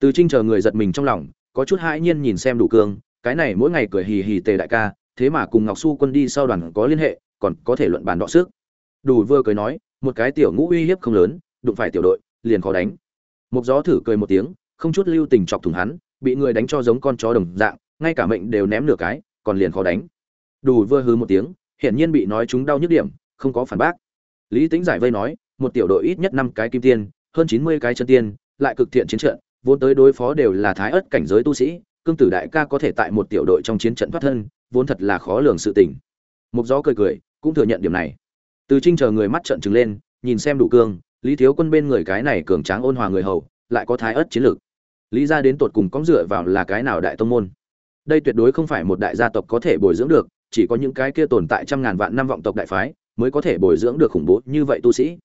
từ trinh chờ người giật mình trong lòng, có chút hãi nhiên nhìn xem đủ cương, cái này mỗi ngày cười hì hì tề đại ca, thế mà cùng ngọc su quân đi sau đoàn có liên hệ, còn có thể luận bàn đọ sức. Đủ vừa cười nói, một cái tiểu ngũ uy hiếp không lớn, đụng phải tiểu đội, liền khó đánh. Một gió thử cười một tiếng, không chút lưu tình chọc thủng hắn, bị người đánh cho giống con chó đồng dạng, ngay cả mệnh đều ném nửa cái, còn liền khó đánh. Đủ vừa hứ một tiếng, hiển nhiên bị nói chúng đau nhức điểm, không có phản bác. Lý tính giải vây nói, một tiểu đội ít nhất năm cái kim tiên, hơn chín mươi cái chân tiên, lại cực thiện chiến trận vốn tới đối phó đều là thái ớt cảnh giới tu sĩ, cương tử đại ca có thể tại một tiểu đội trong chiến trận thoát thân, vốn thật là khó lường sự tình. Mục gió cười cười, cũng thừa nhận điểm này. Từ trinh chờ người mắt trận trừng lên, nhìn xem đủ cương, lý thiếu quân bên người cái này cường tráng ôn hòa người hầu, lại có thái ớt chiến lược. Lý ra đến tột cùng có dựa vào là cái nào đại tông môn? Đây tuyệt đối không phải một đại gia tộc có thể bồi dưỡng được, chỉ có những cái kia tồn tại trăm ngàn vạn năm vọng tộc đại phái mới có thể bồi dưỡng được khủng bố như vậy tu sĩ.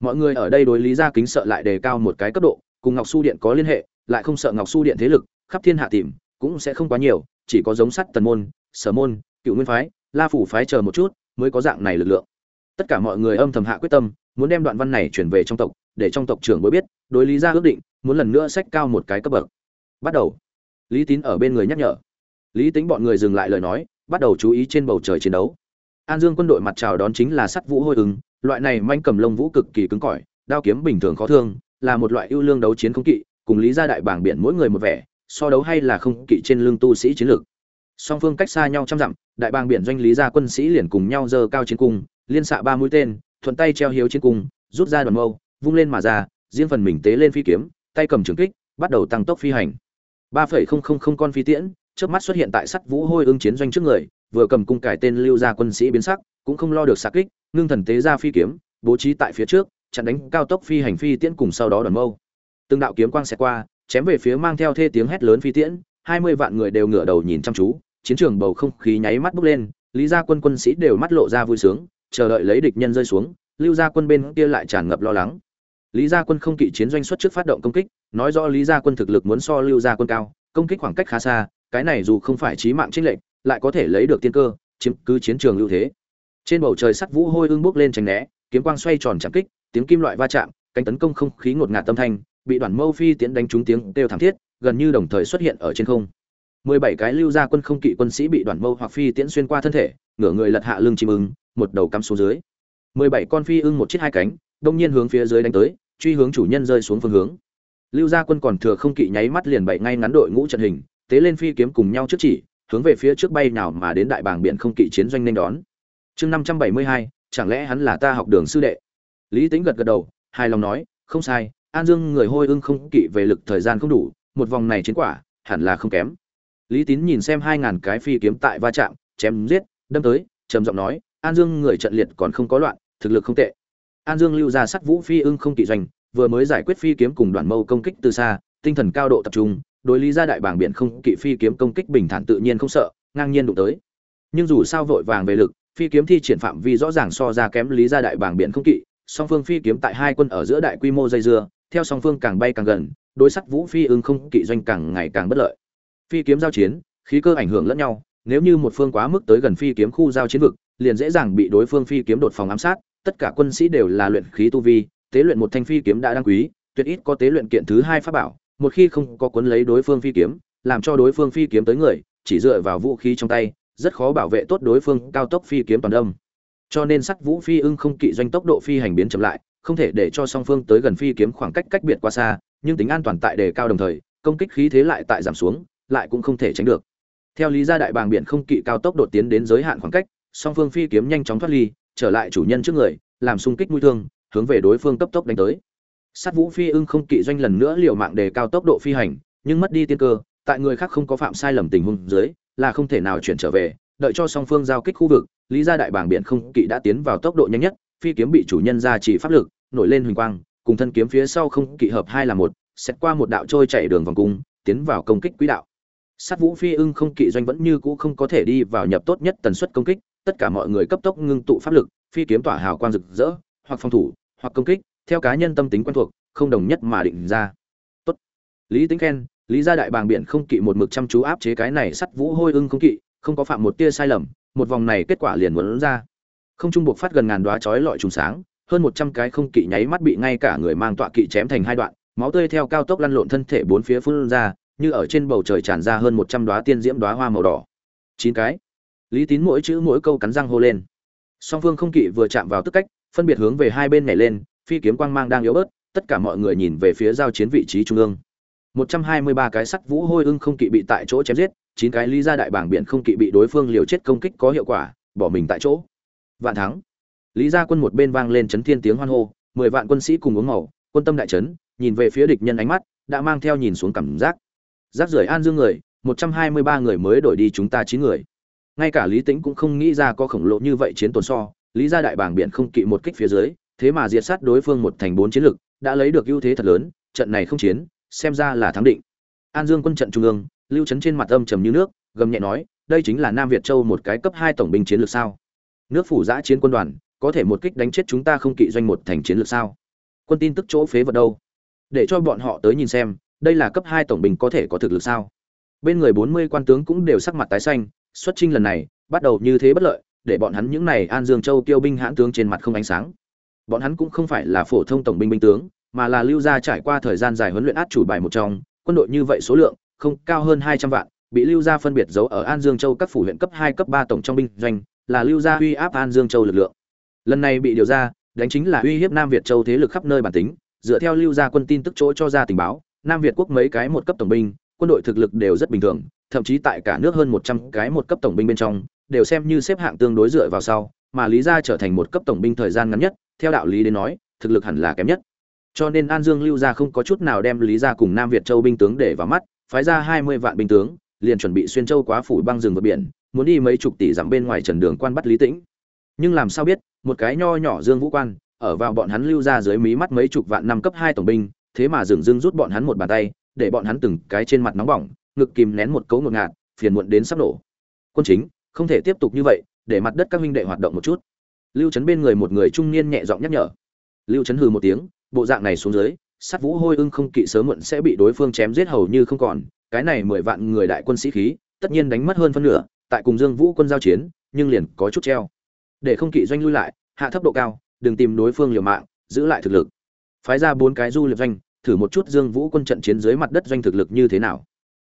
Mọi người ở đây đối lý gia kính sợ lại đề cao một cái cấp độ cùng ngọc su điện có liên hệ, lại không sợ ngọc su điện thế lực, khắp thiên hạ tìm, cũng sẽ không quá nhiều, chỉ có giống sắt tần môn, sở môn, cựu nguyên phái, la phủ phái chờ một chút, mới có dạng này lực lượng. Tất cả mọi người âm thầm hạ quyết tâm, muốn đem đoạn văn này chuyển về trong tộc, để trong tộc trưởng mới biết, đối lý gia ước định, muốn lần nữa sách cao một cái cấp bậc. Bắt đầu. Lý tín ở bên người nhắc nhở. Lý tính bọn người dừng lại lời nói, bắt đầu chú ý trên bầu trời chiến đấu. An dương quân đội mặt chào đón chính là sắt vũ hôi ứng, loại này manh cầm lông vũ cực kỳ cứng cỏi, đao kiếm bình thường khó thương là một loại ưu lương đấu chiến không kỵ, cùng lý gia đại bảng biển mỗi người một vẻ, so đấu hay là không kỵ trên lưng tu sĩ chiến lược. Song phương cách xa nhau trăm dặm, đại bàng biển doanh lý gia quân sĩ liền cùng nhau giơ cao chiến cung, liên xạ ba mũi tên, thuận tay treo hiếu chiến cung, rút ra đoàn mâu, vung lên mà ra, riêng phần mình tế lên phi kiếm, tay cầm trường kích, bắt đầu tăng tốc phi hành. Ba phẩy không không không con phi tiễn trước mắt xuất hiện tại sắt vũ hôi ương chiến doanh trước người, vừa cầm cung cải tên lưu ra quân sĩ biến sắc, cũng không lo được sạc kích, ngưng thần tế ra phi kiếm, bố trí tại phía trước chặn đánh cao tốc phi hành phi tiễn cùng sau đó đoàn mâu. Từng đạo kiếm quang xẹt qua chém về phía mang theo thê tiếng hét lớn phi tiễn hai mươi vạn người đều ngửa đầu nhìn chăm chú chiến trường bầu không khí nháy mắt bốc lên lý gia quân quân sĩ đều mắt lộ ra vui sướng chờ đợi lấy địch nhân rơi xuống lưu gia quân bên kia lại tràn ngập lo lắng. Lý gia quân không kỵ chiến doanh xuất trước phát động công kích nói rõ lý gia quân thực lực muốn so lưu gia quân cao công kích khoảng cách khá xa cái này dù không phải chí mạng chênh lệnh, lại có thể lấy được tiên cơ chiếm cứ chiến trường ưu thế. Trên bầu trời sắt vũ hôi ương bước lên tránh né kiếm quang xoay tròn chạm kích tiếng kim loại va chạm, cánh tấn công không khí ngột ngạt tâm thanh, bị đoàn mâu phi tiến đánh trúng tiếng kêu thảm thiết, gần như đồng thời xuất hiện ở trên không. Mười bảy cái lưu gia quân không kỵ quân sĩ bị đoàn mâu hoặc phi tiễn xuyên qua thân thể, ngửa người lật hạ lưng chim ưng, một đầu cắm xuống dưới. Mười bảy con phi ưng một chiếc hai cánh, đông nhiên hướng phía dưới đánh tới, truy hướng chủ nhân rơi xuống phương hướng. Lưu gia quân còn thừa không kỵ nháy mắt liền bậy ngay ngắn đội ngũ trận hình, tế lên phi kiếm cùng nhau trước chỉ, hướng về phía trước bay nào mà đến đại bàng biển không kỵ chiến doanh nên đón. Chương năm trăm bảy mươi hai, chẳng lẽ hắn là ta học đường sư đệ? Lý tính gật gật đầu, hài lòng nói, không sai, an dương người hôi ưng không kỵ về lực thời gian không đủ, một vòng này chiến quả hẳn là không kém. Lý tín nhìn xem hai ngàn cái phi kiếm tại va chạm, chém giết, đâm tới, trầm giọng nói, an dương người trận liệt còn không có loạn, thực lực không tệ. An dương lưu ra sắt vũ phi ưng không kỵ doanh, vừa mới giải quyết phi kiếm cùng đoàn mâu công kích từ xa, tinh thần cao độ tập trung, đối lý gia đại bảng biển không kỵ phi kiếm công kích bình thản tự nhiên không sợ, ngang nhiên đụng tới. Nhưng dù sao vội vàng về lực, phi kiếm thi triển phạm vi rõ ràng so ra kém lý gia đại bảng biển không kỵ song phương phi kiếm tại hai quân ở giữa đại quy mô dây dưa, theo song phương càng bay càng gần, đối sắt vũ phi ưng không kỵ doanh càng ngày càng bất lợi. Phi kiếm giao chiến, khí cơ ảnh hưởng lẫn nhau, nếu như một phương quá mức tới gần phi kiếm khu giao chiến vực, liền dễ dàng bị đối phương phi kiếm đột phòng ám sát, tất cả quân sĩ đều là luyện khí tu vi, tế luyện một thanh phi kiếm đã đăng quý, tuyệt ít có tế luyện kiện thứ hai pháp bảo, một khi không có cuốn lấy đối phương phi kiếm, làm cho đối phương phi kiếm tới người, chỉ dựa vào vũ khí trong tay, rất khó bảo vệ tốt đối phương cao tốc phi kiếm toàn đông cho nên sắt vũ phi ưng không kỵ doanh tốc độ phi hành biến chậm lại, không thể để cho song phương tới gần phi kiếm khoảng cách cách biệt quá xa, nhưng tính an toàn tại đề cao đồng thời, công kích khí thế lại tại giảm xuống, lại cũng không thể tránh được. Theo lý gia đại bàng biển không kỵ cao tốc đột tiến đến giới hạn khoảng cách, song phương phi kiếm nhanh chóng thoát ly, trở lại chủ nhân trước người, làm xung kích mũi thương, hướng về đối phương cấp tốc đánh tới. Sát vũ phi ưng không kỵ doanh lần nữa liều mạng đề cao tốc độ phi hành, nhưng mất đi tiên cơ, tại người khác không có phạm sai lầm tình huống dưới, là không thể nào chuyển trở về đợi cho song phương giao kích khu vực, lý gia đại bảng biển không kỵ đã tiến vào tốc độ nhanh nhất, phi kiếm bị chủ nhân ra chỉ pháp lực, nổi lên huỳnh quang, cùng thân kiếm phía sau không kỵ hợp hai là một xét qua một đạo trôi chạy đường vòng cung, tiến vào công kích quỹ đạo. Sát vũ phi ưng không kỵ doanh vẫn như cũ không có thể đi vào nhập tốt nhất tần suất công kích, tất cả mọi người cấp tốc ngưng tụ pháp lực, phi kiếm tỏa hào quang rực rỡ, hoặc phòng thủ, hoặc công kích, theo cá nhân tâm tính quen thuộc, không đồng nhất mà định ra. Tốt. Lý tính khen, lý gia đại bàng biện không kỵ một mực chăm chú áp chế cái này sắt vũ hôi ưng không kỵ không có phạm một tia sai lầm một vòng này kết quả liền muốn ra. Không trung buộc phát gần ngàn đoá chói lọi trùng sáng hơn một trăm cái không kỵ nháy mắt bị ngay cả người mang tọa kỵ chém thành hai đoạn máu tươi theo cao tốc lăn lộn thân thể bốn phía phun ra như ở trên bầu trời tràn ra hơn một trăm đoá tiên diễm đoá hoa màu đỏ. Chín cái. Lý tín mỗi chữ mỗi câu cắn răng hô lên. Song phương không kỵ vừa chạm vào tức cách phân biệt hướng về hai bên nhảy lên phi kiếm quang mang đang yếu bớt tất cả mọi người nhìn về phía giao chiến vị trí trung ương. 123 cái sắt vũ hôi ưng không kỵ bị tại chỗ chém giết, chín cái lý ra đại bảng biển không kỵ bị đối phương liều chết công kích có hiệu quả, bỏ mình tại chỗ. Vạn thắng. Lý gia quân một bên vang lên chấn thiên tiếng hoan hô, 10 vạn quân sĩ cùng uống màu, quân tâm đại chấn, nhìn về phía địch nhân ánh mắt đã mang theo nhìn xuống cảm giác. Giác rưởi an dương người, 123 người mới đổi đi chúng ta chín người. Ngay cả Lý Tĩnh cũng không nghĩ ra có khổng lồ như vậy chiến tồn so, Lý gia đại bảng biển không kỵ một kích phía dưới, thế mà diệt sát đối phương một thành bốn chiến lực, đã lấy được ưu thế thật lớn, trận này không chiến, xem ra là thắng định an dương quân trận trung ương lưu trấn trên mặt âm trầm như nước gầm nhẹ nói đây chính là nam việt châu một cái cấp hai tổng binh chiến lược sao? Nước phủ giã chiến quân đoàn có thể một kích đánh chết chúng ta không kỵ doanh một thành chiến lược sao? Quân tin tức chỗ phế vật đâu? Để cho bọn họ tới nhìn xem đây là cấp hai tổng binh có thể có thực lực sao? Bên người bốn mươi quan tướng cũng đều sắc mặt tái xanh xuất trinh lần này bắt đầu như thế bất lợi để bọn hắn những này an dương châu tiêu binh hãn tướng trên mặt không ánh sáng. Bọn hắn cũng không phải là phổ thông tổng binh binh tướng mà là lưu gia trải qua thời gian dài huấn luyện át chủ bài một trong, quân đội như vậy số lượng không cao hơn 200 vạn, bị lưu gia phân biệt giấu ở An Dương Châu các phủ huyện cấp 2 cấp 3 tổng trong binh doanh, là lưu gia uy áp An Dương Châu lực lượng. Lần này bị điều ra, đánh chính là uy hiếp Nam Việt Châu thế lực khắp nơi bản tính, dựa theo lưu gia quân tin tức chỗ cho ra tình báo, Nam Việt quốc mấy cái một cấp tổng binh, quân đội thực lực đều rất bình thường, thậm chí tại cả nước hơn 100 cái một cấp tổng binh bên trong, đều xem như xếp hạng tương đối dựa vào sau, mà Lý gia trở thành một cấp tổng binh thời gian ngắn nhất, theo đạo lý đến nói, thực lực hẳn là kém nhất cho nên an dương lưu gia không có chút nào đem lý gia cùng nam việt châu binh tướng để vào mắt phái ra hai mươi vạn binh tướng, liền chuẩn bị xuyên châu quá phủ băng rừng vượt biển, muốn đi mấy chục tỷ dặm bên ngoài trần đường quan bắt lý tĩnh. Nhưng làm sao biết, một cái nho nhỏ dương vũ quan, ở vào bọn hắn lưu ra dưới mí mắt mấy chục vạn năm cấp hai tổng binh, thế mà dừng dưng rút bọn hắn một bàn tay, để bọn hắn từng cái trên mặt nóng bỏng, ngực kìm nén một cấu ngột ngạt, phiền muộn đến sắp nổ. Quân chính, không thể tiếp tục như vậy, để mặt đất các minh đệ hoạt động một chút. Lưu trấn bên người một người trung niên nhẹ giọng nhắc nhở. Lưu trấn hừ một tiếng, bộ dạng này xuống dưới sát vũ hôi ưng không kỵ sớm muộn sẽ bị đối phương chém giết hầu như không còn, cái này mười vạn người đại quân sĩ khí, tất nhiên đánh mất hơn phân nửa, tại cùng dương vũ quân giao chiến, nhưng liền có chút treo. Để không kỵ doanh lui lại, hạ thấp độ cao, đừng tìm đối phương liều mạng, giữ lại thực lực. Phái ra bốn cái du liệp doanh, thử một chút dương vũ quân trận chiến dưới mặt đất doanh thực lực như thế nào.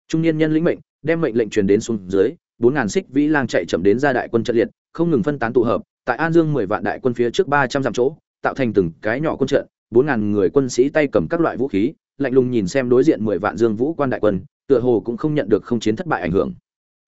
Trung niên nhân lĩnh mệnh, đem mệnh lệnh truyền đến xuống dưới, bốn ngàn xích vĩ lang chạy chậm đến ra đại quân trận liệt, không ngừng phân tán tụ hợp, tại an dương mười vạn đại quân phía trước ba trăm dặm chỗ, tạo thành từng cái nhỏ quân trận bốn ngàn người quân sĩ tay cầm các loại vũ khí, lạnh lùng nhìn xem đối diện mười vạn dương vũ quan đại quân, tựa hồ cũng không nhận được không chiến thất bại ảnh hưởng.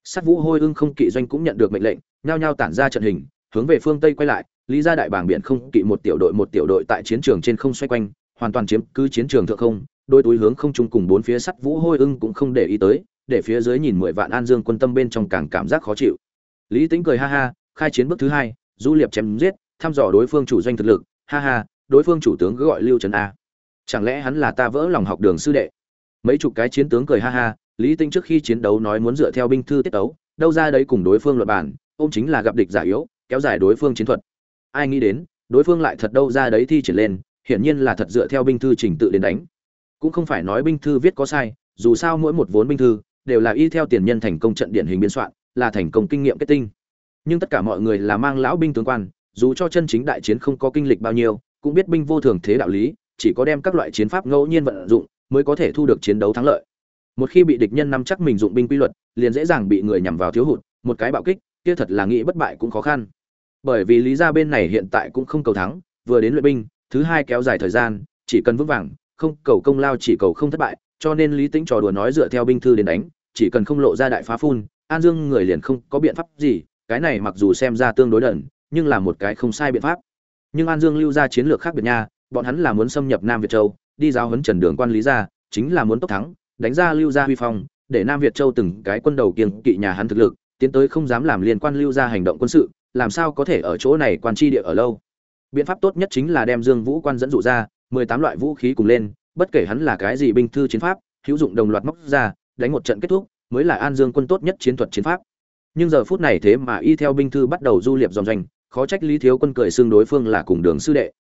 Sát vũ hôi ưng không kỵ doanh cũng nhận được mệnh lệnh, nhao nhao tản ra trận hình, hướng về phương tây quay lại, lý gia đại bảng biển không kỵ một tiểu đội một tiểu đội tại chiến trường trên không xoay quanh, hoàn toàn chiếm cứ chiến trường thượng không đôi túi hướng không chung cùng bốn phía sắt vũ hôi ưng cũng không để ý tới, để phía dưới nhìn mười vạn an dương quân tâm bên trong càng cảm giác khó chịu. Lý tính cười ha ha, khai chiến bước thứ hai, du liệp chém giết, thăm dò đối phương chủ doanh thực lực, ha ha đối phương chủ tướng cứ gọi lưu trấn a. Chẳng lẽ hắn là ta vỡ lòng học đường sư đệ? Mấy chục cái chiến tướng cười ha ha, lý tinh trước khi chiến đấu nói muốn dựa theo binh thư tiết tấu, đâu ra đấy cùng đối phương luật bản ôm chính là gặp địch giả yếu, kéo dài đối phương chiến thuật. Ai nghĩ đến, đối phương lại thật đâu ra đấy thi triển lên, hiển nhiên là thật dựa theo binh thư trình tự đến đánh. Cũng không phải nói binh thư viết có sai, dù sao mỗi một vốn binh thư đều là y theo tiền nhân thành công trận điển hình biên soạn, là thành công kinh nghiệm kết tinh. Nhưng tất cả mọi người là mang lão binh tướng quan, dù cho chân chính đại chiến không có kinh lịch bao nhiêu cũng biết binh vô thường thế đạo lý, chỉ có đem các loại chiến pháp ngẫu nhiên vận dụng, mới có thể thu được chiến đấu thắng lợi. Một khi bị địch nhân nắm chắc mình dụng binh quy luật, liền dễ dàng bị người nhằm vào thiếu hụt, một cái bạo kích, kia thật là nghĩ bất bại cũng khó khăn. Bởi vì lý gia bên này hiện tại cũng không cầu thắng, vừa đến luyện binh, thứ hai kéo dài thời gian, chỉ cần vững vàng, không cầu công lao chỉ cầu không thất bại, cho nên Lý Tĩnh trò đùa nói dựa theo binh thư đến đánh, chỉ cần không lộ ra đại phá phun, An Dương người liền không có biện pháp gì, cái này mặc dù xem ra tương đối đần, nhưng là một cái không sai biện pháp nhưng an dương lưu ra chiến lược khác biệt nha, bọn hắn là muốn xâm nhập nam việt châu, đi giáo huấn trần đường quan lý ra, chính là muốn tốc thắng, đánh ra lưu gia huy phong, để nam việt châu từng cái quân đầu kiên kỵ nhà hắn thực lực, tiến tới không dám làm liên quan lưu ra hành động quân sự, làm sao có thể ở chỗ này quan tri địa ở lâu. Biện pháp tốt nhất chính là đem dương vũ quan dẫn dụ ra, mười tám loại vũ khí cùng lên, bất kể hắn là cái gì binh thư chiến pháp, hữu dụng đồng loạt móc ra, đánh một trận kết thúc, mới là an dương quân tốt nhất chiến thuật chiến pháp. Nhưng giờ phút này thế mà y theo binh thư bắt đầu du liệp dòng doanh khó trách lý thiếu quân cười xương đối phương là cùng đường sư đệ.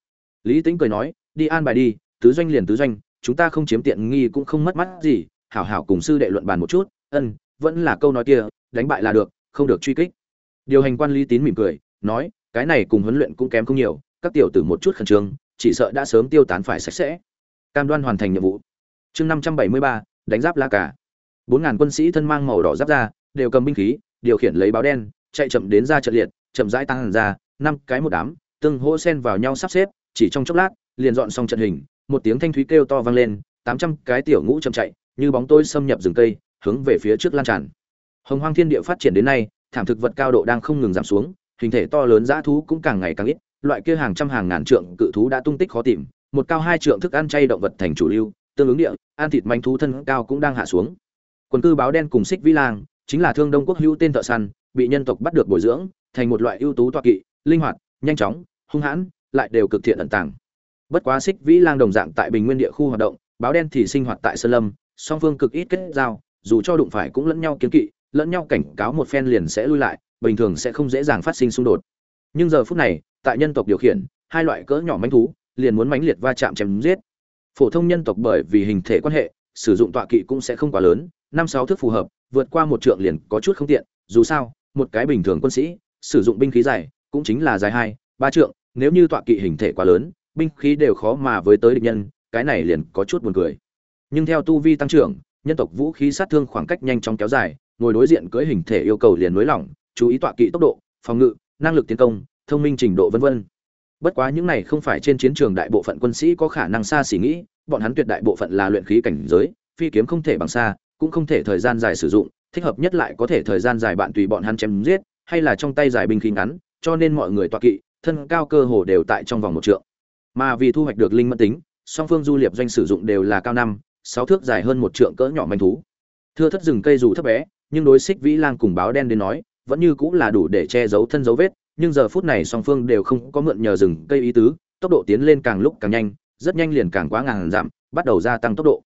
Lý tính cười nói, đi an bài đi, tứ doanh liền tứ doanh, chúng ta không chiếm tiện nghi cũng không mất mắt gì, hảo hảo cùng sư đệ luận bàn một chút, ân, vẫn là câu nói kia, đánh bại là được, không được truy kích. Điều hành quan lý tín mỉm cười, nói, cái này cùng huấn luyện cũng kém không nhiều, các tiểu tử một chút khẩn trương, chỉ sợ đã sớm tiêu tán phải sạch sẽ. Cam đoan hoàn thành nhiệm vụ. Chương năm trăm bảy mươi ba, đánh giáp la cả bốn ngàn quân sĩ thân mang màu đỏ giáp ra, đều cầm binh khí, điều khiển lấy báo đen, chạy chậm đến ra trận liệt chậm rãi tăng hẳn ra, năm cái một đám tương hỗ xen vào nhau sắp xếp, chỉ trong chốc lát, liền dọn xong trận hình, một tiếng thanh thúy kêu to vang lên, tám trăm cái tiểu ngũ chậm chạy, như bóng tối xâm nhập rừng cây, hướng về phía trước lan tràn. Hồng hoang thiên địa phát triển đến nay, thảm thực vật cao độ đang không ngừng giảm xuống, hình thể to lớn dã thú cũng càng ngày càng ít, loại kia hàng trăm hàng ngàn trượng cự thú đã tung tích khó tìm, một cao hai trượng thức ăn chay động vật thành chủ lưu, tương ứng địa, ăn thịt manh thú thân cao cũng đang hạ xuống. Quần cư báo đen cùng xích vĩ lang, chính là thương đông quốc hữu tên thợ săn, bị nhân tộc bắt được bồi dưỡng thành một loại ưu tú toa kỵ, linh hoạt, nhanh chóng, hung hãn, lại đều cực thiện ẩn tàng. Bất quá xích vĩ lang đồng dạng tại bình nguyên địa khu hoạt động, báo đen thì sinh hoạt tại sơn lâm, song phương cực ít kết giao, dù cho đụng phải cũng lẫn nhau kiến kỵ, lẫn nhau cảnh cáo một phen liền sẽ lui lại, bình thường sẽ không dễ dàng phát sinh xung đột. Nhưng giờ phút này, tại nhân tộc điều khiển, hai loại cỡ nhỏ manh thú liền muốn mãnh liệt va chạm chém giết. Phổ thông nhân tộc bởi vì hình thể quan hệ, sử dụng tọa kỵ cũng sẽ không quá lớn, năm sáu thước phù hợp, vượt qua một trượng liền có chút không tiện, dù sao, một cái bình thường quân sĩ sử dụng binh khí dài, cũng chính là dài hai, ba trượng, nếu như tọa kỵ hình thể quá lớn, binh khí đều khó mà với tới địch nhân, cái này liền có chút buồn cười. Nhưng theo tu vi tăng trưởng, nhân tộc vũ khí sát thương khoảng cách nhanh chóng kéo dài, ngồi đối diện cưỡi hình thể yêu cầu liền nới lỏng, chú ý tọa kỵ tốc độ, phòng ngự, năng lực tiến công, thông minh trình độ vân vân. Bất quá những này không phải trên chiến trường đại bộ phận quân sĩ có khả năng xa xỉ nghĩ, bọn hắn tuyệt đại bộ phận là luyện khí cảnh giới, phi kiếm không thể bằng xa, cũng không thể thời gian dài sử dụng, thích hợp nhất lại có thể thời gian dài bạn tùy bọn hắn chém giết hay là trong tay giải binh khí ngắn, cho nên mọi người tọa kỵ, thân cao cơ hồ đều tại trong vòng một trượng. Mà vì thu hoạch được linh mẫn tính, song phương du liệp doanh sử dụng đều là cao năm, sáu thước dài hơn một trượng cỡ nhỏ manh thú. Thưa thất rừng cây dù thấp bé, nhưng đối xích vĩ lang cùng báo đen đến nói, vẫn như cũng là đủ để che giấu thân dấu vết, nhưng giờ phút này song phương đều không có mượn nhờ rừng cây ý tứ, tốc độ tiến lên càng lúc càng nhanh, rất nhanh liền càng quá ngàn giảm bắt đầu gia tăng tốc độ.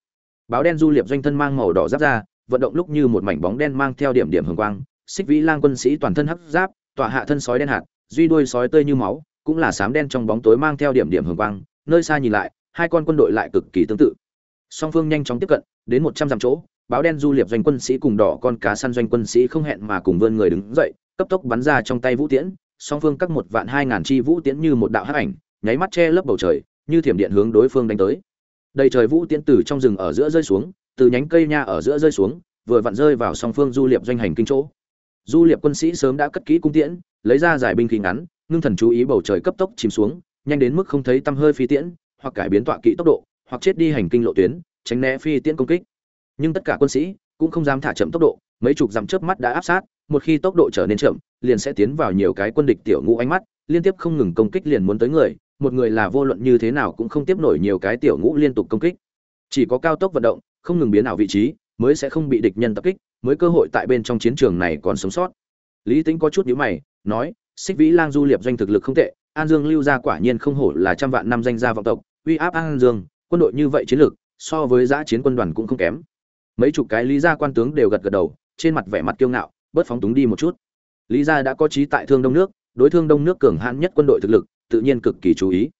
Báo đen du liệp doanh thân mang màu đỏ giáp ra, vận động lúc như một mảnh bóng đen mang theo điểm điểm hồng quang xích vĩ lang quân sĩ toàn thân hấp giáp, tọa hạ thân sói đen hạt, duy đuôi sói tươi như máu, cũng là sám đen trong bóng tối mang theo điểm điểm hồng quang, nơi xa nhìn lại, hai con quân đội lại cực kỳ tương tự. Song phương nhanh chóng tiếp cận, đến một trăm dặm chỗ, báo đen du liệp doanh quân sĩ cùng đỏ con cá săn doanh quân sĩ không hẹn mà cùng vươn người đứng dậy, cấp tốc bắn ra trong tay vũ tiễn, song phương các một vạn hai ngàn chi vũ tiễn như một đạo hắc ảnh, nháy mắt che lấp bầu trời, như thiểm điện hướng đối phương đánh tới. Đầy trời vũ tiễn từ trong rừng ở giữa rơi xuống, từ nhánh cây nha ở giữa rơi xuống, vừa vặn rơi vào song phương du liệp doanh hành kinh chỗ du liệp quân sĩ sớm đã cất kỹ cung tiễn, lấy ra giải binh khí ngắn, ngưng thần chú ý bầu trời cấp tốc chìm xuống, nhanh đến mức không thấy tăm hơi phi tiễn, hoặc cải biến tọa kỵ tốc độ, hoặc chết đi hành kinh lộ tuyến, tránh né phi tiễn công kích. Nhưng tất cả quân sĩ cũng không dám thả chậm tốc độ, mấy chục dặm chớp mắt đã áp sát, một khi tốc độ trở nên chậm, liền sẽ tiến vào nhiều cái quân địch tiểu ngũ ánh mắt, liên tiếp không ngừng công kích liền muốn tới người, một người là vô luận như thế nào cũng không tiếp nổi nhiều cái tiểu ngũ liên tục công kích. Chỉ có cao tốc vận động, không ngừng biến ảo vị trí, mới sẽ không bị địch nhân tập kích mới cơ hội tại bên trong chiến trường này còn sống sót. Lý tính có chút nhíu mày, nói, xích vĩ lang du liệp doanh thực lực không tệ, an dương lưu gia quả nhiên không hổ là trăm vạn năm danh gia vọng tộc, uy áp an dương, quân đội như vậy chiến lược, so với giã chiến quân đoàn cũng không kém. Mấy chục cái lý gia quan tướng đều gật gật đầu, trên mặt vẻ mặt kiêu ngạo, bớt phóng túng đi một chút. Lý gia đã có trí tại thương đông nước, đối thương đông nước cường hãn nhất quân đội thực lực, tự nhiên cực kỳ chú ý.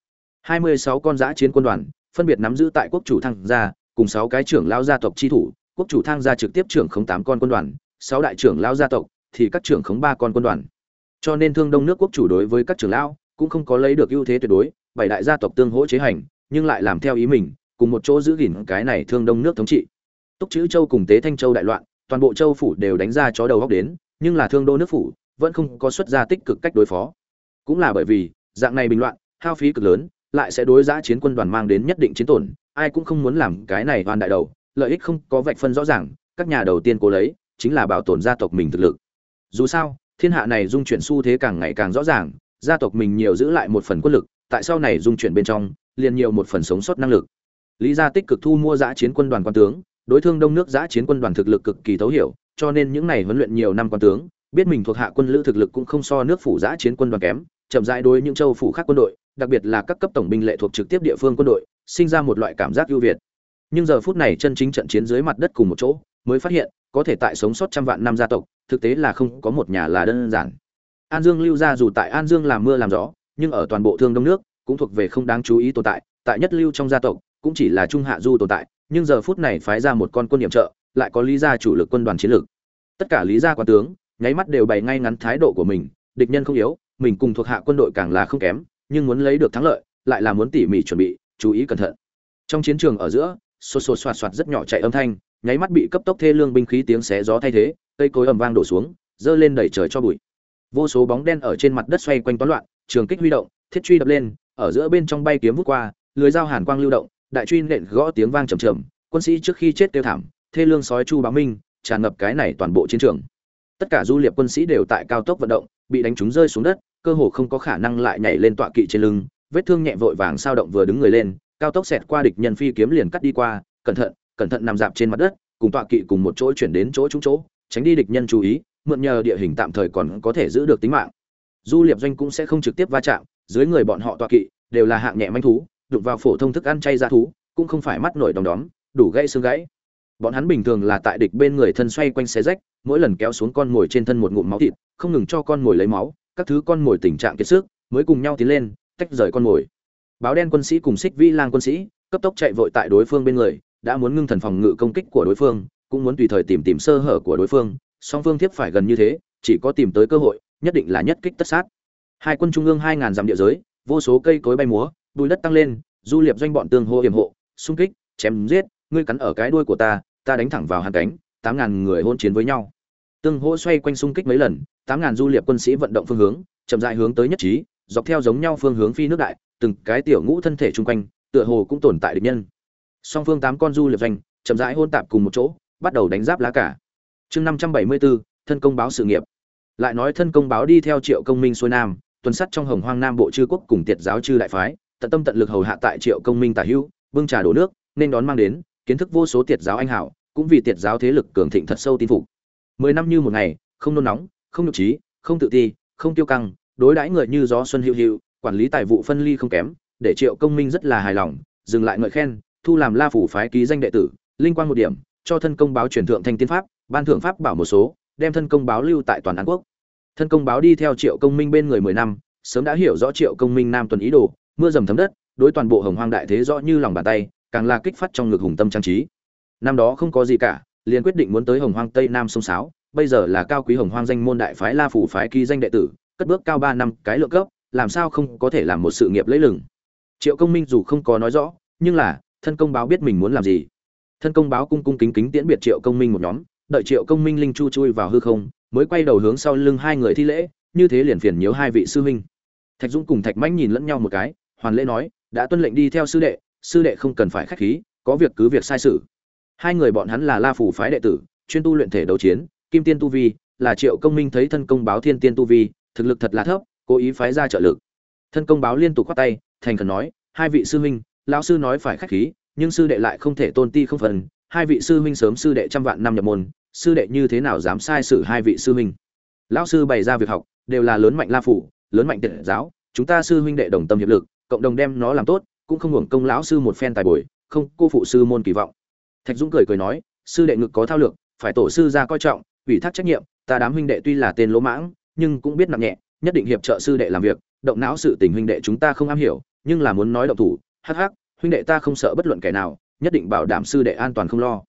26 con giã chiến quân đoàn, phân biệt nắm giữ tại quốc chủ thăng gia, cùng 6 cái trưởng lao gia tộc chi thủ quốc chủ thăng gia trực tiếp trưởng khống 8 con quân đoàn 6 đại trưởng lao gia tộc, thì các trưởng khống 3 con quân đoàn. Cho nên thương đông nước quốc chủ đối với các trưởng lão cũng không có lấy được ưu thế tuyệt đối, bảy đại gia tộc tương hỗ chế hành, nhưng lại làm theo ý mình, cùng một chỗ giữ gìn cái này thương đông nước thống trị. Túc chữ châu cùng tế thanh châu đại loạn, toàn bộ châu phủ đều đánh ra chó đầu góc đến, nhưng là thương đô nước phủ vẫn không có xuất ra tích cực cách đối phó. Cũng là bởi vì, dạng này bình loạn, hao phí cực lớn, lại sẽ đối giã chiến quân đoàn mang đến nhất định chiến tổn, ai cũng không muốn làm cái này hoàn đại đầu lợi ích không có vạch phân rõ ràng, các nhà đầu tiên cố lấy, chính là bảo tồn gia tộc mình thực lực. Dù sao, thiên hạ này dung chuyển xu thế càng ngày càng rõ ràng, gia tộc mình nhiều giữ lại một phần quân lực, tại sau này dung chuyển bên trong, liền nhiều một phần sống sót năng lực. Lý gia tích cực thu mua giã chiến quân đoàn quan tướng, đối thương đông nước giã chiến quân đoàn thực lực cực kỳ thấu hiểu, cho nên những này huấn luyện nhiều năm quan tướng, biết mình thuộc hạ quân lữ thực lực cũng không so nước phủ giã chiến quân đoàn kém, chậm rãi đối những châu phủ khác quân đội, đặc biệt là các cấp tổng binh lệ thuộc trực tiếp địa phương quân đội, sinh ra một loại cảm giác ưu việt nhưng giờ phút này chân chính trận chiến dưới mặt đất cùng một chỗ, mới phát hiện, có thể tại sống sót trăm vạn năm gia tộc, thực tế là không có một nhà là đơn giản. An dương lưu gia dù tại an dương làm mưa làm gió, nhưng ở toàn bộ thương đông nước, cũng thuộc về không đáng chú ý tồn tại tại nhất lưu trong gia tộc, cũng chỉ là trung hạ du tồn tại, nhưng giờ phút này phái ra một con quân điểm trợ, lại có lý gia chủ lực quân đoàn chiến lược. Tất cả lý gia quan tướng, nháy mắt đều bày ngay ngắn thái độ của mình, địch nhân không yếu, mình cùng thuộc hạ quân đội càng là không kém, nhưng muốn lấy được thắng lợi, lại là muốn tỉ mỉ chuẩn bị, chú ý cẩn thận. Trong chiến trường ở giữa xô xô xoạt xoạt rất nhỏ chạy âm thanh, nháy mắt bị cấp tốc thê lương binh khí tiếng xé gió thay thế, cây cối ầm vang đổ xuống, dơ lên đẩy trời cho bụi. Vô số bóng đen ở trên mặt đất xoay quanh toán loạn, trường kích huy động, thiết truy đập lên, ở giữa bên trong bay kiếm vút qua, lưới dao hàn quang lưu động, đại truy nện gõ tiếng vang trầm trầm quân sĩ trước khi chết tiêu thảm, thê lương sói chu báo minh, tràn ngập cái này toàn bộ chiến trường. Tất cả du liệp quân sĩ đều tại cao tốc vận động, bị đánh trúng rơi xuống đất, cơ hồ không có khả năng lại nhảy lên tọa kỵ trên lưng, vết thương nhẹ vội vàng sao động vừa đứng người lên cao tốc xẹt qua địch nhân phi kiếm liền cắt đi qua, cẩn thận cẩn thận nằm dạp trên mặt đất, cùng tọa kỵ cùng một chỗ chuyển đến chỗ trúng chỗ, tránh đi địch nhân chú ý, mượn nhờ địa hình tạm thời còn có thể giữ được tính mạng. Du liệp doanh cũng sẽ không trực tiếp va chạm, dưới người bọn họ tọa kỵ đều là hạng nhẹ manh thú, đụng vào phổ thông thức ăn chay ra thú, cũng không phải mắt nổi đom đóm, đủ gãy xương gãy. Bọn hắn bình thường là tại địch bên người thân xoay quanh xé rách, mỗi lần kéo xuống con mồi trên thân một ngụm máu thịt, không ngừng cho con mồi lấy máu, các thứ con mồi tình trạng kiệt sức, mới cùng nhau tiến lên, tách rời con mồi báo đen quân sĩ cùng xích vĩ lang quân sĩ, cấp tốc chạy vội tại đối phương bên người, đã muốn ngưng thần phòng ngự công kích của đối phương, cũng muốn tùy thời tìm tìm sơ hở của đối phương, song phương thiếp phải gần như thế, chỉ có tìm tới cơ hội, nhất định là nhất kích tất sát. Hai quân trung ương hai ngàn dặm địa giới, vô số cây cối bay múa, bùi đất tăng lên, du liệp doanh bọn tương hô hiểm hộ, xung kích, chém giết, ngươi cắn ở cái đuôi của ta ta đánh thẳng vào hàn cánh, tám ngàn người hôn chiến với nhau. Tương hô xoay quanh xung kích mấy lần, tám ngàn du liệp quân sĩ vận động phương hướng, chậm dại hướng tới nhất trí, dọc theo giống nhau phương hướng phi nước đại từng cái tiểu ngũ thân thể chung quanh, tựa hồ cũng tồn tại địch nhân. Song phương tám con du liệp doanh, chậm rãi hôn tạp cùng một chỗ, bắt đầu đánh giáp lá cả chương năm trăm bảy mươi bốn, thân công báo sự nghiệp. Lại nói thân công báo đi theo triệu công minh xuôi nam, tuần sắt trong hồng hoang nam bộ chư quốc cùng tiệt giáo chư đại phái, tận tâm tận lực hầu hạ tại triệu công minh tả hữu, bưng trà đổ nước, nên đón mang đến, kiến thức vô số tiệt giáo anh hảo cũng vì tiệt giáo thế lực cường thịnh thật sâu tin phục. Mười năm như một ngày, không nôn nóng, không nhục trí, không tự ti, không tiêu căng, đối đãi người như gió xuân hữu hữu quản lý tài vụ phân ly không kém, để triệu công minh rất là hài lòng, dừng lại ngợi khen, thu làm la phủ phái ký danh đệ tử, linh quan một điểm, cho thân công báo truyền thượng thanh tiên pháp, ban thượng pháp bảo một số, đem thân công báo lưu tại toàn an quốc. Thân công báo đi theo triệu công minh bên người mười năm, sớm đã hiểu rõ triệu công minh nam tuần ý đồ, mưa dầm thấm đất, đối toàn bộ hồng hoang đại thế rõ như lòng bàn tay, càng là kích phát trong ngực hùng tâm trang trí. Năm đó không có gì cả, liền quyết định muốn tới hồng hoang tây nam sông sáo, bây giờ là cao quý hồng hoang danh môn đại phái la phủ phái ký danh đệ tử, cất bước cao ba năm cái lượng cấp làm sao không có thể làm một sự nghiệp lấy lừng? Triệu công minh dù không có nói rõ, nhưng là, thân công báo biết mình muốn làm gì. Thân công báo cung cung kính kính tiễn biệt triệu công minh một nhóm, đợi triệu công minh linh chu chui vào hư không, mới quay đầu hướng sau lưng hai người thi lễ, như thế liền phiền nhớ hai vị sư huynh. Thạch dũng cùng thạch mãnh nhìn lẫn nhau một cái, hoàn lễ nói, đã tuân lệnh đi theo sư đệ sư đệ không cần phải khách khí, có việc cứ việc sai sự. Hai người bọn hắn là la phủ phái đệ tử, chuyên tu luyện thể đấu chiến, kim tiên tu vi, là triệu công minh thấy thân công báo thiên tiên tu vi, thực lực thật là thấp cố ý phái ra trợ lực. Thân công báo liên tục khoát tay, thành khẩn nói, hai vị sư huynh, lão sư nói phải khách khí, nhưng sư đệ lại không thể tôn ti không phần. Hai vị sư huynh sớm sư đệ trăm vạn năm nhập môn, sư đệ như thế nào dám sai sự hai vị sư huynh? Lão sư bày ra việc học, đều là lớn mạnh la phủ, lớn mạnh tiện giáo, chúng ta sư huynh đệ đồng tâm hiệp lực, cộng đồng đem nó làm tốt, cũng không hưởng công lão sư một phen tài bồi, không, cô phụ sư môn kỳ vọng. Thạch dũng cười cười nói, sư đệ ngực có thao lược, phải tổ sư ra coi trọng, ủy thác trách nhiệm, ta đám huynh đệ tuy là tên lỗ mãng, nhưng cũng biết nặng nhẹ nhất định hiệp trợ sư đệ làm việc, động não sự tình huynh đệ chúng ta không am hiểu, nhưng là muốn nói động thủ, hắc hắc, huynh đệ ta không sợ bất luận kẻ nào, nhất định bảo đảm sư đệ an toàn không lo.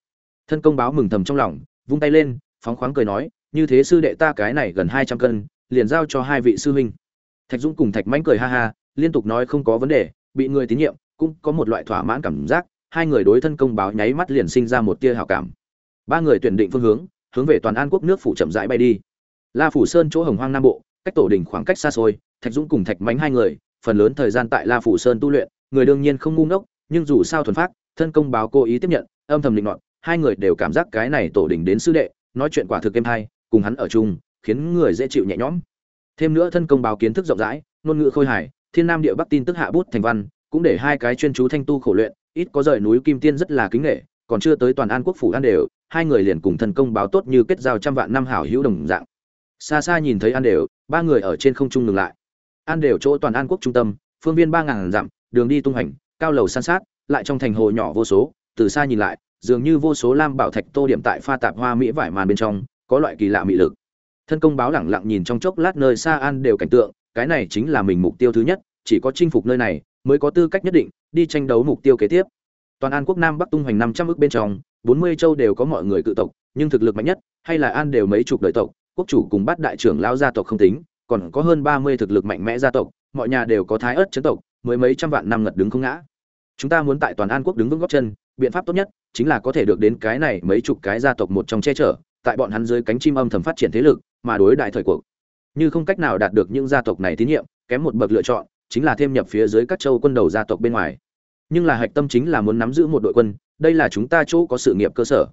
Thân công báo mừng thầm trong lòng, vung tay lên, phóng khoáng cười nói, như thế sư đệ ta cái này gần hai trăm cân, liền giao cho hai vị sư huynh. Thạch dũng cùng thạch mãnh cười ha ha, liên tục nói không có vấn đề, bị người tín nhiệm, cũng có một loại thỏa mãn cảm giác, hai người đối thân công báo nháy mắt liền sinh ra một tia hảo cảm. Ba người tuyển định phương hướng hướng về toàn an quốc nước phủ chậm rãi bay đi. La phủ sơn chỗ hồng hoang nam bộ cách tổ đình khoảng cách xa xôi thạch dũng cùng thạch mánh hai người phần lớn thời gian tại la phủ sơn tu luyện người đương nhiên không ngu ngốc nhưng dù sao thuần phát thân công báo cố ý tiếp nhận âm thầm định nội, hai người đều cảm giác cái này tổ đình đến sư đệ nói chuyện quả thực êm hay cùng hắn ở chung khiến người dễ chịu nhẹ nhõm. Thêm nữa thân công báo kiến thức rộng rãi ngôn ngữ khôi hài thiên nam địa bắc tin tức hạ bút thành văn cũng để hai cái chuyên chú thanh tu khổ luyện ít có rời núi kim tiên rất là kính nghệ còn chưa tới toàn an quốc phủ an đều hai người liền cùng thân công báo tốt như kết giao trăm vạn năm hảo hữu đồng dạng xa xa nhìn thấy an đều, ba người ở trên không trung ngừng lại. An đều chỗ toàn an quốc trung tâm, phương viên ba ngàn dặm, đường đi tung hành cao lầu san sát, lại trong thành hồ nhỏ vô số, từ xa nhìn lại, dường như vô số lam bảo thạch tô điểm tại pha tạp hoa mỹ vải màn bên trong, có loại kỳ lạ mị lực. Thân công báo lẳng lặng nhìn trong chốc lát nơi xa an đều cảnh tượng, cái này chính là mình mục tiêu thứ nhất, chỉ có chinh phục nơi này, mới có tư cách nhất định, đi tranh đấu mục tiêu kế tiếp. Toàn an quốc nam bắc tung hoành năm trăm ước bên trong, bốn mươi châu đều có mọi người cự tộc, nhưng thực lực mạnh nhất, hay là an đều mấy chục đời tộc quốc chủ cùng bắt đại trưởng lao gia tộc không tính, còn có hơn ba mươi thực lực mạnh mẽ gia tộc, mọi nhà đều có thái ớt chấn tộc, mới mấy trăm vạn năm ngật đứng không ngã. Chúng ta muốn tại toàn an quốc đứng vững góc chân, biện pháp tốt nhất chính là có thể được đến cái này mấy chục cái gia tộc một trong che chở, tại bọn hắn dưới cánh chim âm thầm phát triển thế lực, mà đối đại thời cuộc. Như không cách nào đạt được những gia tộc này tín nhiệm, kém một bậc lựa chọn, chính là thêm nhập phía dưới các châu quân đầu gia tộc bên ngoài. Nhưng là hạch tâm chính là muốn nắm giữ một đội quân, đây là chúng ta chỗ có sự nghiệp cơ sở.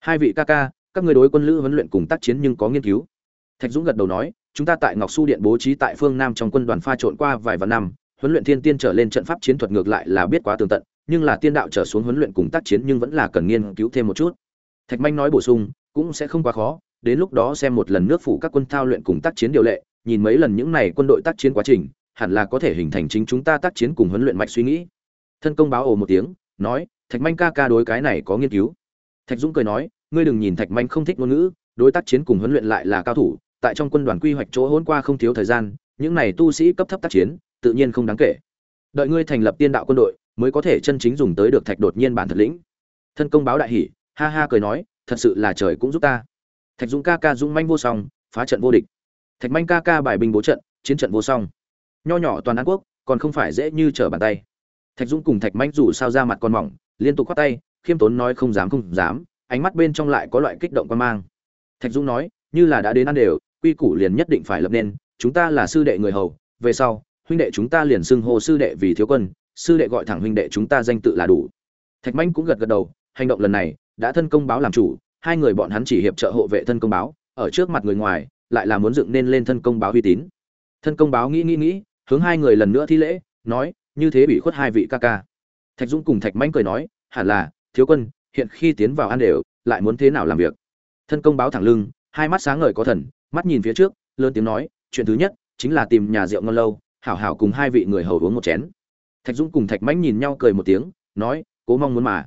Hai vị ca ca các người đối quân lữ huấn luyện cùng tác chiến nhưng có nghiên cứu. Thạch dũng gật đầu nói, chúng ta tại ngọc su điện bố trí tại phương nam trong quân đoàn pha trộn qua vài vạn năm, huấn luyện thiên tiên trở lên trận pháp chiến thuật ngược lại là biết quá tường tận, nhưng là tiên đạo trở xuống huấn luyện cùng tác chiến nhưng vẫn là cần nghiên cứu thêm một chút. Thạch manh nói bổ sung, cũng sẽ không quá khó, đến lúc đó xem một lần nước phủ các quân thao luyện cùng tác chiến điều lệ, nhìn mấy lần những này quân đội tác chiến quá trình, hẳn là có thể hình thành chính chúng ta tác chiến cùng huấn luyện mạch suy nghĩ. Thân công báo ồ một tiếng, nói, thạch manh ca ca đối cái này có nghiên cứu. Thạch dũng cười nói ngươi đừng nhìn thạch manh không thích ngôn ngữ, đối tác chiến cùng huấn luyện lại là cao thủ, tại trong quân đoàn quy hoạch chỗ hỗn qua không thiếu thời gian, những này tu sĩ cấp thấp tác chiến, tự nhiên không đáng kể. Đợi ngươi thành lập tiên đạo quân đội, mới có thể chân chính dùng tới được thạch đột nhiên bản thật lĩnh. Thân công báo đại hỉ, ha ha cười nói, thật sự là trời cũng giúp ta. Thạch dũng ca ca dũng manh vô song, phá trận vô địch. Thạch manh ca ca bài binh bố trận, chiến trận vô song. Nho nhỏ toàn an quốc, còn không phải dễ như trở bàn tay. Thạch dũng cùng thạch manh dù sao ra mặt còn mỏng, liên tục khoát tay, khiêm tốn nói không dám không dám ánh mắt bên trong lại có loại kích động quan mang. Thạch dũng nói, như là đã đến ăn đều, quy củ liền nhất định phải lập nên, chúng ta là sư đệ người hầu, về sau, huynh đệ chúng ta liền xưng hô sư đệ vì thiếu quân, sư đệ gọi thẳng huynh đệ chúng ta danh tự là đủ. Thạch manh cũng gật gật đầu, hành động lần này đã thân công báo làm chủ, hai người bọn hắn chỉ hiệp trợ hộ vệ thân công báo, ở trước mặt người ngoài lại là muốn dựng nên lên thân công báo uy tín. Thân công báo nghĩ nghĩ nghĩ, hướng hai người lần nữa thi lễ, nói, như thế bị khuất hai vị ca ca. Thạch dũng cùng thạch manh cười nói, hẳn là, thiếu quân hiện khi tiến vào ăn đều, lại muốn thế nào làm việc. Thân công báo thẳng lưng, hai mắt sáng ngời có thần, mắt nhìn phía trước, lớn tiếng nói, chuyện thứ nhất, chính là tìm nhà rượu ngon lâu, hảo hảo cùng hai vị người hầu uống một chén. Thạch dũng cùng thạch mãnh nhìn nhau cười một tiếng, nói, cố mong muốn mà.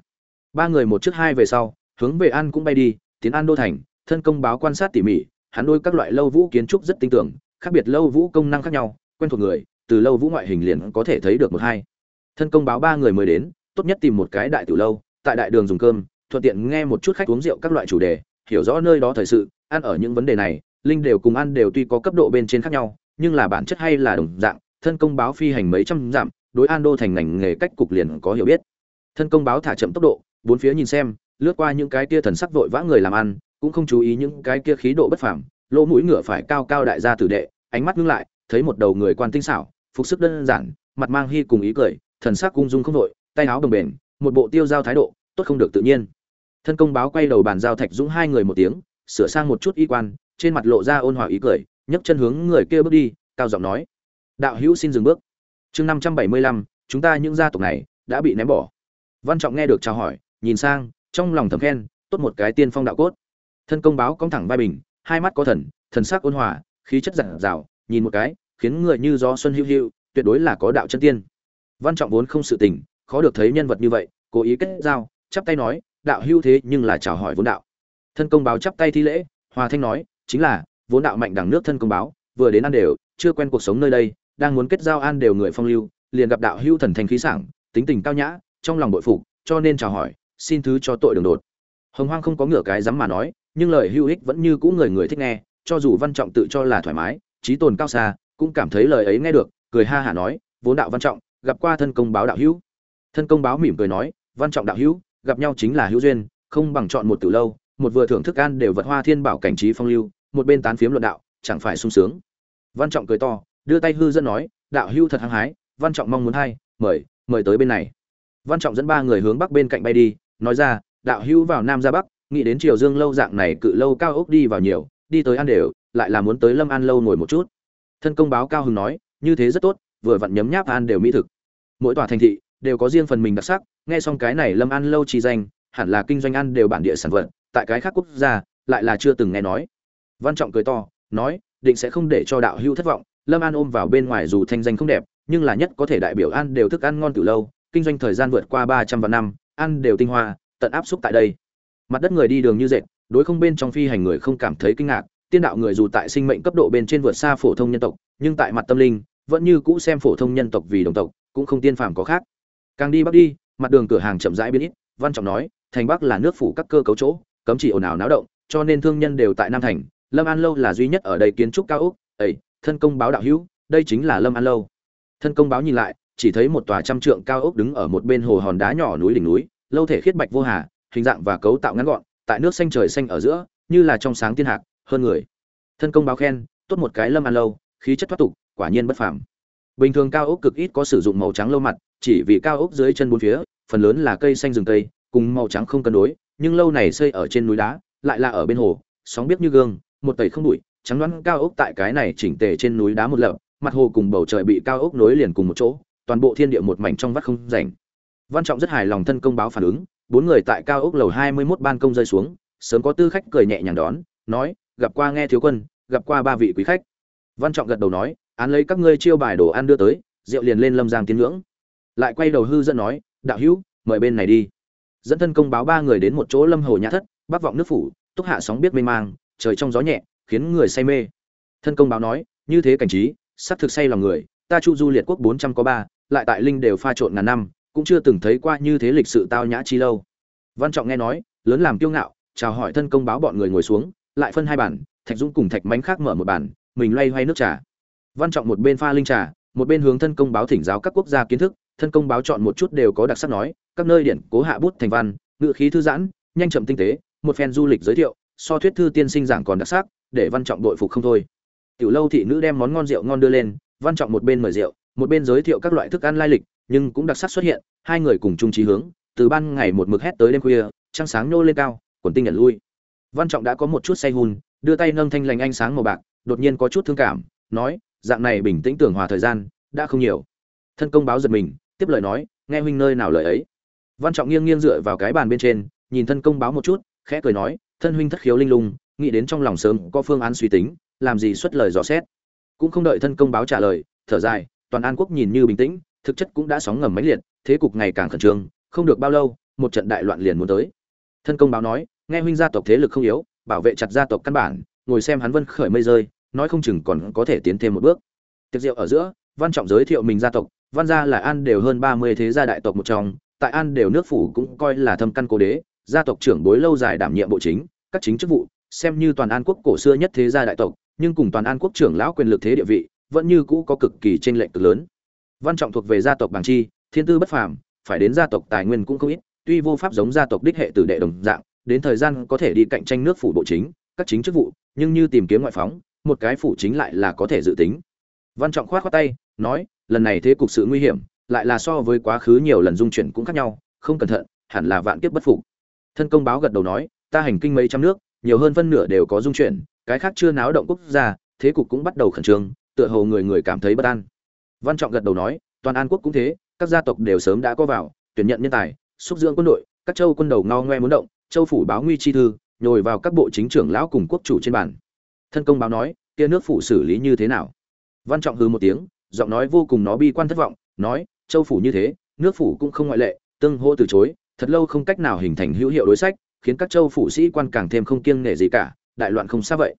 Ba người một trước hai về sau, hướng về an cũng bay đi, tiến an đô thành, thân công báo quan sát tỉ mỉ, hắn đôi các loại lâu vũ kiến trúc rất tinh tưởng khác biệt lâu vũ công năng khác nhau, quen thuộc người, từ lâu vũ ngoại hình liền có thể thấy được một hai. Thân công báo ba người mới đến, tốt nhất tìm một cái đại tiểu lâu tại đại đường dùng cơm, thuận tiện nghe một chút khách uống rượu các loại chủ đề, hiểu rõ nơi đó thời sự, ăn ở những vấn đề này, linh đều cùng ăn đều tuy có cấp độ bên trên khác nhau, nhưng là bản chất hay là đồng dạng, thân công báo phi hành mấy trăm dặm, đối an đô thành ngành nghề cách cục liền có hiểu biết. Thân công báo thả chậm tốc độ, bốn phía nhìn xem, lướt qua những cái kia thần sắc vội vã người làm ăn, cũng không chú ý những cái kia khí độ bất phẳng lỗ mũi ngựa phải cao cao đại gia tử đệ, ánh mắt ngưng lại, thấy một đầu người quan tinh xảo, phục sức đơn giản, mặt mang hy cùng ý cười, thần sắc cung dung không đội, tay áo đồng bền một bộ tiêu giao thái độ, tốt không được tự nhiên. Thân công báo quay đầu bàn giao thạch dũng hai người một tiếng, sửa sang một chút y quan, trên mặt lộ ra ôn hòa ý cười, nhấc chân hướng người kia bước đi, cao giọng nói, đạo hữu xin dừng bước. Chương năm trăm bảy mươi lăm, chúng ta những gia tộc này đã bị ném bỏ. Văn trọng nghe được chào hỏi, nhìn sang, trong lòng thầm khen, tốt một cái tiên phong đạo cốt. Thân công báo cong thẳng vai bình, hai mắt có thần thần sắc ôn hòa, khí chất giản dào, nhìn một cái, khiến người như gió xuân hữu hữu tuyệt đối là có đạo chân tiên. Văn trọng vốn không sự tình khó được thấy nhân vật như vậy, cố ý kết giao, chắp tay nói, đạo hưu thế nhưng là chào hỏi vốn đạo. Thân công báo chắp tay thi lễ, hòa thanh nói, chính là, vốn đạo mạnh đẳng nước thân công báo, vừa đến ăn đều, chưa quen cuộc sống nơi đây, đang muốn kết giao an đều người phong lưu, liền gặp đạo hưu thần thành khí sảng, tính tình cao nhã, trong lòng bội phục, cho nên chào hỏi, xin thứ cho tội đường đột. Hồng hoang không có ngửa cái dám mà nói, nhưng lời hưu ích vẫn như cũ người người thích nghe, cho dù văn trọng tự cho là thoải mái, trí tồn cao xa, cũng cảm thấy lời ấy nghe được, cười ha hả nói, vốn đạo văn trọng, gặp qua thân công báo đạo hữu thân công báo mỉm cười nói, văn trọng đạo hữu, gặp nhau chính là hữu duyên, không bằng chọn một từ lâu, một vừa thưởng thức ăn đều vật hoa thiên bảo cảnh trí phong lưu, một bên tán phiếm luận đạo, chẳng phải sung sướng. Văn trọng cười to, đưa tay hư dân nói, đạo hữu thật hăng hái, văn trọng mong muốn hay, mời mời tới bên này. Văn trọng dẫn ba người hướng bắc bên cạnh bay đi, nói ra, đạo hữu vào nam ra bắc, nghĩ đến triều dương lâu dạng này cự lâu cao ốc đi vào nhiều, đi tới ăn đều, lại là muốn tới lâm an lâu ngồi một chút. Thân công báo cao hưng nói, như thế rất tốt, vừa vặn nhấm nháp ăn đều mỹ thực. Mỗi tòa thành thị đều có riêng phần mình đặc sắc, nghe xong cái này lâm an lâu chi danh, hẳn là kinh doanh ăn đều bản địa sản vật, tại cái khác quốc gia, lại là chưa từng nghe nói. Văn trọng cười to, nói, định sẽ không để cho đạo hưu thất vọng, lâm an ôm vào bên ngoài dù thanh danh không đẹp, nhưng là nhất có thể đại biểu ăn đều thức ăn ngon từ lâu, kinh doanh thời gian vượt qua ba trăm vạn năm, ăn đều tinh hoa, tận áp xúc tại đây. Mặt đất người đi đường như dệt, đối không bên trong phi hành người không cảm thấy kinh ngạc, tiên đạo người dù tại sinh mệnh cấp độ bên trên vượt xa phổ thông nhân tộc, nhưng tại mặt tâm linh, vẫn như cũ xem phổ thông nhân tộc vì đồng tộc, cũng không tiên phàm có khác càng đi bắc đi, mặt đường cửa hàng chậm rãi biến ít, văn trọng nói, thành bắc là nước phủ các cơ cấu chỗ, cấm chỉ ồn ào náo động, cho nên thương nhân đều tại nam thành, lâm an lâu là duy nhất ở đây kiến trúc cao ốc, ấy, thân công báo đạo hữu, đây chính là lâm an lâu. Thân công báo nhìn lại, chỉ thấy một tòa trăm trượng cao ốc đứng ở một bên hồ hòn đá nhỏ núi đỉnh núi, lâu thể khiết bạch vô hà, hình dạng và cấu tạo ngắn gọn, tại nước xanh trời xanh ở giữa, như là trong sáng thiên hạc, hơn người. Thân công báo khen, tốt một cái lâm an lâu, khí chất thoát tục, quả nhiên bất phàm bình thường cao ốc cực ít có sử dụng màu trắng lâu mặt, chỉ vì cao ốc dưới chân bốn phía, phần lớn là cây xanh rừng cây, cùng màu trắng không cân đối, nhưng lâu này xây ở trên núi đá, lại là ở bên hồ, sóng biết như gương, một tẩy không bụi, trắng đoán cao ốc tại cái này chỉnh tề trên núi đá một lập, mặt hồ cùng bầu trời bị cao ốc nối liền cùng một chỗ, toàn bộ thiên địa một mảnh trong vắt không rảnh. Văn trọng rất hài lòng thân công báo phản ứng, bốn người tại cao ốc lầu hai mươi 21 ban công rơi xuống, sớm có tư khách cười nhẹ nhàng đón, nói, gặp qua nghe thiếu quân, gặp qua ba vị quý khách. Văn trọng gật đầu nói án lấy các ngươi chiêu bài đồ ăn đưa tới, rượu liền lên lâm giang tiến ngưỡng. Lại quay đầu hư dẫn nói, đạo hữu, mời bên này đi. Dẫn thân công báo ba người đến một chỗ lâm hồ nhã thất, bắc vọng nước phủ, túc hạ sóng biết mê mang, trời trong gió nhẹ, khiến người say mê. Thân công báo nói, như thế cảnh trí, sắp thực say lòng người, ta chu du liệt quốc bốn trăm có ba, lại tại linh đều pha trộn ngàn năm, cũng chưa từng thấy qua như thế lịch sự tao nhã chi lâu. Văn trọng nghe nói, lớn làm kiêu ngạo, chào hỏi thân công báo bọn người ngồi xuống, lại phân hai bản, thạch dũng cùng thạch mánh khác mở một bản, mình loay hoay nước trà văn trọng một bên pha linh trà, một bên hướng thân công báo thỉnh giáo các quốc gia kiến thức, thân công báo chọn một chút đều có đặc sắc nói, các nơi điển cố hạ bút thành văn ngự khí thư giãn, nhanh chậm tinh tế, một phen du lịch giới thiệu, so thuyết thư tiên sinh giảng còn đặc sắc, để văn trọng đội phục không thôi. Tiểu lâu thị nữ đem món ngon rượu ngon đưa lên, văn trọng một bên mời rượu, một bên giới thiệu các loại thức ăn lai lịch, nhưng cũng đặc sắc xuất hiện, hai người cùng chung trí hướng, từ ban ngày một mực hét tới đêm khuya, trăng sáng nhô lên cao, quần tinh nhận lui. Văn trọng đã có một chút say hùn, đưa tay nâng thanh lành ánh sáng màu bạc, đột nhiên có chút thương cảm, nói dạng này bình tĩnh tưởng hòa thời gian, đã không nhiều. Thân công báo giật mình, tiếp lời nói, nghe huynh nơi nào lời ấy? Văn trọng nghiêng nghiêng dựa vào cái bàn bên trên, nhìn thân công báo một chút, khẽ cười nói, thân huynh thất khiếu linh lung, nghĩ đến trong lòng sớm có phương án suy tính, làm gì xuất lời dò xét? Cũng không đợi thân công báo trả lời, thở dài, toàn an quốc nhìn như bình tĩnh, thực chất cũng đã sóng ngầm mãnh liệt, thế cục ngày càng khẩn trương, không được bao lâu, một trận đại loạn liền muốn tới. Thân công báo nói, nghe huynh gia tộc thế lực không yếu, bảo vệ chặt gia tộc căn bản, ngồi xem hắn vân khởi mây rơi nói không chừng còn có thể tiến thêm một bước. Tiệc rượu ở giữa, văn trọng giới thiệu mình gia tộc, văn gia là an đều hơn ba mươi thế gia đại tộc một trong, tại an đều nước phủ cũng coi là thâm căn cố đế, gia tộc trưởng bối lâu dài đảm nhiệm bộ chính, các chính chức vụ, xem như toàn an quốc cổ xưa nhất thế gia đại tộc, nhưng cùng toàn an quốc trưởng lão quyền lực thế địa vị, vẫn như cũ có cực kỳ tranh lệch cực lớn. Văn trọng thuộc về gia tộc bàng chi, thiên tư bất phàm, phải đến gia tộc tài nguyên cũng không ít, tuy vô pháp giống gia tộc đích hệ tử đệ đồng dạng, đến thời gian có thể đi cạnh tranh nước phủ bộ chính, các chính chức vụ, nhưng như tìm kiếm ngoại phóng một cái phủ chính lại là có thể dự tính. Văn trọng khoát khoát tay, nói, lần này thế cục sự nguy hiểm, lại là so với quá khứ nhiều lần dung chuyển cũng khác nhau, không cẩn thận, hẳn là vạn kiếp bất phục. Thân công báo gật đầu nói, ta hành kinh mấy trăm nước, nhiều hơn phân nửa đều có dung chuyển, cái khác chưa náo động quốc gia, thế cục cũng bắt đầu khẩn trương, tựa hồ người người cảm thấy bất an. Văn trọng gật đầu nói, toàn an quốc cũng thế, các gia tộc đều sớm đã có vào, tuyển nhận nhân tài, xúc dưỡng quân đội, các châu quân đầu ngao ngoe muốn động, châu phủ báo nguy chi thư, nhồi vào các bộ chính trưởng lão cùng quốc chủ trên bàn thân công báo nói, kia nước phủ xử lý như thế nào? Văn trọng hừ một tiếng, giọng nói vô cùng nó bi quan thất vọng, nói, châu phủ như thế, nước phủ cũng không ngoại lệ, tương hô từ chối, thật lâu không cách nào hình thành hữu hiệu đối sách, khiến các châu phủ sĩ quan càng thêm không kiêng nể gì cả, đại loạn không xa vậy.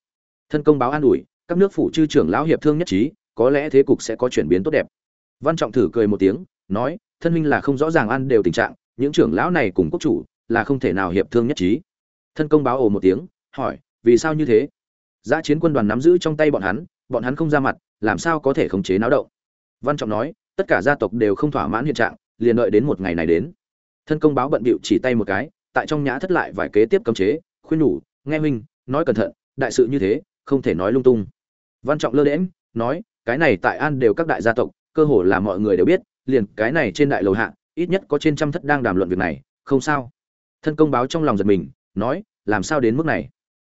Thân công báo an ủi, các nước phủ chư trưởng lão hiệp thương nhất trí, có lẽ thế cục sẽ có chuyển biến tốt đẹp. Văn trọng thử cười một tiếng, nói, thân huynh là không rõ ràng ăn đều tình trạng, những trưởng lão này cùng quốc chủ là không thể nào hiệp thương nhất trí. Thân công báo ồ một tiếng, hỏi, vì sao như thế? Giã chiến quân đoàn nắm giữ trong tay bọn hắn bọn hắn không ra mặt làm sao có thể khống chế náo động? Văn trọng nói tất cả gia tộc đều không thỏa mãn hiện trạng liền đợi đến một ngày này đến. Thân công báo bận bịu chỉ tay một cái tại trong nhã thất lại vài kế tiếp cấm chế khuyên nhủ nghe huynh nói cẩn thận đại sự như thế không thể nói lung tung. Văn trọng lơ đễnh, nói cái này tại an đều các đại gia tộc cơ hồ là mọi người đều biết liền cái này trên đại lầu hạ ít nhất có trên trăm thất đang đàm luận việc này không sao. Thân công báo trong lòng giật mình nói làm sao đến mức này?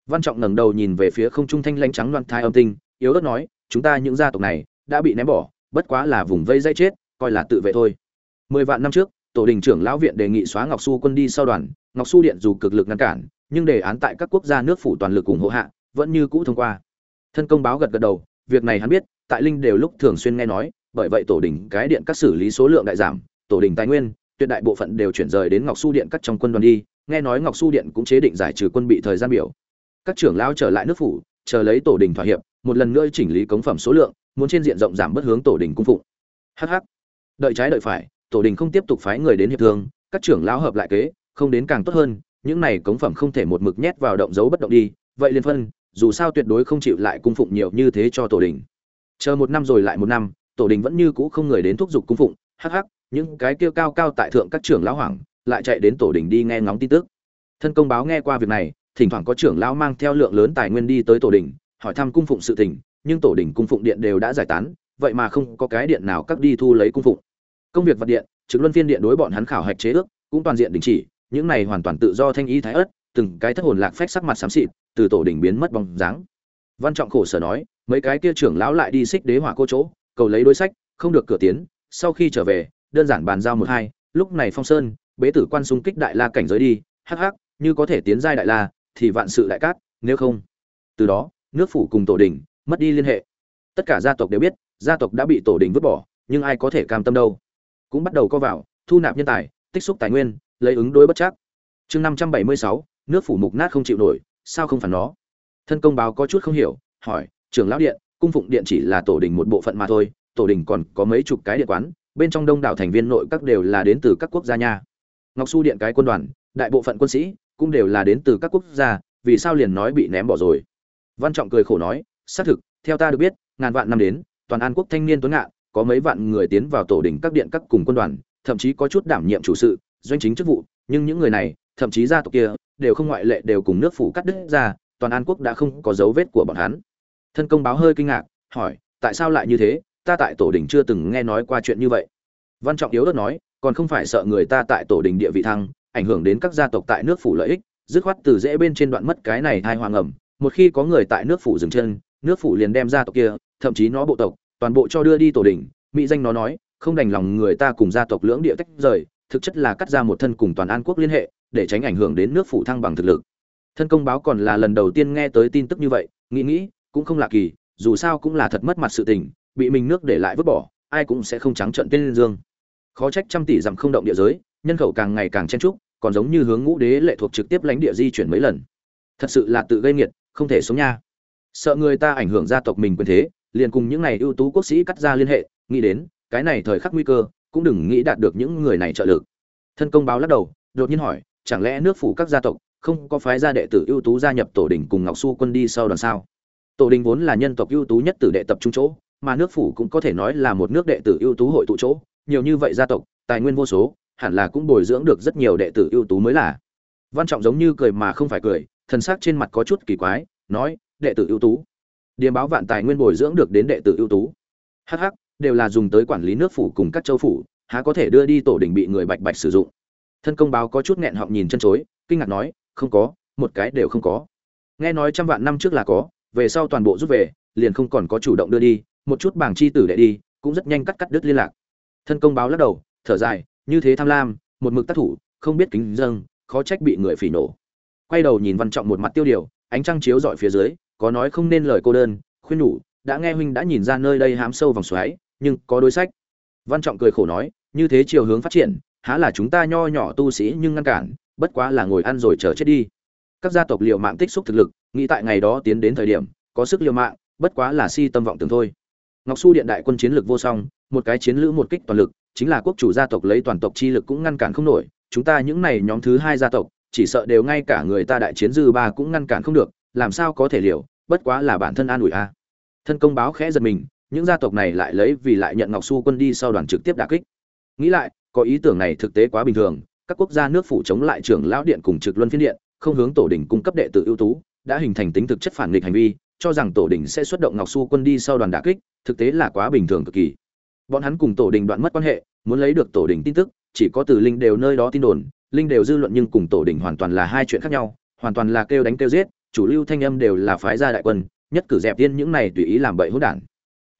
Văn trọng ngẩng đầu nhìn về phía không trung thanh lãnh trắng loan thai âm tinh, yếu ớt nói, chúng ta những gia tộc này đã bị ném bỏ, bất quá là vùng vây dây chết, coi là tự vệ thôi. Mười vạn năm trước, tổ đình trưởng lão viện đề nghị xóa ngọc su quân đi sau đoàn, ngọc su điện dù cực lực ngăn cản, nhưng đề án tại các quốc gia nước phủ toàn lực ủng hộ hạ, vẫn như cũ thông qua. Thân công báo gật gật đầu, việc này hắn biết, tại linh đều lúc thường xuyên nghe nói, bởi vậy tổ đình cái điện các xử lý số lượng đại giảm, tổ đình tài nguyên, tuyệt đại bộ phận đều chuyển rời đến ngọc su điện các trong quân đoàn đi, nghe nói ngọc su điện cũng chế định giải trừ quân bị thời gian biểu các trưởng lão trở lại nước phủ chờ lấy tổ đình thỏa hiệp một lần nữa chỉnh lý cống phẩm số lượng muốn trên diện rộng giảm bất hướng tổ đình cung phụng. Hh đợi trái đợi phải tổ đình không tiếp tục phái người đến hiệp thương các trưởng lão hợp lại kế không đến càng tốt hơn những này cống phẩm không thể một mực nhét vào động dấu bất động đi vậy liên phân dù sao tuyệt đối không chịu lại cung phụng nhiều như thế cho tổ đình. Chờ một năm rồi lại một năm tổ đình vẫn như cũ không người đến thúc giục cung phụng hắc hắc những cái kia cao cao tại thượng các trưởng lão hoảng, lại chạy đến tổ đình đi nghe ngóng tin tức. Thân công báo nghe qua việc này thỉnh thoảng có trưởng lão mang theo lượng lớn tài nguyên đi tới tổ đình, hỏi thăm cung phụng sự tình, nhưng tổ đình cung phụng điện đều đã giải tán, vậy mà không có cái điện nào các đi thu lấy cung phụng. Công việc vật điện, trực luân phiên điện đối bọn hắn khảo hạch chế ước, cũng toàn diện đình chỉ, những này hoàn toàn tự do thanh ý thái ớt, từng cái thất hồn lạc phách sắc mặt xám xịt, từ tổ đình biến mất bóng dáng. Văn trọng khổ sở nói, mấy cái kia trưởng lão lại đi xích đế hỏa cô chỗ, cầu lấy đối sách, không được cửa tiến, sau khi trở về, đơn giản bàn giao một hai, lúc này phong sơn, bế tử quan xung kích đại la cảnh giới đi, hắc hắc, như có thể tiến giai đại la thì vạn sự đại cát, nếu không. Từ đó, nước phủ cùng tổ đình mất đi liên hệ. Tất cả gia tộc đều biết, gia tộc đã bị tổ đình vứt bỏ, nhưng ai có thể cam tâm đâu. Cũng bắt đầu co vào, thu nạp nhân tài, tích xúc tài nguyên, lấy ứng đối bất chắc. Chương năm trăm bảy mươi sáu, nước phủ mục nát không chịu nổi, sao không phản nó? Thân công báo có chút không hiểu, hỏi, trưởng lão điện, cung phụng điện chỉ là tổ đình một bộ phận mà thôi, tổ đình còn có mấy chục cái điện quán, bên trong đông đảo thành viên nội các đều là đến từ các quốc gia nha. Ngọc su điện cái quân đoàn, đại bộ phận quân sĩ cũng đều là đến từ các quốc gia, vì sao liền nói bị ném bỏ rồi? Văn trọng cười khổ nói, xác thực, theo ta được biết, ngàn vạn năm đến, toàn an quốc thanh niên tuấn ngạn, có mấy vạn người tiến vào tổ đình các điện các cùng quân đoàn, thậm chí có chút đảm nhiệm chủ sự, doanh chính chức vụ, nhưng những người này, thậm chí gia tộc kia, đều không ngoại lệ đều cùng nước phủ cắt đứt ra, toàn an quốc đã không có dấu vết của bọn hắn. Thân công báo hơi kinh ngạc, hỏi, tại sao lại như thế? Ta tại tổ đình chưa từng nghe nói qua chuyện như vậy. Văn trọng yếu đất nói, còn không phải sợ người ta tại tổ đình địa vị thăng ảnh hưởng đến các gia tộc tại nước phủ lợi ích, dứt khoát từ dễ bên trên đoạn mất cái này thai hoàng ẩm. Một khi có người tại nước phủ dừng chân, nước phủ liền đem gia tộc kia, thậm chí nó bộ tộc, toàn bộ cho đưa đi tổ đình mỹ danh nó nói, không đành lòng người ta cùng gia tộc lưỡng địa tách rời, thực chất là cắt ra một thân cùng toàn an quốc liên hệ, để tránh ảnh hưởng đến nước phủ thăng bằng thực lực. Thân công báo còn là lần đầu tiên nghe tới tin tức như vậy, nghĩ nghĩ, cũng không lạ kỳ, dù sao cũng là thật mất mặt sự tình, bị mình nước để lại vứt bỏ, ai cũng sẽ không trắng trợn tên dương. Khó trách trăm tỷ dặm không động địa giới nhân khẩu càng ngày càng chen trúc, còn giống như hướng ngũ đế lệ thuộc trực tiếp lãnh địa di chuyển mấy lần. Thật sự là tự gây nghiệt, không thể sống nha. Sợ người ta ảnh hưởng gia tộc mình quyền thế, liền cùng những này ưu tú quốc sĩ cắt ra liên hệ, nghĩ đến, cái này thời khắc nguy cơ, cũng đừng nghĩ đạt được những người này trợ lực. Thân công báo lắc đầu, đột nhiên hỏi, chẳng lẽ nước phủ các gia tộc không có phái gia đệ tử ưu tú gia nhập tổ đình cùng ngọc su quân đi sau đoàn sao? Tổ đình vốn là nhân tộc ưu tú nhất tử đệ tập trung chỗ, mà nước phủ cũng có thể nói là một nước đệ tử ưu tú hội tụ chỗ, nhiều như vậy gia tộc, tài nguyên vô số hẳn là cũng bồi dưỡng được rất nhiều đệ tử ưu tú mới là. Văn trọng giống như cười mà không phải cười, thần sắc trên mặt có chút kỳ quái, nói, đệ tử ưu tú. Điềm báo vạn tài nguyên bồi dưỡng được đến đệ tử ưu tú. Hh đều là dùng tới quản lý nước phủ cùng các châu phủ, há có thể đưa đi tổ đình bị người bạch bạch sử dụng. Thân công báo có chút nghẹn họng nhìn chân chối, kinh ngạc nói, không có, một cái đều không có. Nghe nói trăm vạn năm trước là có, về sau toàn bộ rút về, liền không còn có chủ động đưa đi, một chút bảng chi tử đệ đi, cũng rất nhanh cắt cắt đứt liên lạc. Thân công báo lắc đầu, thở dài như thế tham lam, một mực tác thủ, không biết kính dâng, khó trách bị người phỉ nổ. Quay đầu nhìn văn trọng một mặt tiêu điều, ánh trăng chiếu dọi phía dưới, có nói không nên lời cô đơn, khuyên nhủ, đã nghe huynh đã nhìn ra nơi đây hám sâu vòng xoáy, nhưng có đối sách. Văn trọng cười khổ nói, như thế chiều hướng phát triển, há là chúng ta nho nhỏ tu sĩ nhưng ngăn cản, bất quá là ngồi ăn rồi chờ chết đi. Các gia tộc liều mạng tích xúc thực lực, nghĩ tại ngày đó tiến đến thời điểm, có sức liều mạng, bất quá là si tâm vọng tưởng thôi. Ngọc su điện đại quân chiến lực vô song, một cái chiến lữ một kích toàn lực chính là quốc chủ gia tộc lấy toàn tộc chi lực cũng ngăn cản không nổi, chúng ta những này nhóm thứ hai gia tộc, chỉ sợ đều ngay cả người ta đại chiến dư ba cũng ngăn cản không được, làm sao có thể liều, bất quá là bản thân an ủi a. Thân công báo khẽ giật mình, những gia tộc này lại lấy vì lại nhận ngọc su quân đi sau đoàn trực tiếp đả kích. Nghĩ lại, có ý tưởng này thực tế quá bình thường, các quốc gia nước phủ chống lại trưởng lão điện cùng trực luân phiên điện, không hướng tổ đình cung cấp đệ tử ưu tú, đã hình thành tính thực chất phản nghịch hành vi, cho rằng tổ đình sẽ xuất động ngọc su quân đi sau đoàn đả kích, thực tế là quá bình thường cực kỳ bọn hắn cùng tổ đình đoạn mất quan hệ, muốn lấy được tổ đình tin tức, chỉ có từ linh đều nơi đó tin đồn, linh đều dư luận nhưng cùng tổ đình hoàn toàn là hai chuyện khác nhau, hoàn toàn là kêu đánh kêu giết, chủ lưu thanh âm đều là phái gia đại quân, nhất cử dẹp tiên những này tùy ý làm bậy hỗn đản.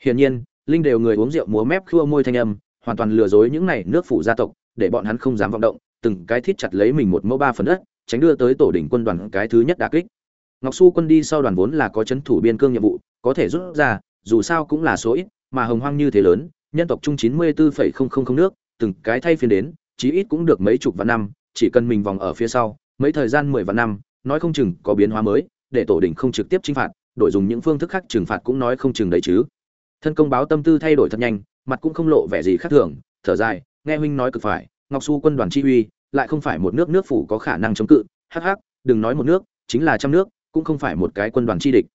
Hiển nhiên, linh đều người uống rượu múa mép khua môi thanh âm, hoàn toàn lừa dối những này nước phủ gia tộc, để bọn hắn không dám vọng động, từng cái thít chặt lấy mình một mẫu ba phần đất, tránh đưa tới tổ đỉnh quân đoàn cái thứ nhất đả kích. Ngọc su quân đi sau đoàn vốn là có chấn thủ biên cương nhiệm vụ, có thể rút ra, dù sao cũng là số ít, mà hồng hoang như thế lớn nhân tộc chung chín mươi bốn nước, từng cái thay phiên đến, chí ít cũng được mấy chục vạn năm, chỉ cần mình vòng ở phía sau, mấy thời gian mười vạn năm, nói không chừng có biến hóa mới, để tổ đỉnh không trực tiếp chinh phạt, đổi dùng những phương thức khác trừng phạt cũng nói không chừng đấy chứ. Thân công báo tâm tư thay đổi thật nhanh, mặt cũng không lộ vẻ gì khác thường, thở dài, nghe huynh nói cực phải, ngọc su quân đoàn chi uy, lại không phải một nước nước phủ có khả năng chống cự, hắc hắc, đừng nói một nước, chính là trăm nước, cũng không phải một cái quân đoàn chi địch.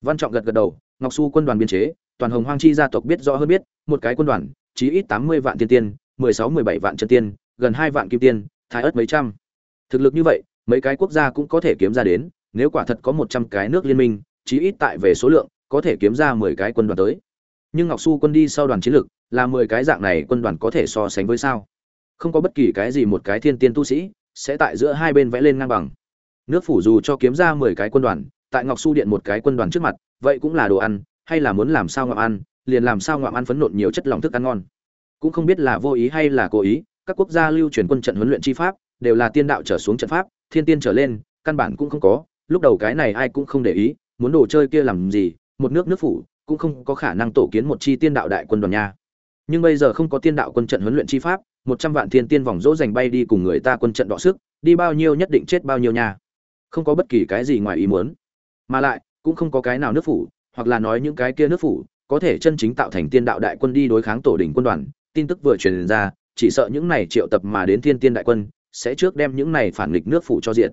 Văn trọng gật gật đầu ngọc su quân đoàn biên chế, toàn hồng hoang chi gia tộc biết rõ hơn biết, một cái quân đoàn, chí ít tám mươi vạn tiên tiên, mười sáu, mười bảy vạn chân tiên, gần hai vạn kim tiên, thái ớt mấy trăm. Thực lực như vậy, mấy cái quốc gia cũng có thể kiếm ra đến, nếu quả thật có một trăm cái nước liên minh, chí ít tại về số lượng, có thể kiếm ra mười cái quân đoàn tới. Nhưng ngọc su quân đi sau đoàn chiến lực là mười cái dạng này quân đoàn có thể so sánh với sao? Không có bất kỳ cái gì một cái thiên tiên tu sĩ sẽ tại giữa hai bên vẽ lên ngang bằng. Nước phủ dù cho kiếm ra mười cái quân đoàn, tại ngọc su điện một cái quân đoàn trước mặt vậy cũng là đồ ăn, hay là muốn làm sao ngoạm ăn, liền làm sao ngoạm ăn phấn nộn nhiều chất lỏng thức ăn ngon. Cũng không biết là vô ý hay là cố ý, các quốc gia lưu truyền quân trận huấn luyện chi pháp, đều là tiên đạo trở xuống trận pháp, thiên tiên trở lên, căn bản cũng không có. Lúc đầu cái này ai cũng không để ý, muốn đồ chơi kia làm gì, một nước nước phủ, cũng không có khả năng tổ kiến một chi tiên đạo đại quân đoàn nha. Nhưng bây giờ không có tiên đạo quân trận huấn luyện chi pháp, một trăm vạn thiên tiên vòng dỗ dành bay đi cùng người ta quân trận đọ sức, đi bao nhiêu nhất định chết bao nhiêu nha. Không có bất kỳ cái gì ngoài ý muốn. Mà lại cũng không có cái nào nước phủ, hoặc là nói những cái kia nước phủ, có thể chân chính tạo thành tiên đạo đại quân đi đối kháng tổ đỉnh quân đoàn. Tin tức vừa truyền ra, chỉ sợ những này triệu tập mà đến thiên tiên đại quân sẽ trước đem những này phản nghịch nước phủ cho diện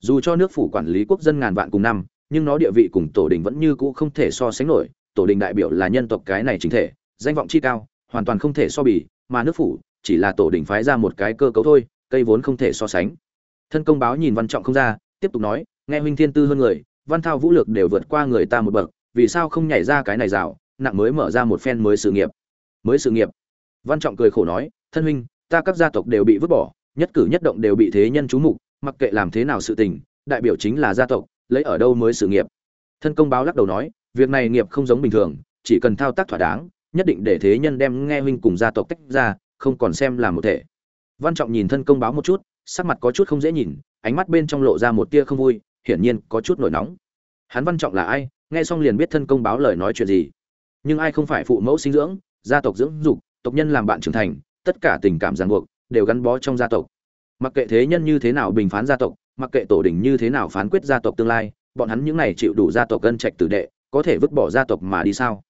dù cho nước phủ quản lý quốc dân ngàn vạn cùng năm, nhưng nó địa vị cùng tổ đình vẫn như cũ không thể so sánh nổi. Tổ đình đại biểu là nhân tộc cái này chính thể, danh vọng chi cao, hoàn toàn không thể so bì, mà nước phủ chỉ là tổ đình phái ra một cái cơ cấu thôi, cây vốn không thể so sánh. Thân công báo nhìn văn trọng không ra, tiếp tục nói, nghe huynh thiên tư hơn người văn thao vũ lực đều vượt qua người ta một bậc, vì sao không nhảy ra cái này rào, nặng mới mở ra một phen mới sự nghiệp. Mới sự nghiệp. Văn trọng cười khổ nói, thân huynh, ta các gia tộc đều bị vứt bỏ, nhất cử nhất động đều bị thế nhân chú mục, mặc kệ làm thế nào sự tình, đại biểu chính là gia tộc, lấy ở đâu mới sự nghiệp. Thân công báo lắc đầu nói, việc này nghiệp không giống bình thường, chỉ cần thao tác thỏa đáng, nhất định để thế nhân đem nghe huynh cùng gia tộc tách ra, không còn xem là một thể. Văn trọng nhìn thân công báo một chút, sắc mặt có chút không dễ nhìn, ánh mắt bên trong lộ ra một tia không vui hiển nhiên có chút nổi nóng. Hắn văn trọng là ai, nghe xong liền biết thân công báo lời nói chuyện gì. Nhưng ai không phải phụ mẫu sinh dưỡng, gia tộc dưỡng dục, tộc nhân làm bạn trưởng thành, tất cả tình cảm ràng buộc, đều gắn bó trong gia tộc. Mặc kệ thế nhân như thế nào bình phán gia tộc, mặc kệ tổ đình như thế nào phán quyết gia tộc tương lai, bọn hắn những này chịu đủ gia tộc cân trạch tử đệ, có thể vứt bỏ gia tộc mà đi sao?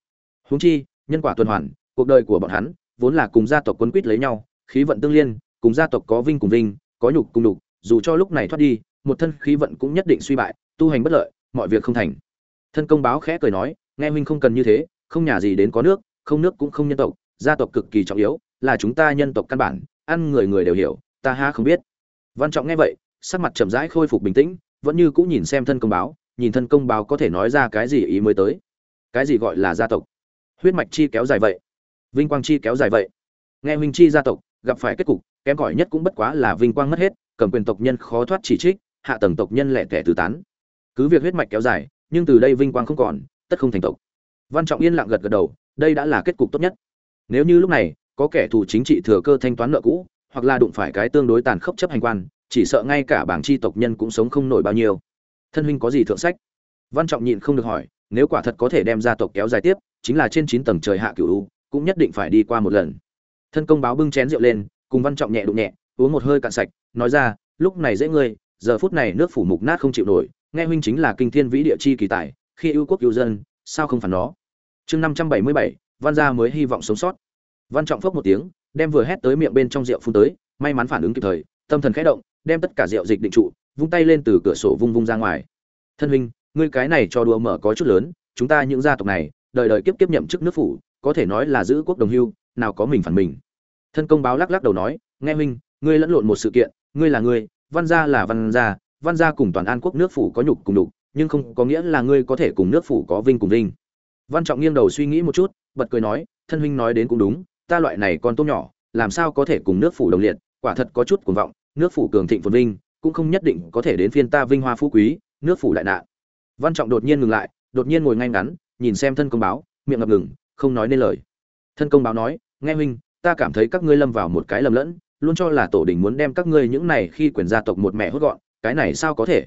Huống chi, nhân quả tuần hoàn, cuộc đời của bọn hắn vốn là cùng gia tộc quân quýt lấy nhau, khí vận tương liên, cùng gia tộc có vinh cùng vinh, có nhục cùng đục dù cho lúc này thoát đi một thân khí vận cũng nhất định suy bại, tu hành bất lợi, mọi việc không thành. Thân công báo khẽ cười nói, nghe huynh không cần như thế, không nhà gì đến có nước, không nước cũng không nhân tộc, gia tộc cực kỳ trọng yếu, là chúng ta nhân tộc căn bản, ăn người người đều hiểu, ta ha không biết. Văn trọng nghe vậy, sắc mặt chậm rãi khôi phục bình tĩnh, vẫn như cũ nhìn xem thân công báo, nhìn thân công báo có thể nói ra cái gì ý mới tới. Cái gì gọi là gia tộc? Huyết mạch chi kéo dài vậy. Vinh quang chi kéo dài vậy. Nghe huynh chi gia tộc, gặp phải kết cục, kém cỏi nhất cũng bất quá là vinh quang mất hết, cầm quyền tộc nhân khó thoát chỉ trích hạ tầng tộc nhân lẻ tẻ tứ tán. Cứ việc huyết mạch kéo dài, nhưng từ đây vinh quang không còn, tất không thành tộc. Văn trọng yên lặng gật gật đầu, đây đã là kết cục tốt nhất. Nếu như lúc này, có kẻ thù chính trị thừa cơ thanh toán nợ cũ, hoặc là đụng phải cái tương đối tàn khốc chấp hành quan, chỉ sợ ngay cả bảng chi tộc nhân cũng sống không nổi bao nhiêu. Thân huynh có gì thượng sách? Văn trọng nhịn không được hỏi, nếu quả thật có thể đem gia tộc kéo dài tiếp, chính là trên chín tầng trời hạ cửu u, cũng nhất định phải đi qua một lần. Thân công báo bưng chén rượu lên, cùng văn trọng nhẹ đụng nhẹ, uống một hơi cạn sạch, nói ra, lúc này dễ ngươi giờ phút này nước phủ mục nát không chịu nổi, nghe huynh chính là kinh thiên vĩ địa chi kỳ tài, khi ưu quốc ưu dân, sao không phản nó? Chương năm trăm bảy mươi bảy, văn gia mới hy vọng sống sót. Văn trọng phốc một tiếng, đem vừa hét tới miệng bên trong rượu phun tới, may mắn phản ứng kịp thời, tâm thần khẽ động, đem tất cả rượu dịch định trụ, vung tay lên từ cửa sổ vung vung ra ngoài. Thân huynh, ngươi cái này cho đùa mở có chút lớn, chúng ta những gia tộc này, đời đời kiếp kiếp nhậm chức nước phủ, có thể nói là giữ quốc đồng hưu, nào có mình phản mình. Thân công báo lắc lắc đầu nói, nghe huynh, ngươi lẫn lộn một sự kiện, ngươi là ngươi văn gia là văn gia văn gia cùng toàn an quốc nước phủ có nhục cùng đục, nhưng không có nghĩa là ngươi có thể cùng nước phủ có vinh cùng vinh. Văn trọng nghiêng đầu suy nghĩ một chút, bật cười nói, thân huynh nói đến cũng đúng, ta loại này còn tôm nhỏ, làm sao có thể cùng nước phủ đồng liệt, quả thật có chút cuồng vọng, nước phủ cường thịnh phồn vinh, cũng không nhất định có thể đến phiên ta vinh hoa phú quý, nước phủ lại nạn. Văn trọng đột nhiên ngừng lại, đột nhiên ngồi ngay ngắn, nhìn xem thân công báo, miệng ngập ngừng, không nói nên lời. Thân công báo nói, nghe huynh, ta cảm thấy các ngươi lâm vào một cái lầm lẫn luôn cho là tổ đình muốn đem các ngươi những này khi quyền gia tộc một mẹ hốt gọn, cái này sao có thể?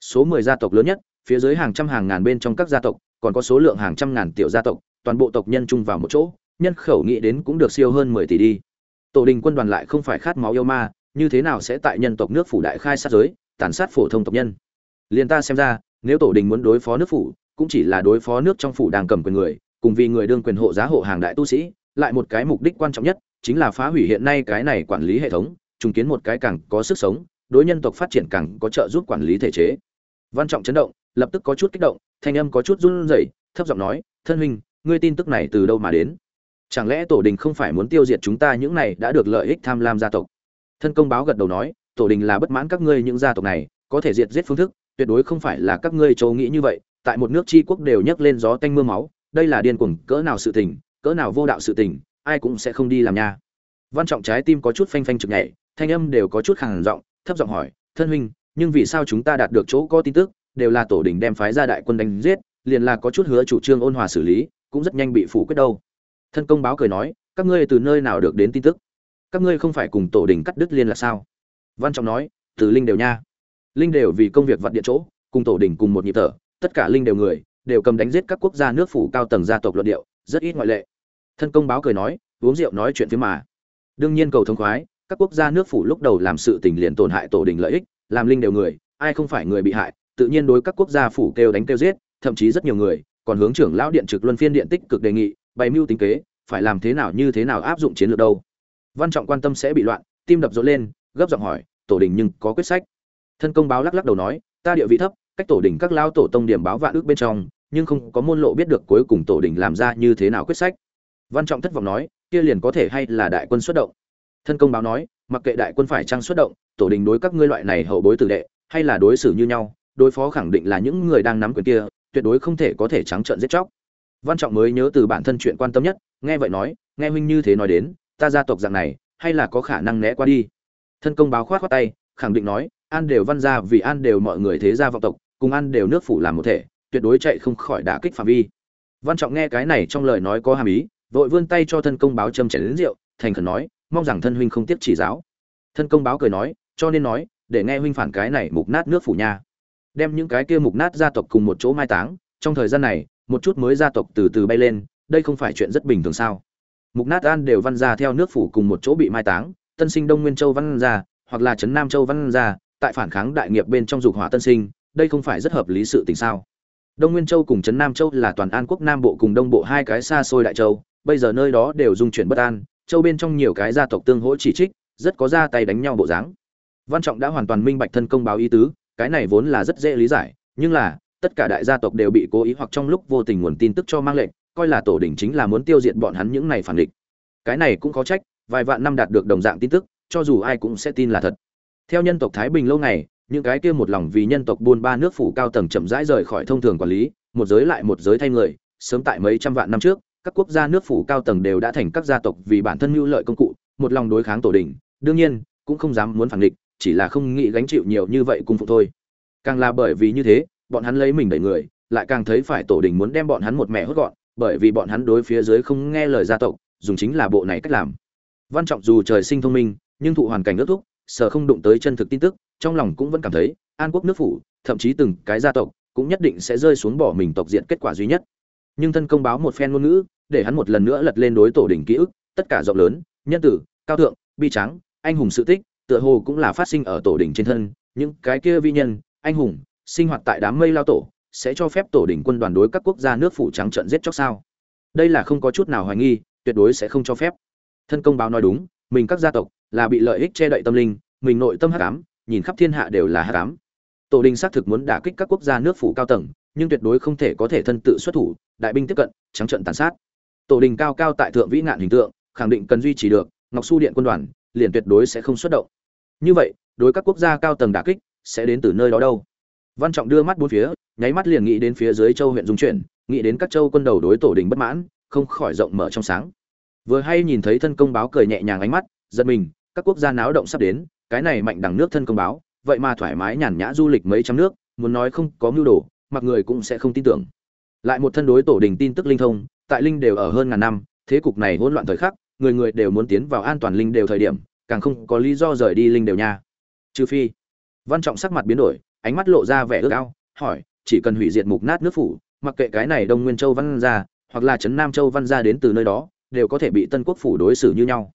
Số mười gia tộc lớn nhất, phía dưới hàng trăm hàng ngàn bên trong các gia tộc, còn có số lượng hàng trăm ngàn tiểu gia tộc, toàn bộ tộc nhân chung vào một chỗ, nhân khẩu nghĩ đến cũng được siêu hơn mười tỷ đi. Tổ đình quân đoàn lại không phải khát máu yêu ma, như thế nào sẽ tại nhân tộc nước phủ đại khai sát giới, tàn sát phổ thông tộc nhân? Liên ta xem ra, nếu tổ đình muốn đối phó nước phủ, cũng chỉ là đối phó nước trong phủ đang cầm quyền người, cùng vì người đương quyền hộ giá hộ hàng đại tu sĩ, lại một cái mục đích quan trọng nhất chính là phá hủy hiện nay cái này quản lý hệ thống, trùng kiến một cái càng có sức sống, đối nhân tộc phát triển càng có trợ giúp quản lý thể chế. Văn trọng chấn động, lập tức có chút kích động, thanh âm có chút run rẩy, thấp giọng nói, thân huynh, ngươi tin tức này từ đâu mà đến? Chẳng lẽ tổ đình không phải muốn tiêu diệt chúng ta những này đã được lợi ích tham lam gia tộc? Thân công báo gật đầu nói, tổ đình là bất mãn các ngươi những gia tộc này, có thể diệt giết phương thức, tuyệt đối không phải là các ngươi châu nghĩ như vậy, tại một nước tri quốc đều nhấc lên gió tanh mưa máu, đây là điên cuồng, cỡ nào sự tình, cỡ nào vô đạo sự tình ai cũng sẽ không đi làm nha. Văn trọng trái tim có chút phanh phanh trực nhảy, thanh âm đều có chút khàn giọng, thấp giọng hỏi, thân huynh, nhưng vì sao chúng ta đạt được chỗ có tin tức, đều là tổ đình đem phái ra đại quân đánh giết, liền là có chút hứa chủ trương ôn hòa xử lý, cũng rất nhanh bị phủ quyết đâu. Thân công báo cười nói, các ngươi từ nơi nào được đến tin tức? Các ngươi không phải cùng tổ đình cắt đứt liên là sao? Văn trọng nói, từ linh đều nha. Linh đều vì công việc vặt điện chỗ, cùng tổ đình cùng một nhịp thở, tất cả linh đều người, đều cầm đánh giết các quốc gia nước phủ cao tầng gia tộc luận điệu, rất ít ngoại lệ thân công báo cười nói, uống rượu nói chuyện phía mà. Đương nhiên cầu thông khoái, các quốc gia nước phủ lúc đầu làm sự tình liền tổn hại tổ đình lợi ích, làm linh đều người, ai không phải người bị hại, tự nhiên đối các quốc gia phủ kêu đánh kêu giết, thậm chí rất nhiều người, còn hướng trưởng lão điện trực luân phiên điện tích cực đề nghị, bày mưu tính kế, phải làm thế nào như thế nào áp dụng chiến lược đâu. Văn trọng quan tâm sẽ bị loạn, tim đập rộn lên, gấp giọng hỏi, tổ đình nhưng có quyết sách? Thân công báo lắc lắc đầu nói, ta địa vị thấp, cách tổ đình các lao tổ tông điểm báo vạn ước bên trong, nhưng không có môn lộ biết được cuối cùng tổ đình làm ra như thế nào quyết sách văn trọng thất vọng nói, kia liền có thể hay là đại quân xuất động? Thân công báo nói, mặc kệ đại quân phải trang xuất động, tổ đình đối các ngươi loại này hậu bối tử đệ, hay là đối xử như nhau, đối phó khẳng định là những người đang nắm quyền kia, tuyệt đối không thể có thể trắng trợn giết chóc. Văn trọng mới nhớ từ bản thân chuyện quan tâm nhất, nghe vậy nói, nghe huynh như thế nói đến, ta gia tộc dạng này, hay là có khả năng né qua đi? Thân công báo khoát khoát tay, khẳng định nói, an đều văn gia, vì an đều mọi người thế gia vọng tộc, cùng an đều nước phủ làm một thể, tuyệt đối chạy không khỏi đả kích phạm vi. Văn trọng nghe cái này trong lời nói có hàm ý vội vươn tay cho thân công báo châm chảy đến rượu, thành khẩn nói, mong rằng thân huynh không tiếp chỉ giáo. Thân công báo cười nói, cho nên nói, để nghe huynh phản cái này mục nát nước phủ nha. Đem những cái kia mục nát gia tộc cùng một chỗ mai táng, trong thời gian này, một chút mới gia tộc từ từ bay lên, đây không phải chuyện rất bình thường sao? Mục nát an đều văn ra theo nước phủ cùng một chỗ bị mai táng, tân sinh đông nguyên châu văn ra, hoặc là trấn nam châu văn ra, tại phản kháng đại nghiệp bên trong dục hỏa tân sinh, đây không phải rất hợp lý sự tình sao? Đông nguyên châu cùng trấn nam châu là toàn an quốc nam bộ cùng đông bộ hai cái xa xôi đại châu bây giờ nơi đó đều dung chuyển bất an, châu bên trong nhiều cái gia tộc tương hỗ chỉ trích, rất có ra tay đánh nhau bộ dáng. Văn trọng đã hoàn toàn minh bạch thân công báo ý tứ, cái này vốn là rất dễ lý giải, nhưng là, tất cả đại gia tộc đều bị cố ý hoặc trong lúc vô tình nguồn tin tức cho mang lệnh, coi là tổ đỉnh chính là muốn tiêu diệt bọn hắn những này phản địch. Cái này cũng có trách, vài vạn năm đạt được đồng dạng tin tức, cho dù ai cũng sẽ tin là thật. Theo nhân tộc thái bình lâu ngày, những cái kia một lòng vì nhân tộc buôn ba nước phủ cao tầng chậm rãi rời khỏi thông thường quản lý, một giới lại một giới thay người, sớm tại mấy trăm vạn năm trước các quốc gia nước phủ cao tầng đều đã thành các gia tộc vì bản thân mưu lợi công cụ một lòng đối kháng tổ đình. Đương nhiên cũng không dám muốn phản nghịch, chỉ là không nghĩ gánh chịu nhiều như vậy cung phụ thôi. Càng là bởi vì như thế bọn hắn lấy mình đẩy người lại càng thấy phải tổ đình muốn đem bọn hắn một mẹ hốt gọn bởi vì bọn hắn đối phía dưới không nghe lời gia tộc dùng chính là bộ này cách làm. Văn trọng dù trời sinh thông minh nhưng thụ hoàn cảnh ước thúc sợ không đụng tới chân thực tin tức trong lòng cũng vẫn cảm thấy an quốc nước phủ thậm chí từng cái gia tộc cũng nhất định sẽ rơi xuống bỏ mình tộc diện kết quả duy nhất nhưng thân công báo một phen ngôn ngữ, để hắn một lần nữa lật lên đối tổ đỉnh ký ức, tất cả rộng lớn, nhân tử, cao thượng, bi trắng anh hùng sự tích, tựa hồ cũng là phát sinh ở tổ đỉnh trên thân, những cái kia vi nhân, anh hùng, sinh hoạt tại đám mây lao tổ, sẽ cho phép tổ đỉnh quân đoàn đối các quốc gia nước phủ trắng trận giết chóc sao? Đây là không có chút nào hoài nghi, tuyệt đối sẽ không cho phép. Thân công báo nói đúng, mình các gia tộc là bị lợi ích che đậy tâm linh, mình nội tâm hắc ám, nhìn khắp thiên hạ đều là hắc ám. Tổ đình xác thực muốn đả kích các quốc gia nước phủ cao tầng nhưng tuyệt đối không thể có thể thân tự xuất thủ, đại binh tiếp cận, trắng trận tàn sát. Tổ đình cao cao tại thượng vĩ ngạn hình tượng, khẳng định cần duy trì được, ngọc su điện quân đoàn, liền tuyệt đối sẽ không xuất động. Như vậy, đối các quốc gia cao tầng đả kích, sẽ đến từ nơi đó đâu? Văn trọng đưa mắt bốn phía, nháy mắt liền nghĩ đến phía dưới châu huyện dung chuyển, nghĩ đến các châu quân đầu đối tổ đình bất mãn, không khỏi rộng mở trong sáng. Vừa hay nhìn thấy thân công báo cười nhẹ nhàng ánh mắt, giật mình, các quốc gia náo động sắp đến, cái này mạnh đẳng nước thân công báo, vậy mà thoải mái nhàn nhã du lịch mấy trăm nước, muốn nói không có mưu đồ mặc người cũng sẽ không tin tưởng. Lại một thân đối tổ đình tin tức linh thông, tại linh đều ở hơn ngàn năm, thế cục này hỗn loạn thời khắc, người người đều muốn tiến vào an toàn linh đều thời điểm, càng không có lý do rời đi linh đều nha. Trừ phi, văn trọng sắc mặt biến đổi, ánh mắt lộ ra vẻ ước ao, hỏi, chỉ cần hủy diệt mục nát nước phủ, mặc kệ cái này đông nguyên châu văn ra hoặc là trấn nam châu văn ra đến từ nơi đó, đều có thể bị tân quốc phủ đối xử như nhau.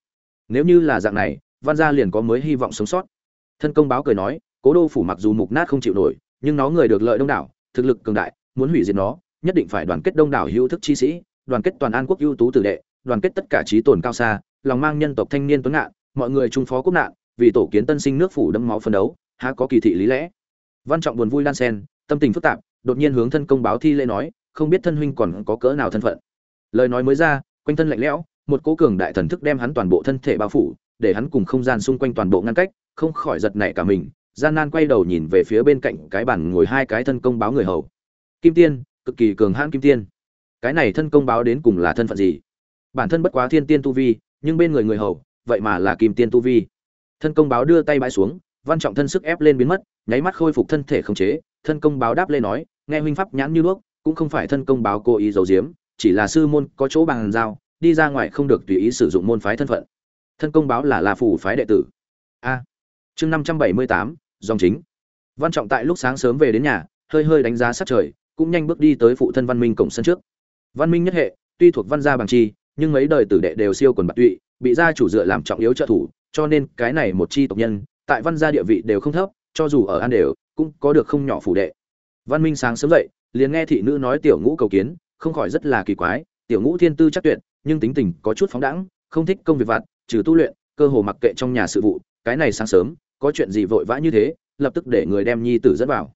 Nếu như là dạng này, văn gia liền có mới hy vọng sống sót. Thân công báo cười nói, cố đô phủ mặc dù mục nát không chịu nổi, nhưng nó người được lợi đông đảo thực lực cường đại, muốn hủy diệt nó, nhất định phải đoàn kết đông đảo hữu thức chi sĩ, đoàn kết toàn an quốc ưu tú tử đệ, đoàn kết tất cả trí tồn cao xa, lòng mang nhân tộc thanh niên tuấn ngạn, mọi người trung phó quốc nạn, vì tổ kiến tân sinh nước phủ đẫm máu phân đấu, há có kỳ thị lý lẽ. Văn trọng buồn vui lan sen tâm tình phức tạp, đột nhiên hướng thân công báo thi lễ nói, không biết thân huynh còn có cỡ nào thân phận. Lời nói mới ra, quanh thân lạnh lẽo, một cỗ cường đại thần thức đem hắn toàn bộ thân thể bao phủ, để hắn cùng không gian xung quanh toàn bộ ngăn cách, không khỏi giật nảy cả mình gian nan quay đầu nhìn về phía bên cạnh cái bàn ngồi hai cái thân công báo người hầu. Kim tiên, cực kỳ cường hãn kim tiên. Cái này thân công báo đến cùng là thân phận gì? Bản thân bất quá thiên tiên tu vi, nhưng bên người người hầu, vậy mà là kim tiên tu vi. Thân công báo đưa tay bãi xuống, văn trọng thân sức ép lên biến mất, nháy mắt khôi phục thân thể khống chế, thân công báo đáp lên nói, nghe huynh pháp nhãn như đuốc, cũng không phải thân công báo cố ý giấu giếm, chỉ là sư môn có chỗ bằng giao, đi ra ngoài không được tùy ý sử dụng môn phái thân phận. Thân công báo là la phủ phái đệ tử. A chương năm trăm bảy mươi tám, dòng chính. Văn trọng tại lúc sáng sớm về đến nhà, hơi hơi đánh giá sát trời, cũng nhanh bước đi tới phụ thân văn minh cổng sân trước. Văn minh nhất hệ, tuy thuộc văn gia bằng chi, nhưng mấy đời tử đệ đều siêu quần bạc tụy, bị gia chủ dựa làm trọng yếu trợ thủ, cho nên cái này một chi tộc nhân, tại văn gia địa vị đều không thấp, cho dù ở an đều, cũng có được không nhỏ phủ đệ. Văn minh sáng sớm dậy, liền nghe thị nữ nói tiểu ngũ cầu kiến, không khỏi rất là kỳ quái, tiểu ngũ thiên tư chắc tuyệt, nhưng tính tình có chút phóng đãng, không thích công việc vặt, trừ tu luyện, cơ hồ mặc kệ trong nhà sự vụ, cái này sáng sớm có chuyện gì vội vã như thế, lập tức để người đem nhi tử dẫn vào.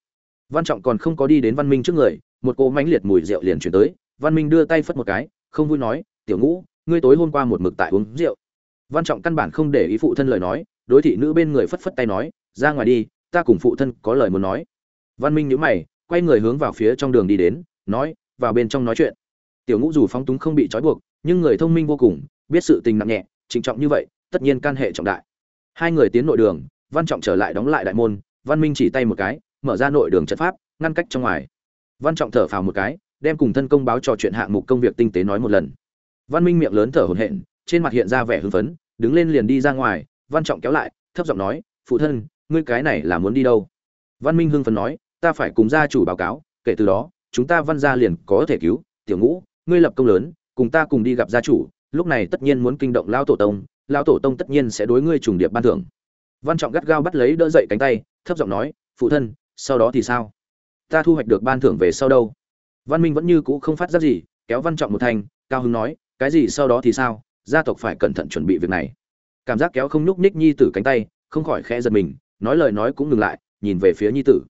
Văn trọng còn không có đi đến văn minh trước người, một cô mãnh liệt mùi rượu liền chuyển tới, văn minh đưa tay phất một cái, không vui nói, tiểu ngũ, ngươi tối hôm qua một mực tại uống rượu. Văn trọng căn bản không để ý phụ thân lời nói, đối thị nữ bên người phất phất tay nói, ra ngoài đi, ta cùng phụ thân có lời muốn nói. Văn minh nhíu mày, quay người hướng vào phía trong đường đi đến, nói, vào bên trong nói chuyện. Tiểu ngũ dù phóng túng không bị trói buộc, nhưng người thông minh vô cùng, biết sự tình nặng nhẹ, trịnh trọng như vậy, tất nhiên can hệ trọng đại. Hai người tiến nội đường văn trọng trở lại đóng lại đại môn, văn minh chỉ tay một cái, mở ra nội đường trận pháp, ngăn cách trong ngoài. Văn trọng thở phào một cái, đem cùng thân công báo trò chuyện hạng mục công việc tinh tế nói một lần. Văn minh miệng lớn thở hổn hển, trên mặt hiện ra vẻ hưng phấn, đứng lên liền đi ra ngoài, văn trọng kéo lại, thấp giọng nói, phụ thân, ngươi cái này là muốn đi đâu? Văn minh hưng phấn nói, ta phải cùng gia chủ báo cáo, kể từ đó, chúng ta văn gia liền có thể cứu, tiểu ngũ, ngươi lập công lớn, cùng ta cùng đi gặp gia chủ, lúc này tất nhiên muốn kinh động lão tổ tông, lão tổ tông tất nhiên sẽ đối ngươi trùng điệp ban thưởng văn trọng gắt gao bắt lấy đỡ dậy cánh tay, thấp giọng nói, phụ thân, sau đó thì sao? Ta thu hoạch được ban thưởng về sau đâu? Văn minh vẫn như cũ không phát giác gì, kéo văn trọng một thành cao hứng nói, cái gì sau đó thì sao? Gia tộc phải cẩn thận chuẩn bị việc này. Cảm giác kéo không nhúc ních nhi tử cánh tay, không khỏi khẽ giật mình, nói lời nói cũng ngừng lại, nhìn về phía nhi tử.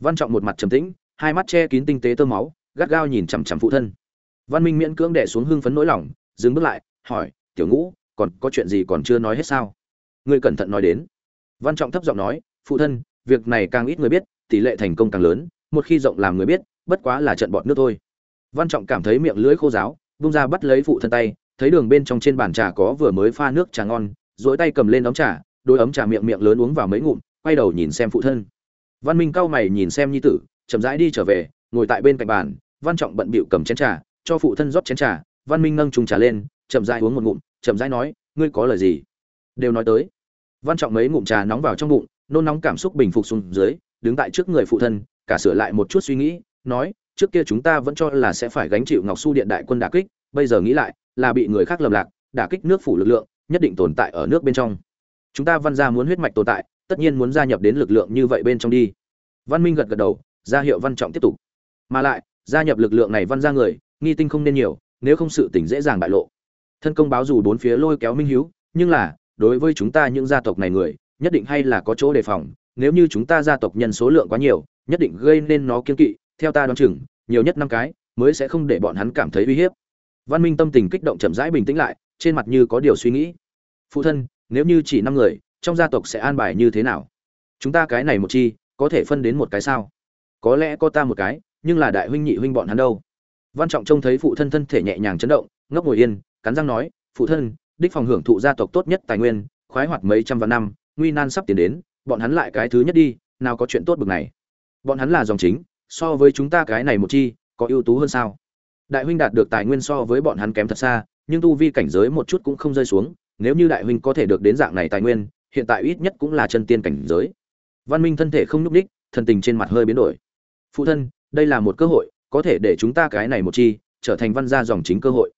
Văn trọng một mặt trầm tĩnh, hai mắt che kín tinh tế tơ máu, gắt gao nhìn chằm chằm phụ thân. Văn minh miễn cưỡng đẻ xuống hưng phấn nỗi lòng, dừng bước lại, hỏi, tiểu ngũ, còn có chuyện gì còn chưa nói hết sao? Ngươi cẩn thận nói đến văn trọng thấp giọng nói, phụ thân, việc này càng ít người biết, tỷ lệ thành công càng lớn, một khi rộng làm người biết, bất quá là trận bọt nước thôi. Văn trọng cảm thấy miệng lưỡi khô giáo bung ra bắt lấy phụ thân tay, thấy đường bên trong trên bàn trà có vừa mới pha nước trà ngon, duỗi tay cầm lên ấm trà, đôi ấm trà miệng miệng lớn uống vào mấy ngụm, quay đầu nhìn xem phụ thân. Văn minh cao mày nhìn xem nhi tử, chậm rãi đi trở về, ngồi tại bên cạnh bàn, văn trọng bận bịu cầm chén trà, cho phụ thân rót chén trà, văn minh nâng chung trà lên, chậm rãi uống một ngụm, chậm rãi nói, ngươi có lời gì? Đều nói tới văn trọng mấy ngụm trà nóng vào trong bụng, nôn nóng cảm xúc bình phục xuống dưới, đứng tại trước người phụ thân, cả sửa lại một chút suy nghĩ, nói, trước kia chúng ta vẫn cho là sẽ phải gánh chịu ngọc su điện đại quân đả kích, bây giờ nghĩ lại, là bị người khác lầm lạc, đả kích nước phủ lực lượng, nhất định tồn tại ở nước bên trong. Chúng ta văn gia muốn huyết mạch tồn tại, tất nhiên muốn gia nhập đến lực lượng như vậy bên trong đi. Văn minh gật gật đầu, ra hiệu văn trọng tiếp tục. Mà lại, gia nhập lực lượng này văn gia người, nghi tinh không nên nhiều, nếu không sự tỉnh dễ dàng bại lộ. Thân công báo dù bốn phía lôi kéo minh hiếu, nhưng là đối với chúng ta những gia tộc này người, nhất định hay là có chỗ đề phòng, nếu như chúng ta gia tộc nhân số lượng quá nhiều, nhất định gây nên nó kiên kỵ, theo ta đoán chừng, nhiều nhất năm cái, mới sẽ không để bọn hắn cảm thấy uy hiếp. Văn minh tâm tình kích động chậm rãi bình tĩnh lại, trên mặt như có điều suy nghĩ. Phụ thân, nếu như chỉ năm người, trong gia tộc sẽ an bài như thế nào? Chúng ta cái này một chi, có thể phân đến một cái sao? Có lẽ có ta một cái, nhưng là đại huynh nhị huynh bọn hắn đâu. Văn trọng trông thấy phụ thân thân thể nhẹ nhàng chấn động, ngốc ngồi yên, cắn răng nói, phụ thân đích phòng hưởng thụ gia tộc tốt nhất tài nguyên, khoái hoạt mấy trăm vạn năm, nguy nan sắp tiến đến, bọn hắn lại cái thứ nhất đi, nào có chuyện tốt bực này. Bọn hắn là dòng chính, so với chúng ta cái này một chi, có ưu tú hơn sao? Đại huynh đạt được tài nguyên so với bọn hắn kém thật xa, nhưng tu vi cảnh giới một chút cũng không rơi xuống, nếu như đại huynh có thể được đến dạng này tài nguyên, hiện tại ít nhất cũng là chân tiên cảnh giới. Văn minh thân thể không nhúc ních thần tình trên mặt hơi biến đổi. Phụ thân, đây là một cơ hội, có thể để chúng ta cái này một chi, trở thành văn gia dòng chính cơ hội.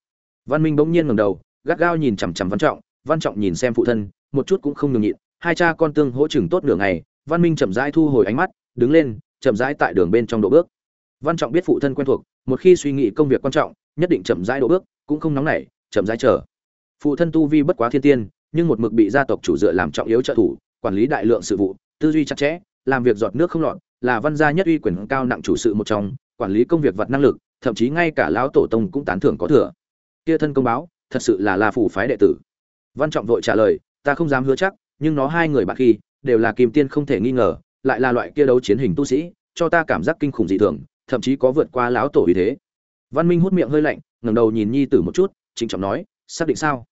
Văn minh bỗng nhiên ngẩng đầu gắt gao nhìn chằm chằm văn trọng văn trọng nhìn xem phụ thân, một chút cũng không nhường nhịn, hai cha con tương hỗ chừng tốt nửa ngày, văn minh chậm rãi thu hồi ánh mắt, đứng lên, chậm rãi tại đường bên trong độ bước. Văn trọng biết phụ thân quen thuộc, một khi suy nghĩ công việc quan trọng, nhất định chậm rãi độ bước, cũng không nóng nảy, chậm rãi chờ. Phụ thân tu vi bất quá thiên tiên, nhưng một mực bị gia tộc chủ dựa làm trọng yếu trợ thủ, quản lý đại lượng sự vụ, tư duy chặt chẽ, làm việc giọt nước không lọt, là văn gia nhất uy quyền cao nặng chủ sự một trong, quản lý công việc vật năng lực, thậm chí ngay cả lão tổ tông cũng tán thưởng có thừa. Kia thân công báo thật sự là la phủ phái đệ tử. Văn trọng vội trả lời, ta không dám hứa chắc, nhưng nó hai người bạn khi, đều là kim tiên không thể nghi ngờ, lại là loại kia đấu chiến hình tu sĩ, cho ta cảm giác kinh khủng dị thường, thậm chí có vượt qua lão tổ ý thế. Văn minh hút miệng hơi lạnh, ngẩng đầu nhìn nhi tử một chút chính trọng nói, xác định sao?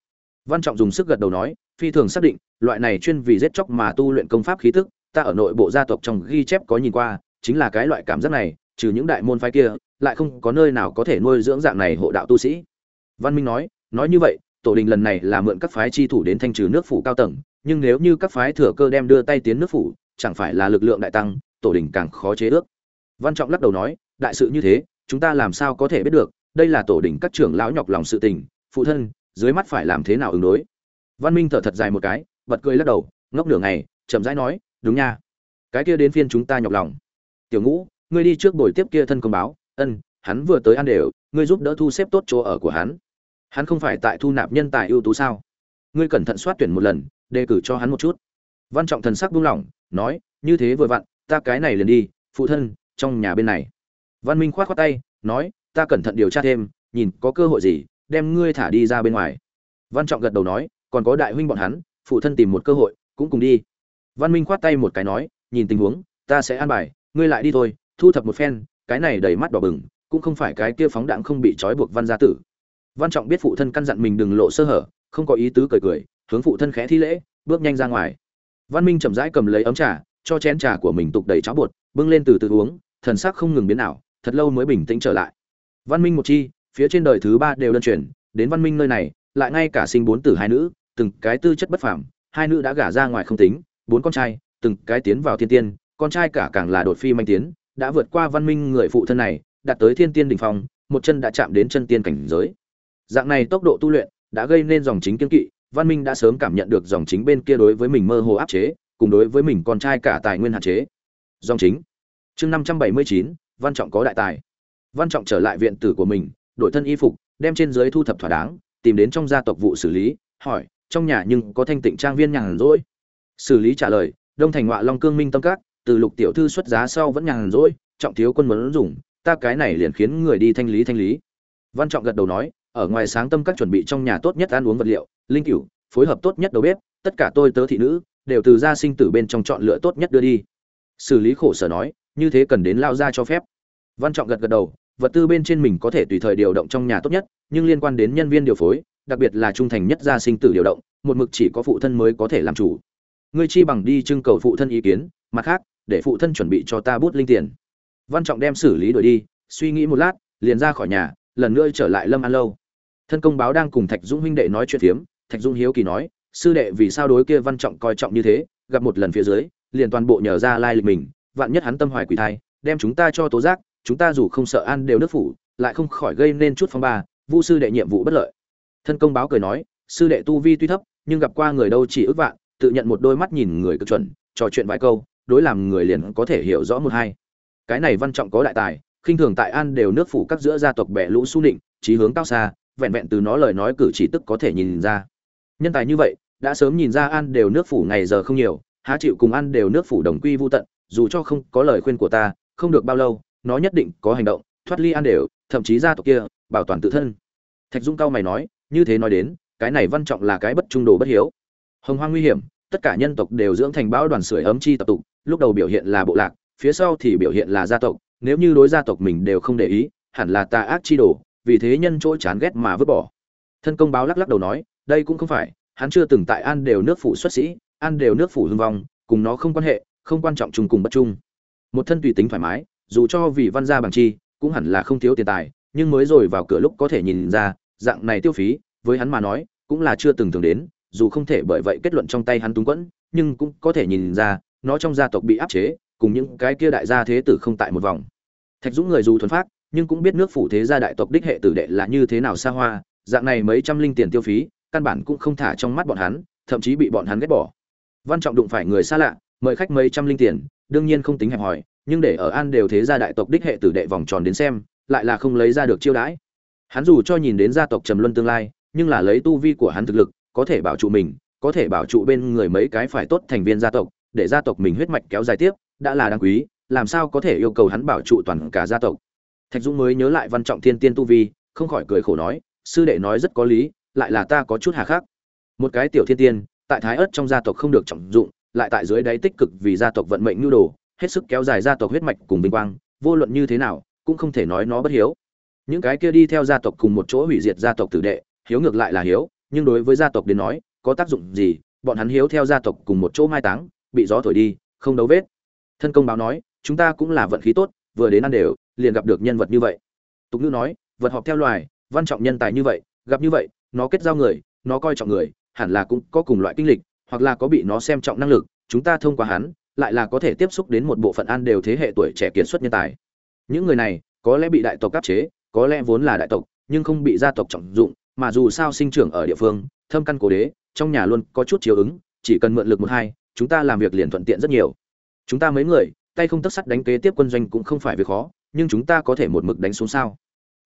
Văn trọng dùng sức gật đầu nói, phi thường xác định, loại này chuyên vì giết chóc mà tu luyện công pháp khí tức, ta ở nội bộ gia tộc trong ghi chép có nhìn qua, chính là cái loại cảm giác này, trừ những đại môn phái kia, lại không có nơi nào có thể nuôi dưỡng dạng này hộ đạo tu sĩ. Văn minh nói nói như vậy, tổ đình lần này là mượn các phái chi thủ đến thanh trừ nước phủ cao tầng, nhưng nếu như các phái thừa cơ đem đưa tay tiến nước phủ, chẳng phải là lực lượng đại tăng, tổ đình càng khó chế ước. Văn trọng lắc đầu nói, đại sự như thế, chúng ta làm sao có thể biết được, đây là tổ đình các trưởng lão nhọc lòng sự tình, phụ thân, dưới mắt phải làm thế nào ứng đối? Văn minh thở thật dài một cái, bật cười lắc đầu, ngốc nửa ngày, chậm rãi nói, đúng nha, cái kia đến phiên chúng ta nhọc lòng. Tiểu ngũ, ngươi đi trước buổi tiếp kia thân công báo, ân, hắn vừa tới ăn đều, ngươi giúp đỡ thu xếp tốt chỗ ở của hắn hắn không phải tại thu nạp nhân tài ưu tú sao? Ngươi cẩn thận soát tuyển một lần, đề cử cho hắn một chút. Văn trọng thần sắc buông lỏng, nói, như thế vừa vặn, ta cái này liền đi, phụ thân, trong nhà bên này. Văn minh khoát khoát tay, nói, ta cẩn thận điều tra thêm, nhìn có cơ hội gì, đem ngươi thả đi ra bên ngoài. Văn trọng gật đầu nói, còn có đại huynh bọn hắn, phụ thân tìm một cơ hội, cũng cùng đi. Văn minh khoát tay một cái nói, nhìn tình huống, ta sẽ an bài, ngươi lại đi thôi, thu thập một phen, cái này đầy mắt đỏ bừng, cũng không phải cái kia phóng đạn không bị trói buộc văn gia tử văn trọng biết phụ thân căn dặn mình đừng lộ sơ hở, không có ý tứ cười cười, hướng phụ thân khẽ thi lễ, bước nhanh ra ngoài. Văn minh chậm rãi cầm lấy ấm trà, cho chén trà của mình tục đầy cháo bột, bưng lên từ từ uống, thần sắc không ngừng biến ảo, thật lâu mới bình tĩnh trở lại. Văn minh một chi, phía trên đời thứ ba đều đơn chuyển đến văn minh nơi này, lại ngay cả sinh bốn tử hai nữ, từng cái tư chất bất phàm, hai nữ đã gả ra ngoài không tính, bốn con trai, từng cái tiến vào thiên tiên, con trai cả càng là đột phi manh tiến, đã vượt qua văn minh người phụ thân này, đạt tới thiên tiên đỉnh phong, một chân đã chạm đến chân tiên cảnh giới dạng này tốc độ tu luyện đã gây nên dòng chính kiên kỵ, văn minh đã sớm cảm nhận được dòng chính bên kia đối với mình mơ hồ áp chế, cùng đối với mình con trai cả tài nguyên hạn chế. Dòng chính. Chương năm trăm bảy mươi chín, văn trọng có đại tài. Văn trọng trở lại viện tử của mình, đổi thân y phục, đem trên dưới thu thập thỏa đáng, tìm đến trong gia tộc vụ xử lý, hỏi, trong nhà nhưng có thanh tịnh trang viên nhàn rỗi? Xử lý trả lời, đông thành ngọa long cương minh tâm các, từ lục tiểu thư xuất giá sau vẫn nhàn rỗi, trọng thiếu quân muốn dùng, ta cái này liền khiến người đi thanh lý thanh lý. Văn trọng gật đầu nói ở ngoài sáng tâm các chuẩn bị trong nhà tốt nhất ăn uống vật liệu, linh cửu, phối hợp tốt nhất đầu bếp, tất cả tôi tớ thị nữ, đều từ gia sinh tử bên trong chọn lựa tốt nhất đưa đi. Xử lý khổ sở nói, như thế cần đến lao ra cho phép. Văn trọng gật gật đầu, vật tư bên trên mình có thể tùy thời điều động trong nhà tốt nhất, nhưng liên quan đến nhân viên điều phối, đặc biệt là trung thành nhất gia sinh tử điều động, một mực chỉ có phụ thân mới có thể làm chủ. Ngươi chi bằng đi trưng cầu phụ thân ý kiến, mặt khác, để phụ thân chuẩn bị cho ta bút linh tiền. Văn trọng đem xử lý đuổi đi, suy nghĩ một lát, liền ra khỏi nhà, lần nữa trở lại lâm an lâu thân công báo đang cùng thạch dũng huynh đệ nói chuyện phiếm, thạch dũng hiếu kỳ nói, sư đệ, vì sao đối kia văn trọng coi trọng như thế? Gặp một lần phía dưới, liền toàn bộ nhờ ra lai lịch mình, vạn nhất hắn tâm hoài quỷ thai, đem chúng ta cho tố giác, chúng ta dù không sợ an đều nước phủ, lại không khỏi gây nên chút phong ba, vu sư đệ nhiệm vụ bất lợi. Thân công báo cười nói, sư đệ tu vi tuy thấp, nhưng gặp qua người đâu chỉ ước vạn, tự nhận một đôi mắt nhìn người cực chuẩn, trò chuyện vài câu, đối làm người liền có thể hiểu rõ một hai. Cái này văn trọng có đại tài, khinh thường tại an đều nước phủ các giữa gia tộc bẻ lũ su nịnh trí hướng cao xa vẹn vẹn từ nó lời nói cử chỉ tức có thể nhìn ra. Nhân tài như vậy, đã sớm nhìn ra an đều nước phủ ngày giờ không nhiều, há chịu cùng ăn đều nước phủ đồng quy vô tận, dù cho không có lời khuyên của ta, không được bao lâu, nó nhất định có hành động, thoát ly an đều, thậm chí gia tộc kia, bảo toàn tự thân. Thạch dung cao mày nói, như thế nói đến, cái này văn trọng là cái bất trung đồ bất hiếu. Hồng hoang nguy hiểm, tất cả nhân tộc đều dưỡng thành bão đoàn sưởi ấm chi tập tụ lúc đầu biểu hiện là bộ lạc, phía sau thì biểu hiện là gia tộc, nếu như đối gia tộc mình đều không để ý, hẳn là tà ác chi đồ vì thế nhân chỗ chán ghét mà vứt bỏ. Thân công báo lắc lắc đầu nói, đây cũng không phải, hắn chưa từng tại an đều nước phủ xuất sĩ, an đều nước phủ hưng vong, cùng nó không quan hệ, không quan trọng chung cùng bất chung. Một thân tùy tính thoải mái, dù cho vì văn gia bằng chi, cũng hẳn là không thiếu tiền tài, nhưng mới rồi vào cửa lúc có thể nhìn ra, dạng này tiêu phí, với hắn mà nói, cũng là chưa từng thường đến, dù không thể bởi vậy kết luận trong tay hắn túng quẫn, nhưng cũng có thể nhìn ra, nó trong gia tộc bị áp chế, cùng những cái kia đại gia thế tử không tại một vòng. Thạch dũng người dù thuần phát nhưng cũng biết nước phủ thế gia đại tộc đích hệ tử đệ là như thế nào xa hoa, dạng này mấy trăm linh tiền tiêu phí, căn bản cũng không thả trong mắt bọn hắn, thậm chí bị bọn hắn ghét bỏ. Văn trọng đụng phải người xa lạ, mời khách mấy trăm linh tiền, đương nhiên không tính hẹp hòi, nhưng để ở an đều thế gia đại tộc đích hệ tử đệ vòng tròn đến xem, lại là không lấy ra được chiêu đãi. Hắn dù cho nhìn đến gia tộc trầm luân tương lai, nhưng là lấy tu vi của hắn thực lực, có thể bảo trụ mình, có thể bảo trụ bên người mấy cái phải tốt thành viên gia tộc, để gia tộc mình huyết mạch kéo dài tiếp, đã là đáng quý, làm sao có thể yêu cầu hắn bảo trụ toàn cả gia tộc? Thạch dũng mới nhớ lại văn trọng thiên tiên tu vi, không khỏi cười khổ nói, sư đệ nói rất có lý, lại là ta có chút hà khắc. Một cái tiểu thiên tiên, tại thái ớt trong gia tộc không được trọng dụng, lại tại dưới đáy tích cực vì gia tộc vận mệnh nhu đồ, hết sức kéo dài gia tộc huyết mạch cùng vinh quang, vô luận như thế nào, cũng không thể nói nó bất hiếu. Những cái kia đi theo gia tộc cùng một chỗ hủy diệt gia tộc tử đệ, hiếu ngược lại là hiếu, nhưng đối với gia tộc đến nói, có tác dụng gì, bọn hắn hiếu theo gia tộc cùng một chỗ mai táng, bị gió thổi đi, không đấu vết. Thân công báo nói, chúng ta cũng là vận khí tốt vừa đến ăn đều, liền gặp được nhân vật như vậy. Tục ngữ nói, vật họp theo loài, văn trọng nhân tài như vậy, gặp như vậy, nó kết giao người, nó coi trọng người, hẳn là cũng có cùng loại kinh lịch, hoặc là có bị nó xem trọng năng lực, chúng ta thông qua hắn, lại là có thể tiếp xúc đến một bộ phận ăn đều thế hệ tuổi trẻ kiệt xuất nhân tài. Những người này, có lẽ bị đại tộc áp chế, có lẽ vốn là đại tộc, nhưng không bị gia tộc trọng dụng, mà dù sao sinh trưởng ở địa phương, thâm căn cố đế, trong nhà luôn có chút chiếu ứng, chỉ cần mượn lực một hai, chúng ta làm việc liền thuận tiện rất nhiều. Chúng ta mấy người tay không tất sắt đánh kế tiếp quân doanh cũng không phải việc khó, nhưng chúng ta có thể một mực đánh xuống sao?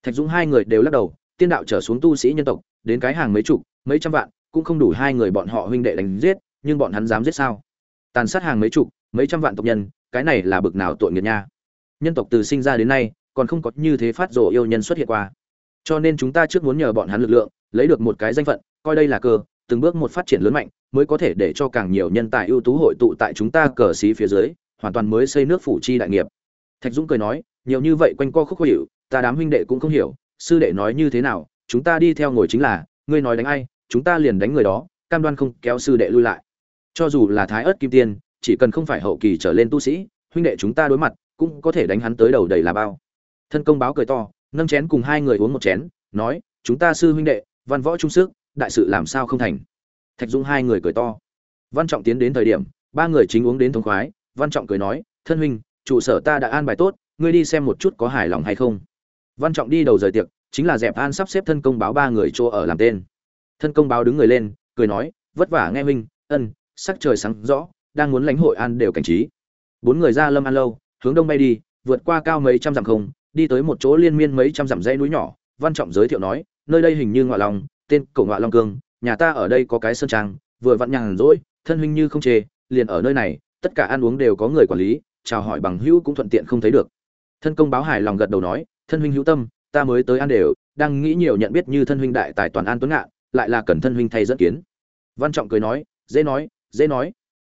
Thạch dũng hai người đều lắc đầu, tiên đạo trở xuống tu sĩ nhân tộc, đến cái hàng mấy chục, mấy trăm vạn, cũng không đủ hai người bọn họ huynh đệ đánh giết, nhưng bọn hắn dám giết sao? Tàn sát hàng mấy chục, mấy trăm vạn tộc nhân, cái này là bực nào tội nghiệt nha. Nhân tộc từ sinh ra đến nay, còn không có như thế phát rồ yêu nhân xuất hiện qua. Cho nên chúng ta trước muốn nhờ bọn hắn lực lượng, lấy được một cái danh phận, coi đây là cơ, từng bước một phát triển lớn mạnh, mới có thể để cho càng nhiều nhân tài ưu tú hội tụ tại chúng ta cờ xí phía dưới hoàn toàn mới xây nước phủ chi đại nghiệp. Thạch dũng cười nói, nhiều như vậy quanh co khúc khó hiểu ta đám huynh đệ cũng không hiểu, sư đệ nói như thế nào, chúng ta đi theo ngồi chính là, ngươi nói đánh ai, chúng ta liền đánh người đó, cam đoan không kéo sư đệ lui lại. Cho dù là thái ớt kim tiên, chỉ cần không phải hậu kỳ trở lên tu sĩ, huynh đệ chúng ta đối mặt, cũng có thể đánh hắn tới đầu đầy là bao. Thân công báo cười to, nâng chén cùng hai người uống một chén, nói, chúng ta sư huynh đệ, văn võ trung sức, đại sự làm sao không thành? Thạch dũng hai người cười to. Văn trọng tiến đến thời điểm, ba người chính uống đến thống khoái văn trọng cười nói, thân huynh, trụ sở ta đã an bài tốt, ngươi đi xem một chút có hài lòng hay không. Văn trọng đi đầu rời tiệc, chính là dẹp an sắp xếp thân công báo ba người chỗ ở làm tên. Thân công báo đứng người lên, cười nói, vất vả nghe huynh, ân, sắc trời sáng rõ, đang muốn lãnh hội an đều cảnh trí. Bốn người ra lâm an lâu, hướng đông bay đi, vượt qua cao mấy trăm dặm không, đi tới một chỗ liên miên mấy trăm dặm dãy núi nhỏ. Văn trọng giới thiệu nói, nơi đây hình như ngọa long, tên cổ ngọa long cương, nhà ta ở đây có cái sơn trang, vừa vặn nhàn rỗi, thân huynh như không chê, liền ở nơi này tất cả ăn uống đều có người quản lý, chào hỏi bằng hữu cũng thuận tiện không thấy được. Thân công báo hài lòng gật đầu nói, thân huynh hữu tâm, ta mới tới ăn đều, đang nghĩ nhiều nhận biết như thân huynh đại tài toàn an tuấn ngạn, lại là cần thân huynh thay dẫn kiến. Văn trọng cười nói, dễ nói dễ nói.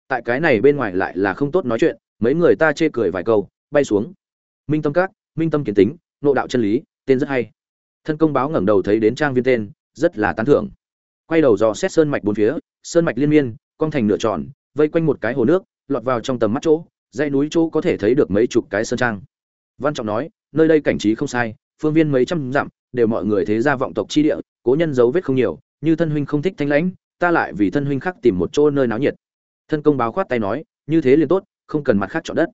Tại cái này bên ngoài lại là không tốt nói chuyện, mấy người ta chê cười vài câu, bay xuống. Minh tâm các, minh tâm kiến tính nộ đạo chân lý, tên rất hay. Thân công báo ngẩng đầu thấy đến trang viên tên, rất là tán thưởng. Quay đầu dò xét sơn mạch bốn phía, sơn mạch liên miên cong thành nửa tròn vây quanh một cái hồ nước, lọt vào trong tầm mắt chỗ, dãy núi chỗ có thể thấy được mấy chục cái sơn trang. Văn trọng nói, nơi đây cảnh trí không sai, phương viên mấy trăm dặm, đều mọi người thế gia vọng tộc chi địa, cố nhân dấu vết không nhiều, như thân huynh không thích thanh lãnh, ta lại vì thân huynh khác tìm một chỗ nơi náo nhiệt. Thân công báo khoát tay nói, như thế liền tốt, không cần mặt khác chọn đất.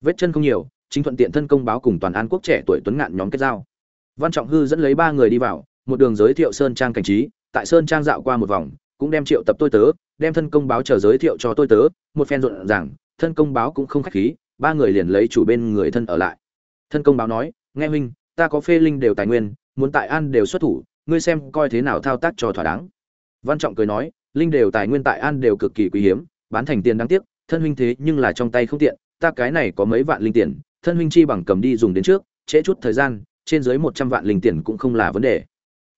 Vết chân không nhiều, chính thuận tiện thân công báo cùng toàn an quốc trẻ tuổi tuấn ngạn nhóm kết giao. Văn trọng hư dẫn lấy ba người đi vào, một đường giới thiệu sơn trang cảnh trí, tại sơn trang dạo qua một vòng, cũng đem triệu tập tôi tớ đem thân công báo chờ giới thiệu cho tôi tớ, một phen rộn ràng, thân công báo cũng không khách khí, ba người liền lấy chủ bên người thân ở lại. Thân công báo nói, nghe huynh, ta có phê linh đều tài nguyên, muốn tại an đều xuất thủ, ngươi xem coi thế nào thao tác cho thỏa đáng. Văn trọng cười nói, linh đều tài nguyên tại an đều cực kỳ quý hiếm, bán thành tiền đáng tiếc, thân huynh thế nhưng là trong tay không tiện, ta cái này có mấy vạn linh tiền, thân huynh chi bằng cầm đi dùng đến trước, trễ chút thời gian, trên dưới một trăm vạn linh tiền cũng không là vấn đề.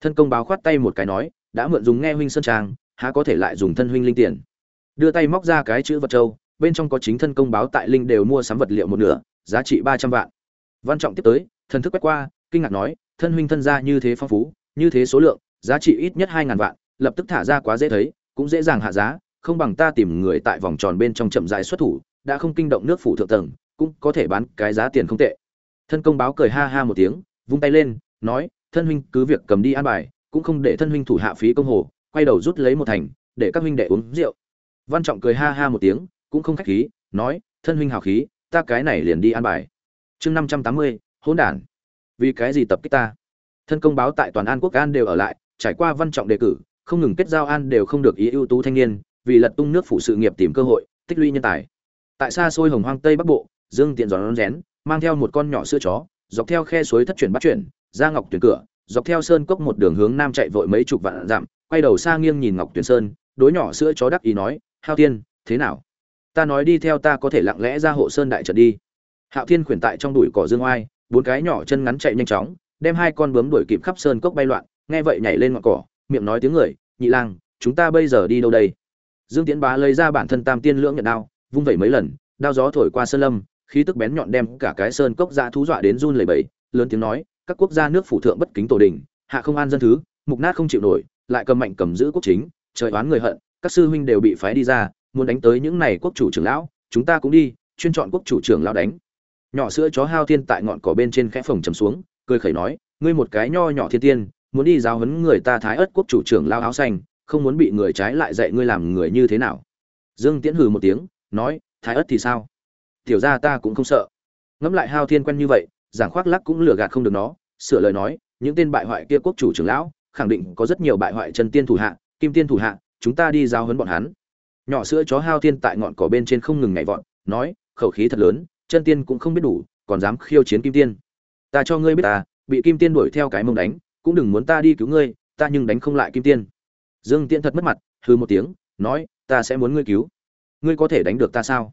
Thân công báo khoát tay một cái nói, đã mượn dùng nghe huynh sơn trang há có thể lại dùng thân huynh linh tiền. Đưa tay móc ra cái chữ vật châu bên trong có chính thân công báo tại linh đều mua sắm vật liệu một nửa, giá trị ba trăm vạn. Văn trọng tiếp tới, thần thức quét qua, kinh ngạc nói, thân huynh thân gia như thế phong phú, như thế số lượng, giá trị ít nhất hai ngàn vạn, lập tức thả ra quá dễ thấy, cũng dễ dàng hạ giá, không bằng ta tìm người tại vòng tròn bên trong chậm rãi xuất thủ, đã không kinh động nước phủ thượng tầng, cũng có thể bán cái giá tiền không tệ. Thân công báo cười ha ha một tiếng, vung tay lên, nói, thân huynh cứ việc cầm đi an bài, cũng không để thân huynh thủ hạ phí công hồ quay đầu rút lấy một thành, để các huynh đệ uống rượu. Văn trọng cười ha ha một tiếng, cũng không khách khí, nói, thân huynh hào khí, ta cái này liền đi an bài. Chương năm trăm tám mươi, hỗn đản. Vì cái gì tập kích ta? Thân công báo tại toàn an quốc an đều ở lại, trải qua văn trọng đề cử, không ngừng kết giao an đều không được ý ưu tú thanh niên, vì lật tung nước phụ sự nghiệp tìm cơ hội, tích lũy nhân tài. Tại xa xôi hồng hoang tây bắc bộ, dương tiện giòn rén, mang theo một con nhỏ sữa chó, dọc theo khe suối thất chuyển bắt chuyển, ra ngọc tuyển cửa, dọc theo sơn cốc một đường hướng nam chạy vội mấy chục vạn dặm quay đầu xa nghiêng nhìn ngọc Tuyền sơn, đối nhỏ sữa chó đắc ý nói hao tiên thế nào? Ta nói đi theo ta có thể lặng lẽ ra hộ sơn đại trận đi. Hạo thiên khuyển tại trong đùi cỏ dương oai, bốn cái nhỏ chân ngắn chạy nhanh chóng, đem hai con bướm đuổi kịp khắp sơn cốc bay loạn, nghe vậy nhảy lên ngọn cỏ, miệng nói tiếng người, nhị lang, chúng ta bây giờ đi đâu đây? Dương tiễn bá lấy ra bản thân tam tiên lưỡng nhận đao, vung vẩy mấy lần, đao gió thổi qua sơn lâm, khí tức bén nhọn đem cả cái sơn cốc dã thú dọa đến run lẩy bẩy, lớn tiếng nói, các quốc gia nước phủ thượng bất kính tổ đình, hạ không an dân thứ, mục nát không chịu nổi lại cầm mạnh cầm giữ quốc chính, trời oán người hận, các sư huynh đều bị phái đi ra, muốn đánh tới những này quốc chủ trưởng lão, chúng ta cũng đi, chuyên chọn quốc chủ trưởng lão đánh. Nhỏ sữa chó hao thiên tại ngọn cỏ bên trên khẽ phồng trầm xuống, cười khẩy nói, ngươi một cái nho nhỏ thiên tiên, muốn đi giáo huấn người ta thái ớt quốc chủ trưởng lao áo xanh, không muốn bị người trái lại dạy ngươi làm người như thế nào. Dương tiễn hừ một tiếng, nói, thái ớt thì sao? Tiểu ra ta cũng không sợ. Ngẫm lại hao thiên quen như vậy, giảng khoác lắc cũng lừa gạt không được nó, sửa lời nói, những tên bại hoại kia quốc chủ trưởng lão khẳng định có rất nhiều bại hoại chân tiên thủ hạ, kim tiên thủ hạ, chúng ta đi giao huấn bọn hắn. Nhỏ sữa chó hao thiên tại ngọn cỏ bên trên không ngừng nhảy vọt, nói, khẩu khí thật lớn, chân tiên cũng không biết đủ, còn dám khiêu chiến kim tiên. Ta cho ngươi biết ta, bị kim tiên đuổi theo cái mông đánh, cũng đừng muốn ta đi cứu ngươi, ta nhưng đánh không lại kim tiên. Dương tiễn thật mất mặt hư một tiếng, nói, ta sẽ muốn ngươi cứu. Ngươi có thể đánh được ta sao?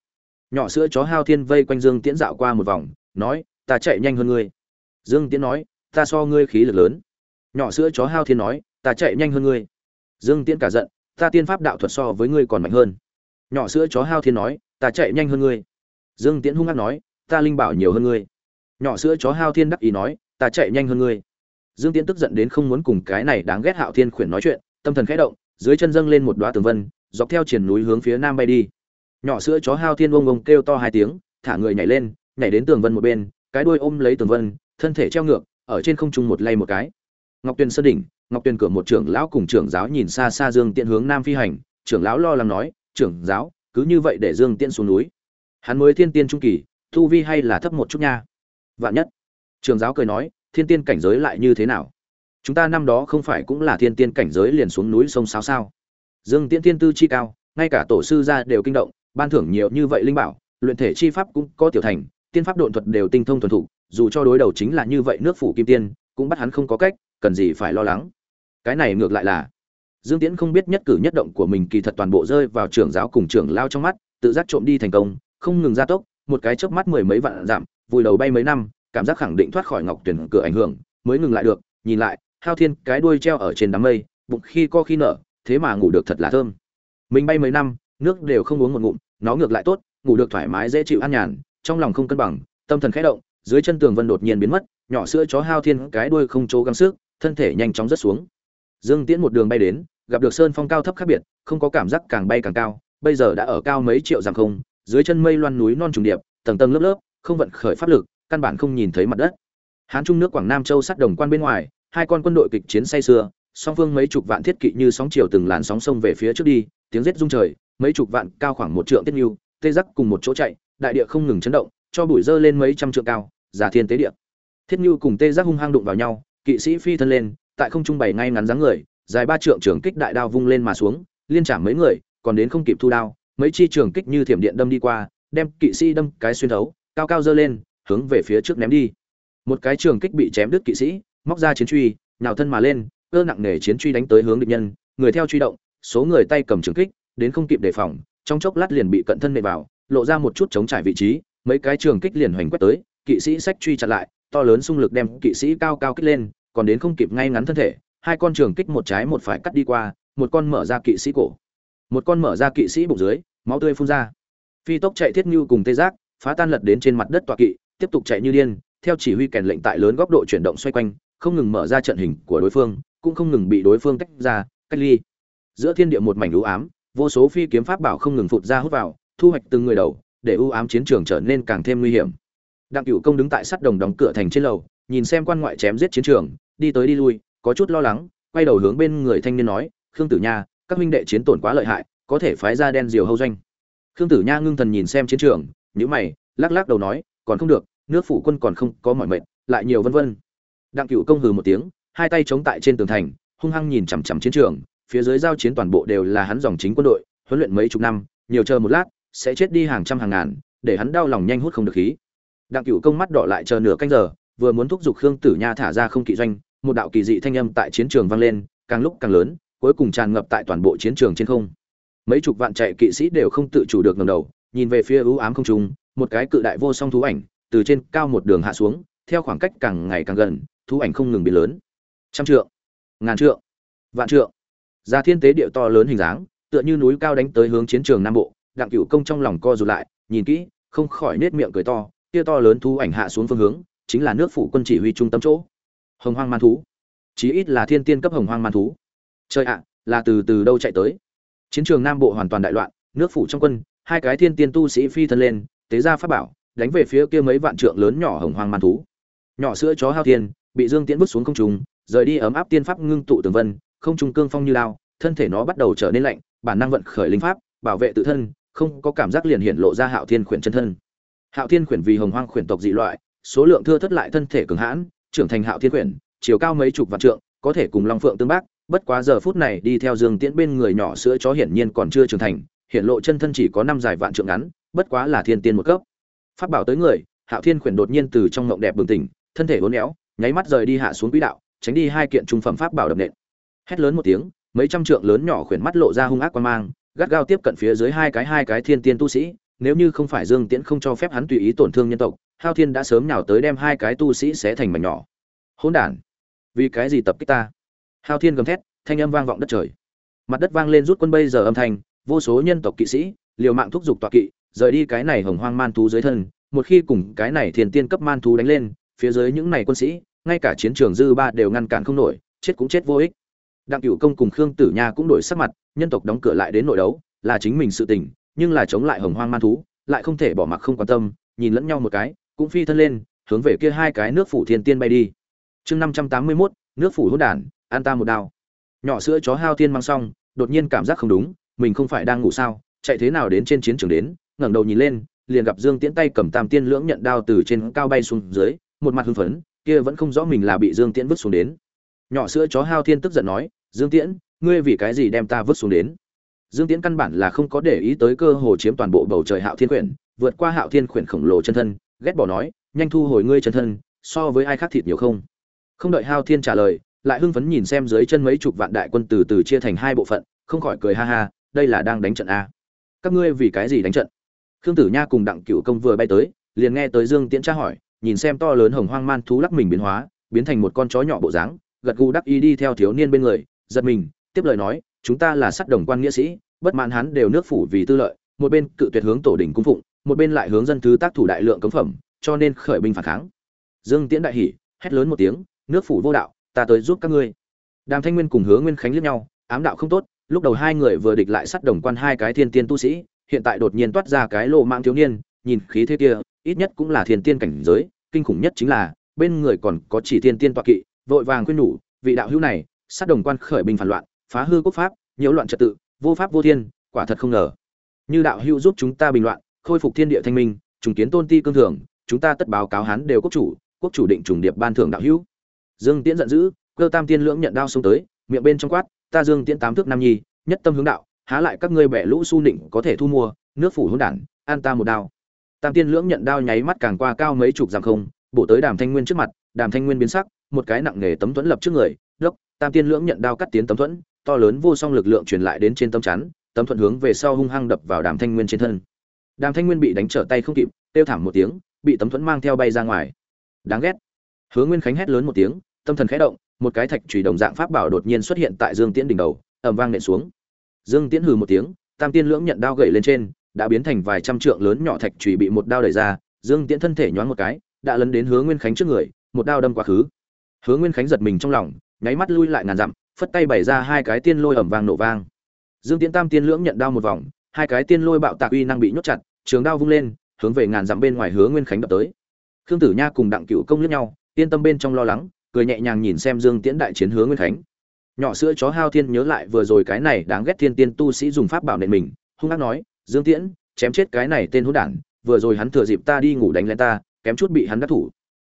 Nhỏ sữa chó hao thiên vây quanh dương tiễn dạo qua một vòng, nói, ta chạy nhanh hơn ngươi. Dương tiễn nói, ta so ngươi khí lực lớn nhỏ sữa chó hao thiên nói, ta chạy nhanh hơn ngươi. Dương tiễn cả giận, ta tiên pháp đạo thuật so với ngươi còn mạnh hơn. Nhỏ sữa chó hao thiên nói, ta chạy nhanh hơn ngươi. Dương tiễn hung hăng nói, ta linh bảo nhiều hơn ngươi. Nhỏ sữa chó hao thiên đắc ý nói, ta chạy nhanh hơn ngươi. Dương tiễn tức giận đến không muốn cùng cái này đáng ghét hạo thiên khuyển nói chuyện, tâm thần khẽ động, dưới chân dâng lên một đoá tường vân, dọc theo triển núi hướng phía nam bay đi. Nhỏ sữa chó hao thiên ông ông kêu to hai tiếng, thả người nhảy lên, nhảy đến tường vân một bên, cái đuôi ôm lấy tường vân, thân thể treo ngược, ở trên không trung một lay một cái ngọc tuyền sơn đỉnh, ngọc tuyền cửa một trưởng lão cùng trưởng giáo nhìn xa xa dương tiễn hướng nam phi hành, trưởng lão lo lắng nói, trưởng giáo, cứ như vậy để dương tiễn xuống núi. Hắn mới thiên tiên trung kỳ thu vi hay là thấp một chút nha. Vạn nhất. Trưởng giáo cười nói, thiên tiên cảnh giới lại như thế nào? Chúng ta năm đó không phải cũng là thiên tiên cảnh giới liền xuống núi sông sao sao? Dương tiễn thiên tư chi cao, ngay cả tổ sư gia đều kinh động, ban thưởng nhiều như vậy linh bảo, luyện thể chi pháp cũng có tiểu thành, tiên pháp độn thuật đều tinh thông thuần thục, dù cho đối đầu chính là như vậy nước phủ kim tiên, cũng bắt hắn không có cách cần gì phải lo lắng. Cái này ngược lại là, dương tiễn không biết nhất cử nhất động của mình kỳ thật toàn bộ rơi vào trưởng giáo cùng trưởng lao trong mắt, tự giác trộm đi thành công, không ngừng gia tốc, một cái chớp mắt mười mấy vạn giảm vùi đầu bay mấy năm, cảm giác khẳng định thoát khỏi ngọc tuyển cửa ảnh hưởng, mới ngừng lại được, nhìn lại, hao thiên cái đuôi treo ở trên đám mây, bụng khi co khi nở, thế mà ngủ được thật là thơm. Mình bay mấy năm, nước đều không uống một ngụm, nó ngược lại tốt, ngủ được thoải mái dễ chịu an nhàn, trong lòng không cân bằng, tâm thần khẽ động, dưới chân tường vân đột nhiên biến mất, nhỏ sữa chó hao thiên cái đuôi không chỗ gắng sức thân thể nhanh chóng rớt xuống. Dương tiễn một đường bay đến, gặp được sơn phong cao thấp khác biệt, không có cảm giác càng bay càng cao, bây giờ đã ở cao mấy triệu dặm không, dưới chân mây loan núi non trùng điệp, tầng tầng lớp lớp, không vận khởi pháp lực, căn bản không nhìn thấy mặt đất. Hán trung nước quảng nam châu sát đồng quan bên ngoài, hai con quân đội kịch chiến say sưa, song phương mấy chục vạn thiết kỵ như sóng chiều từng làn sóng sông về phía trước đi, tiếng rết rung trời, mấy chục vạn cao khoảng một trượng tiết nhu, tê giác cùng một chỗ chạy, đại địa không ngừng chấn động, cho bụi dơ lên mấy trăm trượng cao, giả thiên tế địa. Thiết nhu cùng tê giác hung hăng đụng vào nhau kỵ sĩ phi thân lên, tại không trung bày ngay ngắn dáng người, dài ba trượng trường kích đại đao vung lên mà xuống, liên trả mấy người, còn đến không kịp thu đao, mấy chi trường kích như thiểm điện đâm đi qua, đem kỵ sĩ đâm cái xuyên thấu, cao cao dơ lên, hướng về phía trước ném đi. Một cái trường kích bị chém đứt kỵ sĩ, móc ra chiến truy nào thân mà lên cơ nặng nề chiến truy đánh tới hướng địch nhân, người theo truy động, số người tay cầm trường kích, đến không kịp đề phòng, trong chốc lát liền bị cận thân nệ vào, lộ ra một chút chống trải vị trí, mấy cái trường kích liền hoành quét tới, kỵ sĩ sách truy chặn lại to lớn xung lực đem kỵ sĩ cao cao kích lên, còn đến không kịp ngay ngắn thân thể, hai con trường kích một trái một phải cắt đi qua, một con mở ra kỵ sĩ cổ. Một con mở ra kỵ sĩ bụng dưới, máu tươi phun ra. Phi tốc chạy thiết như cùng tê giác, phá tan lật đến trên mặt đất tọa kỵ, tiếp tục chạy như điên, theo chỉ huy kèn lệnh tại lớn góc độ chuyển động xoay quanh, không ngừng mở ra trận hình của đối phương, cũng không ngừng bị đối phương tách ra, cách ly. Giữa thiên địa một mảnh u ám, vô số phi kiếm pháp bảo không ngừng phụt ra hút vào, thu hoạch từng người đầu, để u ám chiến trường trở nên càng thêm nguy hiểm đặng cửu công đứng tại sắt đồng đóng cửa thành trên lầu, nhìn xem quan ngoại chém giết chiến trường, đi tới đi lui, có chút lo lắng, quay đầu hướng bên người thanh niên nói, khương tử nha, các huynh đệ chiến tổn quá lợi hại, có thể phái ra đen diều hâu doanh. Khương tử nha ngưng thần nhìn xem chiến trường nhữ mày, lắc lắc đầu nói, còn không được, nước phủ quân còn không có mọi mệnh, lại nhiều vân vân. Đặng cửu công hừ một tiếng, hai tay chống tại trên tường thành, hung hăng nhìn chằm chằm chiến trường, phía dưới giao chiến toàn bộ đều là hắn dòng chính quân đội, huấn luyện mấy chục năm, nhiều chờ một lát, sẽ chết đi hàng trăm hàng ngàn, để hắn đau lòng nhanh hút không được khí đặng cửu công mắt đỏ lại chờ nửa canh giờ, vừa muốn thúc giục khương tử nha thả ra không kỵ doanh, một đạo kỳ dị thanh âm tại chiến trường vang lên, càng lúc càng lớn, cuối cùng tràn ngập tại toàn bộ chiến trường trên không. Mấy chục vạn chạy kỵ sĩ đều không tự chủ được ngầm đầu, nhìn về phía ưu ám không trung, một cái cự đại vô song thú ảnh, từ trên cao một đường hạ xuống, theo khoảng cách càng ngày càng gần, thú ảnh không ngừng biến lớn. Trăm trượng, ngàn trượng, vạn trượng. Gia thiên tế địa to lớn hình dáng, tựa như núi cao đánh tới hướng chiến trường nam bộ, đặng cửu công trong lòng co rụt lại, nhìn kỹ, không khỏi nết miệng cười to kia to lớn thú ảnh hạ xuống phương hướng, chính là nước phủ quân chỉ huy trung tâm chỗ. Hồng hoang man thú. Chí ít là thiên tiên cấp hồng hoang man thú. Trời ạ, là từ từ đâu chạy tới? Chiến trường nam bộ hoàn toàn đại loạn, nước phủ trong quân, hai cái thiên tiên tu sĩ phi thân lên, tế ra pháp bảo, đánh về phía kia mấy vạn trượng lớn nhỏ hồng hoang man thú. Nhỏ sữa chó hao thiên bị dương tiễn bước xuống không trung, rời đi ấm áp tiên pháp ngưng tụ tường vân, không trung cương phong như lao, thân thể nó bắt đầu trở nên lạnh, bản năng vận khởi linh pháp, bảo vệ tự thân, không có cảm giác liền hiện lộ ra hạo thiên khuyển chân thân hạo thiên khuyển vì hồng hoang khuyển tộc dị loại, số lượng thưa thất lại thân thể cường hãn, trưởng thành hạo thiên khuyển, chiều cao mấy chục vạn trượng, có thể cùng long phượng tương bác, bất quá giờ phút này đi theo dương tiễn bên người nhỏ sữa chó hiển nhiên còn chưa trưởng thành hiện lộ chân thân chỉ có năm dài vạn trượng ngắn, bất quá là thiên tiên một cấp. Phát bảo tới người, hạo thiên khuyển đột nhiên từ trong ngộng đẹp bừng tỉnh, thân thể uốn éo, nháy mắt rời đi hạ xuống quỹ đạo, tránh đi hai kiện trung phẩm pháp bảo đập nện. Hét lớn một tiếng, mấy trăm trượng lớn nhỏ khuyển mắt lộ ra hung ác quan mang, gắt gao tiếp cận phía dưới hai cái hai cái thiên tiên tu sĩ nếu như không phải dương tiễn không cho phép hắn tùy ý tổn thương nhân tộc, hao thiên đã sớm nhào tới đem hai cái tu sĩ xé thành mảnh nhỏ. Hỗn đản, vì cái gì tập kích ta? Hao thiên gầm thét, thanh âm vang vọng đất trời. Mặt đất vang lên rút quân bây giờ âm thanh, vô số nhân tộc kỵ sĩ, liều mạng thúc giục tọa kỵ, rời đi cái này hồng hoang man thú dưới thân, một khi cùng cái này thiên tiên cấp man thú đánh lên, phía dưới những này quân sĩ, ngay cả chiến trường dư ba đều ngăn cản không nổi, chết cũng chết vô ích. Đặng cửu công cùng khương tử nha cũng đổi sắc mặt, nhân tộc đóng cửa lại đến nội đấu, là chính mình sự tình nhưng là chống lại hồng hoang man thú, lại không thể bỏ mặc không quan tâm, nhìn lẫn nhau một cái, cũng phi thân lên, hướng về kia hai cái nước phủ thiên tiên bay đi. Chương năm trăm tám mươi mốt, nước phủ hỗn đản, an ta một đao. Nhỏ sữa chó hao tiên mang xong, đột nhiên cảm giác không đúng, mình không phải đang ngủ sao, chạy thế nào đến trên chiến trường đến, ngẩng đầu nhìn lên, liền gặp dương tiễn tay cầm tam tiên lưỡng nhận đao từ trên cao bay xuống dưới, một mặt hưng phấn, kia vẫn không rõ mình là bị dương tiễn vứt xuống đến. Nhỏ sữa chó hao thiên tức giận nói, dương tiễn, ngươi vì cái gì đem ta vứt xuống đến? Dương tiễn căn bản là không có để ý tới cơ hồ chiếm toàn bộ bầu trời hạo thiên quyển, vượt qua hạo thiên quyển khổng lồ chân thân, ghét bỏ nói, nhanh thu hồi ngươi chân thân, so với ai khác thịt nhiều không? Không đợi hao thiên trả lời, lại hưng phấn nhìn xem dưới chân mấy chục vạn đại quân từ từ chia thành hai bộ phận, không khỏi cười ha ha, đây là đang đánh trận a. Các ngươi vì cái gì đánh trận? Khương tử nha cùng đặng cựu công vừa bay tới, liền nghe tới dương tiễn tra hỏi, nhìn xem to lớn hồng hoang man thú lắc mình biến hóa, biến thành một con chó nhỏ bộ dáng, gật gù đắc ý đi theo thiếu niên bên người, giật mình, tiếp lời nói chúng ta là sát đồng quan nghĩa sĩ, bất mãn hắn đều nước phủ vì tư lợi, một bên cự tuyệt hướng tổ đình cung phụng, một bên lại hướng dân thứ tác thủ đại lượng cống phẩm, cho nên khởi binh phản kháng. Dương tiễn đại hỉ, hét lớn một tiếng, nước phủ vô đạo, ta tới giúp các ngươi. Đàm thanh nguyên cùng hứa nguyên khánh liếc nhau, ám đạo không tốt, lúc đầu hai người vừa địch lại sát đồng quan hai cái thiên tiên tu sĩ, hiện tại đột nhiên toát ra cái lộ mạng thiếu niên, nhìn khí thế kia, ít nhất cũng là thiên tiên cảnh giới, kinh khủng nhất chính là, bên người còn có chỉ thiên tiên toa kỵ, vội vàng khuyên nhủ, vị đạo hữu này sát đồng quan khởi binh phản loạn phá hư quốc pháp, nhiễu loạn trật tự, vô pháp vô thiên, quả thật không ngờ. Như đạo hữu giúp chúng ta bình loạn, khôi phục thiên địa thanh minh, trùng kiến tôn ti cương thường chúng ta tất báo cáo hắn đều quốc chủ quốc chủ định trùng điệp ban thưởng đạo hữu. Dương tiễn giận dữ, cơ tam tiên lưỡng nhận đao xông tới, miệng bên trong quát, ta dương tiễn tám thước nam nhi, nhất tâm hướng đạo, há lại các ngươi bẻ lũ su nịnh có thể thu mua, nước phủ hỗn đản, an ta một đao. Tam tiên lưỡng nhận đao nháy mắt càng qua cao mấy chục dặm không, bổ tới đàm thanh nguyên trước mặt, đàm thanh nguyên biến sắc, một cái nặng nghề tấm thuẫn lập trước người, đốc, tam tiên lưỡng nhận đao cắt tiến tấm thuẫn to lớn vô song lực lượng truyền lại đến trên tấm chắn, tấm thuận hướng về sau hung hăng đập vào đàm thanh nguyên trên thân. Đàm thanh nguyên bị đánh trở tay không kịp tiêu thảm một tiếng, bị tấm thuẫn mang theo bay ra ngoài. Đáng ghét. Hứa nguyên khánh hét lớn một tiếng, tâm thần khẽ động, một cái thạch chùy đồng dạng pháp bảo đột nhiên xuất hiện tại dương tiễn đỉnh đầu, ầm vang nện xuống. Dương tiễn hừ một tiếng, tam tiên lưỡng nhận đao gậy lên trên, đã biến thành vài trăm trượng lớn nhỏ thạch chùy bị một đao đẩy ra, dương tiễn thân thể nhoáng một cái, đã lấn đến hứa nguyên khánh trước người, một đao đâm quá khứ. Hứa nguyên khánh giật mình trong lòng nháy mắt lui lại ngàn dặm, phất tay bày ra hai cái tiên lôi ẩm vang nổ vang. Dương tiễn tam tiên lưỡng nhận đao một vòng, hai cái tiên lôi bạo tạc uy năng bị nhốt chặt, trường đao vung lên, hướng về ngàn dặm bên ngoài hứa nguyên khánh đập tới. Khương tử nha cùng đặng cựu công lẫn nhau, yên tâm bên trong lo lắng, cười nhẹ nhàng nhìn xem dương tiễn đại chiến hứa nguyên khánh. Nhỏ sữa chó hao thiên nhớ lại vừa rồi cái này đáng ghét thiên tiên tu sĩ dùng pháp bảo nền mình, hung ác nói, dương tiễn, chém chết cái này tên hỗn đản, vừa rồi hắn thừa dịp ta đi ngủ đánh lên ta, kém chút bị hắn đắc thủ.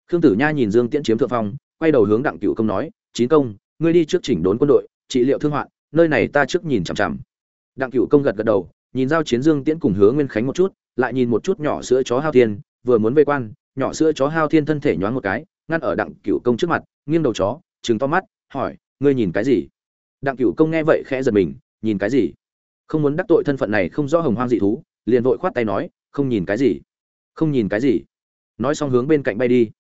Khương tử nha nhìn dương tiễn chiếm thượng phong, quay đầu hướng đặng cựu công nói chín công, ngươi đi trước chỉnh đốn quân đội, trị liệu thương hoạn, nơi này ta trước nhìn chằm chằm. Đặng cựu công gật gật đầu, nhìn giao chiến dương tiễn cùng hứa nguyên khánh một chút, lại nhìn một chút nhỏ sữa chó hao thiên, vừa muốn vây quan, nhỏ sữa chó hao thiên thân thể nhoáng một cái, ngăn ở đặng cựu công trước mặt, nghiêng đầu chó, trừng to mắt, hỏi, ngươi nhìn cái gì? Đặng cựu công nghe vậy khẽ giật mình, nhìn cái gì? Không muốn đắc tội thân phận này không rõ hồng hoang dị thú, liền vội khoát tay nói, không nhìn cái gì. Không nhìn cái gì? Nói xong hướng bên cạnh bay đi.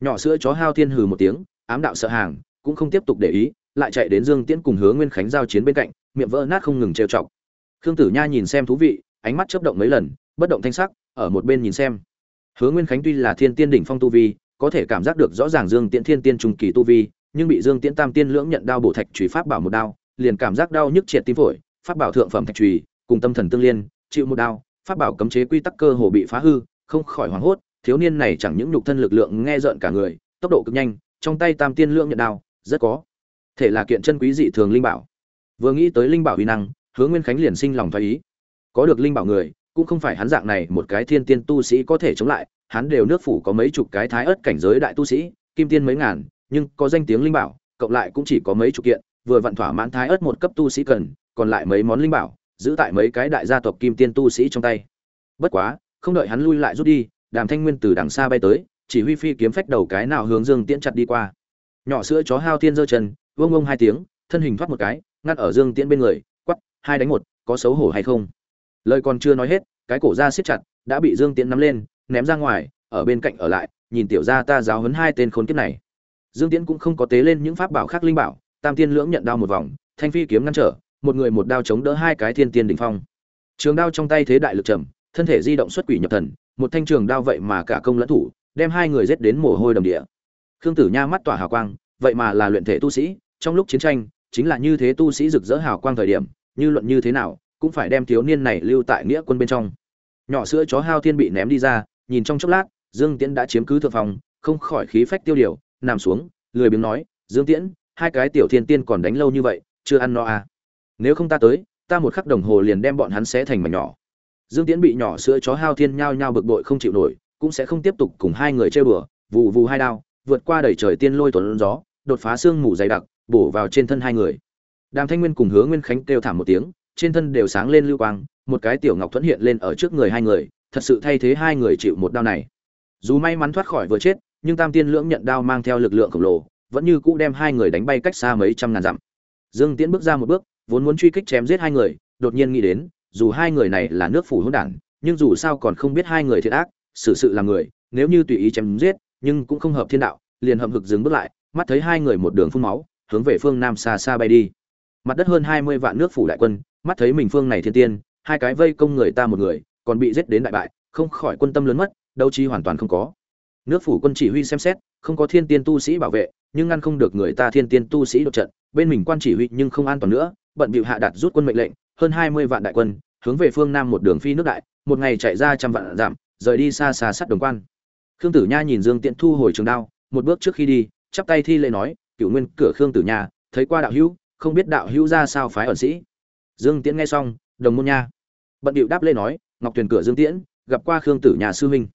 Nhỏ sữa chó hao thiên hừ một tiếng, ám đạo sợ hàng cũng không tiếp tục để ý, lại chạy đến dương tiễn cùng hứa nguyên khánh giao chiến bên cạnh, miệng vỡ nát không ngừng trêu chọc. Khương tử nha nhìn xem thú vị, ánh mắt chớp động mấy lần, bất động thanh sắc, ở một bên nhìn xem. Hứa nguyên khánh tuy là thiên tiên đỉnh phong tu vi, có thể cảm giác được rõ ràng dương tiễn thiên tiên trung kỳ tu vi, nhưng bị dương tiễn tam tiên lưỡng nhận đao bổ thạch trùy pháp bảo một đao, liền cảm giác đau nhức triệt tim phổi, pháp bảo thượng phẩm thạch trùy cùng tâm thần tương liên, chịu một đao, pháp bảo cấm chế quy tắc cơ hồ bị phá hư, không khỏi hoảng hốt, thiếu niên này chẳng những nhục thân lực lượng nghe rợn cả người, tốc độ cực nhanh, trong tay tam tiên lưỡng nhận đao rất có. Thể là kiện chân quý dị thường linh bảo. Vừa nghĩ tới linh bảo uy năng, hứa nguyên khánh liền sinh lòng thoái ý. Có được linh bảo người, cũng không phải hắn dạng này một cái thiên tiên tu sĩ có thể chống lại, hắn đều nước phủ có mấy chục cái thái ớt cảnh giới đại tu sĩ, kim tiên mấy ngàn, nhưng có danh tiếng linh bảo, cộng lại cũng chỉ có mấy chục kiện, vừa vặn thỏa mãn thái ớt một cấp tu sĩ cần, còn lại mấy món linh bảo, giữ tại mấy cái đại gia tộc kim tiên tu sĩ trong tay. Bất quá, không đợi hắn lui lại rút đi, đàm thanh nguyên từ đằng xa bay tới, chỉ huy phi kiếm phách đầu cái nào hướng dương tiễn chặt đi qua nhỏ sữa chó hao thiên giơ chân vông ông hai tiếng, thân hình thoát một cái ngăn ở dương tiễn bên người quắp hai đánh một, có xấu hổ hay không? Lời còn chưa nói hết, cái cổ ra siết chặt, đã bị dương tiễn nắm lên, ném ra ngoài, ở bên cạnh ở lại, nhìn tiểu gia ta giáo huấn hai tên khốn kiếp này. Dương tiễn cũng không có tế lên những pháp bảo khác linh bảo, tam tiên lưỡng nhận đao một vòng, thanh phi kiếm ngăn trở, một người một đao chống đỡ hai cái thiên tiên đỉnh phong. Trường đao trong tay thế đại lực trầm, thân thể di động xuất quỷ nhập thần, một thanh trường đao vậy mà cả công lẫn thủ, đem hai người giết đến mồ hôi đầm địa khương tử nha mắt tỏa hào quang, vậy mà là luyện thể tu sĩ, trong lúc chiến tranh, chính là như thế tu sĩ rực rỡ hào quang thời điểm, như luận như thế nào, cũng phải đem thiếu niên này lưu tại nghĩa quân bên trong nhỏ sữa chó hao thiên bị ném đi ra, nhìn trong chốc lát, dương tiễn đã chiếm cứ thượng phòng, không khỏi khí phách tiêu điều, nằm xuống, lười biếng nói, dương tiễn, hai cái tiểu thiên tiên còn đánh lâu như vậy, chưa ăn no à. nếu không ta tới, ta một khắc đồng hồ liền đem bọn hắn xé thành mảnh nhỏ dương tiễn bị nhỏ sữa chó hao thiên nhao nhao bực bội không chịu nổi, cũng sẽ không tiếp tục cùng hai người chơi bừa vụ vụ hai đao vượt qua đầy trời tiên lôi tuấn gió, đột phá xương mù dày đặc, bổ vào trên thân hai người. Đàm thanh nguyên cùng hứa nguyên khánh kêu thảm một tiếng, trên thân đều sáng lên lưu quang, một cái tiểu ngọc thuẫn hiện lên ở trước người hai người, thật sự thay thế hai người chịu một đao này. Dù may mắn thoát khỏi vừa chết, nhưng tam tiên lưỡng nhận đao mang theo lực lượng khổng lồ, vẫn như cũ đem hai người đánh bay cách xa mấy trăm ngàn dặm. Dương tiễn bước ra một bước, vốn muốn truy kích chém giết hai người, đột nhiên nghĩ đến, dù hai người này là nước phủ hỗn đản, nhưng dù sao còn không biết hai người thiệt ác, xử sự là người, nếu như tùy ý chém giết nhưng cũng không hợp thiên đạo, liền hậm hực dừng bước lại, mắt thấy hai người một đường phun máu, hướng về phương nam xa xa bay đi. Mặt đất hơn hai mươi vạn nước phủ đại quân, mắt thấy mình phương này thiên tiên, hai cái vây công người ta một người, còn bị giết đến đại bại, không khỏi quân tâm lớn mất, đấu trí hoàn toàn không có. Nước phủ quân chỉ huy xem xét, không có thiên tiên tu sĩ bảo vệ, nhưng ngăn không được người ta thiên tiên tu sĩ đột trận, bên mình quan chỉ huy nhưng không an toàn nữa, bận bịu hạ đặt rút quân mệnh lệnh, hơn hai mươi vạn đại quân, hướng về phương nam một đường phi nước đại, một ngày chạy ra trăm vạn giảm rời đi xa xa sát đồng quan khương tử nha nhìn dương Tiễn thu hồi trường đao, một bước trước khi đi, chắp tay thi lễ nói cựu nguyên, cửa khương tử nha, thấy qua đạo hữu, không biết đạo hữu ra sao phái ẩn sĩ. Dương tiễn nghe xong, đồng môn nha. Bận điệu đáp lễ nói, ngọc tuyền cửa dương tiễn, gặp qua khương tử nhà sư huynh.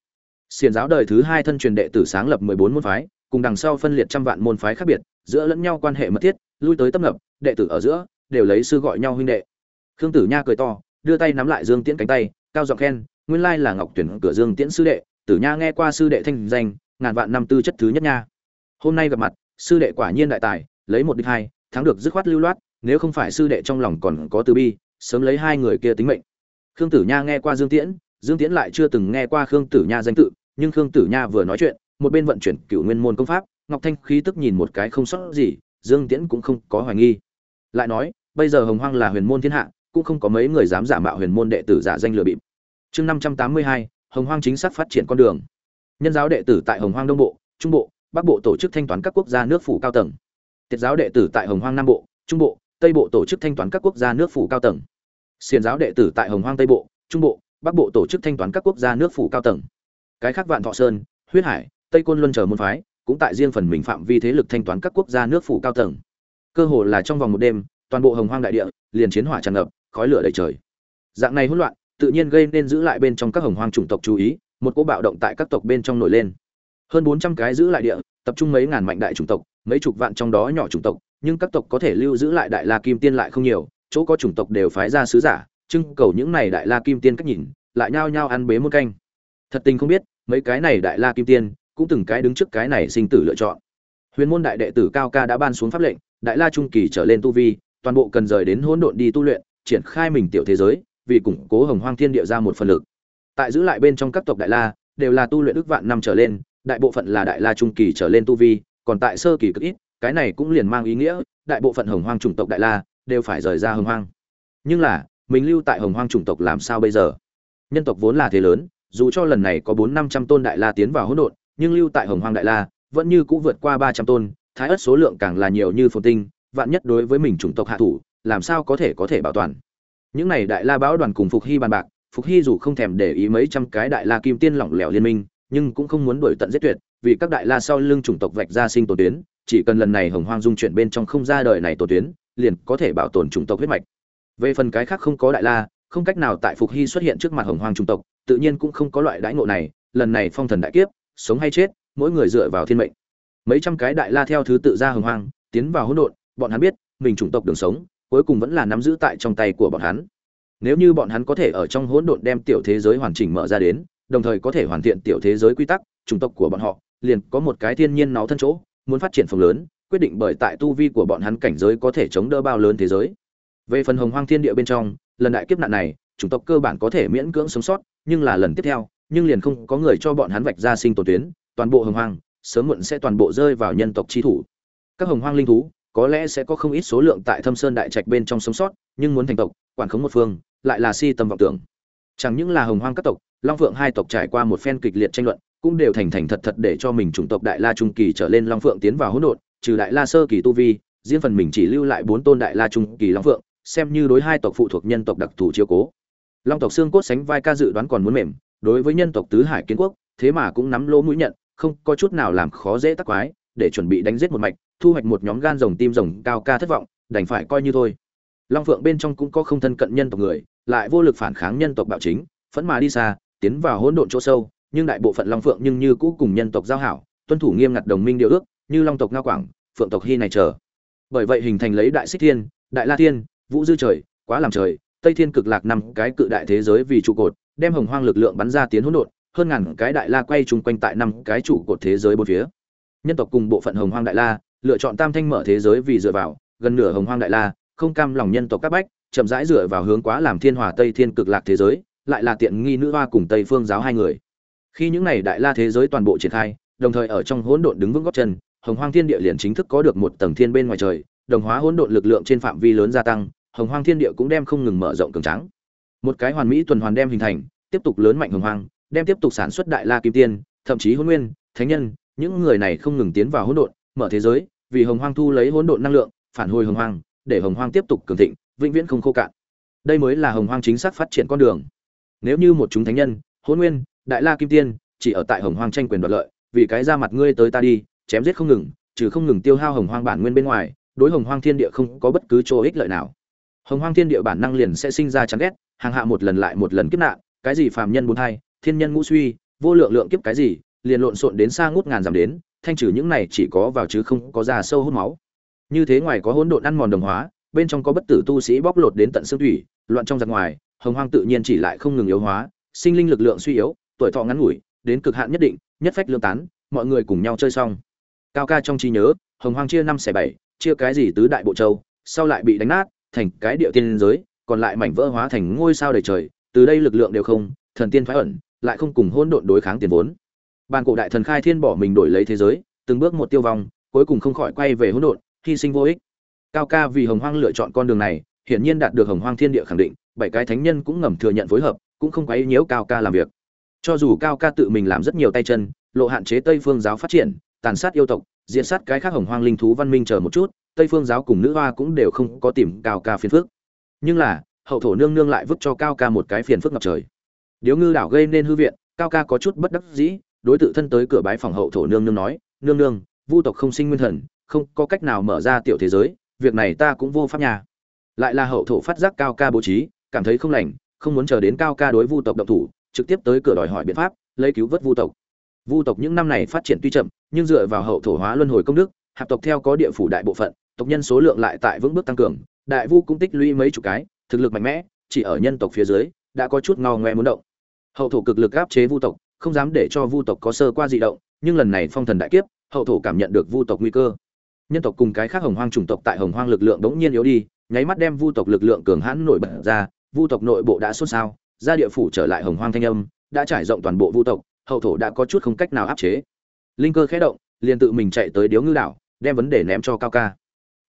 Xiền giáo đời thứ hai thân truyền đệ tử sáng lập mười bốn môn phái, cùng đằng sau phân liệt trăm vạn môn phái khác biệt, giữa lẫn nhau quan hệ mật thiết, lui tới tấp nập, đệ tử ở giữa, đều lấy sư gọi nhau huynh đệ. Khương tử nha cười to, đưa tay nắm lại dương tiễn cánh tay, cao giọng khen, nguyên lai là ngọc tuyển cửa dương tiễn sư đệ tử nha nghe qua sư đệ thanh danh, ngàn vạn năm tư chất thứ nhất nha. Hôm nay gặp mặt, sư đệ quả nhiên đại tài, lấy một đích hai, thắng được dứt khoát lưu loát, nếu không phải sư đệ trong lòng còn có từ bi, sớm lấy hai người kia tính mệnh. Khương tử nha nghe qua dương tiễn dương tiễn lại chưa từng nghe qua khương tử nha danh tự, nhưng khương tử nha vừa nói chuyện, một bên vận chuyển cựu nguyên môn công pháp, ngọc thanh khí tức nhìn một cái không sót gì, dương tiễn cũng không có hoài nghi. Lại nói, bây giờ hồng hoang là huyền môn thiên hạ, cũng không có mấy người dám giả mạo huyền môn đệ tử giả danh lừa bịp. Chương năm trăm tám mươi hai hồng hoang chính xác phát triển con đường. Nhân giáo đệ tử tại hồng hoang đông bộ, trung bộ, bắc bộ tổ chức thanh toán các quốc gia nước phủ cao tầng. Tiết giáo đệ tử tại hồng hoang nam bộ, trung bộ, tây bộ tổ chức thanh toán các quốc gia nước phủ cao tầng. Xiền giáo đệ tử tại hồng hoang tây bộ, trung bộ, bắc bộ tổ chức thanh toán các quốc gia nước phủ cao tầng. Cái khác vạn thọ sơn, huyết hải, tây côn luân chờ môn phái, cũng tại riêng phần mình phạm vi thế lực thanh toán các quốc gia nước phủ cao tầng. Cơ hồ là trong vòng một đêm, toàn bộ hồng hoang đại địa liền chiến hỏa tràn ngập, khói lửa đầy trời. Dạng này hỗn loạn tự nhiên gây nên giữ lại bên trong các hồng hoang chủng tộc chú ý, một cỗ bạo động tại các tộc bên trong nổi lên. Hơn bốn trăm cái giữ lại địa, tập trung mấy ngàn mạnh đại chủng tộc, mấy chục vạn trong đó nhỏ chủng tộc, nhưng các tộc có thể lưu giữ lại đại la kim tiên lại không nhiều, chỗ có chủng tộc đều phái ra sứ giả, trưng cầu những này đại la kim tiên cách nhìn, lại nhao nhao ăn bế một canh. Thật tình không biết, mấy cái này đại la kim tiên, cũng từng cái đứng trước cái này sinh tử lựa chọn. Huyền môn đại đệ tử cao ca đã ban xuống pháp lệnh, đại la trung kỳ trở lên tu vi, toàn bộ cần rời đến hỗn độn đi tu luyện, triển khai mình tiểu thế giới vì củng cố hồng hoang thiên địa ra một phần lực. Tại giữ lại bên trong các tộc đại la, đều là tu luyện ước vạn năm trở lên, đại bộ phận là đại la trung kỳ trở lên tu vi, còn tại sơ kỳ cực ít, cái này cũng liền mang ý nghĩa, đại bộ phận hồng hoang chủng tộc đại la đều phải rời ra hồng hoang. Nhưng là, mình lưu tại hồng hoang chủng tộc làm sao bây giờ? Nhân tộc vốn là thế lớn, dù cho lần này có bốn năm trăm tôn đại la tiến vào hỗn độn, nhưng lưu tại hồng hoang đại la vẫn như cũ vượt qua ba trăm tôn, thái ất số lượng càng là nhiều như phồn tinh, vạn nhất đối với mình chủng tộc hạ thủ, làm sao có thể có thể bảo toàn? Những này đại la báo đoàn cùng phục hy bàn bạc, phục hy dù không thèm để ý mấy trăm cái đại la kim tiên lỏng lẻo liên minh, nhưng cũng không muốn đuổi tận giết tuyệt, vì các đại la sau lưng chủng tộc vạch ra sinh tổ tuyến, chỉ cần lần này hồng hoang dung chuyển bên trong không ra đời này tổ tuyến, liền có thể bảo tồn chủng tộc huyết mạch. Về phần cái khác không có đại la, không cách nào tại phục hy xuất hiện trước mặt hồng hoang chủng tộc, tự nhiên cũng không có loại đãi ngộ này, lần này phong thần đại kiếp, sống hay chết, mỗi người dựa vào thiên mệnh. Mấy trăm cái đại la theo thứ tự ra hồng hoang, tiến vào hỗn độn, bọn hắn biết, mình chủng tộc đường sống cuối cùng vẫn là nắm giữ tại trong tay của bọn hắn. Nếu như bọn hắn có thể ở trong hỗn độn đem tiểu thế giới hoàn chỉnh mở ra đến, đồng thời có thể hoàn thiện tiểu thế giới quy tắc, chủng tộc của bọn họ, liền có một cái thiên nhiên nó thân chỗ, muốn phát triển phòng lớn, quyết định bởi tại tu vi của bọn hắn cảnh giới có thể chống đỡ bao lớn thế giới. Về phần hồng hoang thiên địa bên trong, lần đại kiếp nạn này, chủng tộc cơ bản có thể miễn cưỡng sống sót, nhưng là lần tiếp theo, nhưng liền không có người cho bọn hắn vạch ra sinh tồn tuyến, toàn bộ hồng hoang sớm muộn sẽ toàn bộ rơi vào nhân tộc chi thủ. Các hồng hoang linh thú có lẽ sẽ có không ít số lượng tại thâm sơn đại trạch bên trong sống sót, nhưng muốn thành tộc, quản khống một phương, lại là si tâm vọng tưởng. Chẳng những là hồng hoang các tộc, long phượng hai tộc trải qua một phen kịch liệt tranh luận, cũng đều thành thành thật thật để cho mình chủng tộc đại la trung kỳ trở lên long phượng tiến vào hỗn độn, trừ đại la sơ kỳ tu vi, riêng phần mình chỉ lưu lại bốn tôn đại la trung kỳ long phượng, xem như đối hai tộc phụ thuộc nhân tộc đặc thù chiếu cố. Long tộc xương cốt sánh vai ca dự đoán còn muốn mềm, đối với nhân tộc tứ hải kiến quốc, thế mà cũng nắm lỗ mũi nhận, không có chút nào làm khó dễ tắc quái, để chuẩn bị đánh giết một mạch thu hoạch một nhóm gan rồng tim rồng cao ca thất vọng, đành phải coi như thôi. Long phượng bên trong cũng có không thân cận nhân tộc người, lại vô lực phản kháng nhân tộc bạo chính, phẫn mà đi xa, tiến vào hỗn độn chỗ sâu, nhưng đại bộ phận long phượng nhưng như cũ cùng nhân tộc giao hảo, tuân thủ nghiêm ngặt đồng minh điều ước, như long tộc ngao quảng, phượng tộc hy này chờ. Bởi vậy hình thành lấy đại xích thiên, đại la thiên, vũ dư trời, quá làm trời, tây thiên cực lạc năm cái cự đại thế giới vì trụ cột, đem hồng hoang lực lượng bắn ra tiến hỗn độn, hơn ngàn cái đại la quay chung quanh tại năm cái trụ cột thế giới bốn phía. Nhân tộc cùng bộ phận hồng hoang đại la lựa chọn tam thanh mở thế giới vì dựa vào, gần nửa hồng hoang đại la, không cam lòng nhân tộc các bách, chậm rãi dựa vào hướng quá làm thiên hòa tây thiên cực lạc thế giới, lại là tiện nghi nữ hoa cùng tây phương giáo hai người. Khi những này đại la thế giới toàn bộ triển khai, đồng thời ở trong hỗn độn đứng vững gót chân, hồng hoang thiên địa liền chính thức có được một tầng thiên bên ngoài trời, đồng hóa hỗn độn lực lượng trên phạm vi lớn gia tăng, hồng hoang thiên địa cũng đem không ngừng mở rộng cường trắng một cái hoàn mỹ tuần hoàn đem hình thành, tiếp tục lớn mạnh hồng hoang, đem tiếp tục sản xuất đại la kim tiên, thậm chí hôn nguyên, thánh nhân, những người này không ngừng tiến vào hỗn độn, mở thế giới vì hồng hoang thu lấy hỗn độn năng lượng, phản hồi hồng hoang, để hồng hoang tiếp tục cường thịnh, vĩnh viễn không khô cạn. Đây mới là hồng hoang chính xác phát triển con đường. Nếu như một chúng thánh nhân hôn nguyên, đại la kim tiên, chỉ ở tại hồng hoang tranh quyền đoạt lợi, vì cái ra mặt ngươi tới ta đi, chém giết không ngừng, trừ không ngừng tiêu hao hồng hoang bản nguyên bên ngoài, đối hồng hoang thiên địa không có bất cứ chỗ ích lợi nào. Hồng hoang thiên địa bản năng liền sẽ sinh ra chán ghét, hàng hạ một lần lại một lần kiếp nạn, cái gì phàm nhân bốn hai thiên nhân ngũ suy, vô lượng lượng kiếp cái gì liền lộn xộn đến xa ngút ngàn dặm đến, thanh trừ những này chỉ có vào chứ không có ra sâu hút máu. Như thế ngoài có hỗn độn ăn mòn đồng hóa, bên trong có bất tử tu sĩ bóc lột đến tận xương thủy, loạn trong giặc ngoài, hồng hoang tự nhiên chỉ lại không ngừng yếu hóa, sinh linh lực lượng suy yếu, tuổi thọ ngắn ngủi, đến cực hạn nhất định, nhất phách lương tán, mọi người cùng nhau chơi xong. Cao ca trong trí nhớ, hồng hoang chia năm xẻ bảy, chia cái gì tứ đại bộ châu, sau lại bị đánh nát, thành cái địa tiên giới, còn lại mảnh vỡ hóa thành ngôi sao đầy trời, từ đây lực lượng đều không, thần tiên phái ẩn, lại không cùng hỗn độn đối kháng tiền vốn bàn cổ đại thần khai thiên bỏ mình đổi lấy thế giới, từng bước một tiêu vong, cuối cùng không khỏi quay về hỗn độn, hy sinh vô ích. Cao ca vì hồng hoang lựa chọn con đường này, hiển nhiên đạt được hồng hoang thiên địa khẳng định, bảy cái thánh nhân cũng ngầm thừa nhận phối hợp, cũng không quấy nhiễu cao ca làm việc. Cho dù cao ca tự mình làm rất nhiều tay chân, lộ hạn chế tây phương giáo phát triển, tàn sát yêu tộc diện sát cái khác hồng hoang linh thú văn minh chờ một chút, tây phương giáo cùng nữ hoa cũng đều không có tìm cao ca phiền phức. Nhưng là, hậu thổ nương nương lại vứt cho cao ca một cái phiền phức ngập trời. Điếu ngư đảo gây nên hư viện, cao ca có chút bất đắc dĩ đối tự thân tới cửa bái phòng hậu thổ nương nương nói, nương nương, vu tộc không sinh nguyên thần, không có cách nào mở ra tiểu thế giới, việc này ta cũng vô pháp nhà lại là hậu thổ phát giác cao ca bố trí, cảm thấy không lành, không muốn chờ đến cao ca đối vu tộc động thủ, trực tiếp tới cửa đòi hỏi biện pháp, lấy cứu vớt vu tộc. Vu tộc những năm này phát triển tuy chậm, nhưng dựa vào hậu thổ hóa luân hồi công đức, hạp tộc theo có địa phủ đại bộ phận, tộc nhân số lượng lại tại vững bước tăng cường, đại vu cũng tích lũy mấy chục cái, thực lực mạnh mẽ, chỉ ở nhân tộc phía dưới, đã có chút ngao ngoe muốn động. Hậu thổ cực lực áp chế vu tộc không dám để cho vu tộc có sơ qua dị động, nhưng lần này phong thần đại kiếp, hậu thổ cảm nhận được vu tộc nguy cơ. Nhân tộc cùng cái khác hồng hoang chủng tộc tại hồng hoang lực lượng bỗng nhiên yếu đi, nháy mắt đem vu tộc lực lượng cường hãn nổi bật ra, vu tộc nội bộ đã xôn sao ra địa phủ trở lại hồng hoang thanh âm, đã trải rộng toàn bộ vu tộc, hậu thổ đã có chút không cách nào áp chế. Linh cơ khẽ động, liền tự mình chạy tới điếu ngư đảo, đem vấn đề ném cho cao ca.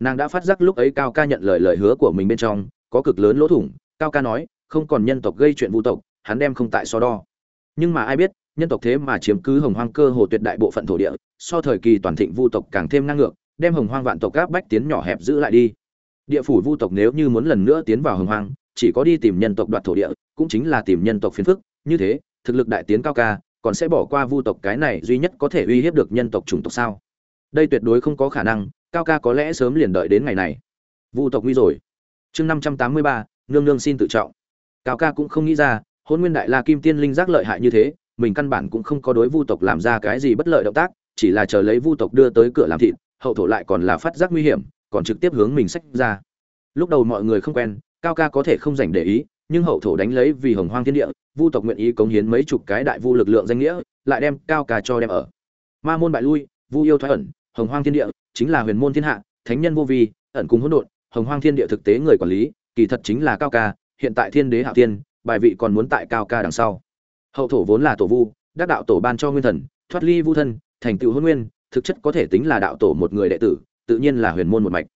Nàng đã phát giác lúc ấy cao ca nhận lời lời hứa của mình bên trong, có cực lớn lỗ thủng, cao ca nói, không còn nhân tộc gây chuyện vu tộc, hắn đem không tại so đo. Nhưng mà ai biết nhân tộc thế mà chiếm cứ hồng hoang cơ hồ tuyệt đại bộ phận thổ địa, so thời kỳ toàn thịnh vu tộc càng thêm năng ngược, đem hồng hoang vạn tộc các bách tiến nhỏ hẹp giữ lại đi. Địa phủ vu tộc nếu như muốn lần nữa tiến vào hồng hoang, chỉ có đi tìm nhân tộc đoạt thổ địa, cũng chính là tìm nhân tộc phiền phức, như thế, thực lực đại tiến cao ca, còn sẽ bỏ qua vu tộc cái này duy nhất có thể uy hiếp được nhân tộc chủng tộc sao? Đây tuyệt đối không có khả năng, cao ca có lẽ sớm liền đợi đến ngày này. Vu tộc nguy rồi. Chương năm trăm tám mươi ba, nương nương xin tự trọng. Cao ca cũng không nghĩ ra hôn nguyên đại la kim tiên linh giác lợi hại như thế mình căn bản cũng không có đối vu tộc làm ra cái gì bất lợi động tác, chỉ là chờ lấy vu tộc đưa tới cửa làm thịt, hậu thổ lại còn là phát giác nguy hiểm, còn trực tiếp hướng mình sách ra. Lúc đầu mọi người không quen, cao ca có thể không dành để ý, nhưng hậu thổ đánh lấy vì hồng hoang thiên địa, vu tộc nguyện ý cống hiến mấy chục cái đại vu lực lượng danh nghĩa, lại đem cao ca cho đem ở. Ma môn bại lui, vu yêu thoái ẩn, hồng hoang thiên địa, chính là huyền môn thiên hạ, thánh nhân vô vi, ẩn cùng hỗn độn, hồng hoang thiên địa thực tế người quản lý, kỳ thật chính là cao ca, hiện tại thiên đế hạ tiên bài vị còn muốn tại cao ca đằng sau hậu thổ vốn là tổ vu, đắc đạo tổ ban cho nguyên thần, thoát ly vu thân, thành tựu hôn nguyên, thực chất có thể tính là đạo tổ một người đệ tử, tự nhiên là huyền môn một mạch.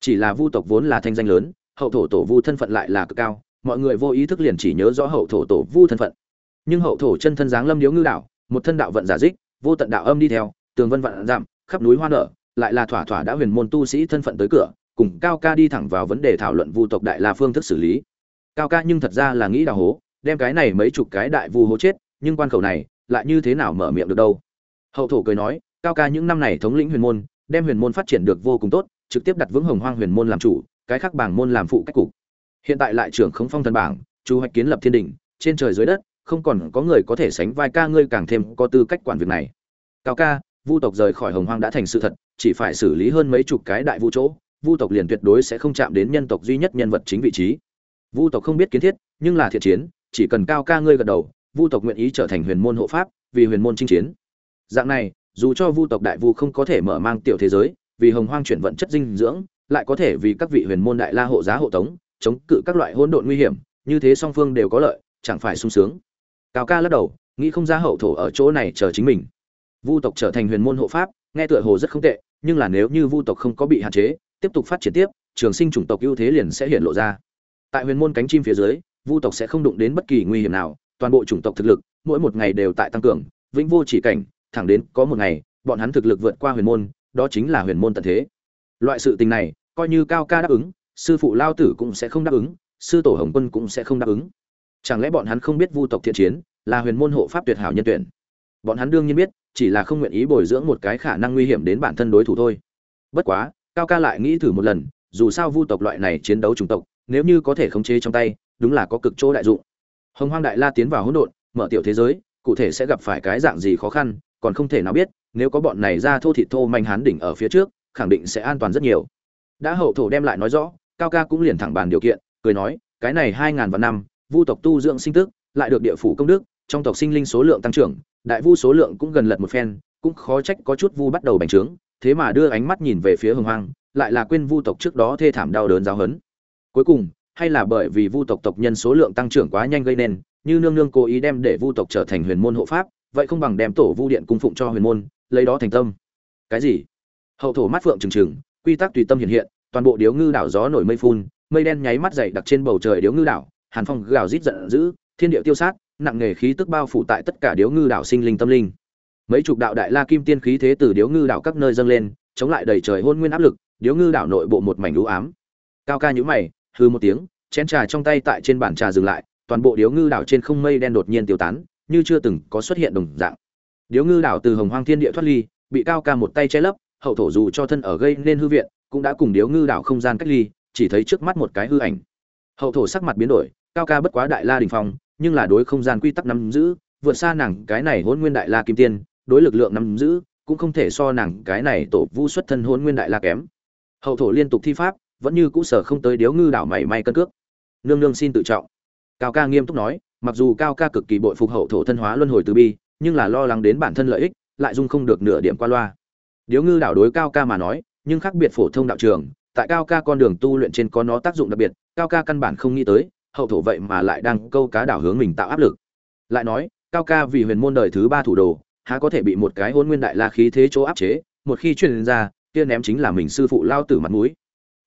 Chỉ là vu tộc vốn là thanh danh lớn, hậu thổ tổ vu thân phận lại là cực cao, mọi người vô ý thức liền chỉ nhớ rõ hậu thổ tổ vu thân phận. Nhưng hậu thổ chân thân dáng lâm điếu ngư đạo, một thân đạo vận giả dích, vô tận đạo âm đi theo, tường vân vạn giảm khắp núi hoa nở, lại là thỏa thỏa đã huyền môn tu sĩ thân phận tới cửa, cùng cao ca đi thẳng vào vấn đề thảo luận vu tộc đại la phương thức xử lý. Cao ca nhưng thật ra là nghĩ đào hố đem cái này mấy chục cái đại vu hố chết, nhưng quan khẩu này lại như thế nào mở miệng được đâu? Hậu thổ cười nói, cao ca những năm này thống lĩnh huyền môn, đem huyền môn phát triển được vô cùng tốt, trực tiếp đặt vững hồng hoang huyền môn làm chủ, cái khác bảng môn làm phụ cách cục. Hiện tại lại trưởng khống phong thần bảng chú hoạch kiến lập thiên đình trên trời dưới đất, không còn có người có thể sánh vai ca ngươi càng thêm có tư cách quản việc này. Cao ca, vu tộc rời khỏi hồng hoang đã thành sự thật, chỉ phải xử lý hơn mấy chục cái đại vu chỗ, vu tộc liền tuyệt đối sẽ không chạm đến nhân tộc duy nhất nhân vật chính vị trí. Vu tộc không biết kiến thiết, nhưng là thiện chiến chỉ cần cao ca ngươi gật đầu, vu tộc nguyện ý trở thành huyền môn hộ pháp, vì huyền môn chinh chiến. Dạng này, dù cho vu tộc đại vu không có thể mở mang tiểu thế giới, vì hồng hoang chuyển vận chất dinh dưỡng, lại có thể vì các vị huyền môn đại la hộ giá hộ tống, chống cự các loại hỗn độn nguy hiểm, như thế song phương đều có lợi, chẳng phải sung sướng. Cao ca lắc đầu, nghĩ không ra hậu thổ ở chỗ này chờ chính mình. Vu tộc trở thành huyền môn hộ pháp, nghe tựa hồ rất không tệ, nhưng là nếu như vu tộc không có bị hạn chế, tiếp tục phát triển tiếp, trường sinh chủng tộc ưu thế liền sẽ hiện lộ ra. Tại huyền môn cánh chim phía dưới vu tộc sẽ không đụng đến bất kỳ nguy hiểm nào, toàn bộ chủng tộc thực lực, mỗi một ngày đều tại tăng cường, vĩnh vô chỉ cảnh, thẳng đến có một ngày, bọn hắn thực lực vượt qua huyền môn, đó chính là huyền môn tận thế. Loại sự tình này, coi như cao ca đáp ứng, sư phụ lao tử cũng sẽ không đáp ứng, sư tổ hồng quân cũng sẽ không đáp ứng. Chẳng lẽ bọn hắn không biết vu tộc thiện chiến, là huyền môn hộ pháp tuyệt hảo nhân tuyển? Bọn hắn đương nhiên biết, chỉ là không nguyện ý bồi dưỡng một cái khả năng nguy hiểm đến bản thân đối thủ thôi. Bất quá, cao ca lại nghĩ thử một lần, dù sao vu tộc loại này chiến đấu chủng tộc, nếu như có thể khống chế trong tay đúng là có cực chỗ đại dụng. Hồng hoang đại la tiến vào hỗn độn, mở tiểu thế giới, cụ thể sẽ gặp phải cái dạng gì khó khăn, còn không thể nào biết, nếu có bọn này ra thô thịt thô manh hán đỉnh ở phía trước, khẳng định sẽ an toàn rất nhiều. Đã hậu thổ đem lại nói rõ, cao ca cũng liền thẳng bàn điều kiện, cười nói, cái này hai ngàn vạn năm, vu tộc tu dưỡng sinh tức, lại được địa phủ công đức, trong tộc sinh linh số lượng tăng trưởng, đại vu số lượng cũng gần lật một phen, cũng khó trách có chút vu bắt đầu bành trướng, thế mà đưa ánh mắt nhìn về phía hồng hoang, lại là quên vu tộc trước đó thê thảm đau đớn giáo hấn cuối cùng hay là bởi vì vu tộc tộc nhân số lượng tăng trưởng quá nhanh gây nên, như nương nương cố ý đem để vu tộc trở thành huyền môn hộ pháp, vậy không bằng đem tổ vu điện cung phụng cho huyền môn, lấy đó thành tâm. Cái gì? Hậu thổ mắt phượng trừng trừng, quy tắc tùy tâm hiện hiện, toàn bộ điếu ngư đảo gió nổi mây phun, mây đen nháy mắt dày đặc trên bầu trời điếu ngư đảo, hàn phong gào rít giận dữ, thiên địa tiêu sát, nặng nghề khí tức bao phủ tại tất cả điếu ngư đảo sinh linh tâm linh. Mấy chục đạo đại la kim tiên khí thế từ điếu ngư đảo các nơi dâng lên, chống lại đầy trời hôn nguyên áp lực, điếu ngư đảo nội bộ một mảnh lũ ám. Cao ca nhũ mày hư một tiếng, chén trà trong tay tại trên bàn trà dừng lại, toàn bộ điếu ngư đảo trên không mây đen đột nhiên tiêu tán, như chưa từng có xuất hiện đồng dạng. Điếu ngư đảo từ hồng hoang thiên địa thoát ly, bị cao ca một tay che lấp, hậu thổ dù cho thân ở gây nên hư viện, cũng đã cùng điếu ngư đảo không gian cách ly, chỉ thấy trước mắt một cái hư ảnh. Hậu thổ sắc mặt biến đổi, cao ca bất quá đại la đình phong, nhưng là đối không gian quy tắc nắm giữ, vượt xa nàng cái này hôn nguyên đại la kim tiên, đối lực lượng nắm giữ, cũng không thể so nàng cái này tổ vu xuất thân hôn nguyên đại la kém. Hậu thổ liên tục thi pháp vẫn như cũ sở không tới điếu ngư đảo mảy may cân cước. Nương nương xin tự trọng. Cao ca nghiêm túc nói, mặc dù cao ca cực kỳ bội phục hậu thổ thân hóa luân hồi từ bi, nhưng là lo lắng đến bản thân lợi ích, lại dung không được nửa điểm qua loa. Điếu ngư đảo đối cao ca mà nói, nhưng khác biệt phổ thông đạo trường, tại cao ca con đường tu luyện trên có nó tác dụng đặc biệt, cao ca căn bản không nghĩ tới, hậu thổ vậy mà lại đang câu cá đảo hướng mình tạo áp lực. Lại nói, cao ca vì huyền môn đời thứ ba thủ đồ, há có thể bị một cái hôn nguyên đại la khí thế chỗ áp chế, một khi truyền ra, kia ném chính là mình sư phụ lao tử mặt mũi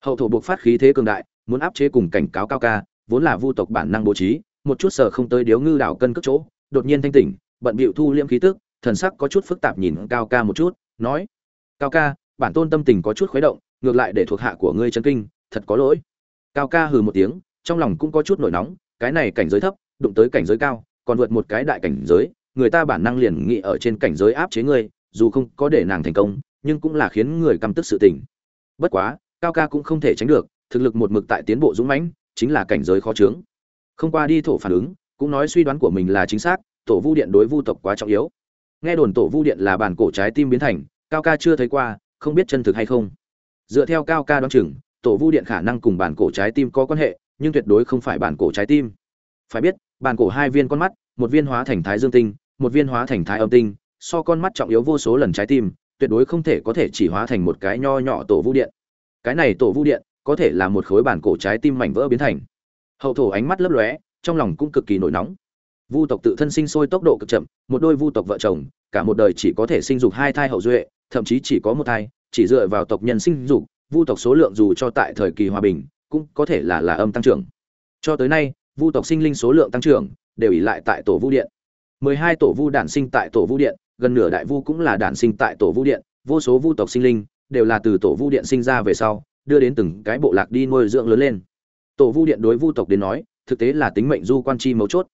hậu thổ buộc phát khí thế cường đại, muốn áp chế cùng cảnh cáo cao ca, vốn là vu tộc bản năng bố trí, một chút sở không tới điếu ngư đảo cân cước chỗ, đột nhiên thanh tỉnh, bận bịu thu liêm khí tức, thần sắc có chút phức tạp nhìn cao ca một chút, nói, cao ca, bản tôn tâm tình có chút khuấy động, ngược lại để thuộc hạ của ngươi chân kinh, thật có lỗi. Cao ca hừ một tiếng, trong lòng cũng có chút nổi nóng, cái này cảnh giới thấp, đụng tới cảnh giới cao, còn vượt một cái đại cảnh giới, người ta bản năng liền nghĩ ở trên cảnh giới áp chế ngươi, dù không có để nàng thành công, nhưng cũng là khiến người căm tức sự tình. Bất quá cao ca cũng không thể tránh được, thực lực một mực tại tiến bộ dũng mãnh, chính là cảnh giới khó chướng. Không qua đi thổ phản ứng, cũng nói suy đoán của mình là chính xác, tổ vu điện đối vu tộc quá trọng yếu. Nghe đồn tổ vu điện là bản cổ trái tim biến thành, cao ca chưa thấy qua, không biết chân thực hay không. Dựa theo cao ca đoán chừng, tổ vu điện khả năng cùng bản cổ trái tim có quan hệ, nhưng tuyệt đối không phải bản cổ trái tim. Phải biết, bản cổ hai viên con mắt, một viên hóa thành thái dương tinh, một viên hóa thành thái âm tinh, so con mắt trọng yếu vô số lần trái tim, tuyệt đối không thể có thể chỉ hóa thành một cái nho nhỏ tổ vu điện cái này tổ vu điện có thể là một khối bản cổ trái tim mảnh vỡ biến thành. Hậu thổ ánh mắt lấp lóe, trong lòng cũng cực kỳ nổi nóng. Vu tộc tự thân sinh sôi tốc độ cực chậm, một đôi vu tộc vợ chồng, cả một đời chỉ có thể sinh dục hai thai hậu duệ, thậm chí chỉ có một thai, chỉ dựa vào tộc nhân sinh dục, vu tộc số lượng dù cho tại thời kỳ hòa bình, cũng có thể là là âm tăng trưởng. Cho tới nay, vu tộc sinh linh số lượng tăng trưởng đều ỉ lại tại tổ vu điện. Mười hai tổ vu đản sinh tại tổ vu điện, gần nửa đại vu cũng là đản sinh tại tổ vu điện, vô số vu tộc sinh linh đều là từ tổ vu điện sinh ra về sau, đưa đến từng cái bộ lạc đi nuôi dưỡng lớn lên. Tổ vu điện đối vu tộc đến nói, thực tế là tính mệnh du quan chi mấu chốt.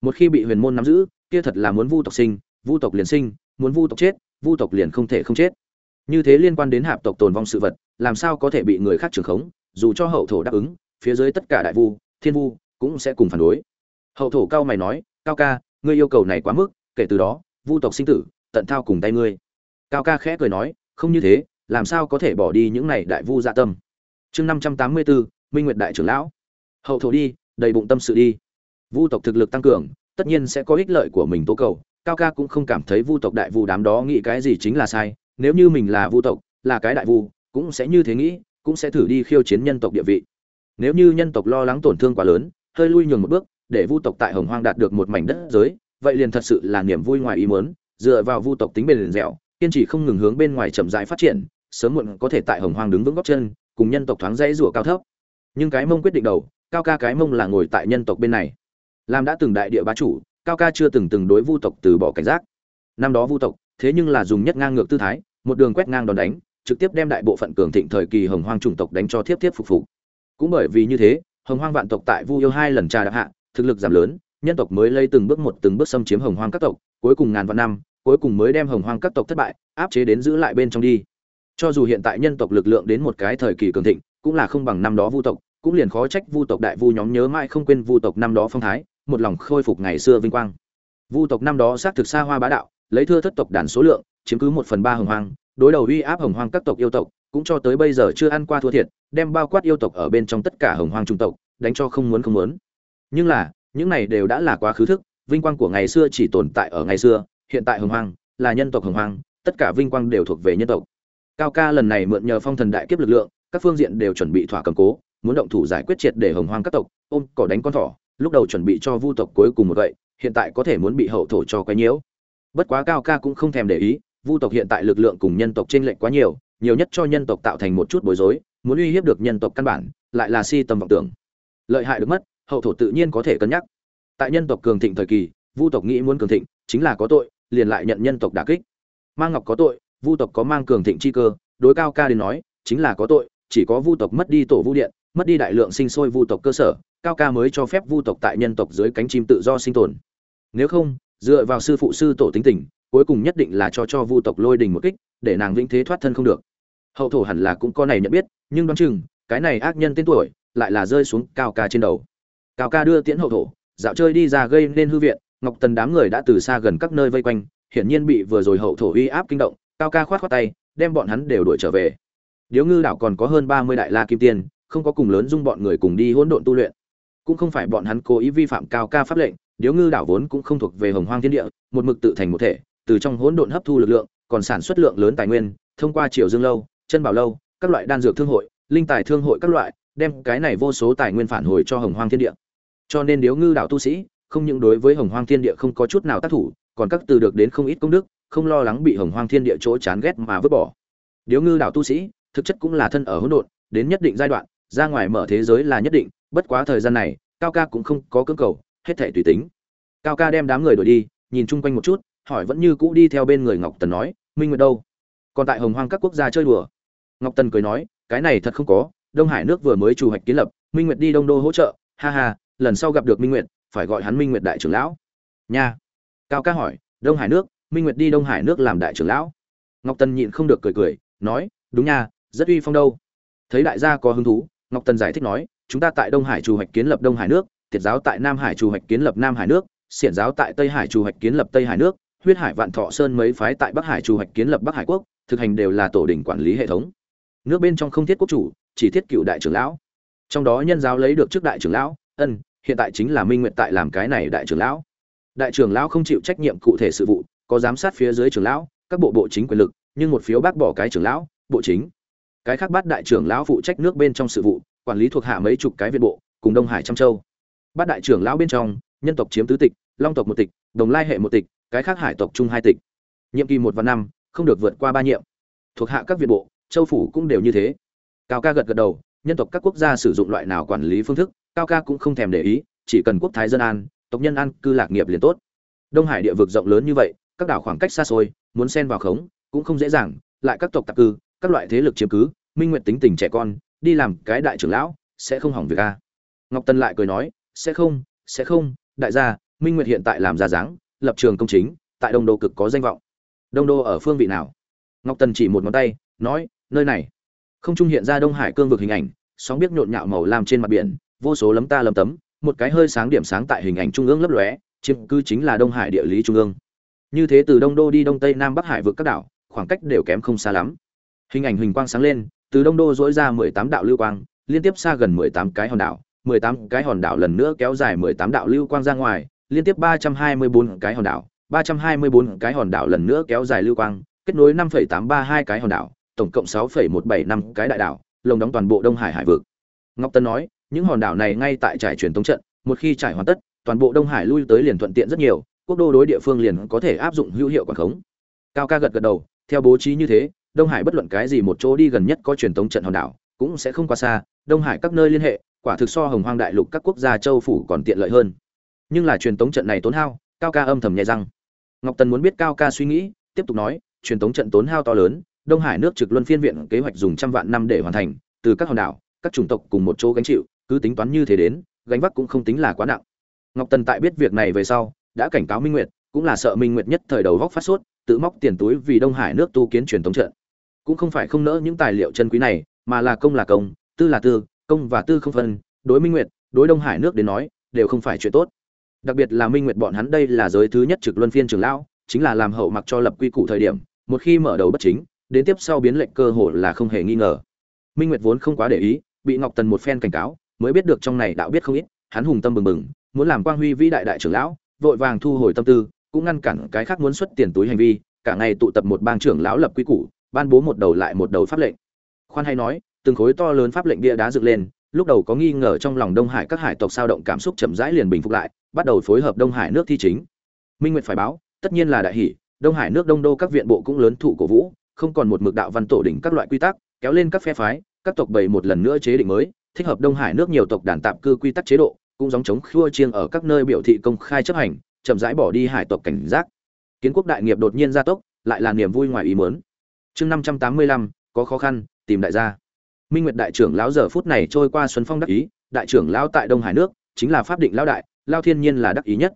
Một khi bị huyền môn nắm giữ, kia thật là muốn vu tộc sinh, vu tộc liền sinh, muốn vu tộc chết, vu tộc liền không thể không chết. Như thế liên quan đến hạp tộc tồn vong sự vật, làm sao có thể bị người khác trưởng khống, dù cho hậu thổ đáp ứng, phía dưới tất cả đại vu, thiên vu cũng sẽ cùng phản đối. Hậu thổ cao mày nói, cao ca, ngươi yêu cầu này quá mức, kể từ đó, vu tộc sinh tử, tận thao cùng tay ngươi. Cao ca khẽ cười nói, không như thế làm sao có thể bỏ đi những này đại vu dạ tâm? Chương năm trăm tám mươi bốn minh nguyệt đại trưởng lão. Hậu thổ đi, đầy bụng tâm sự đi. Vu tộc thực lực tăng cường, tất nhiên sẽ có ích lợi của mình tố cầu. Cao ca cũng không cảm thấy vu tộc đại vu đám đó nghĩ cái gì chính là sai. Nếu như mình là vu tộc, là cái đại vu, cũng sẽ như thế nghĩ, cũng sẽ thử đi khiêu chiến nhân tộc địa vị. Nếu như nhân tộc lo lắng tổn thương quá lớn, hơi lui nhường một bước, để vu tộc tại hồng hoang đạt được một mảnh đất giới, vậy liền thật sự là niềm vui ngoài ý muốn, dựa vào vu tộc tính bền dẻo, kiên trì không ngừng hướng bên ngoài chậm rãi phát triển sớm muộn có thể tại hồng hoang đứng vững góc chân, cùng nhân tộc thoáng dãy rủa cao thấp. Nhưng cái mông quyết định đầu, cao ca cái mông là ngồi tại nhân tộc bên này. Làm đã từng đại địa bá chủ, cao ca chưa từng từng đối vu tộc từ bỏ cảnh giác. Năm đó vu tộc, thế nhưng là dùng nhất ngang ngược tư thái, một đường quét ngang đòn đánh, trực tiếp đem đại bộ phận cường thịnh thời kỳ hồng hoang chủng tộc đánh cho thiếp thiếp phục phục. Cũng bởi vì như thế, hồng hoang vạn tộc tại vu yêu hai lần trà đạp hạ, thực lực giảm lớn, nhân tộc mới lây từng bước một từng bước xâm chiếm hồng hoang các tộc, cuối cùng ngàn vạn năm, cuối cùng mới đem hồng hoang các tộc thất bại, áp chế đến giữ lại bên trong đi cho dù hiện tại nhân tộc lực lượng đến một cái thời kỳ cường thịnh, cũng là không bằng năm đó vu tộc, cũng liền khó trách vu tộc đại vu nhóm nhớ mãi không quên vu tộc năm đó phong thái, một lòng khôi phục ngày xưa vinh quang. Vu tộc năm đó xác thực xa hoa bá đạo, lấy thưa thất tộc đàn số lượng, chiếm cứ một phần ba hồng hoang, đối đầu uy áp hồng hoang các tộc yêu tộc, cũng cho tới bây giờ chưa ăn qua thua thiệt, đem bao quát yêu tộc ở bên trong tất cả hồng hoang trung tộc, đánh cho không muốn không muốn. Nhưng là, những này đều đã là quá khứ thức, vinh quang của ngày xưa chỉ tồn tại ở ngày xưa, hiện tại hồng hoang là nhân tộc hồng hoang, tất cả vinh quang đều thuộc về nhân tộc cao ca lần này mượn nhờ phong thần đại kiếp lực lượng, các phương diện đều chuẩn bị thỏa cầm cố, muốn động thủ giải quyết triệt để hồng hoang các tộc, ôm cỏ đánh con thỏ, lúc đầu chuẩn bị cho vu tộc cuối cùng một vậy hiện tại có thể muốn bị hậu thổ cho quấy nhiễu. Bất quá cao ca cũng không thèm để ý, vu tộc hiện tại lực lượng cùng nhân tộc trên lệnh quá nhiều nhiều nhất cho nhân tộc tạo thành một chút bối rối, muốn uy hiếp được nhân tộc căn bản, lại là si tầm vọng tưởng. Lợi hại được mất, hậu thổ tự nhiên có thể cân nhắc. Tại nhân tộc cường thịnh thời kỳ, vu tộc nghĩ muốn cường thịnh, chính là có tội, liền lại nhận nhân tộc đả kích. Ma ngọc có tội vu tộc có mang cường thịnh chi cơ, đối cao ca đến nói, chính là có tội, chỉ có vu tộc mất đi tổ vu điện, mất đi đại lượng sinh sôi vu tộc cơ sở, cao ca mới cho phép vu tộc tại nhân tộc dưới cánh chim tự do sinh tồn. Nếu không, dựa vào sư phụ sư tổ tính tình, cuối cùng nhất định là cho cho vu tộc lôi đình một kích, để nàng vĩnh thế thoát thân không được. Hậu thổ hẳn là cũng có này nhận biết, nhưng đoán chừng, cái này ác nhân tên tuổi, lại là rơi xuống cao ca trên đầu. Cao ca đưa tiễn hậu thổ, dạo chơi đi ra gây nên hư viện, ngọc tần đám người đã từ xa gần các nơi vây quanh, hiển nhiên bị vừa rồi hậu thổ uy áp kinh động cao ca khoát khoát tay, đem bọn hắn đều đuổi trở về. Điếu ngư đảo còn có hơn ba mươi đại la kim tiên không có cùng lớn dung bọn người cùng đi hỗn độn tu luyện. Cũng không phải bọn hắn cố ý vi phạm cao ca pháp lệnh, điếu ngư đảo vốn cũng không thuộc về hồng hoang thiên địa, một mực tự thành một thể, từ trong hỗn độn hấp thu lực lượng, còn sản xuất lượng lớn tài nguyên, thông qua triều dương lâu, chân bảo lâu, các loại đan dược thương hội, linh tài thương hội các loại, đem cái này vô số tài nguyên phản hồi cho hồng hoang thiên địa. Cho nên điếu ngư đảo tu sĩ, không những đối với hồng hoang thiên địa không có chút nào tác thủ, còn các từ được đến không ít công đức không lo lắng bị hồng hoang thiên địa chỗ chán ghét mà vứt bỏ. Điếu ngư đảo tu sĩ, thực chất cũng là thân ở hỗn độn, đến nhất định giai đoạn, ra ngoài mở thế giới là nhất định, bất quá thời gian này, cao ca cũng không có cưỡng cầu, hết thể tùy tính. Cao ca đem đám người đuổi đi, nhìn chung quanh một chút, hỏi vẫn như cũ đi theo bên người ngọc tần nói, minh nguyệt đâu? Còn tại hồng hoang các quốc gia chơi đùa. Ngọc tần cười nói, cái này thật không có, đông hải nước vừa mới chủ hoạch kiến lập, minh nguyệt đi đông đô hỗ trợ, ha ha, lần sau gặp được minh nguyệt, phải gọi hắn minh nguyệt đại trưởng lão. Nha. Cao ca hỏi, đông hải nước minh nguyệt đi đông hải nước làm đại trưởng lão. Ngọc tần nhịn không được cười cười, nói, đúng nha, rất uy phong đâu. Thấy đại gia có hứng thú, ngọc tần giải thích nói, chúng ta tại đông hải chủ hoạch kiến lập đông hải nước thiệt giáo tại nam hải chủ hoạch kiến lập nam hải nước, xiển giáo tại tây hải chủ hoạch kiến lập tây hải nước, huyết hải vạn thọ sơn mấy phái tại bắc hải chủ hoạch kiến lập bắc hải quốc, thực hành đều là tổ đình quản lý hệ thống. Nước bên trong không thiết quốc chủ, chỉ thiết cựu đại trưởng lão. Trong đó nhân giáo lấy được trước đại trưởng lão, ân, hiện tại chính là minh nguyện tại làm cái này đại trưởng lão. Đại trưởng lão không chịu trách nhiệm cụ thể sự vụ có giám sát phía dưới trưởng lão, các bộ bộ chính quyền lực, nhưng một phiếu bác bỏ cái trưởng lão, bộ chính. Cái khác bát đại trưởng lão phụ trách nước bên trong sự vụ, quản lý thuộc hạ mấy chục cái viện bộ, cùng đông hải trăm châu. Bát đại trưởng lão bên trong, nhân tộc chiếm tứ tịch, long tộc một tịch, đồng lai hệ một tịch, cái khác hải tộc chung hai tịch. Nhiệm kỳ một và năm, không được vượt qua ba nhiệm. Thuộc hạ các viện bộ, châu phủ cũng đều như thế. Cao ca gật gật đầu, nhân tộc các quốc gia sử dụng loại nào quản lý phương thức, cao ca cũng không thèm để ý, chỉ cần quốc thái dân an, tộc nhân an, cư lạc nghiệp liền tốt. Đông hải địa vực rộng lớn như vậy các đảo khoảng cách xa xôi, muốn xen vào khống, cũng không dễ dàng, lại các tộc tạp cư, các loại thế lực chiếm cứ, minh nguyện tính tình trẻ con, đi làm cái đại trưởng lão, sẽ không hỏng việc a. Ngọc tân lại cười nói, sẽ không sẽ không, đại gia, minh nguyệt hiện tại làm ra dáng, lập trường công chính, tại đông đô cực có danh vọng. Đông đô ở phương vị nào? Ngọc tần chỉ một ngón tay, nói, nơi này. Không trung hiện ra đông hải cương vực hình ảnh, sóng biết nhộn nhạo màu lam trên mặt biển, vô số lấm ta lấm tấm, một cái hơi sáng điểm sáng tại hình ảnh trung ương lấp lóe, chiếm cư chính là đông hải địa lý trung ương như thế từ đông đô đi đông tây nam bắc hải vượt các đảo, khoảng cách đều kém không xa lắm. Hình ảnh huỳnh quang sáng lên, từ đông đô dỗi ra mười tám đạo lưu quang, liên tiếp xa gần mười tám cái hòn đảo, mười tám cái hòn đảo lần nữa kéo dài mười tám đạo lưu quang ra ngoài, liên tiếp ba trăm hai mươi bốn cái hòn đảo, ba trăm hai mươi bốn cái hòn đảo lần nữa kéo dài lưu quang, kết nối năm phẩy tám ba hai cái hòn đảo, tổng cộng sáu phẩy một bảy năm cái đại đảo, lồng đóng toàn bộ đông hải hải vực. Ngọc tân nói, những hòn đảo này ngay tại trải truyền tống trận, một khi trải hoàn tất, toàn bộ đông hải lui tới liền thuận tiện rất nhiều quốc đô đối địa phương liền có thể áp dụng hữu hiệu quản khống. Cao ca gật gật đầu, theo bố trí như thế, đông hải bất luận cái gì một chỗ đi gần nhất có truyền tống trận hòn đảo, cũng sẽ không quá xa, đông hải các nơi liên hệ, quả thực so hồng hoang đại lục các quốc gia châu phủ còn tiện lợi hơn. Nhưng là truyền tống trận này tốn hao, cao ca âm thầm nhẹ răng. Ngọc tần muốn biết cao ca suy nghĩ, tiếp tục nói, truyền tống trận tốn hao to lớn, đông hải nước trực luân phiên viện kế hoạch dùng trăm vạn năm để hoàn thành, từ các hòn đảo, các chủng tộc cùng một chỗ gánh chịu, cứ tính toán như thế đến, gánh vác cũng không tính là quá nặng. Ngọc tần tại biết việc này về sau đã cảnh cáo minh nguyệt, cũng là sợ minh nguyệt nhất thời đầu góc phát sốt, tự móc tiền túi vì đông hải nước tu kiến truyền thống trận. Cũng không phải không nỡ những tài liệu chân quý này, mà là công là công, tư là tư, công và tư không phân. Đối minh nguyệt, đối đông hải nước đến nói, đều không phải chuyện tốt. Đặc biệt là minh nguyệt bọn hắn đây là giới thứ nhất trực luân phiên trưởng lão, chính là làm hậu mặc cho lập quy củ thời điểm, một khi mở đầu bất chính, đến tiếp sau biến lệnh cơ hội là không hề nghi ngờ. Minh nguyệt vốn không quá để ý, bị ngọc tần một phen cảnh cáo, mới biết được trong này đạo biết không ít, hắn hùng tâm bừng bừng, muốn làm quang huy vĩ đại đại trưởng lão vội vàng thu hồi tâm tư, cũng ngăn cản cái khác muốn xuất tiền túi hành vi, cả ngày tụ tập một bang trưởng lão lập quy củ, ban bố một đầu lại một đầu pháp lệnh. Khoan hay nói, từng khối to lớn pháp lệnh bia đá dựng lên, lúc đầu có nghi ngờ trong lòng đông hải các hải tộc sao động cảm xúc chậm rãi liền bình phục lại, bắt đầu phối hợp đông hải nước thi chính. Minh nguyệt phải báo, tất nhiên là đại hỷ, đông hải nước đông đô các viện bộ cũng lớn thụ cổ vũ, không còn một mực đạo văn tổ đỉnh các loại quy tắc, kéo lên các phe phái, các tộc bày một lần nữa chế định mới, thích hợp đông hải nước nhiều tộc đàn tạm cư quy tắc chế độ cũng giống chống khua chiêng ở các nơi biểu thị công khai chấp hành, chậm rãi bỏ đi hải tộc cảnh giác. Kiến quốc đại nghiệp đột nhiên gia tốc, lại là niềm vui ngoài ý muốn. Chương năm trăm tám mươi lăm, có khó khăn, tìm đại gia. Minh nguyệt đại trưởng lão giờ phút này trôi qua xuân phong đắc ý, đại trưởng lão tại đông hải nước, chính là pháp định lão đại, lao thiên nhiên là đắc ý nhất.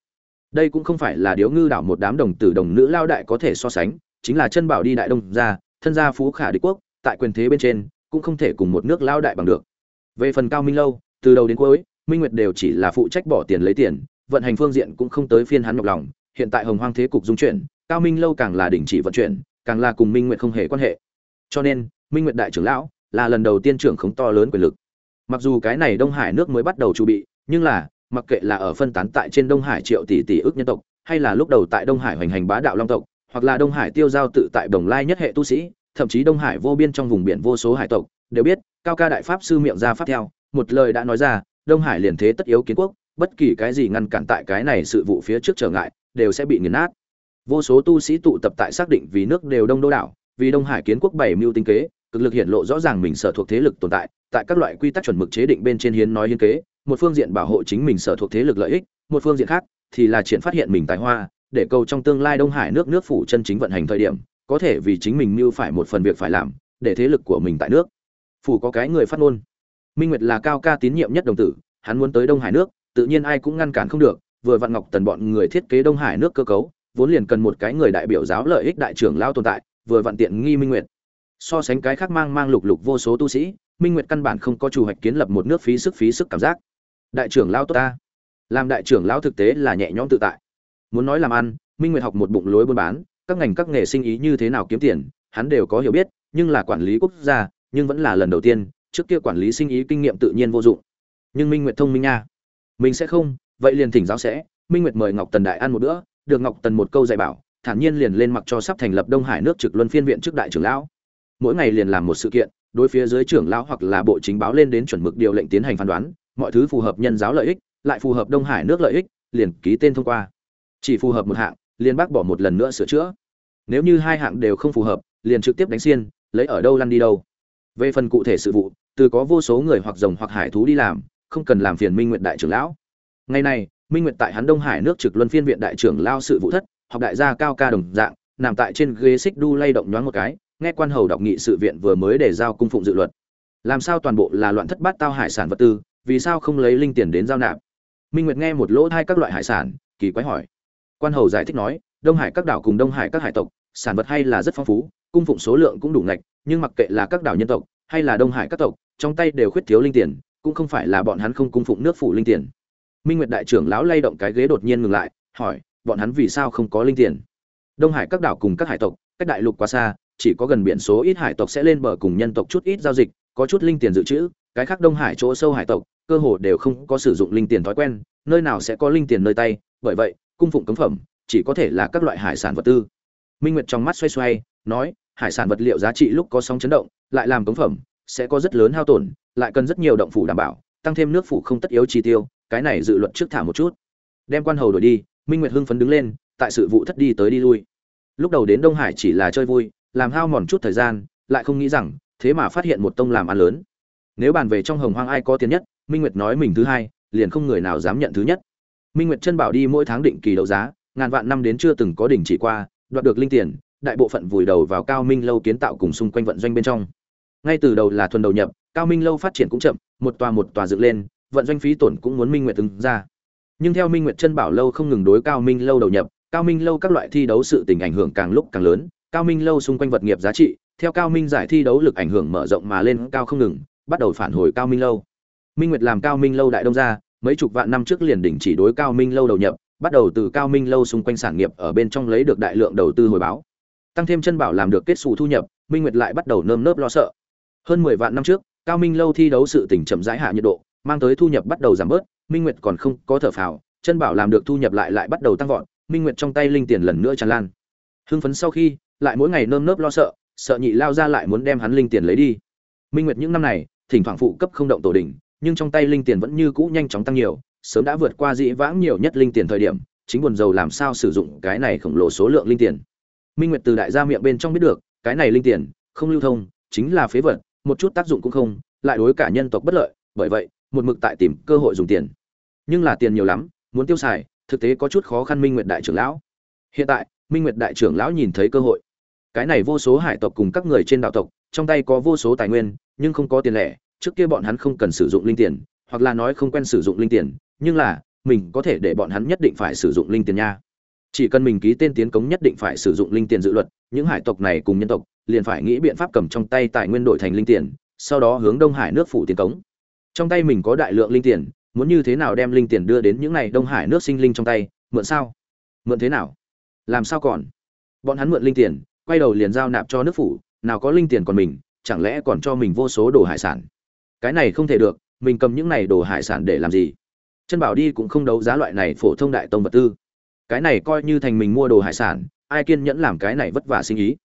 Đây cũng không phải là điếu ngư đảo một đám đồng tử đồng nữ lao đại có thể so sánh, chính là chân bảo đi đại đông gia, thân gia phú khả đế quốc, tại quyền thế bên trên, cũng không thể cùng một nước lao đại bằng được. Về phần cao minh lâu, từ đầu đến cuối minh nguyệt đều chỉ là phụ trách bỏ tiền lấy tiền, vận hành phương diện cũng không tới phiên hắn nhọc lòng. Hiện tại hồng hoang thế cục dung chuyển, cao minh lâu càng là đình chỉ vận chuyển, càng là cùng minh nguyệt không hề quan hệ. Cho nên, minh nguyệt đại trưởng lão là lần đầu tiên trưởng khống to lớn quyền lực. Mặc dù cái này đông hải nước mới bắt đầu chuẩn bị, nhưng là, mặc kệ là ở phân tán tại trên đông hải triệu tỷ tỷ ước nhân tộc, hay là lúc đầu tại đông hải hoành hành bá đạo long tộc, hoặc là đông hải tiêu giao tự tại đồng lai nhất hệ tu sĩ, thậm chí đông hải vô biên trong vùng biển vô số hải tộc, đều biết, cao ca đại pháp sư miệng ra pháp theo, một lời đã nói ra đông hải liền thế tất yếu kiến quốc, bất kỳ cái gì ngăn cản tại cái này sự vụ phía trước trở ngại, đều sẽ bị nghiền nát. Vô số tu sĩ tụ tập tại xác định vì nước đều đông đô đảo, vì đông hải kiến quốc bảy mưu tinh kế, cực lực hiện lộ rõ ràng mình sở thuộc thế lực tồn tại tại các loại quy tắc chuẩn mực chế định bên trên hiến nói hiến kế, một phương diện bảo hộ chính mình sở thuộc thế lực lợi ích, một phương diện khác thì là triển phát hiện mình tài hoa, để cầu trong tương lai đông hải nước nước phủ chân chính vận hành thời điểm, có thể vì chính mình mưu phải một phần việc phải làm, để thế lực của mình tại nước. Phủ có cái người phát ngôn minh nguyệt là cao ca tín nhiệm nhất đồng tử, hắn muốn tới đông hải nước, tự nhiên ai cũng ngăn cản không được, vừa vạn ngọc tần bọn người thiết kế đông hải nước cơ cấu, vốn liền cần một cái người đại biểu giáo lợi ích đại trưởng lao tồn tại, vừa vạn tiện nghi minh nguyệt. So sánh cái khác mang mang lục lục vô số tu sĩ, minh nguyệt căn bản không có chủ hoạch kiến lập một nước phí sức phí sức cảm giác. Đại trưởng lao tốt ta. Làm đại trưởng lao thực tế là nhẹ nhõm tự tại. Muốn nói làm ăn, minh nguyệt học một bụng lối buôn bán, các ngành các nghề sinh ý như thế nào kiếm tiền, hắn đều có hiểu biết, nhưng là quản lý quốc gia, nhưng vẫn là lần đầu tiên trước kia quản lý sinh ý kinh nghiệm tự nhiên vô dụng. Nhưng minh nguyệt thông minh nha. Mình sẽ không, vậy liền thỉnh giáo sẽ. Minh nguyệt mời ngọc tần đại ăn một bữa, được ngọc tần một câu dạy bảo, thản nhiên liền lên mặc cho sắp thành lập đông hải nước trực luân phiên viện trước đại trưởng lão. Mỗi ngày liền làm một sự kiện, đối phía dưới trưởng lão hoặc là bộ chính báo lên đến chuẩn mực điều lệnh tiến hành phán đoán, mọi thứ phù hợp nhân giáo lợi ích, lại phù hợp đông hải nước lợi ích, liền ký tên thông qua. Chỉ phù hợp một hạng, liền bác bỏ một lần nữa sửa chữa. Nếu như hai hạng đều không phù hợp, liền trực tiếp đánh xiên, lấy ở đâu lăn đi đâu. Về phần cụ thể sự vụ từ có vô số người hoặc rồng hoặc hải thú đi làm, không cần làm phiền minh nguyện đại trưởng lão. Ngày này, minh nguyện tại hắn đông hải nước trực luân phiên viện đại trưởng lao sự vụ thất, học đại gia cao ca đồng dạng, nằm tại trên ghế xích đu lay động nhoáng một cái, nghe quan hầu đọc nghị sự viện vừa mới để giao cung phụng dự luật. Làm sao toàn bộ là loạn thất bát tao hải sản vật tư, vì sao không lấy linh tiền đến giao nạp? Minh nguyệt nghe một lỗ hai các loại hải sản, kỳ quái hỏi. Quan hầu giải thích nói, đông hải các đảo cùng đông hải các hải tộc, sản vật hay là rất phong phú, cung phụng số lượng cũng đủ ngạch, nhưng mặc kệ là các đảo nhân tộc hay là đông hải các tộc, trong tay đều khuyết thiếu linh tiền, cũng không phải là bọn hắn không cung phụng nước phủ linh tiền. Minh nguyệt đại trưởng lão lay động cái ghế đột nhiên ngừng lại, hỏi, bọn hắn vì sao không có linh tiền? Đông hải các đảo cùng các hải tộc, cách đại lục quá xa, chỉ có gần biển số ít hải tộc sẽ lên bờ cùng nhân tộc chút ít giao dịch, có chút linh tiền dự trữ, cái khác đông hải chỗ sâu hải tộc, cơ hồ đều không có sử dụng linh tiền thói quen, nơi nào sẽ có linh tiền nơi tay, bởi vậy, cung phụng cấm phẩm, chỉ có thể là các loại hải sản vật tư. Minh nguyệt trong mắt xoay xoay, nói, hải sản vật liệu giá trị lúc có sóng chấn động lại làm cống phẩm, sẽ có rất lớn hao tổn, lại cần rất nhiều động phủ đảm bảo, tăng thêm nước phủ không tất yếu chi tiêu, cái này dự luật trước thả một chút. Đem quan hầu đổi đi, minh nguyệt hưng phấn đứng lên, tại sự vụ thất đi tới đi lui. Lúc đầu đến đông hải chỉ là chơi vui, làm hao mòn chút thời gian, lại không nghĩ rằng, thế mà phát hiện một tông làm ăn lớn. Nếu bàn về trong hồng hoang ai có tiền nhất, minh nguyệt nói mình thứ hai, liền không người nào dám nhận thứ nhất. Minh nguyệt chân bảo đi mỗi tháng định kỳ đấu giá, ngàn vạn năm đến chưa từng có đỉnh chỉ qua, đoạt được linh tiền, đại bộ phận vùi đầu vào cao minh lâu kiến tạo cùng xung quanh vận doanh bên trong ngay từ đầu là thuần đầu nhập, cao minh lâu phát triển cũng chậm, một tòa một tòa dựng lên, vận doanh phí tổn cũng muốn minh nguyệt ứng ra. Nhưng theo minh nguyệt chân bảo lâu không ngừng đối cao minh lâu đầu nhập, cao minh lâu các loại thi đấu sự tình ảnh hưởng càng lúc càng lớn, cao minh lâu xung quanh vật nghiệp giá trị, theo cao minh giải thi đấu lực ảnh hưởng mở rộng mà lên cao không ngừng, bắt đầu phản hồi cao minh lâu. Minh nguyệt làm cao minh lâu đại đông gia, mấy chục vạn năm trước liền đỉnh chỉ đối cao minh lâu đầu nhập, bắt đầu từ cao minh lâu xung quanh sản nghiệp ở bên trong lấy được đại lượng đầu tư hồi báo. Tăng thêm chân bảo làm được kết xù thu nhập, minh nguyệt lại bắt đầu nơm nớp lo sợ hơn mười vạn năm trước, cao minh lâu thi đấu sự tỉnh chậm rãi hạ nhiệt độ, mang tới thu nhập bắt đầu giảm bớt, minh nguyệt còn không có thở phào, chân bảo làm được thu nhập lại lại bắt đầu tăng vọt, minh nguyệt trong tay linh tiền lần nữa tràn lan. Hưng phấn sau khi, lại mỗi ngày nơm nớp lo sợ sợ nhị lao ra lại muốn đem hắn linh tiền lấy đi. Minh nguyệt những năm này, thỉnh thoảng phụ cấp không động tổ đỉnh, nhưng trong tay linh tiền vẫn như cũ nhanh chóng tăng nhiều, sớm đã vượt qua dĩ vãng nhiều nhất linh tiền thời điểm, chính buồn dầu làm sao sử dụng cái này khổng lồ số lượng linh tiền. Minh nguyệt từ đại gia miệng bên trong biết được, cái này linh tiền, không lưu thông, chính là phế vật một chút tác dụng cũng không, lại đối cả nhân tộc bất lợi, bởi vậy, một mực tại tìm cơ hội dùng tiền. Nhưng là tiền nhiều lắm, muốn tiêu xài, thực tế có chút khó khăn minh nguyệt đại trưởng lão. Hiện tại, minh nguyệt đại trưởng lão nhìn thấy cơ hội. Cái này vô số hải tộc cùng các người trên đạo tộc, trong tay có vô số tài nguyên, nhưng không có tiền lẻ, trước kia bọn hắn không cần sử dụng linh tiền, hoặc là nói không quen sử dụng linh tiền, nhưng là, mình có thể để bọn hắn nhất định phải sử dụng linh tiền nha. Chỉ cần mình ký tên tiến cống nhất định phải sử dụng linh tiền dự luật, những hải tộc này cùng nhân tộc liền phải nghĩ biện pháp cầm trong tay tài nguyên đổi thành linh tiền, sau đó hướng đông hải nước phủ tiền cống. Trong tay mình có đại lượng linh tiền, muốn như thế nào đem linh tiền đưa đến những này đông hải nước sinh linh trong tay, mượn sao? Mượn thế nào? Làm sao còn? Bọn hắn mượn linh tiền, quay đầu liền giao nạp cho nước phủ, nào có linh tiền còn mình, chẳng lẽ còn cho mình vô số đồ hải sản? Cái này không thể được, mình cầm những này đồ hải sản để làm gì? Chân bảo đi cũng không đấu giá loại này phổ thông đại tông vật tư. Cái này coi như thành mình mua đồ hải sản, ai kiên nhẫn làm cái này vất vả sinh ý?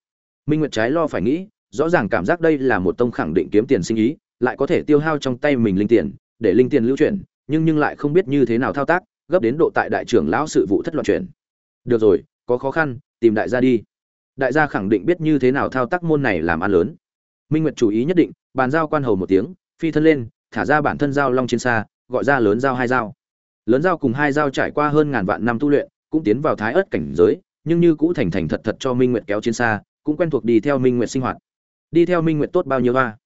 Minh nguyệt trái lo phải nghĩ, rõ ràng cảm giác đây là một tông khẳng định kiếm tiền sinh ý, lại có thể tiêu hao trong tay mình linh tiền, để linh tiền lưu chuyển, nhưng nhưng lại không biết như thế nào thao tác, gấp đến độ tại đại trưởng lão sự vụ thất loạn chuyển. Được rồi, có khó khăn, tìm đại gia đi. Đại gia khẳng định biết như thế nào thao tác môn này làm ăn lớn. Minh nguyệt chủ ý nhất định, bàn giao quan hầu một tiếng, phi thân lên, thả ra bản thân giao long chiến xa, gọi ra lớn giao hai giao. Lớn giao cùng hai giao trải qua hơn ngàn vạn năm tu luyện, cũng tiến vào thái ớt cảnh giới, nhưng như cũ thành thành thật thật cho minh nguyệt kéo chiến xa cũng quen thuộc đi theo minh nguyệt sinh hoạt. Đi theo minh nguyệt tốt bao nhiêu hoa?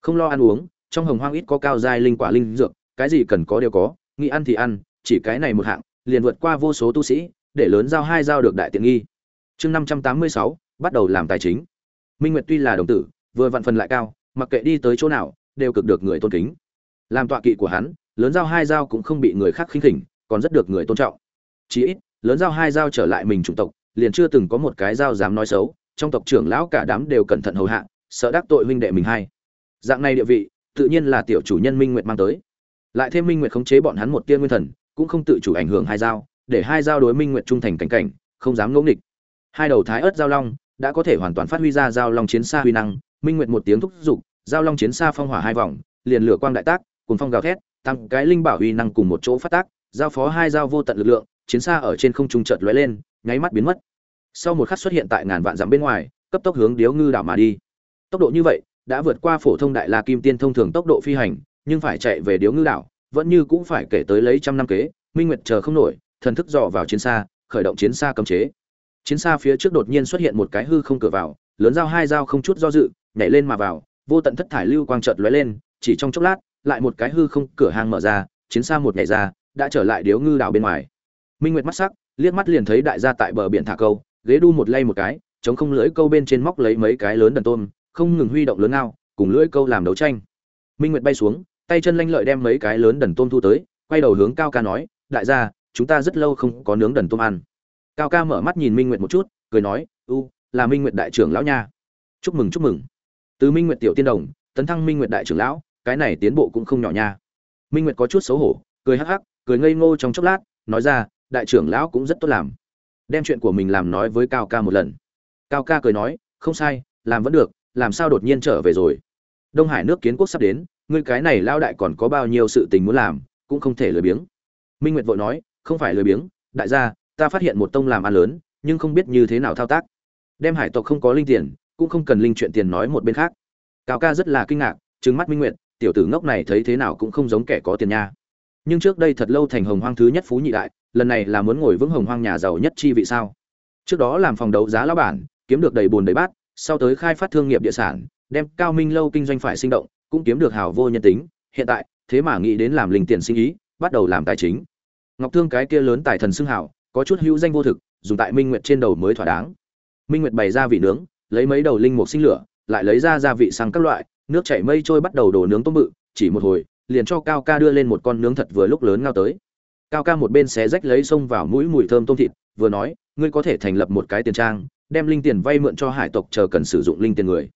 Không lo ăn uống, trong hồng hoang ít có cao giai linh quả linh dược, cái gì cần có đều có, nghĩ ăn thì ăn, chỉ cái này một hạng, liền vượt qua vô số tu sĩ, để lớn giao hai giao được đại tiện nghi. Chương năm trăm tám mươi sáu, bắt đầu làm tài chính. Minh nguyệt tuy là đồng tử, vừa vặn phần lại cao, mặc kệ đi tới chỗ nào, đều cực được người tôn kính. Làm tọa kỵ của hắn, lớn giao hai giao cũng không bị người khác khinh khỉnh, còn rất được người tôn trọng. Chí ít, lớn giao hai giao trở lại mình chủng tộc, liền chưa từng có một cái giao dám nói xấu trong tộc trưởng lão cả đám đều cẩn thận hầu hạ, sợ đắc tội huynh đệ mình hay. dạng này địa vị, tự nhiên là tiểu chủ nhân minh nguyệt mang tới. Lại thêm minh nguyệt khống chế bọn hắn một tia nguyên thần, cũng không tự chủ ảnh hưởng hai giao, để hai giao đối minh nguyệt trung thành cảnh cảnh, không dám ngỗ nghịch. Hai đầu thái ớt giao long đã có thể hoàn toàn phát huy ra giao long chiến xa huy năng, minh nguyệt một tiếng thúc giục, giao long chiến xa phong hỏa hai vòng, liền lửa quang đại tác cùng phong gào thét, tăng cái linh bảo huy năng cùng một chỗ phát tác, giao phó hai giao vô tận lực lượng, chiến xa ở trên không trung chợt lóe lên, nháy mắt biến mất sau một khắc xuất hiện tại ngàn vạn dặm bên ngoài, cấp tốc hướng điếu ngư đảo mà đi. Tốc độ như vậy, đã vượt qua phổ thông đại la kim tiên thông thường tốc độ phi hành, nhưng phải chạy về điếu ngư đảo, vẫn như cũng phải kể tới lấy trăm năm kế, minh nguyệt chờ không nổi, thần thức dò vào chiến xa, khởi động chiến xa cấm chế. Chiến xa phía trước đột nhiên xuất hiện một cái hư không cửa vào, lớn dao hai dao không chút do dự, nhảy lên mà vào, vô tận thất thải lưu quang chợt lóe lên, chỉ trong chốc lát, lại một cái hư không cửa hang mở ra, chiến xa một nhảy ra, đã trở lại điếu ngư đảo bên ngoài. Minh nguyệt mắt sắc, liếc mắt liền thấy đại gia tại bờ biển thả câu ghế đu một lay một cái chống không lưỡi câu bên trên móc lấy mấy cái lớn đần tôm không ngừng huy động lớn ao, cùng lưỡi câu làm đấu tranh. Minh nguyệt bay xuống tay chân lanh lợi đem mấy cái lớn đần tôm thu tới quay đầu hướng cao ca nói đại gia chúng ta rất lâu không có nướng đần tôm ăn. Cao ca mở mắt nhìn minh nguyệt một chút cười nói u là minh nguyệt đại trưởng lão nha. Chúc mừng chúc mừng. Từ minh nguyệt tiểu tiên đồng tấn thăng minh nguyệt đại trưởng lão cái này tiến bộ cũng không nhỏ nha. Minh nguyệt có chút xấu hổ cười hắc hắc cười ngây ngô trong chốc lát nói ra đại trưởng lão cũng rất tốt làm đem chuyện của mình làm nói với cao ca một lần. Cao ca cười nói, không sai, làm vẫn được, làm sao đột nhiên trở về rồi? Đông hải nước kiến quốc sắp đến, ngươi cái này lao đại còn có bao nhiêu sự tình muốn làm, cũng không thể lười biếng. Minh nguyệt vội nói, không phải lười biếng, đại gia, ta phát hiện một tông làm ăn lớn, nhưng không biết như thế nào thao tác. Đem hải tộc không có linh tiền, cũng không cần linh chuyện tiền nói một bên khác. Cao ca rất là kinh ngạc, trừng mắt minh nguyệt, tiểu tử ngốc này thấy thế nào cũng không giống kẻ có tiền nha. Nhưng trước đây thật lâu thành hồng hoang thứ nhất phú nhị đại lần này là muốn ngồi vững hồng hoang nhà giàu nhất chi vị sao? Trước đó làm phòng đấu giá lão bản, kiếm được đầy bùn đầy bát, sau tới khai phát thương nghiệp địa sản, đem cao minh lâu kinh doanh phải sinh động, cũng kiếm được hào vô nhân tính. Hiện tại, thế mà nghĩ đến làm linh tiền sinh ý, bắt đầu làm tài chính. Ngọc thương cái kia lớn tài thần xưng hảo có chút hữu danh vô thực, dùng tại minh nguyệt trên đầu mới thỏa đáng. Minh nguyệt bày ra vị nướng, lấy mấy đầu linh mục sinh lửa, lại lấy ra gia vị sang các loại, nước chảy mây trôi bắt đầu đổ nướng tôm bự, chỉ một hồi, liền cho cao ca đưa lên một con nướng thật vừa lúc lớn ngao tới cao ca một bên xé rách lấy xông vào mũi mùi thơm tôm thịt, vừa nói, ngươi có thể thành lập một cái tiền trang, đem linh tiền vay mượn cho hải tộc chờ cần sử dụng linh tiền người.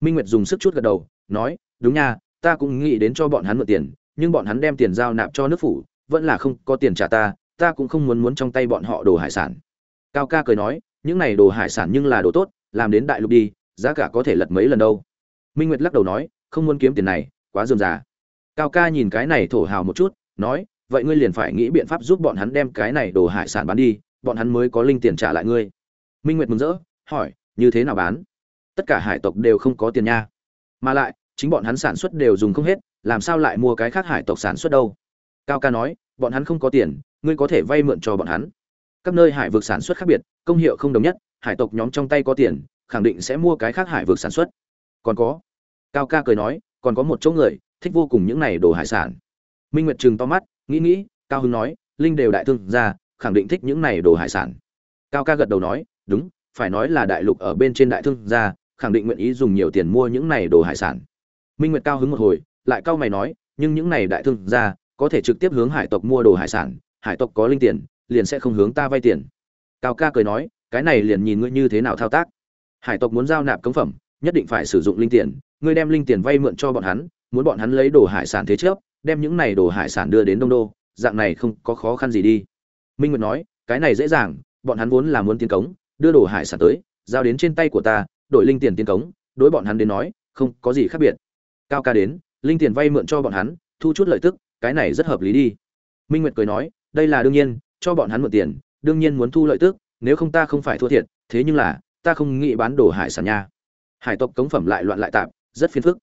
Minh nguyệt dùng sức chút gật đầu, nói, đúng nha, ta cũng nghĩ đến cho bọn hắn mượn tiền, nhưng bọn hắn đem tiền giao nạp cho nước phủ, vẫn là không có tiền trả ta ta cũng không muốn muốn trong tay bọn họ đồ hải sản. Cao ca cười nói, những này đồ hải sản nhưng là đồ tốt, làm đến đại lục đi, giá cả có thể lật mấy lần đâu. Minh nguyệt lắc đầu nói, không muốn kiếm tiền này, quá dườm già. Cao ca nhìn cái này thổ hào một chút, nói vậy ngươi liền phải nghĩ biện pháp giúp bọn hắn đem cái này đồ hải sản bán đi, bọn hắn mới có linh tiền trả lại ngươi. Minh nguyệt mừng rỡ, hỏi, như thế nào bán? Tất cả hải tộc đều không có tiền nha. Mà lại, chính bọn hắn sản xuất đều dùng không hết, làm sao lại mua cái khác hải tộc sản xuất đâu? Cao ca nói, bọn hắn không có tiền, ngươi có thể vay mượn cho bọn hắn. Các nơi hải vực sản xuất khác biệt, công hiệu không đồng nhất, hải tộc nhóm trong tay có tiền, khẳng định sẽ mua cái khác hải vực sản xuất. Còn có. Cao ca cười nói, còn có một chỗ người, thích vô cùng những này đồ hải sản. Minh nguyệt trừng to mắt nghĩ nghĩ, cao hưng nói, linh đều đại thương gia, khẳng định thích những này đồ hải sản. Cao ca gật đầu nói, đúng, phải nói là đại lục ở bên trên đại thương gia, khẳng định nguyện ý dùng nhiều tiền mua những này đồ hải sản. Minh nguyệt cao hứng một hồi, lại cao mày nói, nhưng những này đại thương gia, có thể trực tiếp hướng hải tộc mua đồ hải sản, hải tộc có linh tiền, liền sẽ không hướng ta vay tiền. Cao ca cười nói, cái này liền nhìn ngươi như thế nào thao tác. Hải tộc muốn giao nạp cống phẩm, nhất định phải sử dụng linh tiền, ngươi đem linh tiền vay mượn cho bọn hắn, muốn bọn hắn lấy đồ hải sản thế trước đem những này đồ hải sản đưa đến đông đô, dạng này không có khó khăn gì đi. Minh nguyệt nói, cái này dễ dàng, bọn hắn vốn là muốn tiến cống, đưa đồ hải sản tới, giao đến trên tay của ta, đổi linh tiền tiến cống, đối bọn hắn đến nói, không có gì khác biệt. Cao ca đến, linh tiền vay mượn cho bọn hắn, thu chút lợi tức, cái này rất hợp lý đi. Minh nguyệt cười nói, đây là đương nhiên, cho bọn hắn mượn tiền, đương nhiên muốn thu lợi tức, nếu không ta không phải thua thiệt, thế nhưng là, ta không nghĩ bán đồ hải sản nha. Hải tộc cống phẩm lại loạn lại tạp, rất phiền phức.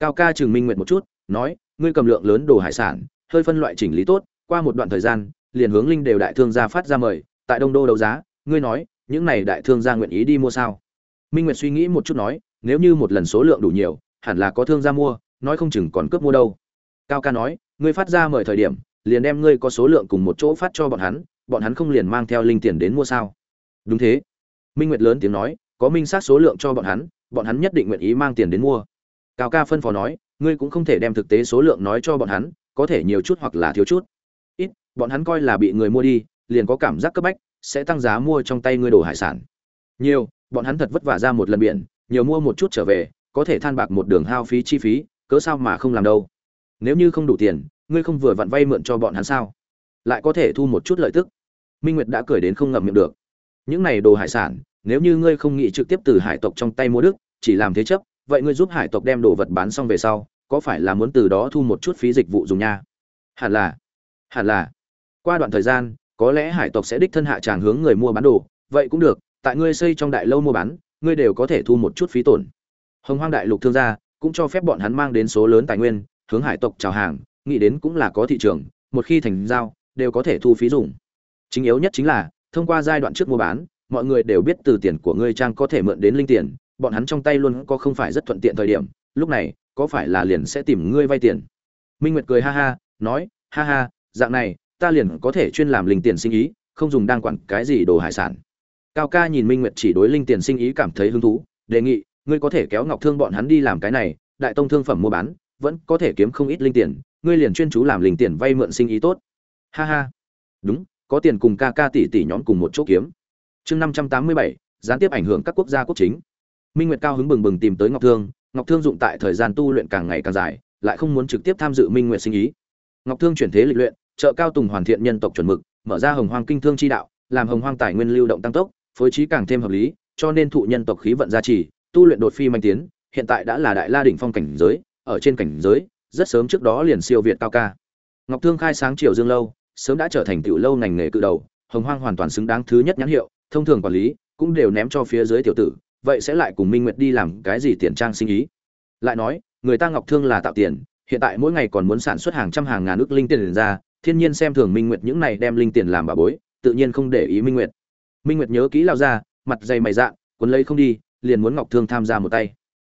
Cao ca chừng minh nguyệt một chút, nói ngươi cầm lượng lớn đồ hải sản, hơi phân loại chỉnh lý tốt, qua một đoạn thời gian, liền hướng linh đều đại thương gia phát ra mời, tại đông đô đấu giá, ngươi nói, những này đại thương gia nguyện ý đi mua sao? Minh nguyệt suy nghĩ một chút nói, nếu như một lần số lượng đủ nhiều, hẳn là có thương gia mua, nói không chừng còn cướp mua đâu. Cao ca nói, ngươi phát ra mời thời điểm, liền đem ngươi có số lượng cùng một chỗ phát cho bọn hắn bọn hắn không liền mang theo linh tiền đến mua sao? Đúng thế. Minh nguyệt lớn tiếng nói, có minh sát số lượng cho bọn hắn bọn hắn nhất định nguyện ý mang tiền đến mua. Cao ca phân phó nói ngươi cũng không thể đem thực tế số lượng nói cho bọn hắn, có thể nhiều chút hoặc là thiếu chút. Ít, bọn hắn coi là bị người mua đi, liền có cảm giác cấp bách, sẽ tăng giá mua trong tay ngươi đồ hải sản. Nhiều, bọn hắn thật vất vả ra một lần biển, nhiều mua một chút trở về, có thể than bạc một đường hao phí chi phí, cớ sao mà không làm đâu. Nếu như không đủ tiền, ngươi không vừa vặn vay mượn cho bọn hắn sao? Lại có thể thu một chút lợi tức. Minh nguyệt đã cười đến không ngậm miệng được. Những này đồ hải sản, nếu như ngươi không nghĩ trực tiếp từ hải tộc trong tay mua đức, chỉ làm thế chấp vậy ngươi giúp hải tộc đem đồ vật bán xong về sau, có phải là muốn từ đó thu một chút phí dịch vụ dùng nha? Hẳn là hẳn là. Qua đoạn thời gian, có lẽ hải tộc sẽ đích thân hạ tràng hướng người mua bán đồ, vậy cũng được, tại ngươi xây trong đại lâu mua bán, ngươi đều có thể thu một chút phí tổn. Hồng hoang đại lục thương gia cũng cho phép bọn hắn mang đến số lớn tài nguyên, hướng hải tộc chào hàng, nghĩ đến cũng là có thị trường, một khi thành giao, đều có thể thu phí dùng. Chính yếu nhất chính là, thông qua giai đoạn trước mua bán, mọi người đều biết từ tiền của ngươi trang có thể mượn đến linh tiền bọn hắn trong tay luôn có không phải rất thuận tiện thời điểm, lúc này, có phải là liền sẽ tìm ngươi vay tiền? Minh nguyệt cười ha ha, nói, ha ha, dạng này, ta liền có thể chuyên làm linh tiền sinh ý, không dùng đang quản cái gì đồ hải sản. Cao ca nhìn minh nguyệt chỉ đối linh tiền sinh ý cảm thấy hứng thú, đề nghị, ngươi có thể kéo ngọc thương bọn hắn đi làm cái này, đại tông thương phẩm mua bán, vẫn có thể kiếm không ít linh tiền, ngươi liền chuyên chú làm linh tiền vay mượn sinh ý tốt. Ha ha. Đúng, có tiền cùng ca ca tỷ tỷ nhóm cùng một chỗ kiếm. Chương năm trăm tám mươi bảy, gián tiếp ảnh hưởng các quốc gia quốc chính minh nguyệt cao hứng bừng bừng tìm tới ngọc thương ngọc thương dụng tại thời gian tu luyện càng ngày càng dài, lại không muốn trực tiếp tham dự minh nguyệt sinh ý. Ngọc thương chuyển thế lịch luyện, trợ cao tùng hoàn thiện nhân tộc chuẩn mực, mở ra hồng hoang kinh thương chi đạo, làm hồng hoang tài nguyên lưu động tăng tốc, phối trí càng thêm hợp lý, cho nên thụ nhân tộc khí vận gia trì, tu luyện đột phi manh tiến, hiện tại đã là đại la đỉnh phong cảnh giới, ở trên cảnh giới, rất sớm trước đó liền siêu việt cao ca. Ngọc thương khai sáng triều dương lâu, sớm đã trở thành tiểu lâu ngành nghề cự đầu, hồng hoang hoàn toàn xứng đáng thứ nhất nhãn hiệu, thông thường quản lý, cũng đều ném cho phía dưới tiểu tử vậy sẽ lại cùng minh nguyệt đi làm cái gì tiền trang sinh ý? Lại nói, người ta ngọc thương là tạo tiền, hiện tại mỗi ngày còn muốn sản xuất hàng trăm hàng ngàn ước linh tiền ra, thiên nhiên xem thường minh nguyệt những này đem linh tiền làm bà bối, tự nhiên không để ý minh nguyệt. Minh nguyệt nhớ kỹ lao ra, mặt dày mày dạ quấn lấy không đi, liền muốn ngọc thương tham gia một tay.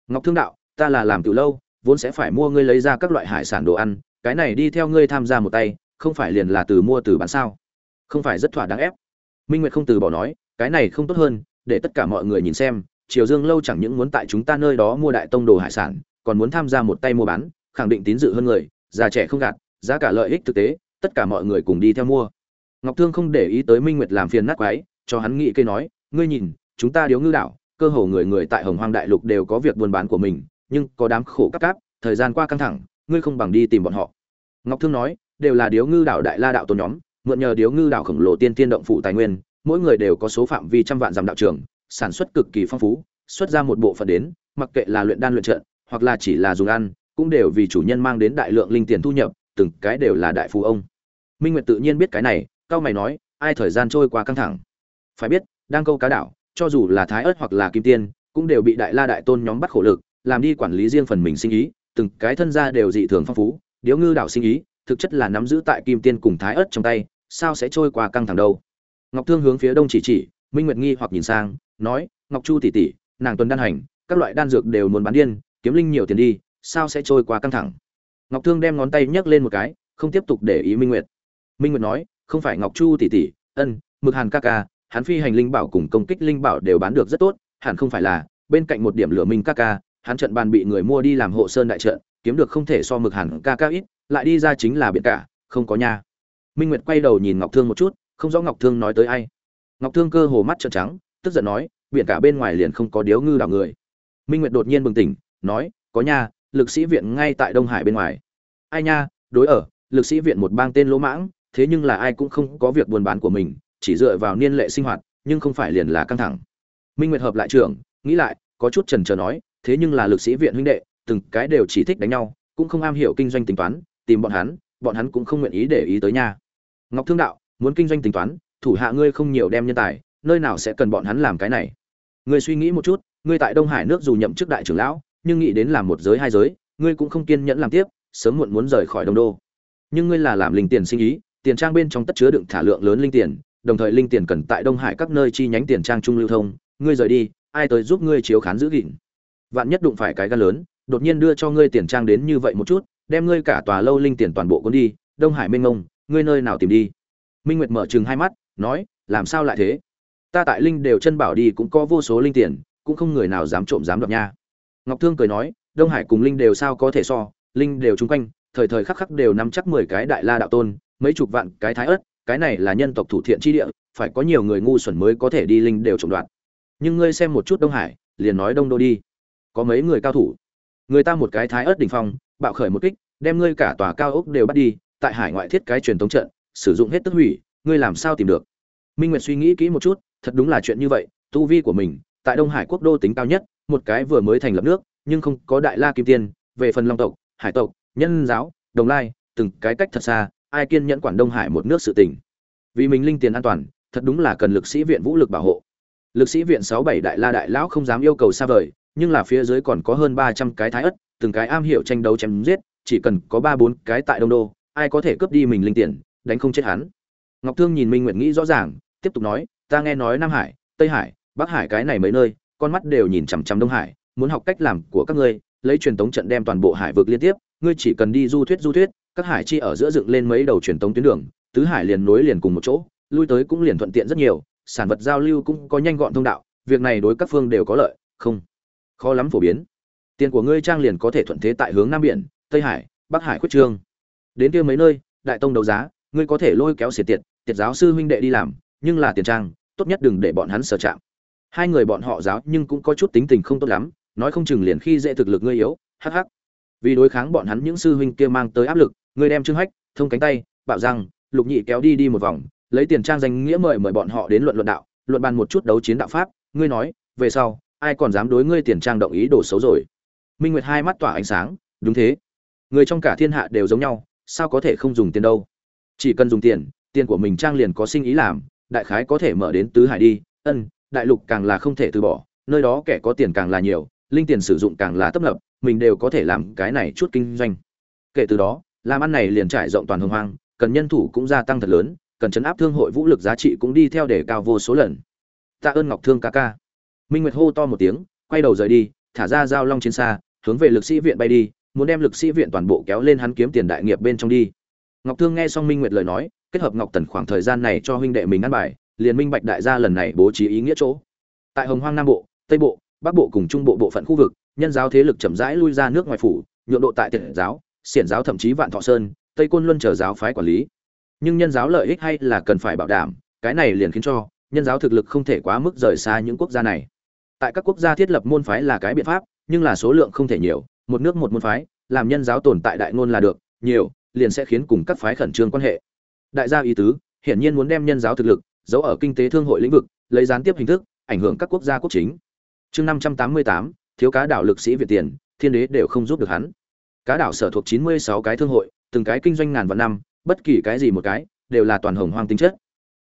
Ngọc thương đạo, ta là làm từ lâu, vốn sẽ phải mua ngươi lấy ra các loại hải sản đồ ăn, cái này đi theo ngươi tham gia một tay, không phải liền là từ mua từ bán sao? Không phải rất thỏa đáng ép. Minh nguyệt không từ bỏ nói, cái này không tốt hơn, để tất cả mọi người nhìn xem triều dương lâu chẳng những muốn tại chúng ta nơi đó mua đại tông đồ hải sản, còn muốn tham gia một tay mua bán, khẳng định tín dự hơn người, già trẻ không gạt, giá cả lợi ích thực tế, tất cả mọi người cùng đi theo mua. Ngọc thương không để ý tới minh nguyệt làm phiền nát quái, cho hắn nghĩ cây nói, ngươi nhìn, chúng ta điếu ngư đảo, cơ hồ người người tại hồng hoang đại lục đều có việc buôn bán của mình, nhưng có đám khổ cắp cáp, thời gian qua căng thẳng, ngươi không bằng đi tìm bọn họ. Ngọc thương nói, đều là điếu ngư đảo đại la đạo tôn nhóm, mượn nhờ điếu ngư đảo khổng lồ tiên tiên động phụ tài nguyên, mỗi người đều có số phạm vi trăm vạn dặm đạo trường sản xuất cực kỳ phong phú, xuất ra một bộ phận đến, mặc kệ là luyện đan luyện trận, hoặc là chỉ là dùng ăn, cũng đều vì chủ nhân mang đến đại lượng linh tiền thu nhập, từng cái đều là đại phú ông. Minh nguyệt tự nhiên biết cái này, cao mày nói, ai thời gian trôi qua căng thẳng? Phải biết, đang câu cá đảo, cho dù là thái ớt hoặc là kim tiên, cũng đều bị đại la đại tôn nhóm bắt khổ lực, làm đi quản lý riêng phần mình sinh ý, từng cái thân gia đều dị thường phong phú, điếu ngư đảo sinh ý, thực chất là nắm giữ tại kim tiên cùng thái ớt trong tay, sao sẽ trôi qua căng thẳng đâu? Ngọc thương hướng phía đông chỉ chỉ, minh nguyệt nghi hoặc nhìn sang nói, ngọc chu tỷ tỷ, nàng tuần đan hành, các loại đan dược đều muốn bán điên, kiếm linh nhiều tiền đi, sao sẽ trôi qua căng thẳng? Ngọc thương đem ngón tay nhấc lên một cái, không tiếp tục để ý minh nguyệt. Minh nguyệt nói, không phải ngọc chu tỷ tỷ, ân, mực hàn ca ca, hắn phi hành linh bảo cùng công kích linh bảo đều bán được rất tốt, hẳn không phải là, bên cạnh một điểm lửa minh ca ca, hắn trận bàn bị người mua đi làm hộ sơn đại trận, kiếm được không thể so mực hàn ca ca ít, lại đi ra chính là biển cả, không có nha. Minh nguyệt quay đầu nhìn ngọc thương một chút, không rõ ngọc thương nói tới ai. Ngọc thương cơ hồ mắt trợn trắng tức giận nói, biển cả bên ngoài liền không có điếu ngư đảo người. Minh nguyệt đột nhiên bừng tỉnh, nói, có nha, lực sĩ viện ngay tại đông hải bên ngoài. Ai nha, đối ở, lực sĩ viện một bang tên lỗ mãng, thế nhưng là ai cũng không có việc buôn bán của mình, chỉ dựa vào niên lệ sinh hoạt, nhưng không phải liền là căng thẳng. Minh nguyệt hợp lại trưởng, nghĩ lại, có chút trần trờ nói, thế nhưng là lực sĩ viện huynh đệ, từng cái đều chỉ thích đánh nhau, cũng không am hiểu kinh doanh tính toán, tìm bọn hắn bọn hắn cũng không nguyện ý để ý tới nha. Ngọc thương đạo, muốn kinh doanh tính toán, thủ hạ ngươi không nhiều đem nhân tài nơi nào sẽ cần bọn hắn làm cái này? Ngươi suy nghĩ một chút, ngươi tại đông hải nước dù nhậm chức đại trưởng lão, nhưng nghĩ đến làm một giới hai giới, ngươi cũng không kiên nhẫn làm tiếp, sớm muộn muốn rời khỏi đông đô. Nhưng ngươi là làm linh tiền sinh ý, tiền trang bên trong tất chứa đựng thả lượng lớn linh tiền, đồng thời linh tiền cần tại đông hải các nơi chi nhánh tiền trang trung lưu thông, ngươi rời đi, ai tới giúp ngươi chiếu khán giữ gìn? Vạn nhất đụng phải cái gan lớn, đột nhiên đưa cho ngươi tiền trang đến như vậy một chút, đem ngươi cả tòa lâu linh tiền toàn bộ cuốn đi, đông hải minh ngông ngươi nơi nào tìm đi? Minh nguyệt mở chừng hai mắt, nói, làm sao lại thế? Ta tại linh đều chân bảo đi cũng có vô số linh tiền, cũng không người nào dám trộm dám đập nha. Ngọc thương cười nói, đông hải cùng linh đều sao có thể so, linh đều chung quanh, thời thời khắc khắc đều nắm chắc mười cái đại la đạo tôn, mấy chục vạn cái thái ớt, cái này là nhân tộc thủ thiện chi địa, phải có nhiều người ngu xuẩn mới có thể đi linh đều trộm đoạt. Nhưng ngươi xem một chút đông hải, liền nói đông đô đi. Có mấy người cao thủ? Người ta một cái thái ớt đỉnh phong, bạo khởi một kích, đem ngươi cả tòa cao ốc đều bắt đi, tại hải ngoại thiết cái truyền thống trận, sử dụng hết tức hủy, ngươi làm sao tìm được? Minh nguyệt suy nghĩ kỹ một chút thật đúng là chuyện như vậy, tu vi của mình tại đông hải quốc đô tính cao nhất, một cái vừa mới thành lập nước, nhưng không có đại la kim tiên, về phần long tộc, hải tộc, nhân giáo, đồng lai, từng cái cách thật xa, ai kiên nhẫn quản đông hải một nước sự tình. Vì mình linh tiền an toàn, thật đúng là cần lực sĩ viện vũ lực bảo hộ. Lực sĩ viện sáu bảy đại la đại lão không dám yêu cầu xa vời, nhưng là phía dưới còn có hơn ba trăm cái thái ất, từng cái am hiểu tranh đấu chém giết, chỉ cần có ba bốn cái tại đông đô, ai có thể cướp đi mình linh tiền, đánh không chết hắn. Ngọc thương nhìn minh Nguyệt nghĩ rõ ràng, tiếp tục nói ta nghe nói nam hải, tây hải, bắc hải cái này mấy nơi, con mắt đều nhìn chằm chằm đông hải, muốn học cách làm của các ngươi, lấy truyền tống trận đem toàn bộ hải vực liên tiếp, ngươi chỉ cần đi du thuyết du thuyết, các hải chi ở giữa dựng lên mấy đầu truyền tống tuyến đường, tứ hải liền nối liền cùng một chỗ, lui tới cũng liền thuận tiện rất nhiều, sản vật giao lưu cũng có nhanh gọn thông đạo, việc này đối các phương đều có lợi, không, khó lắm phổ biến. Tiền của ngươi trang liền có thể thuận thế tại hướng nam biển, tây hải, bắc hải khuyết trương. Đến kia mấy nơi, đại tông đấu giá, ngươi có thể lôi kéo xiệt tiệt tiệt giáo sư huynh đệ đi làm nhưng là tiền trang, tốt nhất đừng để bọn hắn sở chạm. Hai người bọn họ giáo nhưng cũng có chút tính tình không tốt lắm, nói không chừng liền khi dễ thực lực ngươi yếu, hắc hắc. Vì đối kháng bọn hắn những sư huynh kia mang tới áp lực, ngươi đem trương hách, thông cánh tay, bạo răng lục nhị kéo đi đi một vòng, lấy tiền trang danh nghĩa mời mời bọn họ đến luận luận đạo, luận bàn một chút đấu chiến đạo pháp, ngươi nói, về sau, ai còn dám đối ngươi tiền trang động ý đồ xấu rồi? Minh nguyệt hai mắt tỏa ánh sáng, đúng thế. Người trong cả thiên hạ đều giống nhau, sao có thể không dùng tiền đâu? Chỉ cần dùng tiền tiền của mình trang liền có sinh ý làm đại khái có thể mở đến tứ hải đi, ân, đại lục càng là không thể từ bỏ, nơi đó kẻ có tiền càng là nhiều, linh tiền sử dụng càng là tấp nập, mình đều có thể làm cái này chút kinh doanh. Kể từ đó, làm ăn này liền trải rộng toàn hồng hoang, cần nhân thủ cũng gia tăng thật lớn, cần chấn áp thương hội vũ lực giá trị cũng đi theo để cao vô số lần. Tạ ơn ngọc thương ca ca. Minh nguyệt hô to một tiếng, quay đầu rời đi, thả ra dao long chiến xa, hướng về lực sĩ viện bay đi, muốn đem lực sĩ viện toàn bộ kéo lên hắn kiếm tiền đại nghiệp bên trong đi. Ngọc thương nghe xong minh nguyệt lời nói kết hợp ngọc tần khoảng thời gian này cho huynh đệ mình ăn bài, liền minh bạch đại gia lần này bố trí ý nghĩa chỗ. Tại hồng hoang nam bộ, tây bộ, bắc bộ cùng trung bộ bộ phận khu vực, nhân giáo thế lực chậm rãi lui ra nước ngoài phủ, nhượng độ tại tiện giáo, xiển giáo thậm chí vạn thọ sơn, tây côn luân chờ giáo phái quản lý. Nhưng nhân giáo lợi ích hay là cần phải bảo đảm, cái này liền khiến cho nhân giáo thực lực không thể quá mức rời xa những quốc gia này. Tại các quốc gia thiết lập môn phái là cái biện pháp, nhưng là số lượng không thể nhiều, một nước một môn phái, làm nhân giáo tồn tại đại ngôn là được, nhiều, liền sẽ khiến cùng các phái khẩn trương quan hệ đại gia ý tứ, hiển nhiên muốn đem nhân giáo thực lực, giấu ở kinh tế thương hội lĩnh vực, lấy gián tiếp hình thức, ảnh hưởng các quốc gia quốc chính. Chương năm trăm tám mươi tám, thiếu cá đảo lực sĩ việt tiền, thiên đế đều không giúp được hắn. Cá đảo sở thuộc chín mươi sáu cái thương hội, từng cái kinh doanh ngàn vạn năm, bất kỳ cái gì một cái, đều là toàn hồng hoang tính chất.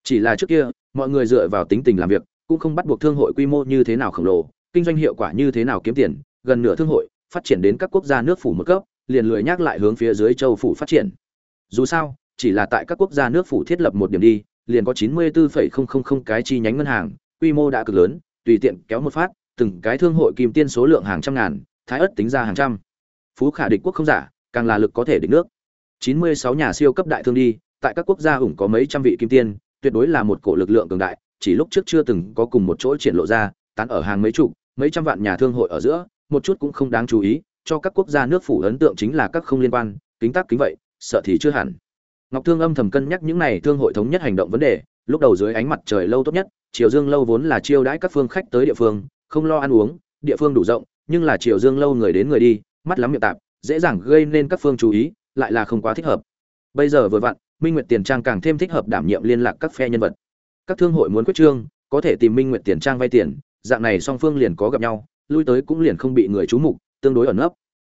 Chỉ là trước kia, mọi người dựa vào tính tình làm việc, cũng không bắt buộc thương hội quy mô như thế nào khổng lồ, kinh doanh hiệu quả như thế nào kiếm tiền, gần nửa thương hội, phát triển đến các quốc gia nước phủ một cấp, liền lười nhắc lại hướng phía dưới châu phủ phát triển. Dù sao chỉ là tại các quốc gia nước phủ thiết lập một điểm đi liền có chín mươi 94,000 cái chi nhánh ngân hàng quy mô đã cực lớn tùy tiện kéo một phát từng cái thương hội kim tiên số lượng hàng trăm ngàn thái ất tính ra hàng trăm. Phú khả địch quốc không giả càng là lực có thể địch nước. Chín mươi sáu nhà siêu cấp đại thương đi tại các quốc gia ủng có mấy trăm vị kim tiên tuyệt đối là một cổ lực lượng cường đại chỉ lúc trước chưa từng có cùng một chỗ triển lộ ra tán ở hàng mấy chục mấy trăm vạn nhà thương hội ở giữa một chút cũng không đáng chú ý cho các quốc gia nước phủ ấn tượng chính là các không liên quan kính tác kính vậy sợ thì chưa hẳn ngọc thương âm thầm cân nhắc những này thương hội thống nhất hành động vấn đề, lúc đầu dưới ánh mặt trời lâu tốt nhất, triều dương lâu vốn là chiêu đãi các phương khách tới địa phương, không lo ăn uống, địa phương đủ rộng, nhưng là triều dương lâu người đến người đi, mắt lắm miệng tạp, dễ dàng gây nên các phương chú ý, lại là không quá thích hợp. Bây giờ vừa vặn, minh nguyệt tiền trang càng thêm thích hợp đảm nhiệm liên lạc các phe nhân vật. Các thương hội muốn quyết trương, có thể tìm minh nguyệt tiền trang vay tiền, dạng này song phương liền có gặp nhau, lui tới cũng liền không bị người chú mục, tương đối ẩn nấp.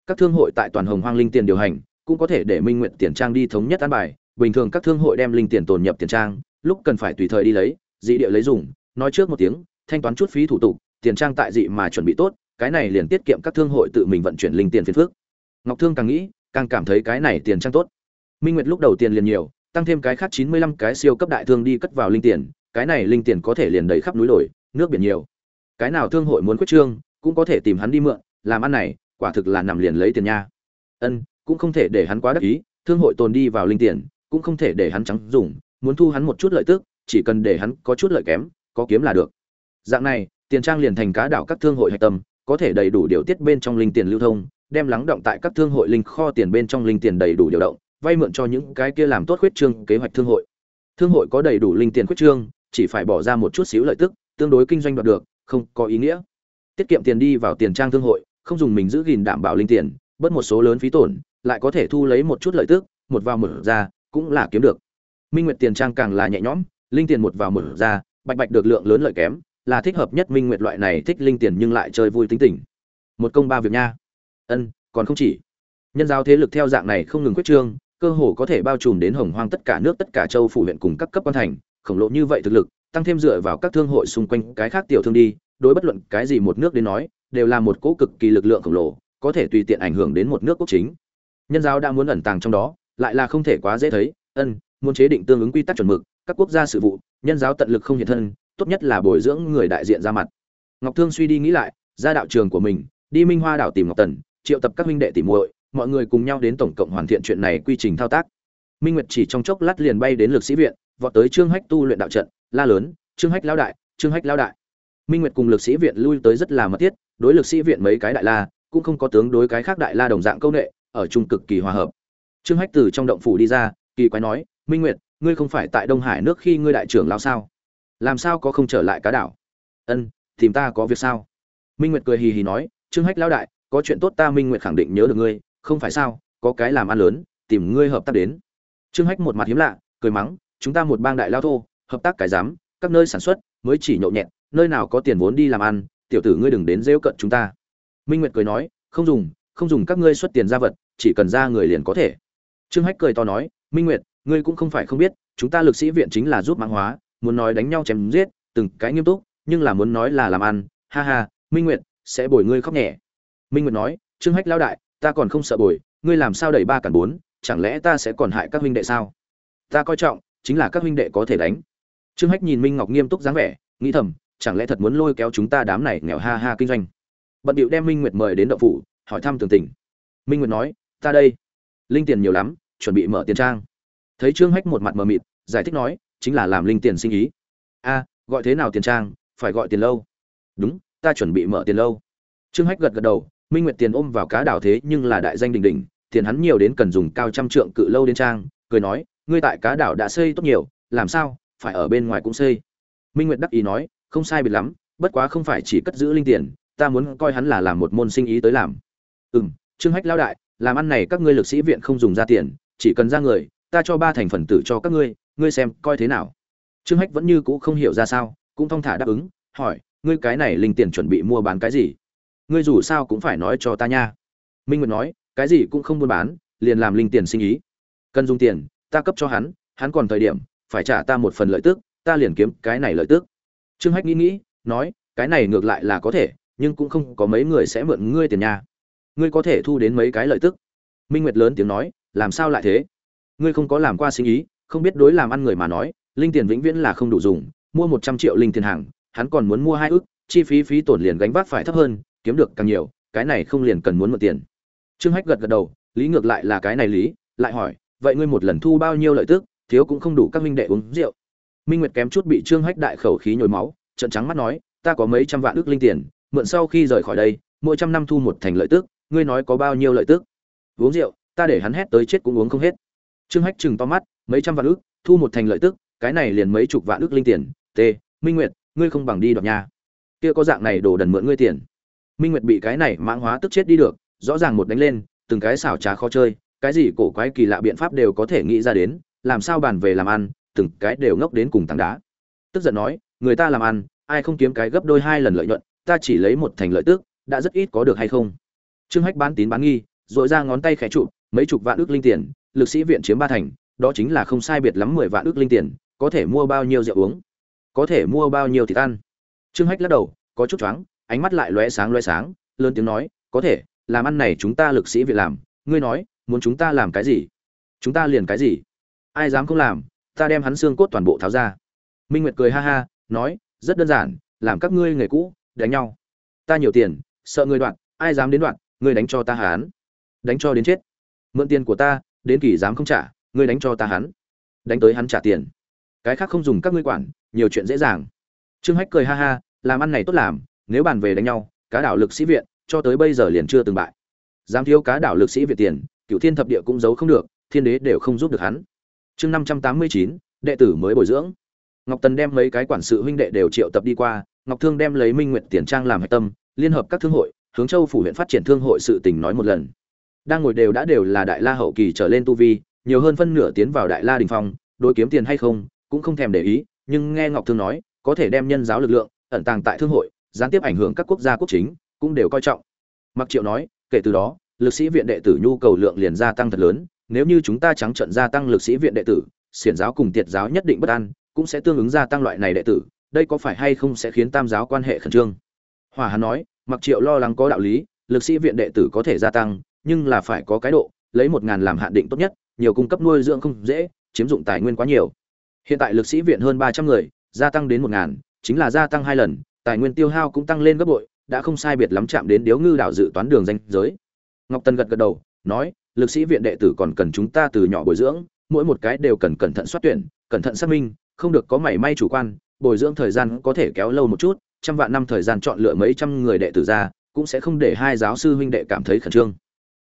Các thương hội tại toàn hồng hoang linh tiền điều hành cũng có thể để minh nguyệt tiền trang đi thống nhất an bài. Bình thường các thương hội đem linh tiền tồn nhập tiền trang, lúc cần phải tùy thời đi lấy, dị địa lấy dùng. Nói trước một tiếng, thanh toán chút phí thủ tục, tiền trang tại dị mà chuẩn bị tốt, cái này liền tiết kiệm các thương hội tự mình vận chuyển linh tiền phiền phức. Ngọc thương càng nghĩ, càng cảm thấy cái này tiền trang tốt. Minh nguyệt lúc đầu tiền liền nhiều, tăng thêm cái khác chín mươi lăm cái siêu cấp đại thương đi cất vào linh tiền, cái này linh tiền có thể liền đầy khắp núi đồi, nước biển nhiều. Cái nào thương hội muốn quyết trương, cũng có thể tìm hắn đi mượn, làm ăn này, quả thực là nằm liền lấy tiền nha. Ân cũng không thể để hắn quá đắc ý, thương hội tồn đi vào linh tiền, cũng không thể để hắn trắng dùng, muốn thu hắn một chút lợi tức, chỉ cần để hắn có chút lợi kém, có kiếm là được. Dạng này, tiền trang liền thành cá đảo các thương hội hạch tâm, có thể đầy đủ điều tiết bên trong linh tiền lưu thông, đem lắng động tại các thương hội linh kho tiền bên trong linh tiền đầy đủ điều động, vay mượn cho những cái kia làm tốt khuyết trương kế hoạch thương hội. Thương hội có đầy đủ linh tiền khuyết trương, chỉ phải bỏ ra một chút xíu lợi tức, tương đối kinh doanh đoạt được, không có ý nghĩa. Tiết kiệm tiền đi vào tiền trang thương hội, không dùng mình giữ gìn đảm bảo linh tiền, bớt một số lớn phí tổn lại có thể thu lấy một chút lợi tức, một vào một ra, cũng là kiếm được. Minh nguyệt tiền trang càng là nhẹ nhõm, linh tiền một vào một ra, bạch bạch được lượng lớn lợi kém, là thích hợp nhất minh nguyệt loại này thích linh tiền nhưng lại chơi vui tính tình. Một công ba việc nha. Ân, còn không chỉ. Nhân giáo thế lực theo dạng này không ngừng quyết trương, cơ hồ có thể bao trùm đến hồng hoang tất cả nước, tất cả châu phủ huyện cùng các cấp quan thành, khổng lồ như vậy thực lực, tăng thêm dựa vào các thương hội xung quanh cái khác tiểu thương đi, đối bất luận cái gì một nước đến nói, đều là một cỗ cực kỳ lực lượng khổng lồ, có thể tùy tiện ảnh hưởng đến một nước quốc chính nhân giáo đã muốn ẩn tàng trong đó, lại là không thể quá dễ thấy. Ân, muốn chế định tương ứng quy tắc chuẩn mực, các quốc gia sự vụ, nhân giáo tận lực không hiện thân, tốt nhất là bồi dưỡng người đại diện ra mặt. Ngọc thương suy đi nghĩ lại, ra đạo trường của mình, đi minh hoa đảo tìm ngọc tần, triệu tập các huynh đệ tỉ muội, mọi người cùng nhau đến tổng cộng hoàn thiện chuyện này quy trình thao tác. Minh nguyệt chỉ trong chốc lát liền bay đến lực sĩ viện, vọt tới trương hách tu luyện đạo trận, la lớn, trương hách lao đại, trương hách lao đại. Minh nguyệt cùng lực sĩ viện lui tới rất là mật thiết, đối lực sĩ viện mấy cái đại la, cũng không có tướng đối cái khác đại la đồng dạng câu nệ ở chung cực kỳ hòa hợp. Trương hách từ trong động phủ đi ra, kỳ quái nói, minh nguyệt, ngươi không phải tại đông hải nước khi ngươi đại trưởng lao sao? Làm sao có không trở lại cá đảo? Ân, tìm ta có việc sao? Minh nguyệt cười hì hì nói, trương hách lão đại, có chuyện tốt ta minh nguyệt khẳng định nhớ được ngươi, không phải sao, có cái làm ăn lớn, tìm ngươi hợp tác đến. Trương hách một mặt hiếm lạ, cười mắng, chúng ta một bang đại lao thô, hợp tác cái dám các nơi sản xuất mới chỉ nhậu nhẹt, nơi nào có tiền vốn đi làm ăn, tiểu tử ngươi đừng đến rêu cận chúng ta. Minh nguyệt cười nói, không dùng không dùng các ngươi xuất tiền ra vật, chỉ cần ra người liền có thể. Trương hách cười to nói, minh nguyệt, ngươi cũng không phải không biết, chúng ta lực sĩ viện chính là giúp mạng hóa, muốn nói đánh nhau chém giết, từng cái nghiêm túc, nhưng là muốn nói là làm ăn. Ha ha, minh nguyệt, sẽ bồi ngươi khóc nhẹ. Minh nguyệt nói, trương hách lão đại, ta còn không sợ bồi, ngươi làm sao đẩy ba cản bốn, chẳng lẽ ta sẽ còn hại các huynh đệ sao? Ta coi trọng, chính là các huynh đệ có thể đánh. Trương hách nhìn minh ngọc nghiêm túc dáng vẻ, nghĩ thầm, chẳng lẽ thật muốn lôi kéo chúng ta đám này nghèo ha ha kinh doanh? Bận điệu đem minh nguyệt mời đến đậu phủ hỏi thăm tường tình. Minh nguyệt nói, ta đây. Linh tiền nhiều lắm, chuẩn bị mở tiền trang. Thấy trương hách một mặt mờ mịt, giải thích nói, chính là làm linh tiền sinh ý. A, gọi thế nào tiền trang? Phải gọi tiền lâu. Đúng, ta chuẩn bị mở tiền lâu. Trương hách gật gật đầu, minh nguyệt tiền ôm vào cá đảo thế nhưng là đại danh đình đình tiền hắn nhiều đến cần dùng cao trăm trượng cự lâu đến trang, cười nói, ngươi tại cá đảo đã xây tốt nhiều, làm sao, phải ở bên ngoài cũng xây. Minh nguyệt đắc ý nói, không sai biệt lắm, bất quá không phải chỉ cất giữ linh tiền, ta muốn coi hắn là làm một môn sinh ý tới làm ừ m trương hách lao đại, làm ăn này các ngươi lực sĩ viện không dùng ra tiền, chỉ cần ra người, ta cho ba thành phần tử cho các ngươi ngươi xem coi thế nào. Trương hách vẫn như cũ không hiểu ra sao, cũng thong thả đáp ứng, hỏi, ngươi cái này linh tiền chuẩn bị mua bán cái gì? Ngươi dù sao cũng phải nói cho ta nha. Minh nguyệt nói, cái gì cũng không buôn bán, liền làm linh tiền sinh ý. Cần dùng tiền, ta cấp cho hắn hắn còn thời điểm, phải trả ta một phần lợi tức, ta liền kiếm cái này lợi tức. Trương hách nghĩ nghĩ, nói, cái này ngược lại là có thể, nhưng cũng không có mấy người sẽ mượn ngươi tiền nhà ngươi có thể thu đến mấy cái lợi tức? Minh nguyệt lớn tiếng nói, làm sao lại thế? Ngươi không có làm qua sinh ý, không biết đối làm ăn người mà nói, linh tiền vĩnh viễn là không đủ dùng, mua một trăm triệu linh tiền hàng, hắn còn muốn mua hai ước chi phí phí tổn liền gánh vác phải thấp hơn, kiếm được càng nhiều, cái này không liền cần muốn mượn tiền. Trương hách gật gật đầu, lý ngược lại là cái này lý, lại hỏi, vậy ngươi một lần thu bao nhiêu lợi tức, thiếu cũng không đủ các minh đệ uống rượu. Minh nguyệt kém chút bị trương hách đại khẩu khí nhồi máu trận trắng mắt nói, ta có mấy trăm vạn ước linh tiền, mượn sau khi rời khỏi đây, mỗi trăm năm thu một thành lợi tức ngươi nói có bao nhiêu lợi tức? Uống rượu, ta để hắn hét tới chết cũng uống không hết. Trương hách chừng to mắt, mấy trăm vạn ước thu một thành lợi tức, cái này liền mấy chục vạn ước linh tiền. T minh nguyệt, ngươi không bằng đi đoạt nhà. Kia có dạng này đổ đần mượn ngươi tiền. Minh nguyệt bị cái này mãng hóa tức chết đi được, rõ ràng một đánh lên, từng cái xảo trá khó chơi, cái gì cổ quái kỳ lạ biện pháp đều có thể nghĩ ra đến, làm sao bàn về làm ăn, từng cái đều ngốc đến cùng tảng đá. Tức giận nói, người ta làm ăn, ai không kiếm cái gấp đôi hai lần lợi nhuận, ta chỉ lấy một thành lợi tức, đã rất ít có được hay không? Trương hách bán tín bán nghi dội ra ngón tay khẽ trụ mấy chục vạn ước linh tiền, lực sĩ viện chiếm ba thành, đó chính là không sai biệt lắm mười vạn ước linh tiền, có thể mua bao nhiêu rượu uống, có thể mua bao nhiêu thịt ăn trương hách lắc đầu, có chút choáng, ánh mắt lại lóe sáng lóe sáng, lớn tiếng nói, có thể, làm ăn này chúng ta lực sĩ việc làm, ngươi nói, muốn chúng ta làm cái gì? Chúng ta liền cái gì? Ai dám không làm, ta đem hắn xương cốt toàn bộ tháo ra. Minh nguyệt cười ha ha, nói, rất đơn giản, làm các ngươi nghề cũ, đánh nhau. Ta nhiều tiền, sợ ngươi đoạn, ai dám đến đoạn ngươi đánh cho ta hán. Đánh cho đến chết. Mượn tiền của ta, đến kỳ dám không trả, ngươi đánh cho ta hắn đánh tới hắn trả tiền. Cái khác không dùng các ngươi quản, nhiều chuyện dễ dàng. Trương hách cười ha ha, làm ăn này tốt làm, nếu bàn về đánh nhau, cá đảo lực sĩ viện, cho tới bây giờ liền chưa từng bại. Dám thiếu cá đảo lực sĩ viện tiền cựu thiên thập địa cũng giấu không được, thiên đế đều không giúp được hắn. Chương năm trăm tám mươi chín, đệ tử mới bồi dưỡng. Ngọc tần đem mấy cái quản sự huynh đệ đều triệu tập đi qua, ngọc thương đem lấy minh nguyện tiền trang làm hạch tâm, liên hợp các thương hội hướng châu phủ huyện phát triển thương hội sự tình nói một lần. Đang ngồi đều đã đều là đại la hậu kỳ trở lên tu vi, nhiều hơn phân nửa tiến vào đại la đình phong, đối kiếm tiền hay không, cũng không thèm để ý, nhưng nghe ngọc thương nói, có thể đem nhân giáo lực lượng, ẩn tàng tại thương hội, gián tiếp ảnh hưởng các quốc gia quốc chính, cũng đều coi trọng. Mặc triệu nói, kể từ đó, lực sĩ viện đệ tử nhu cầu lượng liền gia tăng thật lớn, nếu như chúng ta trắng trận gia tăng lực sĩ viện đệ tử, xiển giáo cùng tiệt giáo nhất định bất an, cũng sẽ tương ứng gia tăng loại này đệ tử, đây có phải hay không sẽ khiến tam giáo quan hệ khẩn trương? Hòa hắn nói mặc triệu lo lắng có đạo lý, lực sĩ viện đệ tử có thể gia tăng, nhưng là phải có cái độ, lấy một ngàn làm hạn định tốt nhất, nhiều cung cấp nuôi dưỡng không dễ, chiếm dụng tài nguyên quá nhiều. Hiện tại lực sĩ viện hơn ba trăm người, gia tăng đến một ngàn, chính là gia tăng hai lần, tài nguyên tiêu hao cũng tăng lên gấp bội, đã không sai biệt lắm chạm đến điếu ngư đảo dự toán đường danh giới. Ngọc tân gật gật đầu, nói, lực sĩ viện đệ tử còn cần chúng ta từ nhỏ bồi dưỡng, mỗi một cái đều cần cẩn thận soát tuyển, cẩn thận xác minh, không được có mảy may chủ quan, bồi dưỡng thời gian có thể kéo lâu một chút trăm vạn năm thời gian chọn lựa mấy trăm người đệ tử ra, cũng sẽ không để hai giáo sư huynh đệ cảm thấy khẩn trương.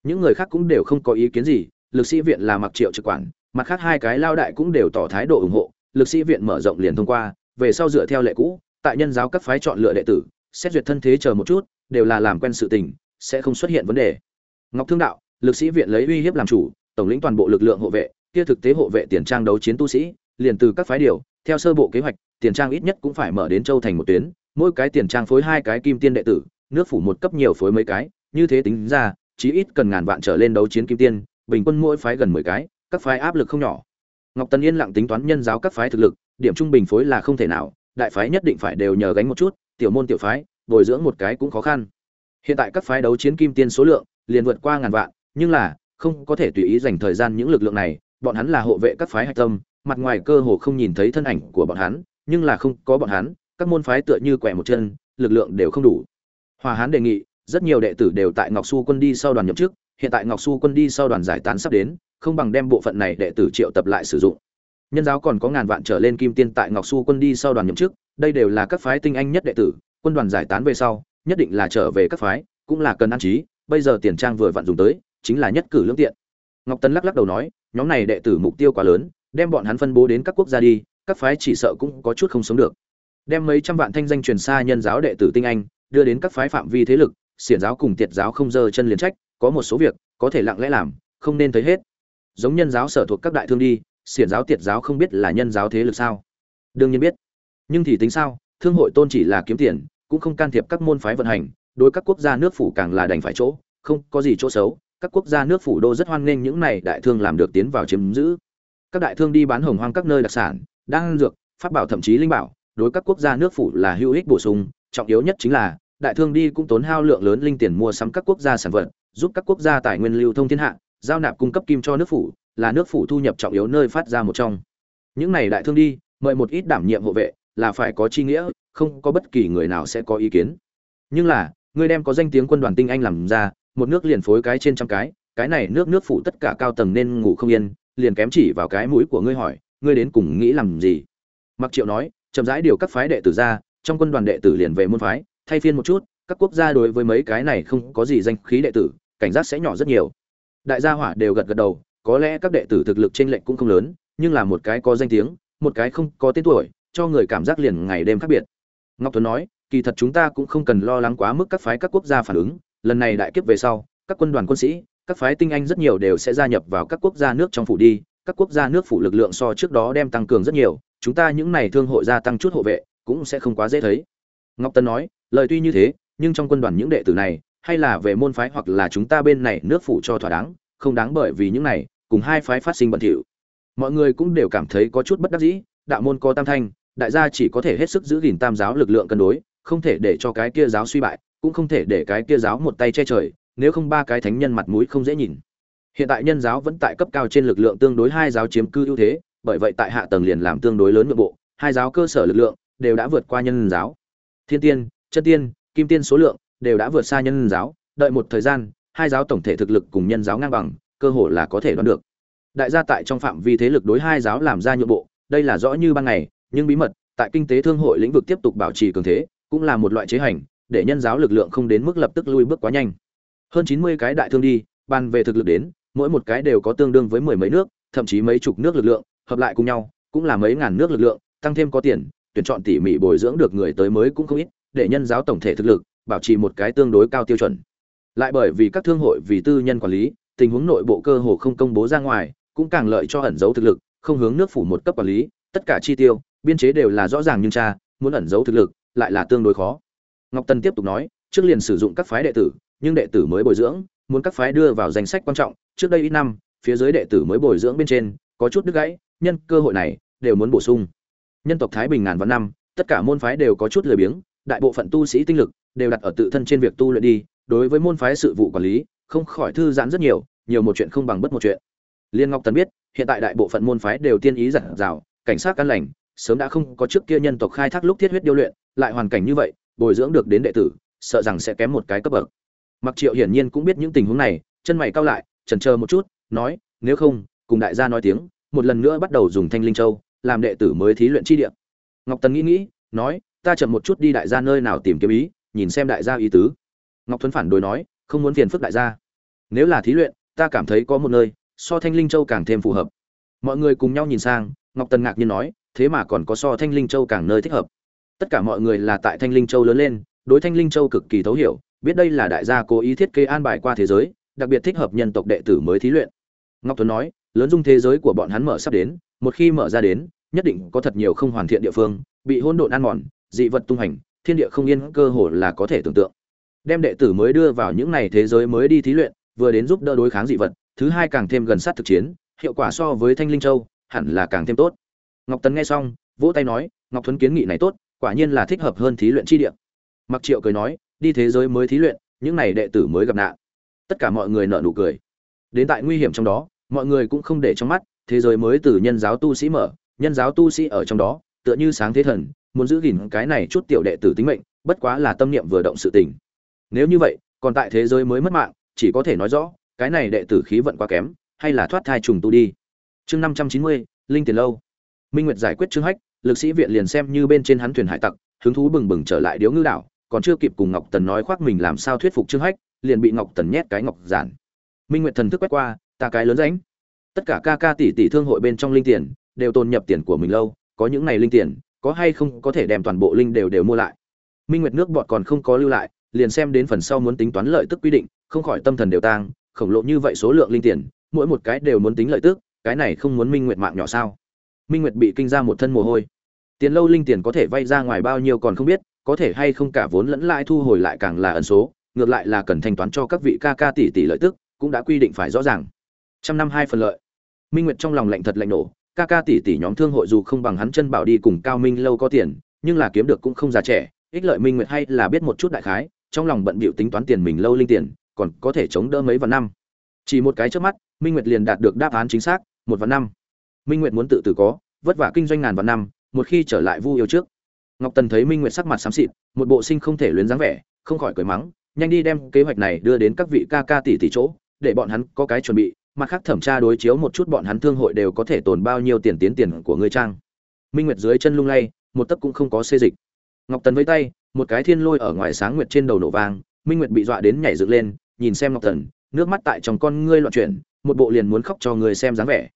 Những người khác cũng đều không có ý kiến gì, lực sĩ viện là mặc triệu trực quản, mặt khác hai cái lao đại cũng đều tỏ thái độ ủng hộ. Lực sĩ viện mở rộng liền thông qua, về sau dựa theo lệ cũ, tại nhân giáo các phái chọn lựa đệ tử, xét duyệt thân thế chờ một chút, đều là làm quen sự tình, sẽ không xuất hiện vấn đề. Ngọc thương đạo, lực sĩ viện lấy uy hiếp làm chủ, tổng lĩnh toàn bộ lực lượng hộ vệ, kia thực tế hộ vệ tiền trang đấu chiến tu sĩ, liền từ các phái điều, theo sơ bộ kế hoạch, tiền trang ít nhất cũng phải mở đến châu thành một tuyến mỗi cái tiền trang phối hai cái kim tiên đệ tử, nước phủ một cấp nhiều phối mấy cái, như thế tính ra, chí ít cần ngàn vạn trở lên đấu chiến kim tiên, bình quân mỗi phái gần mười cái, các phái áp lực không nhỏ. Ngọc tần yên lặng tính toán nhân giáo các phái thực lực, điểm trung bình phối là không thể nào, đại phái nhất định phải đều nhờ gánh một chút, tiểu môn tiểu phái, bồi dưỡng một cái cũng khó khăn. Hiện tại các phái đấu chiến kim tiên số lượng, liền vượt qua ngàn vạn, nhưng là, không có thể tùy ý dành thời gian những lực lượng này, bọn hắn là hộ vệ các phái hạch tâm, mặt ngoài cơ hồ không nhìn thấy thân ảnh của bọn hắn, nhưng là không có bọn hắn các môn phái tựa như quẻ một chân, lực lượng đều không đủ. Hòa hán đề nghị, rất nhiều đệ tử đều tại ngọc su quân đi sau đoàn nhậm chức, hiện tại ngọc su quân đi sau đoàn giải tán sắp đến, không bằng đem bộ phận này đệ tử triệu tập lại sử dụng. Nhân giáo còn có ngàn vạn trở lên kim tiên tại ngọc su quân đi sau đoàn nhậm chức, đây đều là các phái tinh anh nhất đệ tử, quân đoàn giải tán về sau, nhất định là trở về các phái, cũng là cần an trí, bây giờ tiền trang vừa vặn dùng tới, chính là nhất cử lương tiện. Ngọc tân lắc lắc đầu nói, nhóm này đệ tử mục tiêu quá lớn, đem bọn hắn phân bố đến các quốc gia đi, các phái chỉ sợ cũng có chút không sống được đem mấy trăm vạn thanh danh truyền xa nhân giáo đệ tử tinh anh, đưa đến các phái phạm vi thế lực, xiển giáo cùng tiệt giáo không dơ chân liền trách, có một số việc, có thể lặng lẽ làm, không nên thấy hết. Giống nhân giáo sở thuộc các đại thương đi, xiển giáo tiệt giáo không biết là nhân giáo thế lực sao? Đương nhiên biết. Nhưng thì tính sao, thương hội tôn chỉ là kiếm tiền, cũng không can thiệp các môn phái vận hành, đối các quốc gia nước phủ càng là đành phải chỗ, không có gì chỗ xấu. Các quốc gia nước phủ đô rất hoan nghênh những này đại thương làm được tiến vào chiếm giữ. Các đại thương đi bán hồng hoang các nơi đặc sản đang dược phát bảo thậm chí linh bảo đối các quốc gia nước phủ là hữu ích bổ sung, trọng yếu nhất chính là, đại thương đi cũng tốn hao lượng lớn linh tiền mua sắm các quốc gia sản vật, giúp các quốc gia tài nguyên lưu thông thiên hạ, giao nạp cung cấp kim cho nước phủ, là nước phủ thu nhập trọng yếu nơi phát ra một trong. Những này đại thương đi, mời một ít đảm nhiệm hộ vệ, là phải có chi nghĩa, không có bất kỳ người nào sẽ có ý kiến. Nhưng là ngươi đem có danh tiếng quân đoàn tinh anh làm ra, một nước liền phối cái trên trăm cái cái này nước nước phủ tất cả cao tầng nên ngủ không yên, liền kém chỉ vào cái mũi của ngươi hỏi, ngươi đến cùng nghĩ làm gì? Mặc triệu nói chậm rãi điều các phái đệ tử ra, trong quân đoàn đệ tử liền về môn phái, thay phiên một chút, các quốc gia đối với mấy cái này không có gì danh khí đệ tử, cảnh giác sẽ nhỏ rất nhiều. Đại gia hỏa đều gật gật đầu, có lẽ các đệ tử thực lực trên lệnh cũng không lớn, nhưng là một cái có danh tiếng, một cái không có tên tuổi, cho người cảm giác liền ngày đêm khác biệt. Ngọc tuấn nói, kỳ thật chúng ta cũng không cần lo lắng quá mức các phái các quốc gia phản ứng, lần này đại kiếp về sau, các quân đoàn quân sĩ, các phái tinh anh rất nhiều đều sẽ gia nhập vào các quốc gia nước trong phủ đi, các quốc gia nước phủ lực lượng so trước đó đem tăng cường rất nhiều chúng ta những này thương hội gia tăng chút hộ vệ, cũng sẽ không quá dễ thấy. Ngọc tân nói, lời tuy như thế, nhưng trong quân đoàn những đệ tử này, hay là về môn phái hoặc là chúng ta bên này nước phủ cho thỏa đáng, không đáng bởi vì những này, cùng hai phái phát sinh bận thỉu. Mọi người cũng đều cảm thấy có chút bất đắc dĩ, đạo môn có tam thanh, đại gia chỉ có thể hết sức giữ gìn tam giáo lực lượng cân đối, không thể để cho cái kia giáo suy bại, cũng không thể để cái kia giáo một tay che trời, nếu không ba cái thánh nhân mặt mũi không dễ nhìn. Hiện tại nhân giáo vẫn tại cấp cao trên lực lượng tương đối hai giáo chiếm cư ưu thế bởi vậy tại hạ tầng liền làm tương đối lớn nội bộ, hai giáo cơ sở lực lượng đều đã vượt qua nhân giáo. Thiên tiên, chân tiên, kim tiên số lượng đều đã vượt xa nhân giáo, đợi một thời gian, hai giáo tổng thể thực lực cùng nhân giáo ngang bằng, cơ hội là có thể đoán được. Đại gia tại trong phạm vi thế lực đối hai giáo làm ra nhượng bộ, đây là rõ như ban ngày, nhưng bí mật, tại kinh tế thương hội lĩnh vực tiếp tục bảo trì cường thế, cũng là một loại chế hành, để nhân giáo lực lượng không đến mức lập tức lui bước quá nhanh. Hơn chín mươi cái đại thương đi, bàn về thực lực đến, mỗi một cái đều có tương đương với mười mấy nước, thậm chí mấy chục nước lực lượng hợp lại cùng nhau, cũng là mấy ngàn nước lực lượng, tăng thêm có tiền, tuyển chọn tỉ mỉ bồi dưỡng được người tới mới cũng không ít, để nhân giáo tổng thể thực lực, bảo trì một cái tương đối cao tiêu chuẩn. Lại bởi vì các thương hội vì tư nhân quản lý, tình huống nội bộ cơ hồ không công bố ra ngoài, cũng càng lợi cho ẩn giấu thực lực, không hướng nước phủ một cấp quản lý, tất cả chi tiêu, biên chế đều là rõ ràng nhưng cha, muốn ẩn giấu thực lực, lại là tương đối khó. Ngọc tân tiếp tục nói, trước liền sử dụng các phái đệ tử, nhưng đệ tử mới bồi dưỡng, muốn các phái đưa vào danh sách quan trọng, trước đây ít năm, phía dưới đệ tử mới bồi dưỡng bên trên, có chút đứt gãy nhân cơ hội này đều muốn bổ sung. Nhân tộc thái bình ngàn vạn năm, tất cả môn phái đều có chút lười biếng, đại bộ phận tu sĩ tinh lực đều đặt ở tự thân trên việc tu luyện đi, đối với môn phái sự vụ quản lý, không khỏi thư giãn rất nhiều nhiều một chuyện không bằng bất một chuyện. Liên ngọc tần biết, hiện tại đại bộ phận môn phái đều tiên ý giản rào, cảnh sát căn lành, sớm đã không có trước kia nhân tộc khai thác lúc thiết huyết điêu luyện, lại hoàn cảnh như vậy, bồi dưỡng được đến đệ tử, sợ rằng sẽ kém một cái cấp bậc. Mặc triệu hiển nhiên cũng biết những tình huống này, chân mày cao lại, chần chờ một chút, nói, nếu không, cùng đại gia nói tiếng một lần nữa bắt đầu dùng thanh linh châu, làm đệ tử mới thí luyện chi địa. Ngọc tần nghĩ nghĩ, nói, ta chậm một chút đi đại gia nơi nào tìm kiếm ý, nhìn xem đại gia ý tứ. Ngọc thuấn phản đối nói, không muốn phiền phức đại gia. Nếu là thí luyện, ta cảm thấy có một nơi, so thanh linh châu càng thêm phù hợp. Mọi người cùng nhau nhìn sang, ngọc tần ngạc nhiên nói, thế mà còn có so thanh linh châu càng nơi thích hợp. Tất cả mọi người là tại thanh linh châu lớn lên, đối thanh linh châu cực kỳ thấu hiểu, biết đây là đại gia cố ý thiết kế an bài qua thế giới, đặc biệt thích hợp nhân tộc đệ tử mới thí luyện. Ngọc tuấn nói lớn dung thế giới của bọn hắn mở sắp đến, một khi mở ra đến, nhất định có thật nhiều không hoàn thiện địa phương, bị hỗn độn ăn mòn, dị vật tung hành, thiên địa không yên cơ hồ là có thể tưởng tượng. Đem đệ tử mới đưa vào những này thế giới mới đi thí luyện, vừa đến giúp đỡ đối kháng dị vật, thứ hai càng thêm gần sát thực chiến, hiệu quả so với thanh linh châu, hẳn là càng thêm tốt. Ngọc tấn nghe xong, vỗ tay nói, ngọc thuấn kiến nghị này tốt, quả nhiên là thích hợp hơn thí luyện chi địa. Mặc triệu cười nói, đi thế giới mới thí luyện, những này đệ tử mới gặp nạn. Tất cả mọi người nợ nụ cười. Đến tại nguy hiểm trong đó mọi người cũng không để trong mắt, thế giới mới từ nhân giáo tu sĩ mở, nhân giáo tu sĩ ở trong đó, tựa như sáng thế thần, muốn giữ gìn cái này chút tiểu đệ tử tính mệnh, bất quá là tâm niệm vừa động sự tình. Nếu như vậy, còn tại thế giới mới mất mạng, chỉ có thể nói rõ, cái này đệ tử khí vận quá kém, hay là thoát thai trùng tu đi. Chương năm trăm chín mươi, linh tiền lâu. Minh nguyệt giải quyết trương hách, lực sĩ viện liền xem như bên trên hắn thuyền hải tặc, hứng thú bừng bừng trở lại điếu ngư đảo, còn chưa kịp cùng ngọc tần nói khoác mình làm sao thuyết phục trương hách, liền bị ngọc tần nhét cái ngọc giản. Minh nguyệt thần thức quét qua ta cái lớn ránh tất cả ca ca tỷ tỷ thương hội bên trong linh tiền, đều tồn nhập tiền của mình lâu, có những này linh tiền, có hay không có thể đem toàn bộ linh đều đều mua lại. Minh nguyệt nước bọn còn không có lưu lại, liền xem đến phần sau muốn tính toán lợi tức quy định, không khỏi tâm thần đều tang, khổng lồ như vậy số lượng linh tiền, mỗi một cái đều muốn tính lợi tức, cái này không muốn minh nguyệt mạng nhỏ sao? Minh nguyệt bị kinh ra một thân mồ hôi. Tiền lâu linh tiền có thể vay ra ngoài bao nhiêu còn không biết, có thể hay không cả vốn lẫn lãi thu hồi lại càng là ẩn số, ngược lại là cần thanh toán cho các vị ca ca tỷ tỷ lợi tức, cũng đã quy định phải rõ ràng trăm năm hai phần lợi. Minh nguyệt trong lòng lạnh thật lạnh nổ, ca ca tỷ tỷ nhóm thương hội dù không bằng hắn chân bảo đi cùng cao minh lâu có tiền, nhưng là kiếm được cũng không già trẻ, ích lợi minh nguyệt hay là biết một chút đại khái, trong lòng bận bịu tính toán tiền mình lâu linh tiền, còn có thể chống đỡ mấy vạn năm. Chỉ một cái trước mắt, minh nguyệt liền đạt được đáp án chính xác, một vạn năm. Minh nguyệt muốn tự tử có, vất vả kinh doanh ngàn vạn năm, một khi trở lại vu yêu trước. Ngọc tần thấy minh nguyệt sắc mặt xám xịt, một bộ sinh không thể luyến dáng vẻ, không khỏi cười mắng, nhanh đi đem kế hoạch này đưa đến các vị ca ca tỷ tỷ chỗ, để bọn hắn có cái chuẩn bị mặt khác thẩm tra đối chiếu một chút bọn hắn thương hội đều có thể tồn bao nhiêu tiền tiến tiền của ngươi trang. Minh nguyệt dưới chân lung lay, một tấc cũng không có xê dịch. Ngọc tần với tay, một cái thiên lôi ở ngoài sáng nguyệt trên đầu nổ vang, minh nguyệt bị dọa đến nhảy dựng lên, nhìn xem ngọc tần, nước mắt tại trong con ngươi loạn chuyển, một bộ liền muốn khóc cho người xem dáng vẻ.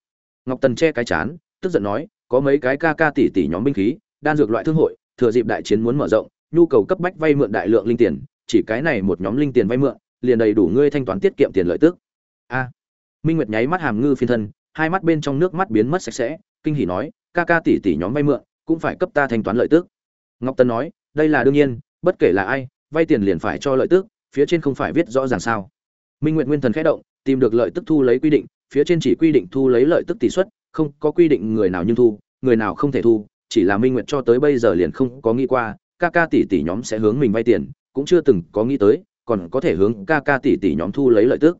Ngọc tần che cái chán, tức giận nói, có mấy cái ca ca tỷ tỷ nhóm binh khí, đan dược loại thương hội, thừa dịp đại chiến muốn mở rộng, nhu cầu cấp bách vay mượn đại lượng linh tiền, chỉ cái này một nhóm linh tiền vay mượn, liền đầy đủ ngươi thanh toán tiết kiệm tiền lợi tức. A minh nguyệt nháy mắt hàm ngư phiên thân, hai mắt bên trong nước mắt biến mất sạch sẽ, kinh hỉ nói, ca ca tỷ tỷ nhóm vay mượn, cũng phải cấp ta thanh toán lợi tức. Ngọc tân nói, đây là đương nhiên, bất kể là ai, vay tiền liền phải cho lợi tức, phía trên không phải viết rõ ràng sao. Minh nguyệt nguyên thần khẽ động, tìm được lợi tức thu lấy quy định, phía trên chỉ quy định thu lấy lợi tức tỷ suất, không có quy định người nào nhưng thu, người nào không thể thu, chỉ là minh nguyệt cho tới bây giờ liền không có nghĩ qua, ca ca tỷ tỷ nhóm sẽ hướng mình vay tiền, cũng chưa từng có nghĩ tới, còn có thể hướng ca ca tỷ tỷ nhóm thu lấy lợi tức.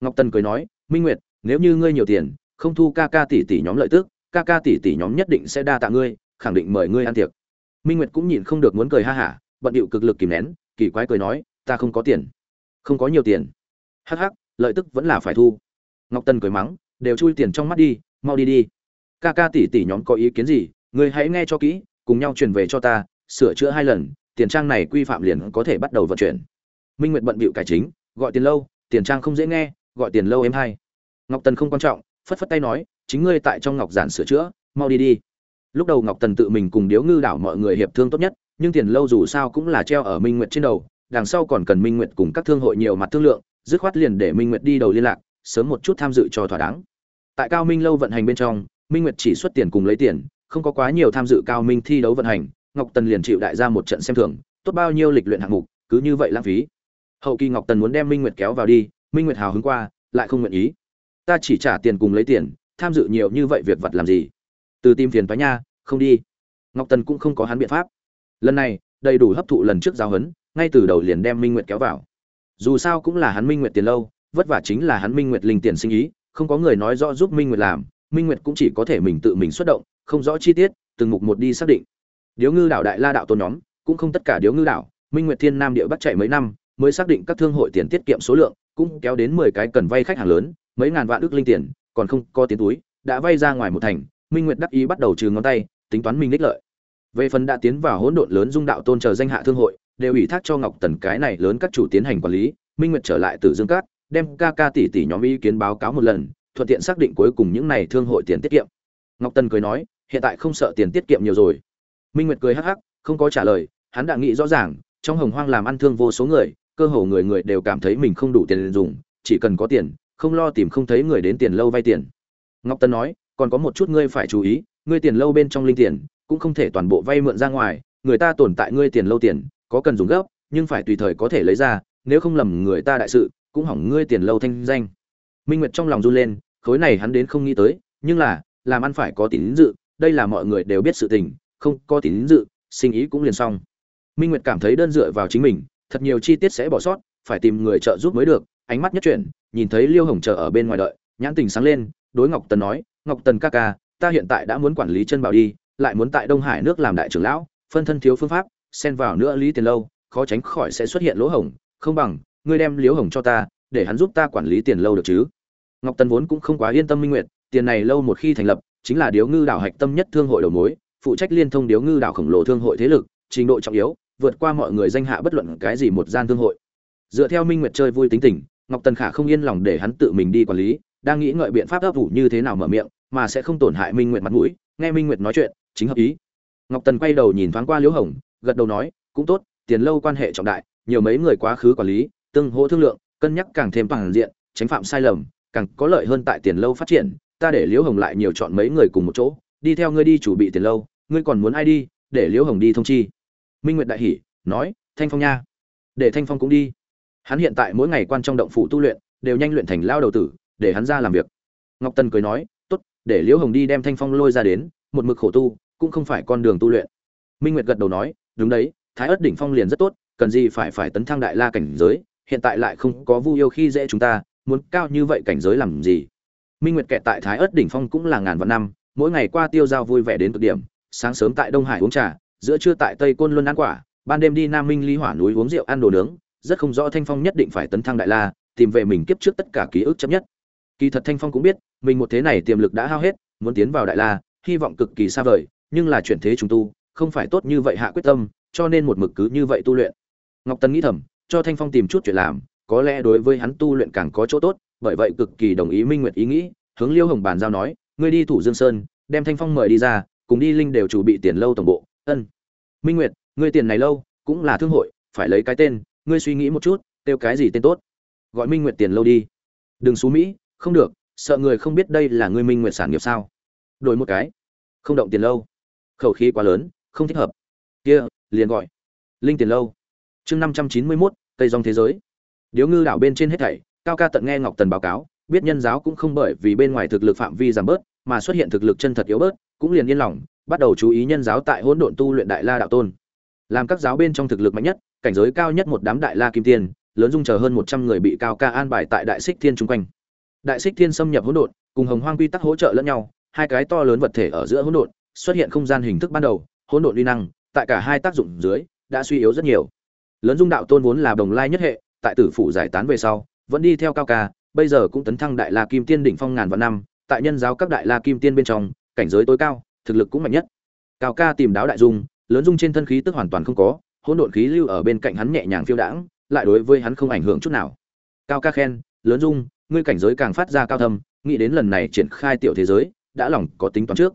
Ngọc Tân cười nói minh nguyệt, nếu như ngươi nhiều tiền, không thu ca ca tỷ tỷ nhóm lợi tức, ca ca tỷ tỷ nhóm nhất định sẽ đa tạ ngươi, khẳng định mời ngươi ăn tiệc. Minh nguyệt cũng nhịn không được muốn cười ha hả, bận điệu cực lực kìm nén, kỳ quái cười nói, ta không có tiền. Không có nhiều tiền. Hắc hắc, lợi tức vẫn là phải thu. Ngọc tần cười mắng, đều chui tiền trong mắt đi, mau đi đi. Ca ca tỷ tỷ nhóm có ý kiến gì, ngươi hãy nghe cho kỹ, cùng nhau truyền về cho ta, sửa chữa hai lần, tiền trang này quy phạm liền có thể bắt đầu vận chuyển. Minh nguyệt bận bịu cải chính, gọi tiền lâu, tiền trang không dễ nghe gọi tiền lâu em hay ngọc tần không quan trọng, phất phất tay nói, chính ngươi tại trong ngọc giản sửa chữa, mau đi đi. Lúc đầu ngọc tần tự mình cùng điếu ngư đảo mọi người hiệp thương tốt nhất, nhưng tiền lâu dù sao cũng là treo ở minh nguyệt trên đầu, đằng sau còn cần minh nguyệt cùng các thương hội nhiều mặt thương lượng, dứt khoát liền để minh nguyệt đi đầu liên lạc, sớm một chút tham dự cho thỏa đáng. Tại cao minh lâu vận hành bên trong, minh nguyệt chỉ xuất tiền cùng lấy tiền, không có quá nhiều tham dự cao minh thi đấu vận hành, ngọc tần liền chịu đại ra một trận xem thường, tốt bao nhiêu lịch luyện hạng mục, cứ như vậy lãng phí. Hậu kỳ ngọc tần muốn đem minh nguyệt kéo vào đi minh nguyệt hào hứng qua, lại không nguyện ý. Ta chỉ trả tiền cùng lấy tiền, tham dự nhiều như vậy việc vật làm gì? Từ tìm phiền toái nha, không đi. Ngọc tần cũng không có hắn biện pháp. Lần này, đầy đủ hấp thụ lần trước giao hấn ngay từ đầu liền đem minh nguyệt kéo vào. Dù sao cũng là hắn minh nguyệt tiền lâu, vất vả chính là hắn minh nguyệt linh tiền sinh ý, không có người nói rõ giúp minh nguyệt làm, minh nguyệt cũng chỉ có thể mình tự mình xuất động, không rõ chi tiết, từng mục một đi xác định. Điếu ngư đảo đại la đạo tôn nhóm, cũng không tất cả điếu ngư đảo, minh nguyệt thiên nam địa bắt chạy mấy năm, mới xác định các thương hội tiền tiết kiệm số lượng cũng kéo đến mười cái cần vay khách hàng lớn, mấy ngàn vạn ước linh tiền, còn không có tiền túi, đã vay ra ngoài một thành, minh nguyệt đắc ý bắt đầu trừ ngón tay, tính toán minh đích lợi. Về phần đã tiến vào hỗn độn lớn dung đạo tôn chờ danh hạ thương hội, đều ủy thác cho ngọc tần cái này lớn các chủ tiến hành quản lý, minh nguyệt trở lại từ dương cát, đem ca ca tỷ tỷ nhóm ý kiến báo cáo một lần, thuận tiện xác định cuối cùng những này thương hội tiền tiết kiệm. Ngọc tần cười nói, hiện tại không sợ tiền tiết kiệm nhiều rồi. Minh nguyệt cười hắc hắc, không có trả lời, hắn đã nghĩ rõ ràng, trong hồng hoang làm ăn thương vô số người cơ hồ người người đều cảm thấy mình không đủ tiền dùng, chỉ cần có tiền, không lo tìm không thấy người đến tiền lâu vay tiền. Ngọc Tân nói, còn có một chút ngươi phải chú ý, ngươi tiền lâu bên trong linh tiền, cũng không thể toàn bộ vay mượn ra ngoài, người ta tồn tại ngươi tiền lâu tiền, có cần dùng gấp, nhưng phải tùy thời có thể lấy ra, nếu không lầm người ta đại sự, cũng hỏng ngươi tiền lâu thanh danh. Minh nguyệt trong lòng run lên, khối này hắn đến không nghĩ tới, nhưng là, làm ăn phải có tín dự, đây là mọi người đều biết sự tình, không có tín dự, sinh ý cũng liền xong. Minh nguyệt cảm thấy đơn dựa vào chính mình thật nhiều chi tiết sẽ bỏ sót, phải tìm người trợ giúp mới được. Ánh mắt nhất chuyển, nhìn thấy liêu hồng chờ ở bên ngoài đợi, nhãn tình sáng lên, đối ngọc tần nói, ngọc tần ca ca, ta hiện tại đã muốn quản lý chân bảo đi, lại muốn tại đông hải nước làm đại trưởng lão, phân thân thiếu phương pháp, xen vào nữa lý tiền lâu, khó tránh khỏi sẽ xuất hiện lỗ hổng. Không bằng, ngươi đem Liêu hồng cho ta, để hắn giúp ta quản lý tiền lâu được chứ? Ngọc tần vốn cũng không quá yên tâm minh nguyệt, tiền này lâu một khi thành lập, chính là điếu ngư đảo hạch tâm nhất thương hội đầu mối, phụ trách liên thông điếu ngư đảo khổng lồ thương hội thế lực, trình độ trọng yếu vượt qua mọi người danh hạ bất luận cái gì một gian thương hội. Dựa theo minh nguyệt chơi vui tính tình, ngọc tần khả không yên lòng để hắn tự mình đi quản lý, đang nghĩ ngợi biện pháp ấp ủ như thế nào mở miệng, mà sẽ không tổn hại minh nguyệt mặt mũi. Nghe minh nguyệt nói chuyện, chính hợp ý. Ngọc tần quay đầu nhìn thoáng qua liễu hồng, gật đầu nói, cũng tốt, tiền lâu quan hệ trọng đại, nhiều mấy người quá khứ quản lý, tương hỗ thương lượng, cân nhắc càng thêm toàn diện, tránh phạm sai lầm, càng có lợi hơn tại tiền lâu phát triển. Ta để liễu hồng lại nhiều chọn mấy người cùng một chỗ, đi theo ngươi đi chủ bị tiền lâu, ngươi còn muốn ai đi, để liễu hồng đi thông chi minh nguyệt đại hỉ, nói, thanh phong nha, để thanh phong cũng đi. Hắn hiện tại mỗi ngày quan trong động phủ tu luyện, đều nhanh luyện thành lao đầu tử, để hắn ra làm việc. Ngọc tần cười nói, tốt, để liễu hồng đi đem thanh phong lôi ra đến, một mực khổ tu, cũng không phải con đường tu luyện. Minh nguyệt gật đầu nói, đúng đấy, thái ớt đỉnh phong liền rất tốt, cần gì phải phải tấn thăng đại la cảnh giới, hiện tại lại không có vu yêu khi dễ chúng ta, muốn cao như vậy cảnh giới làm gì? Minh nguyệt kẹt tại thái ớt đỉnh phong cũng là ngàn vạn năm, mỗi ngày qua tiêu giao vui vẻ đến cực điểm, sáng sớm tại đông hải uống trà giữa trưa tại tây côn luân ăn quả, ban đêm đi nam minh lý hỏa núi uống rượu ăn đồ nướng, rất không rõ thanh phong nhất định phải tấn thăng đại la, tìm về mình kiếp trước tất cả ký ức chấp nhất. Kỳ thật thanh phong cũng biết, mình một thế này tiềm lực đã hao hết, muốn tiến vào đại la, hy vọng cực kỳ xa vời, nhưng là chuyển thế trùng tu, không phải tốt như vậy hạ quyết tâm, cho nên một mực cứ như vậy tu luyện. Ngọc tân nghĩ thầm, cho thanh phong tìm chút chuyện làm, có lẽ đối với hắn tu luyện càng có chỗ tốt, bởi vậy cực kỳ đồng ý minh nguyệt ý nghĩ, hướng liêu hồng bàn giao nói, ngươi đi thủ dương sơn, đem thanh phong mời đi ra, cùng đi linh đều chủ bị tiền lâu tổng bộ ân. Minh nguyệt, ngươi tiền này lâu, cũng là thương hội, phải lấy cái tên, ngươi suy nghĩ một chút, kêu cái gì tên tốt? Gọi minh nguyệt tiền lâu đi. Đừng xú mỹ, không được, sợ người không biết đây là ngươi minh nguyệt sản nghiệp sao? Đổi một cái. Không động tiền lâu. Khẩu khí quá lớn, không thích hợp. Kia, liền gọi. Linh tiền lâu. Chương năm trăm chín mươi mốt, tây dòng thế giới. Điếu ngư đảo bên trên hết thảy, cao ca tận nghe ngọc tần báo cáo, biết nhân giáo cũng không bởi vì bên ngoài thực lực phạm vi giảm bớt, mà xuất hiện thực lực chân thật yếu bớt, cũng liền yên lòng bắt đầu chú ý nhân giáo tại hỗn độn tu luyện đại la đạo tôn. Làm các giáo bên trong thực lực mạnh nhất, cảnh giới cao nhất một đám đại la kim tiên, lớn dung chờ hơn một trăm người bị cao ca an bài tại đại xích thiên chung quanh. Đại xích thiên xâm nhập hỗn độn, cùng hồng hoang quy tắc hỗ trợ lẫn nhau, hai cái to lớn vật thể ở giữa hỗn độn, xuất hiện không gian hình thức ban đầu, hỗn độn uy năng, tại cả hai tác dụng dưới, đã suy yếu rất nhiều. Lớn dung đạo tôn vốn là đồng lai nhất hệ, tại tử phủ giải tán về sau, vẫn đi theo cao ca, bây giờ cũng tấn thăng đại la kim tiên đỉnh phong ngàn vạn năm, tại nhân giáo các đại la kim tiên bên trong, cảnh giới tối cao thực lực cũng mạnh nhất. Cao ca tìm đáo đại dung, lớn dung trên thân khí tức hoàn toàn không có, hỗn độn khí lưu ở bên cạnh hắn nhẹ nhàng phiêu đãng, lại đối với hắn không ảnh hưởng chút nào. Cao ca khen, lớn dung, ngươi cảnh giới càng phát ra cao thâm, nghĩ đến lần này triển khai tiểu thế giới, đã lòng có tính toán trước.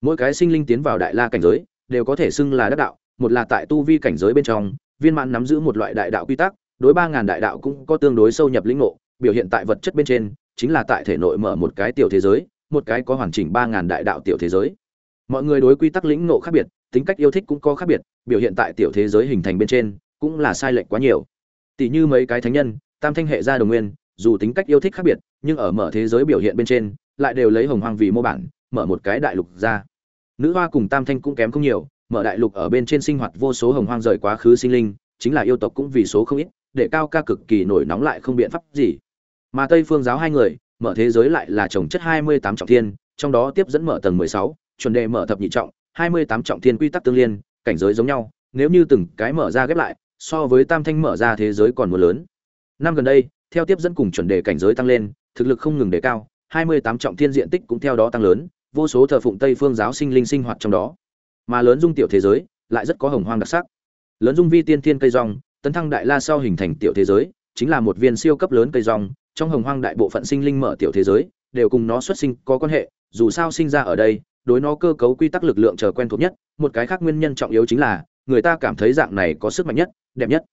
Mỗi cái sinh linh tiến vào đại la cảnh giới, đều có thể xưng là đắc đạo, một là tại tu vi cảnh giới bên trong, viên mãn nắm giữ một loại đại đạo quy tắc, đối ba ngàn đại đạo cũng có tương đối sâu nhập lĩnh ngộ, biểu hiện tại vật chất bên trên, chính là tại thể nội mở một cái tiểu thế giới, một cái có hoàn chỉnh ba ngàn đại đạo tiểu thế giới mọi người đối quy tắc lĩnh ngộ khác biệt, tính cách yêu thích cũng có khác biệt, biểu hiện tại tiểu thế giới hình thành bên trên cũng là sai lệch quá nhiều. Tỷ như mấy cái thánh nhân, tam thanh hệ gia đồng nguyên, dù tính cách yêu thích khác biệt, nhưng ở mở thế giới biểu hiện bên trên lại đều lấy hồng hoang vì mô bản, mở một cái đại lục ra. Nữ hoa cùng tam thanh cũng kém không nhiều, mở đại lục ở bên trên sinh hoạt vô số hồng hoang rời quá khứ sinh linh, chính là yêu tộc cũng vì số không ít, để cao ca cực kỳ nổi nóng lại không biện pháp gì. Mà tây phương giáo hai người, mở thế giới lại là trồng chất hai mươi tám trọng thiên, trong đó tiếp dẫn mở tầng mười sáu chuẩn đề mở thập nhị trọng, hai mươi tám trọng thiên quy tắc tương liên, cảnh giới giống nhau, nếu như từng cái mở ra ghép lại, so với tam thanh mở ra thế giới còn muốn lớn. Năm gần đây, theo tiếp dẫn cùng chuẩn đề cảnh giới tăng lên, thực lực không ngừng đề cao, hai mươi tám trọng thiên diện tích cũng theo đó tăng lớn, vô số thờ phụng tây phương giáo sinh linh sinh hoạt trong đó. Mà lớn dung tiểu thế giới, lại rất có hồng hoang đặc sắc. Lớn dung vi tiên thiên cây rong, tấn thăng đại la sau hình thành tiểu thế giới, chính là một viên siêu cấp lớn cây rong, trong hồng hoang đại bộ phận sinh linh mở tiểu thế giới, đều cùng nó xuất sinh có quan hệ, dù sao sinh ra ở đây đối nó cơ cấu quy tắc lực lượng trở quen thuộc nhất, một cái khác nguyên nhân trọng yếu chính là, người ta cảm thấy dạng này có sức mạnh nhất, đẹp nhất.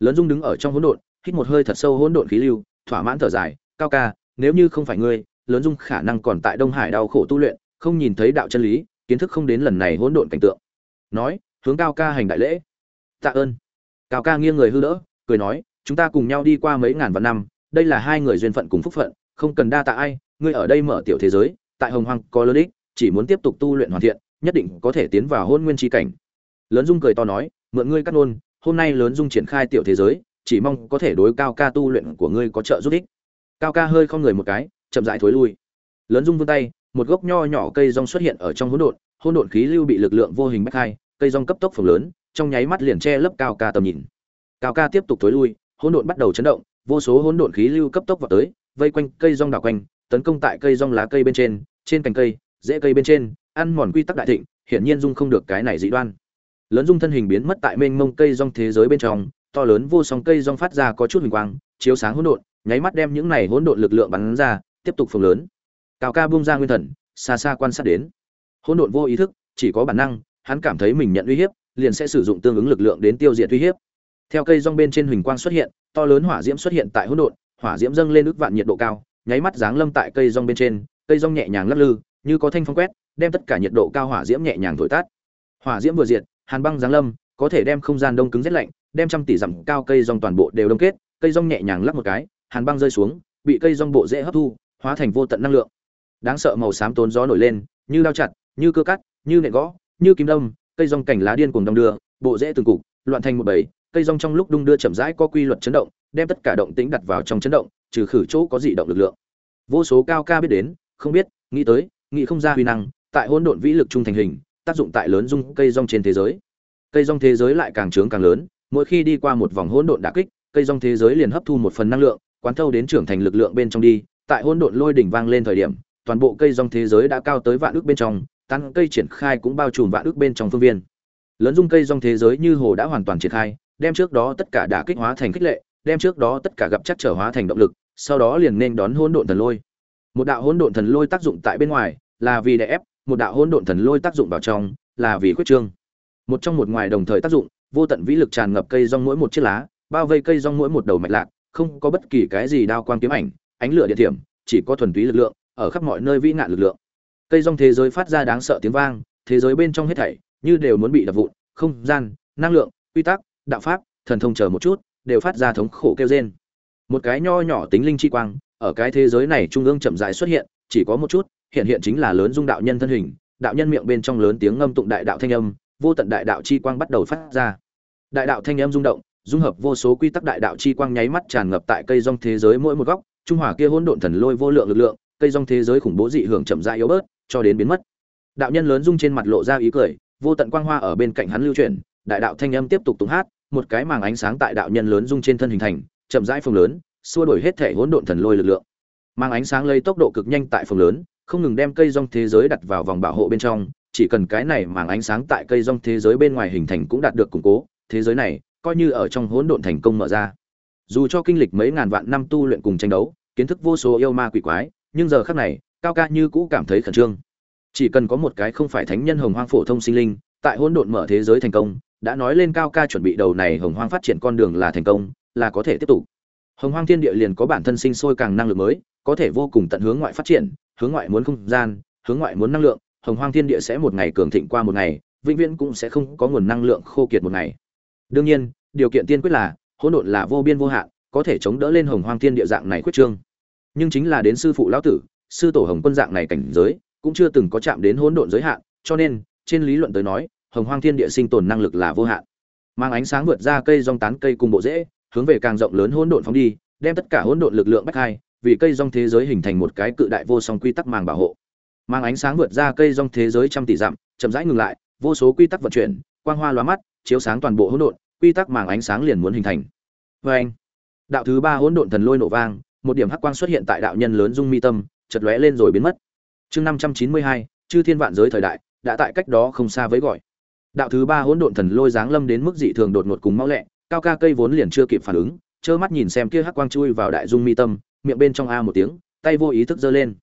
Lớn dung đứng ở trong hỗn độn, hít một hơi thật sâu hỗn độn khí lưu, thỏa mãn thở dài, cao ca, nếu như không phải ngươi, lớn dung khả năng còn tại đông hải đau khổ tu luyện, không nhìn thấy đạo chân lý, kiến thức không đến lần này hỗn độn cảnh tượng. Nói, hướng cao ca hành đại lễ. Tạ ơn. Cao ca nghiêng người hư đỡ, cười nói, chúng ta cùng nhau đi qua mấy ngàn vạn năm, đây là hai người duyên phận cùng phúc phận, không cần đa tạ ai, ngươi ở đây mở tiểu thế giới, tại hồng hoang có lớn ích chỉ muốn tiếp tục tu luyện hoàn thiện, nhất định có thể tiến vào hôn nguyên chi cảnh. Lớn dung cười to nói, mượn ngươi cắt nôn hôm nay lớn dung triển khai tiểu thế giới, chỉ mong có thể đối cao ca tu luyện của ngươi có trợ giúp ích. Cao ca hơi không người một cái, chậm rãi thối lui. Lớn dung vươn tay, một gốc nho nhỏ cây rong xuất hiện ở trong hỗn độn hỗn độn khí lưu bị lực lượng vô hình bách hai, cây rong cấp tốc phồng lớn, trong nháy mắt liền che lấp cao ca tầm nhìn. Cao ca tiếp tục thối lui, hỗn độn bắt đầu chấn động, vô số hỗn độn khí lưu cấp tốc vào tới, vây quanh cây rong đảo quanh, tấn công tại cây rong lá cây bên trên trên cành cây dễ cây bên trên, ăn mòn quy tắc đại thịnh, hiển nhiên dung không được cái này dị đoan. Lớn dung thân hình biến mất tại mênh mông cây rong thế giới bên trong, to lớn vô song cây rong phát ra có chút hình quang, chiếu sáng hỗn độn, nháy mắt đem những này hỗn độn lực lượng bắn ra, tiếp tục phồng lớn. Cao ca buông ra nguyên thần, xa xa quan sát đến. Hỗn độn vô ý thức, chỉ có bản năng, hắn cảm thấy mình nhận uy hiếp, liền sẽ sử dụng tương ứng lực lượng đến tiêu diệt uy hiếp. Theo cây rong bên trên huỳnh quang xuất hiện, to lớn hỏa diễm xuất hiện tại hỗn độn, hỏa diễm dâng lên ước vạn nhiệt độ cao, nháy mắt giáng lâm tại cây rong bên trên, cây rong nhẹ nhàng lắc lư như có thanh phong quét, đem tất cả nhiệt độ cao hỏa diễm nhẹ nhàng thổi tắt. Hỏa diễm vừa diệt, hàn băng giáng lâm, có thể đem không gian đông cứng rét lạnh, đem trăm tỷ dặm cao cây rong toàn bộ đều đông kết, cây rong nhẹ nhàng lắc một cái, hàn băng rơi xuống, bị cây rong bộ dễ hấp thu, hóa thành vô tận năng lượng. Đáng sợ màu xám tốn gió nổi lên, như đao chặt, như cưa cắt, như nện gõ, như kim đâm, cây rong cảnh lá điên cuồng đong đưa, bộ rễ từng cục, loạn thành một bầy, cây rong trong lúc đung đưa chậm rãi có quy luật chấn động, đem tất cả động tĩnh đặt vào trong chấn động, trừ khử chỗ có dị động lực lượng. Vô số cao ca biết đến, không biết, nghĩ tới nghĩ không ra huy năng, tại hỗn độn vĩ lực trung thành hình, tác dụng tại lớn dung cây rong trên thế giới. Cây rong thế giới lại càng trướng càng lớn, mỗi khi đi qua một vòng hỗn độn đả kích, cây rong thế giới liền hấp thu một phần năng lượng, quán thâu đến trưởng thành lực lượng bên trong đi. Tại hỗn độn lôi đỉnh vang lên thời điểm, toàn bộ cây rong thế giới đã cao tới vạn ước bên trong tăng cây triển khai cũng bao trùm vạn ước bên trong phương viên. Lớn dung cây rong thế giới như hồ đã hoàn toàn triển khai, đem trước đó tất cả đả kích hóa thành khích lệ, đem trước đó tất cả gặp chắc trở hóa thành động lực, sau đó liền nên đón hỗn độn thần lôi. Một đạo hỗn độn thần lôi tác dụng tại bên ngoài là vì để ép, một đạo hỗn độn thần lôi tác dụng vào trong, là vì khuyết trương. Một trong một ngoài đồng thời tác dụng, vô tận vĩ lực tràn ngập cây rong mỗi một chiếc lá, bao vây cây rong mỗi một đầu mạch lạc, không có bất kỳ cái gì đao quang kiếm ảnh, ánh lửa địa điểm, chỉ có thuần túy lực lượng, ở khắp mọi nơi vĩ ngạn lực lượng. Cây rong thế giới phát ra đáng sợ tiếng vang, thế giới bên trong hết thảy như đều muốn bị đập vụn, không gian, năng lượng, quy tắc, đạo pháp, thần thông chờ một chút, đều phát ra thống khổ kêu rên. Một cái nho nhỏ tính linh chi quang, ở cái thế giới này trung ương chậm rãi xuất hiện chỉ có một chút, hiện hiện chính là lớn dung đạo nhân thân hình, đạo nhân miệng bên trong lớn tiếng ngâm tụng đại đạo thanh âm, vô tận đại đạo chi quang bắt đầu phát ra. Đại đạo thanh âm rung động, dung hợp vô số quy tắc đại đạo chi quang nháy mắt tràn ngập tại cây rong thế giới mỗi một góc, trung hòa kia hỗn độn thần lôi vô lượng lực lượng, cây rong thế giới khủng bố dị hưởng chậm rãi yếu bớt, cho đến biến mất. Đạo nhân lớn dung trên mặt lộ ra ý cười, vô tận quang hoa ở bên cạnh hắn lưu chuyển, đại đạo thanh âm tiếp tục tụng hát, một cái màng ánh sáng tại đạo nhân lớn dung trên thân hình thành, chậm rãi phồng lớn, xua đổi hết thể hỗn độn thần lôi lực lượng mang ánh sáng lấy tốc độ cực nhanh tại phòng lớn, không ngừng đem cây rong thế giới đặt vào vòng bảo hộ bên trong, chỉ cần cái này màng ánh sáng tại cây rong thế giới bên ngoài hình thành cũng đạt được củng cố, thế giới này coi như ở trong hỗn độn thành công mở ra. Dù cho kinh lịch mấy ngàn vạn năm tu luyện cùng tranh đấu, kiến thức vô số yêu ma quỷ quái, nhưng giờ khắc này, cao ca như cũ cảm thấy khẩn trương. Chỉ cần có một cái không phải thánh nhân hồng hoang phổ thông sinh linh, tại hỗn độn mở thế giới thành công, đã nói lên cao ca chuẩn bị đầu này hồng hoang phát triển con đường là thành công, là có thể tiếp tục hồng hoang thiên địa liền có bản thân sinh sôi càng năng lực mới, có thể vô cùng tận hướng ngoại phát triển, hướng ngoại muốn không gian, hướng ngoại muốn năng lượng. Hồng hoang thiên địa sẽ một ngày cường thịnh qua một ngày, vĩnh viễn cũng sẽ không có nguồn năng lượng khô kiệt một ngày. Đương nhiên, điều kiện tiên quyết là, hỗn độn là vô biên vô hạn, có thể chống đỡ lên hồng hoang thiên địa dạng này quyết trương. Nhưng chính là đến sư phụ lão tử, sư tổ hồng quân dạng này cảnh giới, cũng chưa từng có chạm đến hỗn độn giới hạn, cho nên, trên lý luận tới nói, hồng hoang thiên địa sinh tồn năng lực là vô hạn. Mang ánh sáng vượt ra cây rong tán cây cùng bộ rễ hướng về càng rộng lớn hỗn độn phóng đi, đem tất cả hỗn độn lực lượng bách hai, vì cây rong thế giới hình thành một cái cự đại vô song quy tắc màng bảo hộ. Mang ánh sáng vượt ra cây rong thế giới trăm tỷ dặm, chậm rãi ngừng lại, vô số quy tắc vận chuyển, quang hoa lóa mắt, chiếu sáng toàn bộ hỗn độn, quy tắc màng ánh sáng liền muốn hình thành. Oeng! đạo thứ ba hỗn độn thần lôi nổ vang, một điểm hắc quang xuất hiện tại đạo nhân lớn dung mi tâm, chợt lóe lên rồi biến mất. Chương năm trăm chín mươi hai, chư thiên vạn giới thời đại, đã tại cách đó không xa với gọi. Đạo thứ ba hỗn độn thần lôi giáng lâm đến mức dị thường đột ngột cùng mau lẹ cao ca cây vốn liền chưa kịp phản ứng, trơ mắt nhìn xem kia hắc quang chui vào đại dung mi tâm, miệng bên trong a một tiếng, tay vô ý thức giơ lên.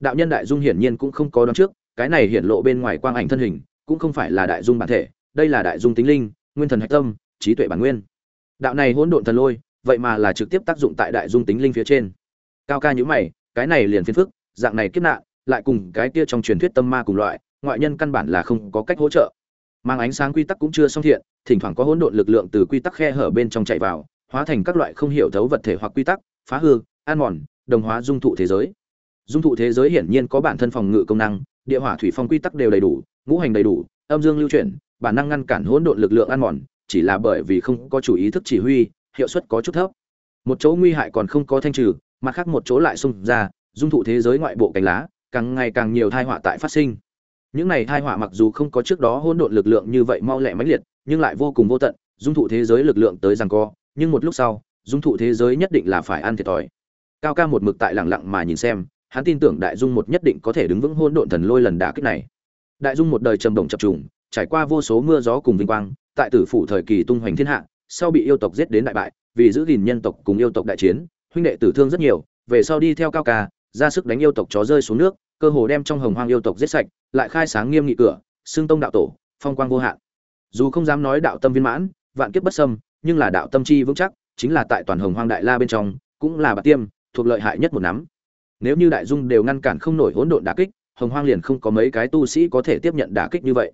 Đạo nhân đại dung hiển nhiên cũng không có đoán trước, cái này hiện lộ bên ngoài quang ảnh thân hình, cũng không phải là đại dung bản thể, đây là đại dung tính linh, nguyên thần hạch tâm, trí tuệ bản nguyên. Đạo này hỗn độn thần lôi, vậy mà là trực tiếp tác dụng tại đại dung tính linh phía trên. Cao ca nhữ mày, cái này liền phiền phức, dạng này kiếp nạn, lại cùng cái kia trong truyền thuyết tâm ma cùng loại, ngoại nhân căn bản là không có cách hỗ trợ mang ánh sáng quy tắc cũng chưa xong thiện, thỉnh thoảng có hỗn độn lực lượng từ quy tắc khe hở bên trong chạy vào, hóa thành các loại không hiểu thấu vật thể hoặc quy tắc, phá hư an mòn, đồng hóa dung thụ thế giới. Dung thụ thế giới hiển nhiên có bản thân phòng ngự công năng, địa hỏa thủy phong quy tắc đều đầy đủ, ngũ hành đầy đủ, âm dương lưu chuyển, bản năng ngăn cản hỗn độn lực lượng ăn mòn, chỉ là bởi vì không có chủ ý thức chỉ huy, hiệu suất có chút thấp. Một chỗ nguy hại còn không có thanh trừ, mặt khác một chỗ lại xung ra, dung thụ thế giới ngoại bộ cánh lá, càng ngày càng nhiều thai họa tại phát sinh những này thai họa mặc dù không có trước đó hỗn độn lực lượng như vậy mau lẹ mãnh liệt, nhưng lại vô cùng vô tận, dung thụ thế giới lực lượng tới rằng co. Nhưng một lúc sau, dung thụ thế giới nhất định là phải ăn thiệt thòi. Cao ca một mực tại lẳng lặng mà nhìn xem, hắn tin tưởng đại dung một nhất định có thể đứng vững hỗn độn thần lôi lần đả kích này. Đại dung một đời trầm đồng chập trùng, trải qua vô số mưa gió cùng vinh quang, tại tử phủ thời kỳ tung hoành thiên hạ, sau bị yêu tộc giết đến đại bại, vì giữ gìn nhân tộc cùng yêu tộc đại chiến, huynh đệ tử thương rất nhiều, về sau đi theo cao ca, ra sức đánh yêu tộc chó rơi xuống nước, cơ hồ đem trong hồng hoang yêu tộc giết sạch lại khai sáng nghiêm nghị cửa, xưng tông đạo tổ, phong quang vô hạn. Dù không dám nói đạo tâm viên mãn, vạn kiếp bất sâm nhưng là đạo tâm chi vững chắc, chính là tại toàn hồng hoang đại la bên trong, cũng là bạc tiêm, thuộc lợi hại nhất một nắm. Nếu như đại dung đều ngăn cản không nổi hỗn độn đả kích, hồng hoang liền không có mấy cái tu sĩ có thể tiếp nhận đả kích như vậy.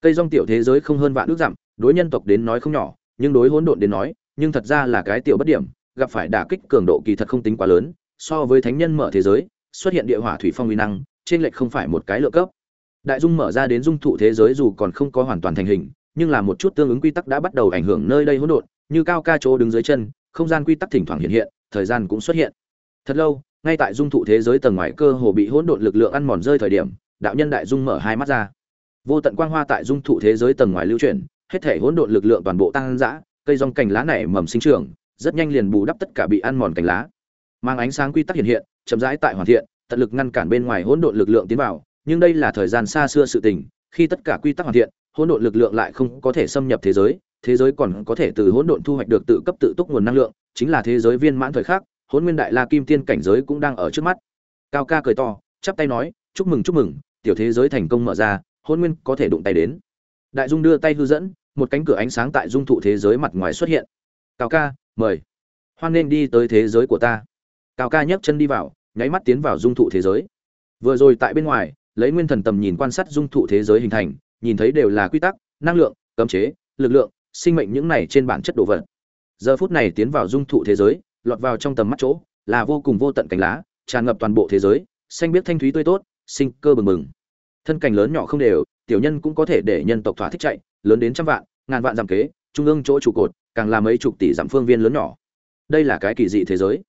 Cây rong tiểu thế giới không hơn vạn ước dặm, đối nhân tộc đến nói không nhỏ, nhưng đối hỗn độn đến nói, nhưng thật ra là cái tiểu bất điểm, gặp phải đả kích cường độ kỳ thật không tính quá lớn, so với thánh nhân mở thế giới, xuất hiện địa hỏa thủy phong uy năng, trên lệch không phải một cái lựa cấp đại dung mở ra đến dung thụ thế giới dù còn không có hoàn toàn thành hình, nhưng là một chút tương ứng quy tắc đã bắt đầu ảnh hưởng nơi đây hỗn độn, như cao ca chỗ đứng dưới chân, không gian quy tắc thỉnh thoảng hiện hiện, thời gian cũng xuất hiện. Thật lâu, ngay tại dung thụ thế giới tầng ngoài cơ hồ bị hỗn độn lực lượng ăn mòn rơi thời điểm, đạo nhân đại dung mở hai mắt ra. Vô tận quang hoa tại dung thụ thế giới tầng ngoài lưu chuyển, hết thể hỗn độn lực lượng toàn bộ tăng dã, cây rong cành lá nảy mầm sinh trưởng, rất nhanh liền bù đắp tất cả bị ăn mòn cành lá. Mang ánh sáng quy tắc hiện hiện, chậm rãi tại hoàn thiện, tận lực ngăn cản bên ngoài hỗn độn lực lượng tiến vào nhưng đây là thời gian xa xưa sự tình, khi tất cả quy tắc hoàn thiện, hỗn độn lực lượng lại không có thể xâm nhập thế giới thế giới còn có thể từ hỗn độn thu hoạch được tự cấp tự túc nguồn năng lượng, chính là thế giới viên mãn thời khắc, hỗn nguyên đại la kim tiên cảnh giới cũng đang ở trước mắt. Cao ca cười to, chắp tay nói, chúc mừng chúc mừng, tiểu thế giới thành công mở ra, hỗn nguyên có thể đụng tay đến. Đại dung đưa tay hư dẫn, một cánh cửa ánh sáng tại dung thụ thế giới mặt ngoài xuất hiện. Cao ca, mời, hoan nên đi tới thế giới của ta. Cao ca nhấc chân đi vào, nháy mắt tiến vào dung thụ thế giới. Vừa rồi tại bên ngoài lấy nguyên thần tầm nhìn quan sát dung thụ thế giới hình thành, nhìn thấy đều là quy tắc, năng lượng, cấm chế, lực lượng, sinh mệnh những này trên bản chất đồ vật. Giờ phút này tiến vào dung thụ thế giới, lọt vào trong tầm mắt chỗ, là vô cùng vô tận cánh lá, tràn ngập toàn bộ thế giới, xanh biết thanh thúy tươi tốt, sinh cơ bừng bừng. Thân cảnh lớn nhỏ không đều, tiểu nhân cũng có thể để nhân tộc thỏa thích chạy, lớn đến trăm vạn, ngàn vạn giảm kế, trung ương chỗ trụ cột, càng là mấy chục tỷ giảm phương viên lớn nhỏ. Đây là cái kỳ dị thế giới.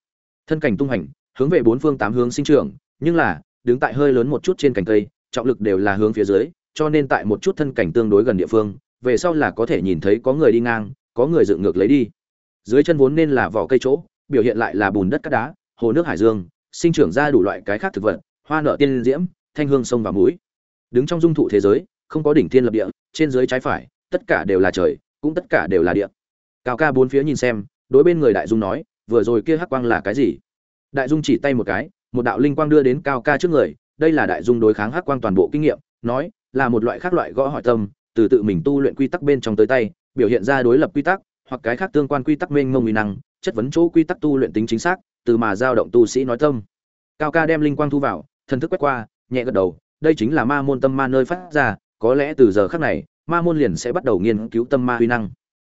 Thân cảnh tung hành, hướng về bốn phương tám hướng sinh trưởng, nhưng là đứng tại hơi lớn một chút trên cành cây, trọng lực đều là hướng phía dưới, cho nên tại một chút thân cảnh tương đối gần địa phương, về sau là có thể nhìn thấy có người đi ngang, có người dựng ngược lấy đi. Dưới chân vốn nên là vỏ cây chỗ, biểu hiện lại là bùn đất cát đá, hồ nước hải dương, sinh trưởng ra đủ loại cái khác thực vật, hoa nở tiên diễm, thanh hương sông và mũi đứng trong dung thụ thế giới, không có đỉnh thiên lập địa, trên dưới trái phải, tất cả đều là trời, cũng tất cả đều là địa. Cao ca bốn phía nhìn xem, đối bên người đại dung nói, vừa rồi kia hắc quang là cái gì? Đại dung chỉ tay một cái một đạo linh quang đưa đến cao ca trước người, đây là đại dung đối kháng hắc quang toàn bộ kinh nghiệm, nói, là một loại khác loại gõ hỏi tâm, từ tự mình tu luyện quy tắc bên trong tới tay, biểu hiện ra đối lập quy tắc, hoặc cái khác tương quan quy tắc mênh mông uy năng, chất vấn chỗ quy tắc tu luyện tính chính xác, từ mà giao động tu sĩ nói tâm. Cao ca đem linh quang thu vào, thần thức quét qua, nhẹ gật đầu, đây chính là ma môn tâm ma nơi phát ra, có lẽ từ giờ khác này, ma môn liền sẽ bắt đầu nghiên cứu tâm ma huy năng.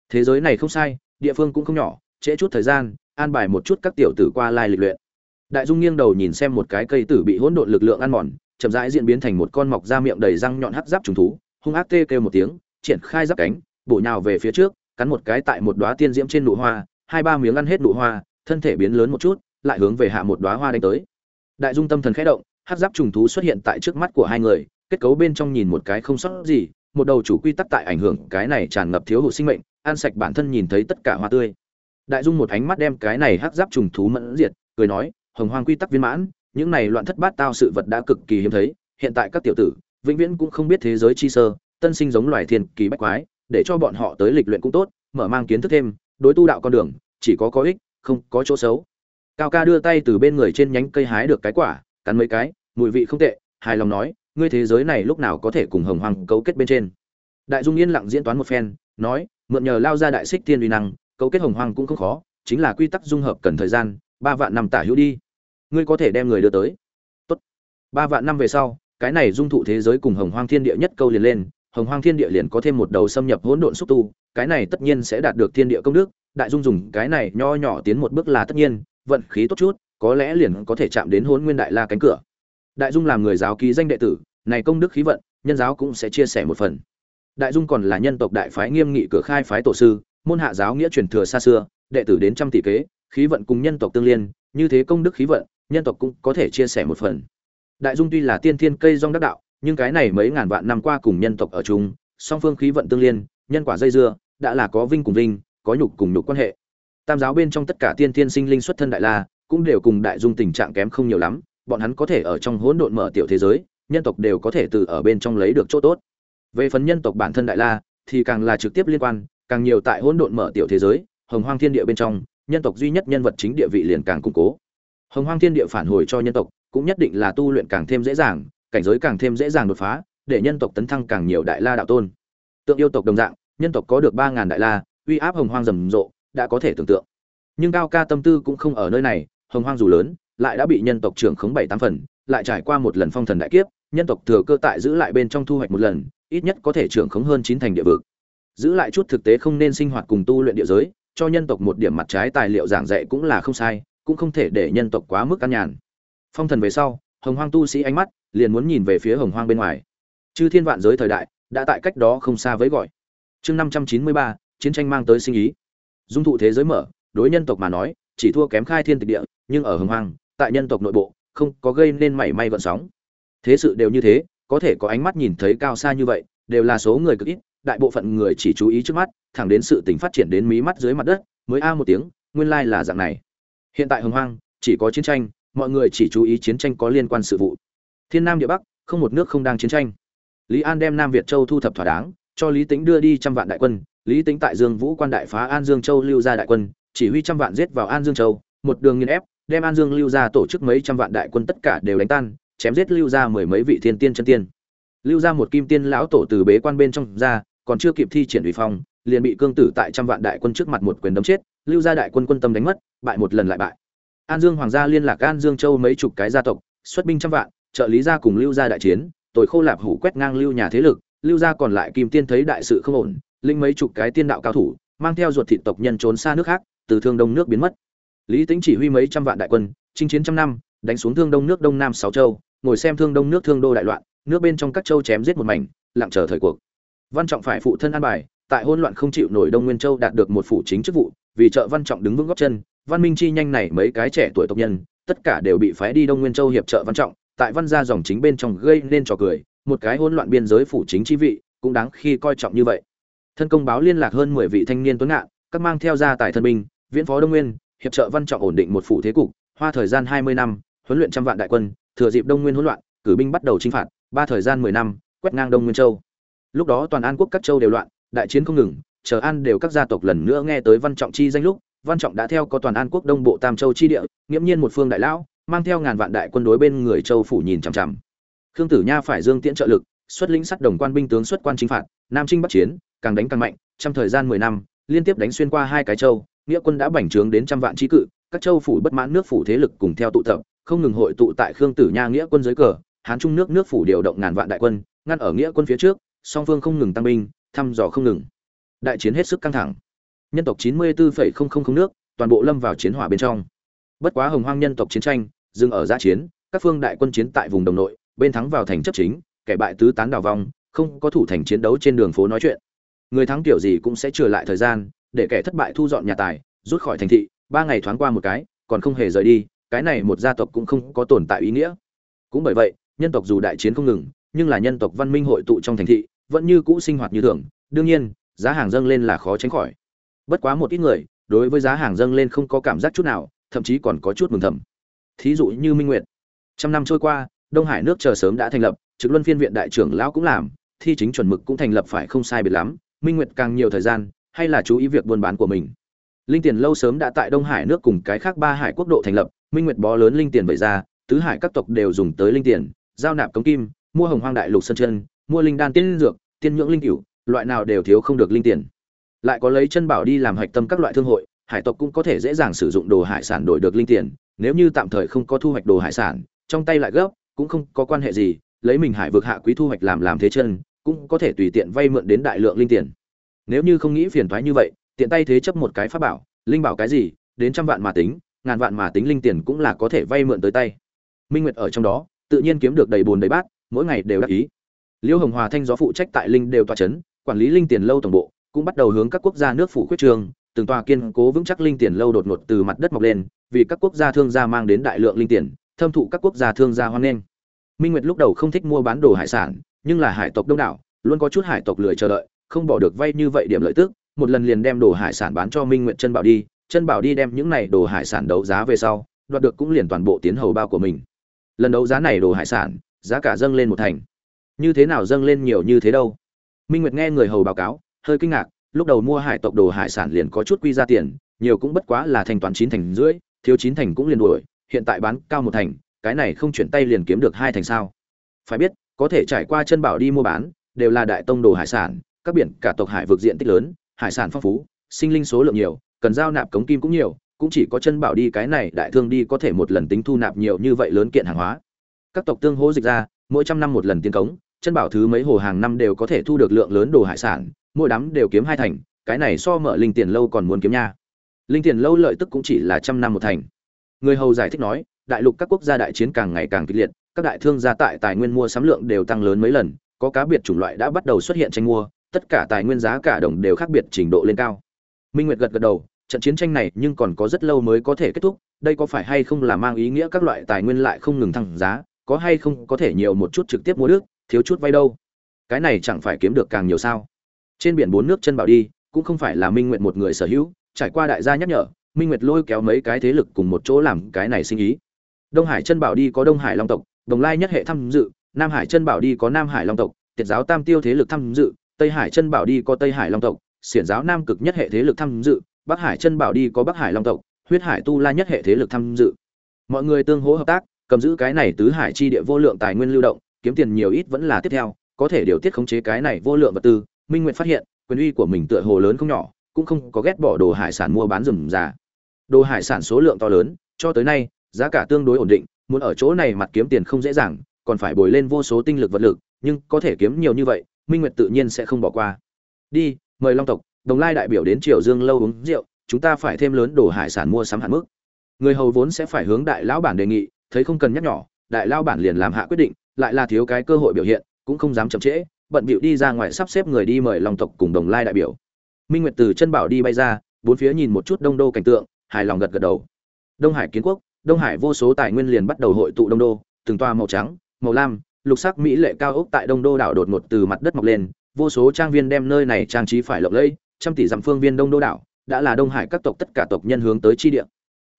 Thế giới này không sai, địa phương cũng không nhỏ, trễ chút thời gian, an bài một chút các tiểu tử qua lai lịch luyện đại dung nghiêng đầu nhìn xem một cái cây tử bị hỗn độn lực lượng ăn mòn, chậm rãi diễn biến thành một con mọc da miệng đầy răng nhọn hắc giáp trùng thú, hung ác tê kêu một tiếng, triển khai giáp cánh, bổ nhào về phía trước, cắn một cái tại một đóa tiên diễm trên nụ hoa, hai ba miếng ăn hết nụ hoa, thân thể biến lớn một chút, lại hướng về hạ một đóa hoa đánh tới. Đại dung tâm thần khẽ động, hắc giáp trùng thú xuất hiện tại trước mắt của hai người, kết cấu bên trong nhìn một cái không sót gì, một đầu chủ quy tắc tại ảnh hưởng cái này tràn ngập thiếu hụt sinh mệnh, ăn sạch bản thân nhìn thấy tất cả hoa tươi. Đại dung một ánh mắt đem cái này hắc giáp trùng thú mẫn diệt, cười nói hồng hoang quy tắc viên mãn, những này loạn thất bát tao sự vật đã cực kỳ hiếm thấy, hiện tại các tiểu tử, vĩnh viễn cũng không biết thế giới chi sơ, tân sinh giống loài thiên kỳ bách quái, để cho bọn họ tới lịch luyện cũng tốt, mở mang kiến thức thêm, đối tu đạo con đường, chỉ có có ích, không có chỗ xấu. Cao ca đưa tay từ bên người trên nhánh cây hái được cái quả, cắn mấy cái, mùi vị không tệ, hài lòng nói, ngươi thế giới này lúc nào có thể cùng hồng hoàng cấu kết bên trên? Đại dung yên lặng diễn toán một phen, nói, mượn nhờ lao ra đại xích thiên uy năng, cấu kết hồng hoàng cũng không khó, chính là quy tắc dung hợp cần thời gian ba vạn năm tả hữu đi. Ngươi có thể đem người đưa tới. Tốt. Ba vạn năm về sau, cái này dung thụ thế giới cùng hồng hoang thiên địa nhất câu liền lên, hồng hoang thiên địa liền có thêm một đầu xâm nhập hỗn độn xúc tu, cái này tất nhiên sẽ đạt được thiên địa công đức, đại dung dùng cái này nho nhỏ tiến một bước là tất nhiên, vận khí tốt chút, có lẽ liền có thể chạm đến hỗn nguyên đại la cánh cửa. Đại dung làm người giáo ký danh đệ tử, này công đức khí vận, nhân giáo cũng sẽ chia sẻ một phần. Đại dung còn là nhân tộc đại phái nghiêm nghị cửa khai phái tổ sư, môn hạ giáo nghĩa truyền thừa xa xưa, đệ tử đến trăm tỷ kế khí vận cùng nhân tộc tương liên, như thế công đức khí vận, nhân tộc cũng có thể chia sẻ một phần. Đại dung tuy là tiên thiên cây rong đắc đạo, nhưng cái này mấy ngàn vạn năm qua cùng nhân tộc ở chung, song phương khí vận tương liên, nhân quả dây dưa, đã là có vinh cùng vinh, có nhục cùng nhục quan hệ. Tam giáo bên trong tất cả tiên thiên sinh linh xuất thân đại la, cũng đều cùng đại dung tình trạng kém không nhiều lắm, bọn hắn có thể ở trong hỗn độn mở tiểu thế giới, nhân tộc đều có thể từ ở bên trong lấy được chỗ tốt. Về phần nhân tộc bản thân đại la, thì càng là trực tiếp liên quan, càng nhiều tại hỗn độn mở tiểu thế giới, hồng hoang thiên địa bên trong nhân tộc duy nhất nhân vật chính địa vị liền càng củng cố. Hồng hoang thiên địa phản hồi cho nhân tộc, cũng nhất định là tu luyện càng thêm dễ dàng, cảnh giới càng thêm dễ dàng đột phá, để nhân tộc tấn thăng càng nhiều đại la đạo tôn. Tượng yêu tộc đồng dạng, nhân tộc có được ba ngàn đại la, uy áp hồng hoang rầm rộ, đã có thể tưởng tượng. Nhưng cao ca tâm tư cũng không ở nơi này, hồng hoang dù lớn, lại đã bị nhân tộc trưởng khống bảy tám phần, lại trải qua một lần phong thần đại kiếp, nhân tộc thừa cơ tại giữ lại bên trong thu hoạch một lần, ít nhất có thể trưởng khống hơn chín thành địa vực. Giữ lại chút thực tế không nên sinh hoạt cùng tu luyện địa giới cho nhân tộc một điểm mặt trái tài liệu giảng dạy cũng là không sai, cũng không thể để nhân tộc quá mức căn nhàn. Phong thần về sau, hồng hoang tu sĩ ánh mắt liền muốn nhìn về phía hồng hoang bên ngoài. Chư thiên vạn giới thời đại, đã tại cách đó không xa với gọi. Chương năm trăm chín mươi ba, chiến tranh mang tới sinh ý. Dung thụ thế giới mở, đối nhân tộc mà nói, chỉ thua kém khai thiên tịch địa, nhưng ở hồng hoang, tại nhân tộc nội bộ, không có gây nên mảy may gợn sóng. Thế sự đều như thế, có thể có ánh mắt nhìn thấy cao xa như vậy, đều là số người cực ít đại bộ phận người chỉ chú ý trước mắt, thẳng đến sự tình phát triển đến mí mắt dưới mặt đất, mới a một tiếng, nguyên lai là dạng này. Hiện tại hồng hoang, chỉ có chiến tranh, mọi người chỉ chú ý chiến tranh có liên quan sự vụ. Thiên nam địa bắc, không một nước không đang chiến tranh. Lý an đem nam việt châu thu thập thỏa đáng, cho lý tính đưa đi trăm vạn đại quân. Lý tính tại dương vũ quan đại phá an dương châu lưu ra đại quân, chỉ huy trăm vạn giết vào an dương châu, một đường nghiên ép, đem an dương lưu ra tổ chức mấy trăm vạn đại quân tất cả đều đánh tan, chém giết lưu ra mười mấy vị thiên tiên chân tiên. Lưu ra một kim tiên lão tổ từ bế quan bên trong ra còn chưa kịp thi triển uy phong, liền bị cương tử tại trăm vạn đại quân trước mặt một quyền đấm chết, lưu gia đại quân quân tâm đánh mất, bại một lần lại bại. An dương hoàng gia liên lạc an dương châu mấy chục cái gia tộc, xuất binh trăm vạn, trợ lý gia cùng lưu gia đại chiến, tội khô lạp hủ quét ngang lưu nhà thế lực, lưu gia còn lại kim tiên thấy đại sự không ổn linh mấy chục cái tiên đạo cao thủ, mang theo ruột thịt tộc nhân trốn xa nước khác, từ thương đông nước biến mất. Lý Tĩnh chỉ huy mấy trăm vạn đại quân, chinh chiến trăm năm, đánh xuống thương đông nước đông nam sáu châu, ngồi xem thương đông nước thương đô đại loạn, nước bên trong các châu chém giết một mảnh, lặng chờ thời cuộc văn trọng phải phụ thân an bài, tại hỗn loạn không chịu nổi đông nguyên châu đạt được một phủ chính chức vụ, vì trợ văn trọng đứng vững gót chân, văn minh chi nhanh này mấy cái trẻ tuổi tộc nhân, tất cả đều bị phái đi đông nguyên châu hiệp trợ văn trọng, tại văn gia dòng chính bên trong gây nên trò cười, một cái hỗn loạn biên giới phủ chính chi vị, cũng đáng khi coi trọng như vậy. Thân công báo liên lạc hơn mười vị thanh niên tuấn ngạn, các mang theo gia tài thân binh, viễn phó đông nguyên, hiệp trợ văn trọng ổn định một phủ thế cục, hoa thời gian hai mươi năm, huấn luyện trăm vạn đại quân, thừa dịp đông nguyên hỗn loạn, cử binh bắt đầu chinh phạt, ba thời gian mười năm, quét ngang đông nguyên châu lúc đó toàn an quốc các châu đều loạn, đại chiến không ngừng, chờ an đều các gia tộc lần nữa nghe tới văn trọng chi danh lúc, văn trọng đã theo có toàn an quốc đông bộ tam châu chi địa, nghiễm nhiên một phương đại lão, mang theo ngàn vạn đại quân đối bên người châu phủ nhìn chằm chằm. Khương tử nha phải dương tiễn trợ lực, xuất lĩnh sắt đồng quan binh tướng xuất quan chính phạt, nam trinh bắc chiến, càng đánh càng mạnh, trong thời gian mười năm, liên tiếp đánh xuyên qua hai cái châu, nghĩa quân đã bành trướng đến trăm vạn trí cự, các châu phủ bất mãn nước phủ thế lực cùng theo tụ tập, không ngừng hội tụ tại khương tử nha nghĩa quân dưới cờ, hán trung nước nước phủ điều động ngàn vạn đại quân, ngăn ở nghĩa quân phía trước song phương không ngừng tăng binh, thăm dò không ngừng. Đại chiến hết sức căng thẳng. Nhân tộc chín mươi bốn nước, toàn bộ lâm vào chiến hỏa bên trong. Bất quá hồng hoang nhân tộc chiến tranh, dừng ở giã chiến, các phương đại quân chiến tại vùng đồng nội, bên thắng vào thành chấp chính, kẻ bại tứ tán đào vong, không có thủ thành chiến đấu trên đường phố nói chuyện. Người thắng tiểu gì cũng sẽ trừ lại thời gian, để kẻ thất bại thu dọn nhà tài, rút khỏi thành thị, ba ngày thoáng qua một cái, còn không hề rời đi, cái này một gia tộc cũng không có tồn tại ý nghĩa. Cũng bởi vậy, nhân tộc dù đại chiến không ngừng, nhưng là nhân tộc văn minh hội tụ trong thành thị vẫn như cũ sinh hoạt như thường, đương nhiên, giá hàng dâng lên là khó tránh khỏi. Bất quá một ít người, đối với giá hàng dâng lên không có cảm giác chút nào, thậm chí còn có chút mừng thầm. Thí dụ như minh nguyệt. Trăm năm trôi qua, đông hải nước chờ sớm đã thành lập, trực luân phiên viện đại trưởng lão cũng làm, thi chính chuẩn mực cũng thành lập phải không sai biệt lắm, minh nguyệt càng nhiều thời gian, hay là chú ý việc buôn bán của mình. Linh tiền lâu sớm đã tại đông hải nước cùng cái khác ba hải quốc độ thành lập, minh nguyệt bó lớn linh tiền vậy ra, tứ hải các tộc đều dùng tới linh tiền, giao nạp cống kim, mua hồng hoang đại lục sân chân mua linh đan tiên dược, tiên nhưỡng linh cửu, loại nào đều thiếu không được linh tiền. Lại có lấy chân bảo đi làm hạch tâm các loại thương hội, hải tộc cũng có thể dễ dàng sử dụng đồ hải sản đổi được linh tiền, nếu như tạm thời không có thu hoạch đồ hải sản, trong tay lại gấp, cũng không có quan hệ gì, lấy mình hải vực hạ quý thu hoạch làm làm thế chân, cũng có thể tùy tiện vay mượn đến đại lượng linh tiền. Nếu như không nghĩ phiền thoái như vậy, tiện tay thế chấp một cái pháp bảo, linh bảo cái gì, đến trăm vạn mà tính, ngàn vạn mà tính linh tiền cũng là có thể vay mượn tới tay. Minh nguyệt ở trong đó, tự nhiên kiếm được đầy bồn đầy bát, mỗi ngày đều đắc ý liêu hồng hòa thanh gió phụ trách tại linh đều tòa chấn, quản lý linh tiền lâu tổng bộ, cũng bắt đầu hướng các quốc gia nước phủ khuyết trường, từng tòa kiên cố vững chắc linh tiền lâu đột ngột từ mặt đất mọc lên, vì các quốc gia thương gia mang đến đại lượng linh tiền, thâm thụ các quốc gia thương gia hoan nghênh. Minh nguyệt lúc đầu không thích mua bán đồ hải sản, nhưng là hải tộc đông đảo, luôn có chút hải tộc lười chờ đợi, không bỏ được vay như vậy điểm lợi tức, một lần liền đem đồ hải sản bán cho minh nguyệt chân bảo đi chân bảo đi đem những này đồ hải sản đấu giá về sau, đoạt được cũng liền toàn bộ tiến hầu bao của mình. Lần đấu giá này đồ hải sản, giá cả dâng lên một thành như thế nào dâng lên nhiều như thế đâu. Minh nguyệt nghe người hầu báo cáo, hơi kinh ngạc, lúc đầu mua hải tộc đồ hải sản liền có chút quy ra tiền, nhiều cũng bất quá là thanh toán chín thành rưỡi, thiếu chín thành cũng liền đuổi, hiện tại bán cao một thành, cái này không chuyển tay liền kiếm được hai thành sao? Phải biết, có thể trải qua chân bảo đi mua bán, đều là đại tông đồ hải sản, các biển, cả tộc hải vực diện tích lớn, hải sản phong phú, sinh linh số lượng nhiều, cần giao nạp cống kim cũng nhiều, cũng chỉ có chân bảo đi cái này đại thương đi có thể một lần tính thu nạp nhiều như vậy lớn kiện hàng hóa. Các tộc tương hỗ dịch ra, mỗi trăm năm một lần tiến cống chân bảo thứ mấy hồ hàng năm đều có thể thu được lượng lớn đồ hải sản, mỗi đám đều kiếm hai thành, cái này so mở linh tiền lâu còn muốn kiếm nha. Linh tiền lâu lợi tức cũng chỉ là trăm năm một thành. Người hầu giải thích nói, đại lục các quốc gia đại chiến càng ngày càng kịch liệt, các đại thương gia tại tài nguyên mua sắm lượng đều tăng lớn mấy lần, có cá biệt chủng loại đã bắt đầu xuất hiện tranh mua, tất cả tài nguyên giá cả đồng đều khác biệt trình độ lên cao. Minh nguyệt gật gật đầu, trận chiến tranh này nhưng còn có rất lâu mới có thể kết thúc, đây có phải hay không là mang ý nghĩa các loại tài nguyên lại không ngừng tăng giá, có hay không có thể nhiều một chút trực tiếp mua nước thiếu chút vay đâu. Cái này chẳng phải kiếm được càng nhiều sao? Trên biển bốn nước chân bảo đi, cũng không phải là minh nguyệt một người sở hữu, trải qua đại gia nhắc nhở, minh nguyệt lôi kéo mấy cái thế lực cùng một chỗ làm cái này sinh ý. Đông hải chân bảo đi có đông hải long tộc, đồng lai nhất hệ tham dự, nam hải chân bảo đi có nam hải long tộc, tiệt giáo tam tiêu thế lực tham dự, tây hải chân bảo đi có tây hải long tộc, xiển giáo nam cực nhất hệ thế lực tham dự, bắc hải chân bảo đi có bắc hải long tộc, huyết hải tu la nhất hệ thế lực tham dự. Mọi người tương hỗ hợp tác, cầm giữ cái này tứ hải chi địa vô lượng tài nguyên lưu động kiếm tiền nhiều ít vẫn là tiếp theo, có thể điều tiết khống chế cái này vô lượng vật tư. Minh nguyện phát hiện, quyền uy của mình tựa hồ lớn không nhỏ, cũng không có ghét bỏ đồ hải sản mua bán rừng già đồ hải sản số lượng to lớn, cho tới nay, giá cả tương đối ổn định, muốn ở chỗ này mặt kiếm tiền không dễ dàng, còn phải bồi lên vô số tinh lực vật lực, nhưng có thể kiếm nhiều như vậy, minh nguyệt tự nhiên sẽ không bỏ qua. Đi, mời long tộc, đồng lai đại biểu đến triều dương lâu uống rượu, chúng ta phải thêm lớn đồ hải sản mua sắm hạn mức. Người hầu vốn sẽ phải hướng đại lão bản đề nghị, thấy không cần nhắc nhỏ, đại lão bản liền làm hạ quyết định lại là thiếu cái cơ hội biểu hiện, cũng không dám chậm trễ, bận bịu đi ra ngoài sắp xếp người đi mời long tộc cùng đồng lai đại biểu. Minh nguyệt từ chân bảo đi bay ra, bốn phía nhìn một chút đông đô cảnh tượng, hài lòng gật gật đầu. Đông hải kiến quốc, đông hải vô số tài nguyên liền bắt đầu hội tụ đông đô, từng toa màu trắng, màu lam, lục sắc mỹ lệ cao ốc tại đông đô đảo đột ngột từ mặt đất mọc lên, vô số trang viên đem nơi này trang trí phải lộng lẫy, trăm tỷ dặm phương viên đông đô đảo, đã là đông hải các tộc tất cả tộc nhân hướng tới chi địa.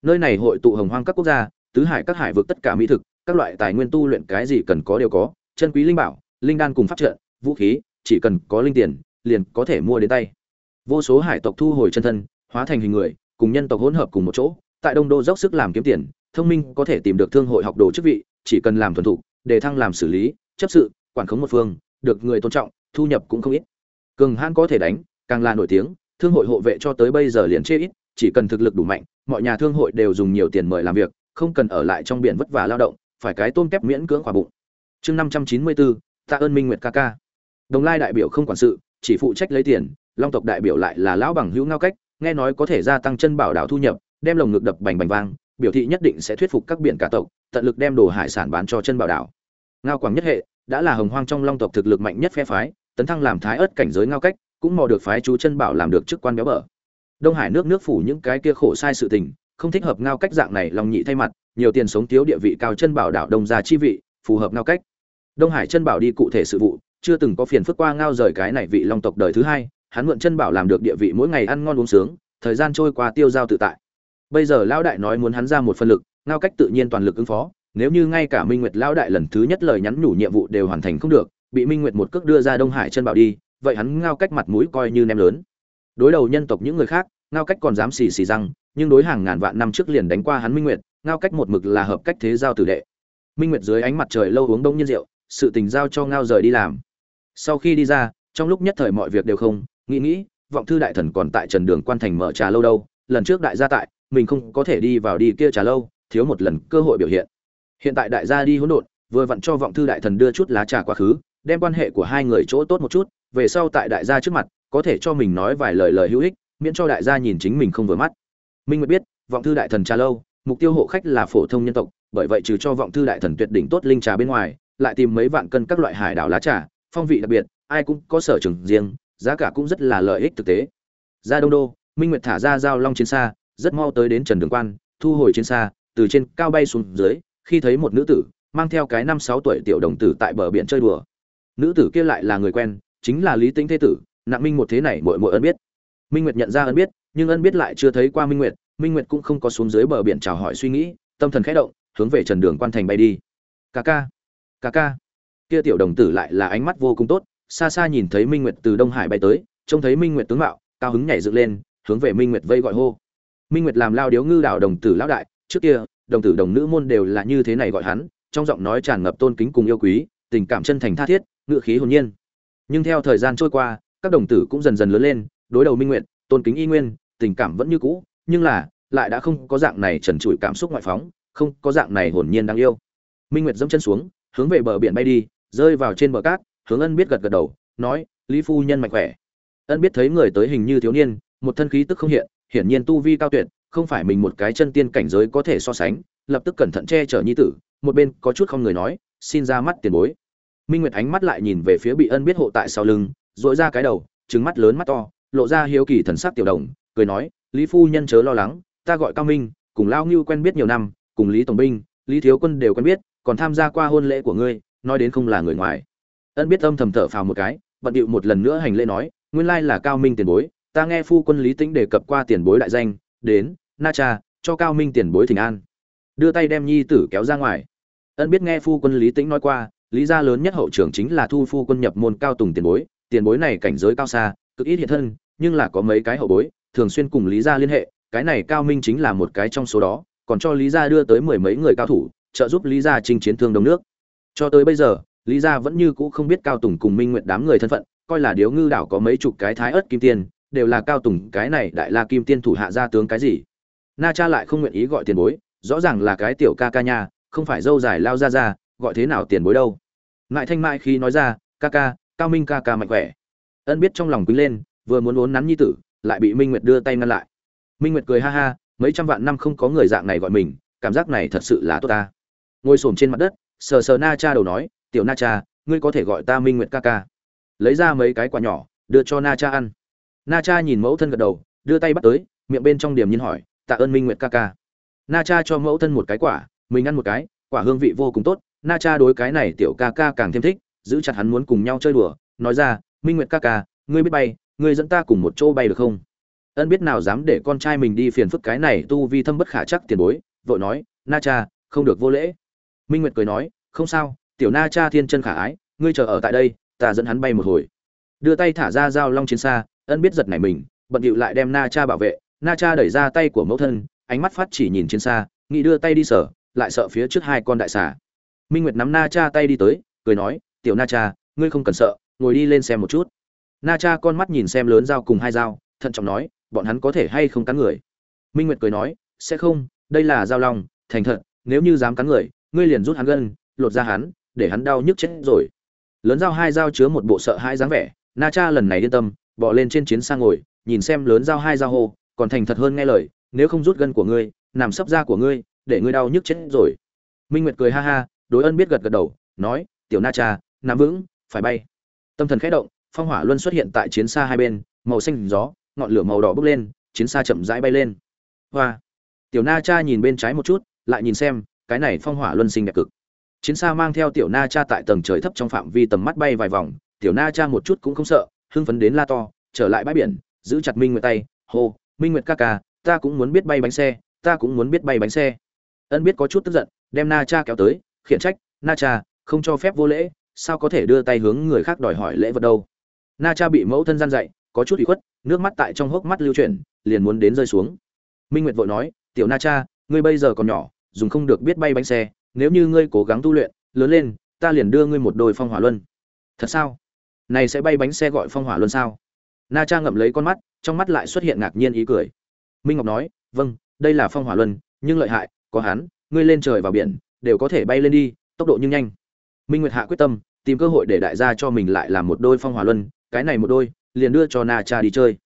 Nơi này hội tụ hồng hoang các quốc gia, tứ hải các hải vực tất cả mỹ thực các loại tài nguyên tu luyện cái gì cần có đều có, chân quý linh bảo, linh đan cùng pháp trận, vũ khí, chỉ cần có linh tiền, liền có thể mua đến tay. Vô số hải tộc thu hồi chân thân, hóa thành hình người, cùng nhân tộc hỗn hợp cùng một chỗ, tại đông đô dốc sức làm kiếm tiền, thông minh có thể tìm được thương hội học đồ chức vị, chỉ cần làm thuần thục, để thăng làm xử lý, chấp sự, quản khống một phương, được người tôn trọng, thu nhập cũng không ít. Cường hãn có thể đánh, càng là nổi tiếng, thương hội hộ vệ cho tới bây giờ liền chê ít, chỉ cần thực lực đủ mạnh, mọi nhà thương hội đều dùng nhiều tiền mời làm việc, không cần ở lại trong biển vất vả lao động phải cái tôm kép miễn cưỡng khỏa bụng. Chương năm trăm chín mươi bốn tạ ơn minh nguyệt ca ca. Đồng lai đại biểu không quản sự, chỉ phụ trách lấy tiền, long tộc đại biểu lại là lão bằng hữu ngao cách, nghe nói có thể gia tăng chân bảo đảo thu nhập, đem lồng ngực đập bành bành vang, biểu thị nhất định sẽ thuyết phục các biển cả tộc, tận lực đem đồ hải sản bán cho chân bảo đảo. Ngao quảng nhất hệ, đã là hồng hoang trong long tộc thực lực mạnh nhất phe phái, tấn thăng làm thái ớt cảnh giới ngao cách, cũng mò được phái chú chân bảo làm được chức quan béo bở. Đông hải nước nước phủ những cái kia khổ sai sự tình không thích hợp ngao cách dạng này lòng nhị thay mặt, nhiều tiền sống thiếu địa vị cao chân bảo đảo đông gia chi vị, phù hợp ngao cách. Đông hải chân bảo đi cụ thể sự vụ, chưa từng có phiền phức qua ngao rời cái này vị long tộc đời thứ hai, hắn mượn chân bảo làm được địa vị mỗi ngày ăn ngon uống sướng, thời gian trôi qua tiêu giao tự tại. Bây giờ lão đại nói muốn hắn ra một phân lực, ngao cách tự nhiên toàn lực ứng phó, nếu như ngay cả minh nguyệt lão đại lần thứ nhất lời nhắn nhủ nhiệm vụ đều hoàn thành không được, bị minh nguyệt một cước đưa ra đông hải chân bảo đi, vậy hắn ngao cách mặt mũi coi như nem lớn. Đối đầu nhân tộc những người khác, ngao cách còn dám xì xì răng nhưng đối hàng ngàn vạn năm trước liền đánh qua hắn minh nguyệt, ngao cách một mực là hợp cách thế giao tử đệ. Minh nguyệt dưới ánh mặt trời lâu uống đông nhiên rượu, sự tình giao cho ngao rời đi làm. Sau khi đi ra, trong lúc nhất thời mọi việc đều không, nghĩ nghĩ, vọng thư đại thần còn tại trần đường quan thành mở trà lâu đâu, lần trước đại gia tại, mình không có thể đi vào đi kia trà lâu, thiếu một lần cơ hội biểu hiện. Hiện tại đại gia đi hỗn độn, vừa vặn cho vọng thư đại thần đưa chút lá trà quá khứ, đem quan hệ của hai người chỗ tốt một chút, về sau tại đại gia trước mặt, có thể cho mình nói vài lời lời hữu ích, miễn cho đại gia nhìn chính mình không vừa mắt minh nguyệt biết, vọng thư đại thần trà lâu, mục tiêu hộ khách là phổ thông nhân tộc, bởi vậy trừ cho vọng thư đại thần tuyệt đỉnh tốt linh trà bên ngoài, lại tìm mấy vạn cân các loại hải đảo lá trà, phong vị đặc biệt, ai cũng có sở trường riêng, giá cả cũng rất là lợi ích thực tế. Ra đông đô, minh nguyệt thả ra giao long chiến xa, rất mau tới đến trần đường quan, thu hồi chiến xa, từ trên cao bay xuống dưới, khi thấy một nữ tử, mang theo cái năm sáu tuổi tiểu đồng tử tại bờ biển chơi đùa. Nữ tử kia lại là người quen, chính là lý tĩnh thế tử, nặng minh một thế này muội muội ân biết. Minh nguyệt nhận ra ân biết nhưng ân biết lại chưa thấy qua minh nguyệt minh nguyệt cũng không có xuống dưới bờ biển chào hỏi suy nghĩ, tâm thần khẽ động, hướng về trần đường quan thành bay đi. Ca ca ca ca. Kia tiểu đồng tử lại là ánh mắt vô cùng tốt, xa xa nhìn thấy minh nguyệt từ đông hải bay tới, trông thấy minh nguyệt tướng mạo, cao hứng nhảy dựng lên, hướng về minh nguyệt vây gọi hô. Minh nguyệt làm lao điếu ngư đảo đồng tử lão đại, trước kia, đồng tử đồng nữ môn đều là như thế này gọi hắn, trong giọng nói tràn ngập tôn kính cùng yêu quý, tình cảm chân thành tha thiết ngự khí hồn nhiên. Nhưng theo thời gian trôi qua, các đồng tử cũng dần dần lớn lên, đối đầu minh nguyệt, tôn kính y nguyên tình cảm vẫn như cũ, nhưng là, lại đã không có dạng này trần trụi cảm xúc ngoại phóng, không có dạng này hồn nhiên đáng yêu. Minh nguyệt dẫm chân xuống, hướng về bờ biển bay đi, rơi vào trên bờ cát, hướng ân biết gật gật đầu, nói, lý phu nhân mạnh khỏe. Ân biết thấy người tới hình như thiếu niên, một thân khí tức không hiện, hiển nhiên tu vi cao tuyệt, không phải mình một cái chân tiên cảnh giới có thể so sánh, lập tức cẩn thận che chở nhi tử, một bên có chút không người nói, xin ra mắt tiền bối. Minh nguyệt ánh mắt lại nhìn về phía bị ân biết hộ tại sau lưng dội ra cái đầu trứng mắt lớn mắt to, lộ ra hiếu kỳ thần sắc tiểu đồng cười nói, lý phu nhân chớ lo lắng, ta gọi cao minh, cùng lao ngưu quen biết nhiều năm, cùng lý tổng binh, lý thiếu quân đều quen biết, còn tham gia qua hôn lễ của ngươi, nói đến không là người ngoài. Ân biết âm thầm thở phào một cái, bận điệu một lần nữa hành lễ nói, nguyên lai là cao minh tiền bối, ta nghe phu quân lý tĩnh đề cập qua tiền bối đại danh, đến, na cha, cho cao minh tiền bối thỉnh an. Đưa tay đem nhi tử kéo ra ngoài. Ân biết nghe phu quân lý tĩnh nói qua, lý gia lớn nhất hậu trưởng chính là thu phu quân nhập môn cao tùng tiền bối tiền bối này cảnh giới cao xa, cực ít hiện thân, nhưng là có mấy cái hậu bối thường xuyên cùng lý gia liên hệ, cái này cao minh chính là một cái trong số đó, còn cho lý gia đưa tới mười mấy người cao thủ, trợ giúp lý gia chinh chiến thương đông nước. Cho tới bây giờ, lý gia vẫn như cũ không biết cao tùng cùng minh nguyện đám người thân phận, coi là điếu ngư đảo có mấy chục cái thái ớt kim tiên, đều là cao tùng, cái này đại la kim tiên thủ hạ gia tướng cái gì. Na cha lại không nguyện ý gọi tiền bối, rõ ràng là cái tiểu ca ca nha, không phải dâu dài lao ra ra, gọi thế nào tiền bối đâu. Ngại thanh mại khi nói ra, ca ca, cao minh ca ca mạnh khỏe. Ân biết trong lòng quý lên, vừa muốn uốn nắn nhi tử lại bị minh nguyệt đưa tay ngăn lại. Minh nguyệt cười ha ha, mấy trăm vạn năm không có người dạng này gọi mình, cảm giác này thật sự là tốt ta. Ngồi xổm trên mặt đất, sờ sờ na cha đầu nói, tiểu na cha, ngươi có thể gọi ta minh nguyệt ca ca. Lấy ra mấy cái quả nhỏ, đưa cho na cha ăn. Na cha nhìn mẫu thân gật đầu, đưa tay bắt tới, miệng bên trong điểm nhìn hỏi, tạ ơn minh nguyệt ca ca. Na cha cho mẫu thân một cái quả, mình ăn một cái, quả hương vị vô cùng tốt. Na cha đối cái này tiểu ca ca càng thêm thích, giữ chặt hắn muốn cùng nhau chơi đùa, nói ra, minh nguyệt ca ca, ngươi biết bay ngươi dẫn ta cùng một chỗ bay được không? Ân biết nào dám để con trai mình đi phiền phức cái này tu vi thâm bất khả chắc tiền bối, vội nói, na cha, không được vô lễ. Minh nguyệt cười nói, không sao, tiểu na cha thiên chân khả ái, ngươi chờ ở tại đây, ta dẫn hắn bay một hồi. Đưa tay thả ra dao long chiến xa, ân biết giật nảy mình, bận điệu lại đem na cha bảo vệ. Na cha đẩy ra tay của mẫu thân, ánh mắt phát chỉ nhìn chiến xa, nghĩ đưa tay đi sở, lại sợ phía trước hai con đại xà. Minh nguyệt nắm na cha tay đi tới, cười nói, tiểu na cha, ngươi không cần sợ, ngồi đi lên xem một chút na cha con mắt nhìn xem lớn dao cùng hai dao, thận trọng nói, bọn hắn có thể hay không cắn người? Minh nguyệt cười nói, sẽ không, đây là dao long, thành thật, nếu như dám cắn người, ngươi liền rút hắn gân, lột ra hắn, để hắn đau nhức chết rồi. Lớn dao hai dao chứa một bộ sợ hai dáng vẻ, na cha lần này yên tâm, bỏ lên trên chiến sang ngồi, nhìn xem lớn dao hai dao hô, còn thành thật hơn nghe lời, nếu không rút gân của ngươi, nằm sấp da của ngươi, để ngươi đau nhức chết rồi. Minh nguyệt cười ha ha, đối ân biết gật gật đầu, nói, tiểu na cha, nắm vững, phải bay. Tâm thần khẽ động phong hỏa luân xuất hiện tại chiến xa hai bên, màu xanh gió, ngọn lửa màu đỏ bốc lên, chiến xa chậm rãi bay lên. Hoa. Tiểu na cha nhìn bên trái một chút, lại nhìn xem, cái này phong hỏa luân sinh đẹp cực. Chiến xa mang theo tiểu na cha tại tầng trời thấp trong phạm vi tầm mắt bay vài vòng, tiểu na cha một chút cũng không sợ, hưng phấn đến la to, trở lại bãi biển, giữ chặt minh nguyệt tay, hô, minh nguyệt ca ca, ta cũng muốn biết bay bánh xe, ta cũng muốn biết bay bánh xe. Ân biết có chút tức giận, đem na cha kéo tới, khiển trách, na cha, không cho phép vô lễ, sao có thể đưa tay hướng người khác đòi hỏi lễ vật đâu? Na cha bị mẫu thân gian dạy, có chút ủy khuất, nước mắt tại trong hốc mắt lưu chuyển, liền muốn đến rơi xuống. Minh nguyệt vội nói, tiểu na cha, ngươi bây giờ còn nhỏ, dùng không được biết bay bánh xe, nếu như ngươi cố gắng tu luyện, lớn lên, ta liền đưa ngươi một đôi phong hỏa luân. Thật sao? Này sẽ bay bánh xe gọi phong hỏa luân sao? Na cha ngậm lấy con mắt, trong mắt lại xuất hiện ngạc nhiên ý cười. Minh ngọc nói vâng đây là phong hỏa luân, nhưng lợi hại, có hắn, ngươi lên trời vào biển, đều có thể bay lên đi, tốc độ nhưng nhanh. Minh nguyệt hạ quyết tâm, tìm cơ hội để đại gia cho mình lại làm một đôi phong hỏa luân cái này một đôi, liền đưa cho na cha đi chơi.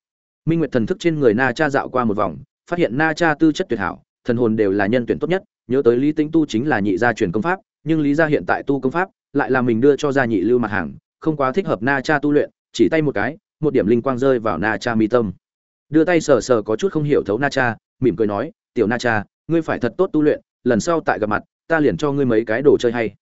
Minh nguyệt thần thức trên người na cha dạo qua một vòng, phát hiện na cha tư chất tuyệt hảo, thần hồn đều là nhân tuyển tốt nhất, nhớ tới lý tĩnh tu chính là nhị gia truyền công pháp, nhưng lý gia hiện tại tu công pháp, lại là mình đưa cho gia nhị lưu mặt hàng, không quá thích hợp na cha tu luyện, chỉ tay một cái, một điểm linh quang rơi vào na cha mi tâm. Đưa tay sờ sờ có chút không hiểu thấu na cha, mỉm cười nói, tiểu na cha, ngươi phải thật tốt tu luyện, lần sau tại gặp mặt, ta liền cho ngươi mấy cái đồ chơi hay.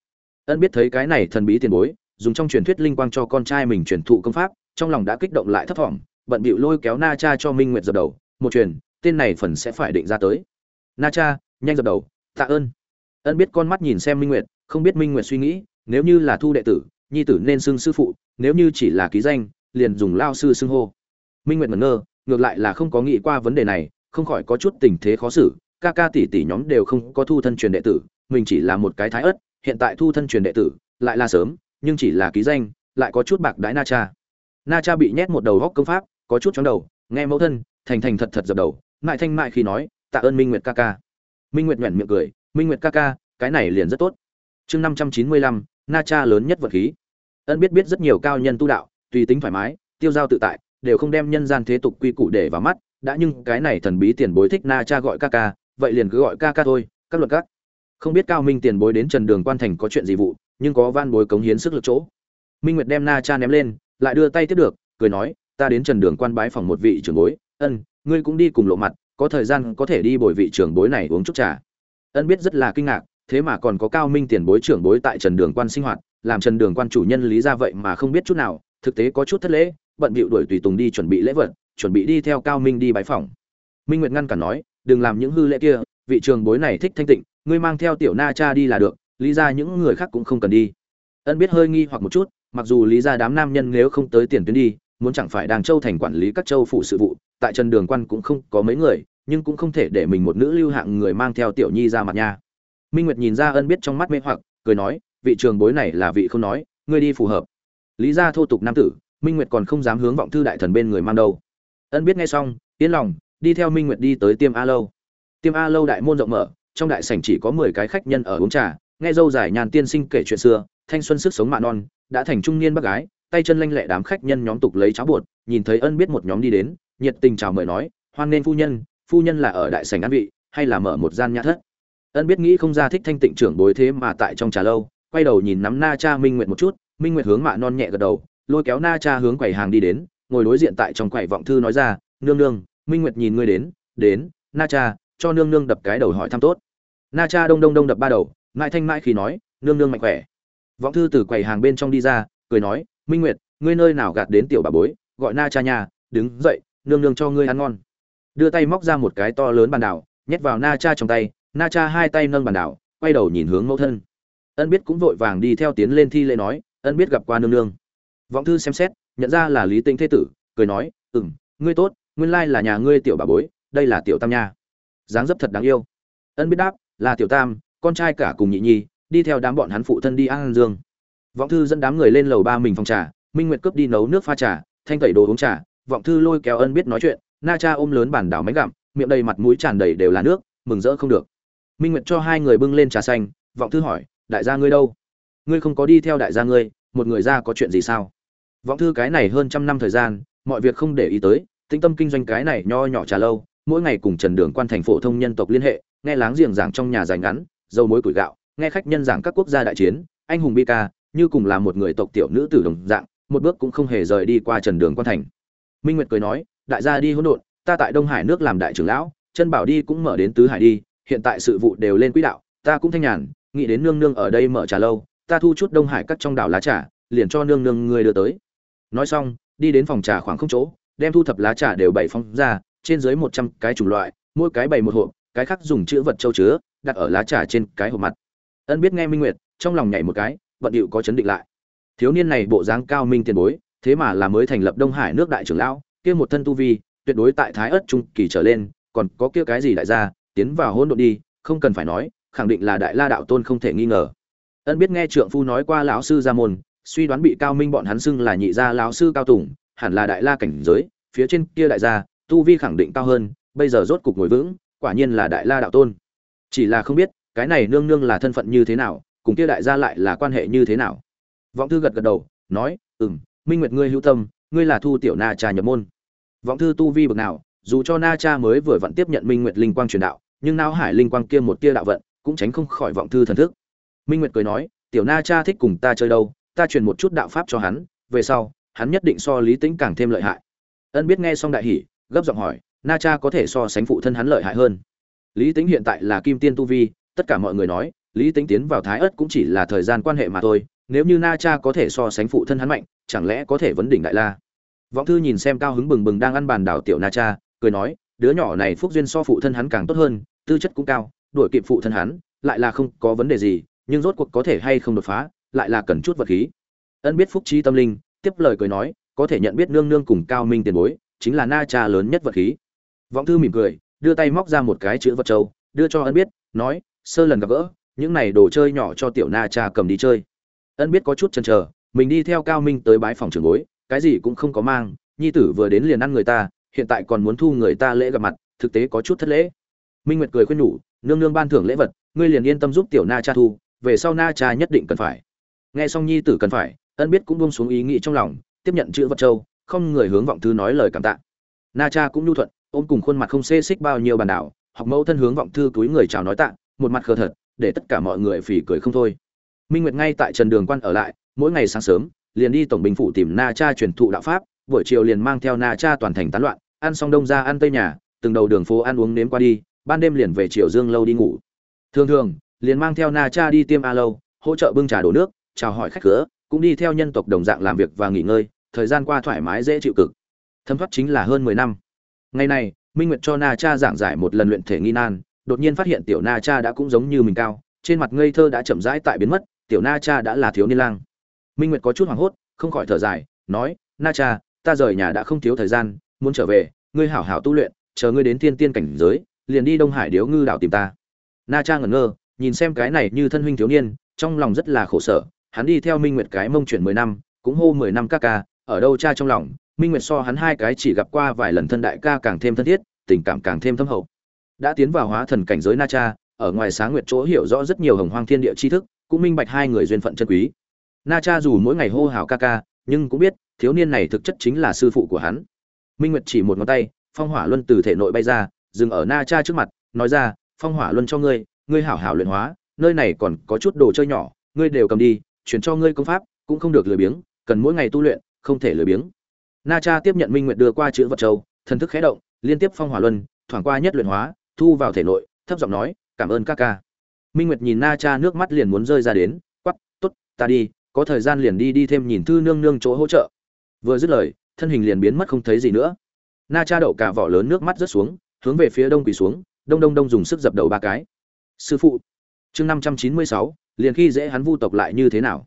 Ân biết thấy cái này thần bí tiền bối dùng trong truyền thuyết linh quang cho con trai mình truyền thụ công pháp, trong lòng đã kích động lại thấp thỏm, bận bịu lôi kéo na cha cho minh nguyệt dập đầu, một truyền, tên này phần sẽ phải định ra tới. Na cha, nhanh dập đầu, tạ ơn. Ân biết con mắt nhìn xem minh nguyệt, không biết minh nguyệt suy nghĩ, nếu như là thu đệ tử, nhi tử nên xưng sư phụ, nếu như chỉ là ký danh, liền dùng lao sư xưng hô. Minh nguyệt ngẩn ngơ, ngược lại là không có nghĩ qua vấn đề này, không khỏi có chút tình thế khó xử, ca ca tỷ tỷ nhóm đều không có thu thân truyền đệ tử, mình chỉ là một cái thái ớt, hiện tại thu thân truyền đệ tử, lại là sớm nhưng chỉ là ký danh, lại có chút bạc đái na cha. Na cha bị nhét một đầu góc công pháp, có chút chóng đầu, nghe mẫu thân, thành thành thật thật dập đầu, mại thanh mại khi nói, tạ ơn minh nguyệt ca ca. Minh nguyệt nhoẻn miệng cười, minh nguyệt ca ca, cái này liền rất tốt. Chương năm trăm chín mươi lăm, na cha lớn nhất vật khí. Ân biết biết rất nhiều cao nhân tu đạo, tùy tính thoải mái, tiêu giao tự tại, đều không đem nhân gian thế tục quy củ để vào mắt, đã nhưng cái này thần bí tiền bối thích na cha gọi ca ca, vậy liền cứ gọi ca ca thôi, các luật các. Không biết cao minh tiền bối đến trần đường quan thành có chuyện gì vụ nhưng có van bối cống hiến sức lực chỗ. Minh nguyệt đem na cha ném lên, lại đưa tay tiếp được, cười nói, ta đến trần đường quan bái phòng một vị trưởng bối. Ân, ngươi cũng đi cùng lộ mặt, có thời gian có thể đi bồi vị trưởng bối này uống chút trà. Ân biết rất là kinh ngạc, thế mà còn có cao minh tiền bối trưởng bối tại trần đường quan sinh hoạt, làm trần đường quan chủ nhân lý ra vậy mà không biết chút nào, thực tế có chút thất lễ, bận bịu đuổi tùy tùng đi chuẩn bị lễ vật, chuẩn bị đi theo cao minh đi bái phòng. Minh nguyệt ngăn cản nói, đừng làm những hư lễ kia, vị trường bối này thích thanh tịnh, ngươi mang theo tiểu na cha đi là được lý ra những người khác cũng không cần đi. Ân biết hơi nghi hoặc một chút, mặc dù lý ra đám nam nhân nếu không tới tiền tuyến đi, muốn chẳng phải đàng châu thành quản lý các châu phụ sự vụ, tại trần đường quan cũng không có mấy người, nhưng cũng không thể để mình một nữ lưu hạng người mang theo tiểu nhi ra mặt nha. Minh nguyệt nhìn ra ân biết trong mắt mê hoặc, cười nói, vị trường bối này là vị không nói, ngươi đi phù hợp. Lý ra thô tục nam tử, minh nguyệt còn không dám hướng vọng thư đại thần bên người mang đâu. Ân biết nghe xong, yên lòng, đi theo minh nguyệt đi tới tiêm a lâu. Tiêm a lâu đại môn rộng mở, trong đại sảnh chỉ có mười cái khách nhân ở uống trà nghe dâu dài nhàn tiên sinh kể chuyện xưa, thanh xuân sức sống mạ non, đã thành trung niên bác gái, tay chân lanh lẹ đám khách nhân nhóm tục lấy cháo bột, nhìn thấy ân biết một nhóm đi đến, nhiệt tình chào mời nói, hoan nên phu nhân phu nhân là ở đại sảnh ăn vị, hay là mở một gian nhã thất? Ân biết nghĩ không ra thích thanh tịnh trưởng bối thế mà tại trong trà lâu, quay đầu nhìn nắm na cha minh nguyệt một chút, minh nguyệt hướng mạ non nhẹ gật đầu, lôi kéo na cha hướng quầy hàng đi đến, ngồi đối diện tại trong quầy vọng thư nói ra, nương nương, minh nguyệt nhìn ngươi đến đến, na cha, cho nương nương đập cái đầu hỏi thăm tốt. Na cha đông đông đông đập ba đầu ngại thanh mãi khi nói, nương nương mạnh khỏe. Vọng thư từ quầy hàng bên trong đi ra, cười nói, minh nguyệt, ngươi nơi nào gạt đến tiểu bà bối, gọi na cha nhà, đứng dậy, nương nương cho ngươi ăn ngon. Đưa tay móc ra một cái to lớn bàn đảo, nhét vào na cha trong tay, na cha hai tay nâng bàn đảo, quay đầu nhìn hướng mẫu thân. Ân biết cũng vội vàng đi theo tiến lên thi lễ nói, ân biết gặp qua nương nương. Vọng thư xem xét, nhận ra là lý tinh thế tử, cười nói, ừm, ngươi tốt, nguyên lai là nhà ngươi tiểu bà bối, đây là tiểu tam nha. Dáng dấp thật đáng yêu. Ân biết đáp, là tiểu tam con trai cả cùng nhị nhi, đi theo đám bọn hắn phụ thân đi an dương. Vọng thư dẫn đám người lên lầu ba mình phòng trà, minh nguyệt cướp đi nấu nước pha trà, thanh tẩy đồ uống trà. Vọng thư lôi kéo ân biết nói chuyện, na cha ôm lớn bản đảo máy gặm, miệng đầy mặt mũi tràn đầy đều là nước, mừng rỡ không được. Minh nguyệt cho hai người bưng lên trà xanh, vọng thư hỏi, đại gia ngươi đâu? Ngươi không có đi theo đại gia ngươi, một người ra có chuyện gì sao? Vọng thư cái này hơn trăm năm thời gian, mọi việc không để ý tới, tĩnh tâm kinh doanh cái này nho nhỏ trà lâu, mỗi ngày cùng trần đường quan thành phổ thông nhân tộc liên hệ, nghe láng giềng giảng trong nhà dài ngắn dầu mối củi gạo, nghe khách nhân giảng các quốc gia đại chiến, anh hùng bi ca, như cùng là một người tộc tiểu nữ tử đồng dạng, một bước cũng không hề rời đi qua trần đường quan thành. Minh nguyệt cười nói, đại gia đi hỗn độn, ta tại đông hải nước làm đại trưởng lão, chân bảo đi cũng mở đến tứ hải đi, hiện tại sự vụ đều lên quỹ đạo, ta cũng thanh nhàn, nghĩ đến nương nương ở đây mở trà lâu, ta thu chút đông hải cắt trong đảo lá trà, liền cho nương nương người đưa tới. Nói xong, đi đến phòng trà khoảng không chỗ, đem thu thập lá trà đều bày phong ra, trên dưới một trăm cái chủng loại, mỗi cái bày một hộp, cái khác dùng chữ vật châu chứa đặt ở lá trà trên cái hộp mặt. Ân biết nghe minh nguyệt, trong lòng nhảy một cái vận điệu có chấn định lại. Thiếu niên này bộ dáng cao minh tiền bối, thế mà là mới thành lập đông hải nước đại trưởng lão, kia một thân tu vi, tuyệt đối tại thái ất trung kỳ trở lên, còn có kia cái gì đại gia tiến vào hỗn độn đi, không cần phải nói, khẳng định là đại la đạo tôn không thể nghi ngờ. Ân biết nghe trượng phu nói qua lão sư gia môn, suy đoán bị cao minh bọn hắn xưng là nhị gia lão sư cao tùng, hẳn là đại la cảnh giới, phía trên kia đại gia, tu vi khẳng định cao hơn, bây giờ rốt cục ngồi vững, quả nhiên là đại la đạo tôn chỉ là không biết, cái này nương nương là thân phận như thế nào, cùng kia đại gia lại là quan hệ như thế nào. Vọng thư gật gật đầu, nói, ừm, minh nguyệt ngươi hữu tâm, ngươi là thu tiểu na cha nhập môn. Vọng thư tu vi bậc nào, dù cho na cha mới vừa vặn tiếp nhận minh nguyệt linh quang truyền đạo, nhưng não hải linh quang kia một tia đạo vận, cũng tránh không khỏi vọng thư thần thức. Minh nguyệt cười nói, tiểu na cha thích cùng ta chơi đâu, ta truyền một chút đạo pháp cho hắn, về sau, hắn nhất định so lý tĩnh càng thêm lợi hại. Ân biết nghe xong đại hỉ, gấp giọng hỏi, na cha có thể so sánh phụ thân hắn lợi hại hơn? Lý tĩnh hiện tại là kim tiên tu vi, tất cả mọi người nói, lý tĩnh tiến vào thái ất cũng chỉ là thời gian quan hệ mà thôi, nếu như na cha có thể so sánh phụ thân hắn mạnh, chẳng lẽ có thể vấn đỉnh đại la? Vọng thư nhìn xem cao hứng bừng bừng đang ăn bàn đảo tiểu na cha, cười nói, đứa nhỏ này phúc duyên so phụ thân hắn càng tốt hơn, tư chất cũng cao, đuổi kịp phụ thân hắn, lại là không có vấn đề gì, nhưng rốt cuộc có thể hay không đột phá, lại là cần chút vật khí. Ân biết phúc trí tâm linh, tiếp lời cười nói, có thể nhận biết nương nương cùng cao minh tiền bối, chính là na cha lớn nhất vật khí. Vọng thư mỉm cười đưa tay móc ra một cái chữ vật châu, đưa cho ân biết nói sơ lần gặp gỡ những này đồ chơi nhỏ cho tiểu na cha cầm đi chơi. Ân biết có chút chần chờ mình đi theo cao minh tới bái phòng trường bối cái gì cũng không có mang nhi tử vừa đến liền ăn người ta hiện tại còn muốn thu người ta lễ gặp mặt thực tế có chút thất lễ. Minh nguyệt cười khuyên nhủ nương nương ban thưởng lễ vật ngươi liền yên tâm giúp tiểu na cha thu về sau na cha nhất định cần phải. Nghe xong nhi tử cần phải ân biết cũng buông xuống ý nghĩ trong lòng tiếp nhận chữ vật châu không người hướng vọng thư nói lời cảm tạ. Na cha cũng nhu thuận ôm cùng khuôn mặt không xê xích bao nhiêu bàn đảo, học mẫu thân hướng vọng thư túi người chào nói tạ, một mặt khờ thật, để tất cả mọi người phỉ cười không thôi. Minh nguyệt ngay tại trần đường quan ở lại, mỗi ngày sáng sớm, liền đi tổng bình phủ tìm na cha truyền thụ đạo pháp, buổi chiều liền mang theo na cha toàn thành tán loạn, ăn xong đông ra ăn tây nhà, từng đầu đường phố ăn uống nếm qua đi, ban đêm liền về chiều dương lâu đi ngủ. Thường thường, liền mang theo na cha đi tiêm a lâu, hỗ trợ bưng trà đổ nước, chào hỏi khách cửa, cũng đi theo nhân tộc đồng dạng làm việc và nghỉ ngơi, thời gian qua thoải mái dễ chịu cực. Thâm thoát chính là hơn mười năm ngày này, minh nguyệt cho na cha giảng giải một lần luyện thể nghi nan, đột nhiên phát hiện tiểu na cha đã cũng giống như mình cao, trên mặt ngây thơ đã chậm rãi tại biến mất, tiểu na cha đã là thiếu niên lang. Minh nguyệt có chút hoảng hốt, không khỏi thở dài, nói, na cha, ta rời nhà đã không thiếu thời gian, muốn trở về, ngươi hảo hảo tu luyện, chờ ngươi đến thiên tiên cảnh giới, liền đi đông hải điếu ngư đảo tìm ta. Na cha ngẩn ngơ, nhìn xem cái này như thân huynh thiếu niên, trong lòng rất là khổ sở, hắn đi theo minh nguyệt cái mông chuyển mười năm, cũng hô mười năm các ca, ở đâu cha trong lòng minh nguyệt so hắn hai cái chỉ gặp qua vài lần thân đại ca càng thêm thân thiết, tình cảm càng thêm thâm hậu. Đã tiến vào hóa thần cảnh giới na cha, ở ngoài sáng nguyệt chỗ hiểu rõ rất nhiều hồng hoang thiên địa tri thức, cũng minh bạch hai người duyên phận chân quý. Na cha dù mỗi ngày hô hào ca ca, nhưng cũng biết, thiếu niên này thực chất chính là sư phụ của hắn. Minh nguyệt chỉ một ngón tay, phong hỏa luân từ thể nội bay ra, dừng ở na cha trước mặt, nói ra, phong hỏa luân cho ngươi ngươi hảo hảo luyện hóa, nơi này còn có chút đồ chơi nhỏ, ngươi đều cầm đi, chuyển cho ngươi công pháp, cũng không được lười biếng, cần mỗi ngày tu luyện, không thể lười biếng na cha tiếp nhận minh nguyệt đưa qua chữ vật châu, thần thức khẽ động, liên tiếp phong hỏa luân, thoảng qua nhất luyện hóa, thu vào thể nội, thấp giọng nói, cảm ơn ca ca. Minh nguyệt nhìn na cha nước mắt liền muốn rơi ra đến quắp t ố t ta đi, có thời gian liền đi đi thêm nhìn thư nương nương chỗ hỗ trợ. Vừa dứt lời, thân hình liền biến mất không thấy gì nữa. Na cha đậu cả vỏ lớn nước mắt rớt xuống, hướng về phía đông quỳ xuống, đông đông đông dùng sức dập đầu ba cái. Sư phụ. Chương năm trăm chín mươi sáu, liền khi dễ hắn vu tộc lại như thế nào?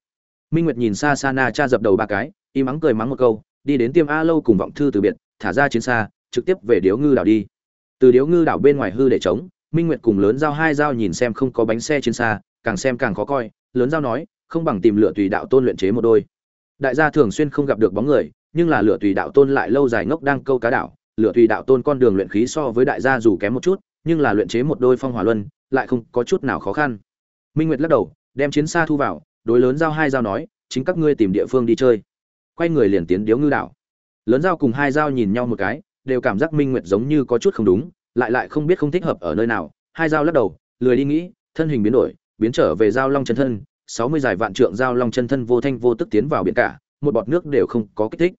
Minh nguyệt nhìn xa xa na cha dập đầu ba cái y mắng cười mắng một câu đi đến tiêm a lâu cùng vọng thư từ biệt, thả ra chiến xa, trực tiếp về điếu ngư đảo đi. Từ điếu ngư đảo bên ngoài hư để chống minh nguyệt cùng lớn giao hai giao nhìn xem không có bánh xe chiến xa, càng xem càng khó coi, lớn giao nói, không bằng tìm lựa tùy đạo tôn luyện chế một đôi. Đại gia thường xuyên không gặp được bóng người, nhưng là lựa tùy đạo tôn lại lâu dài ngốc đang câu cá đảo. Lựa tùy đạo tôn con đường luyện khí so với đại gia dù kém một chút, nhưng là luyện chế một đôi phong hỏa luân, lại không có chút nào khó khăn. Minh nguyệt lắc đầu, đem chiến xa thu vào, đối lớn giao hai giao nói, chính các ngươi tìm địa phương đi chơi quay người liền tiến điếu ngư đảo. Lớn giao cùng hai giao nhìn nhau một cái, đều cảm giác minh nguyệt giống như có chút không đúng, lại lại không biết không thích hợp ở nơi nào. Hai giao lắc đầu, lười đi nghĩ, thân hình biến đổi, biến trở về giao long chân thân, sáu mươi dài vạn trượng giao long chân thân vô thanh vô tức tiến vào biển cả, một bọt nước đều không có kích thích.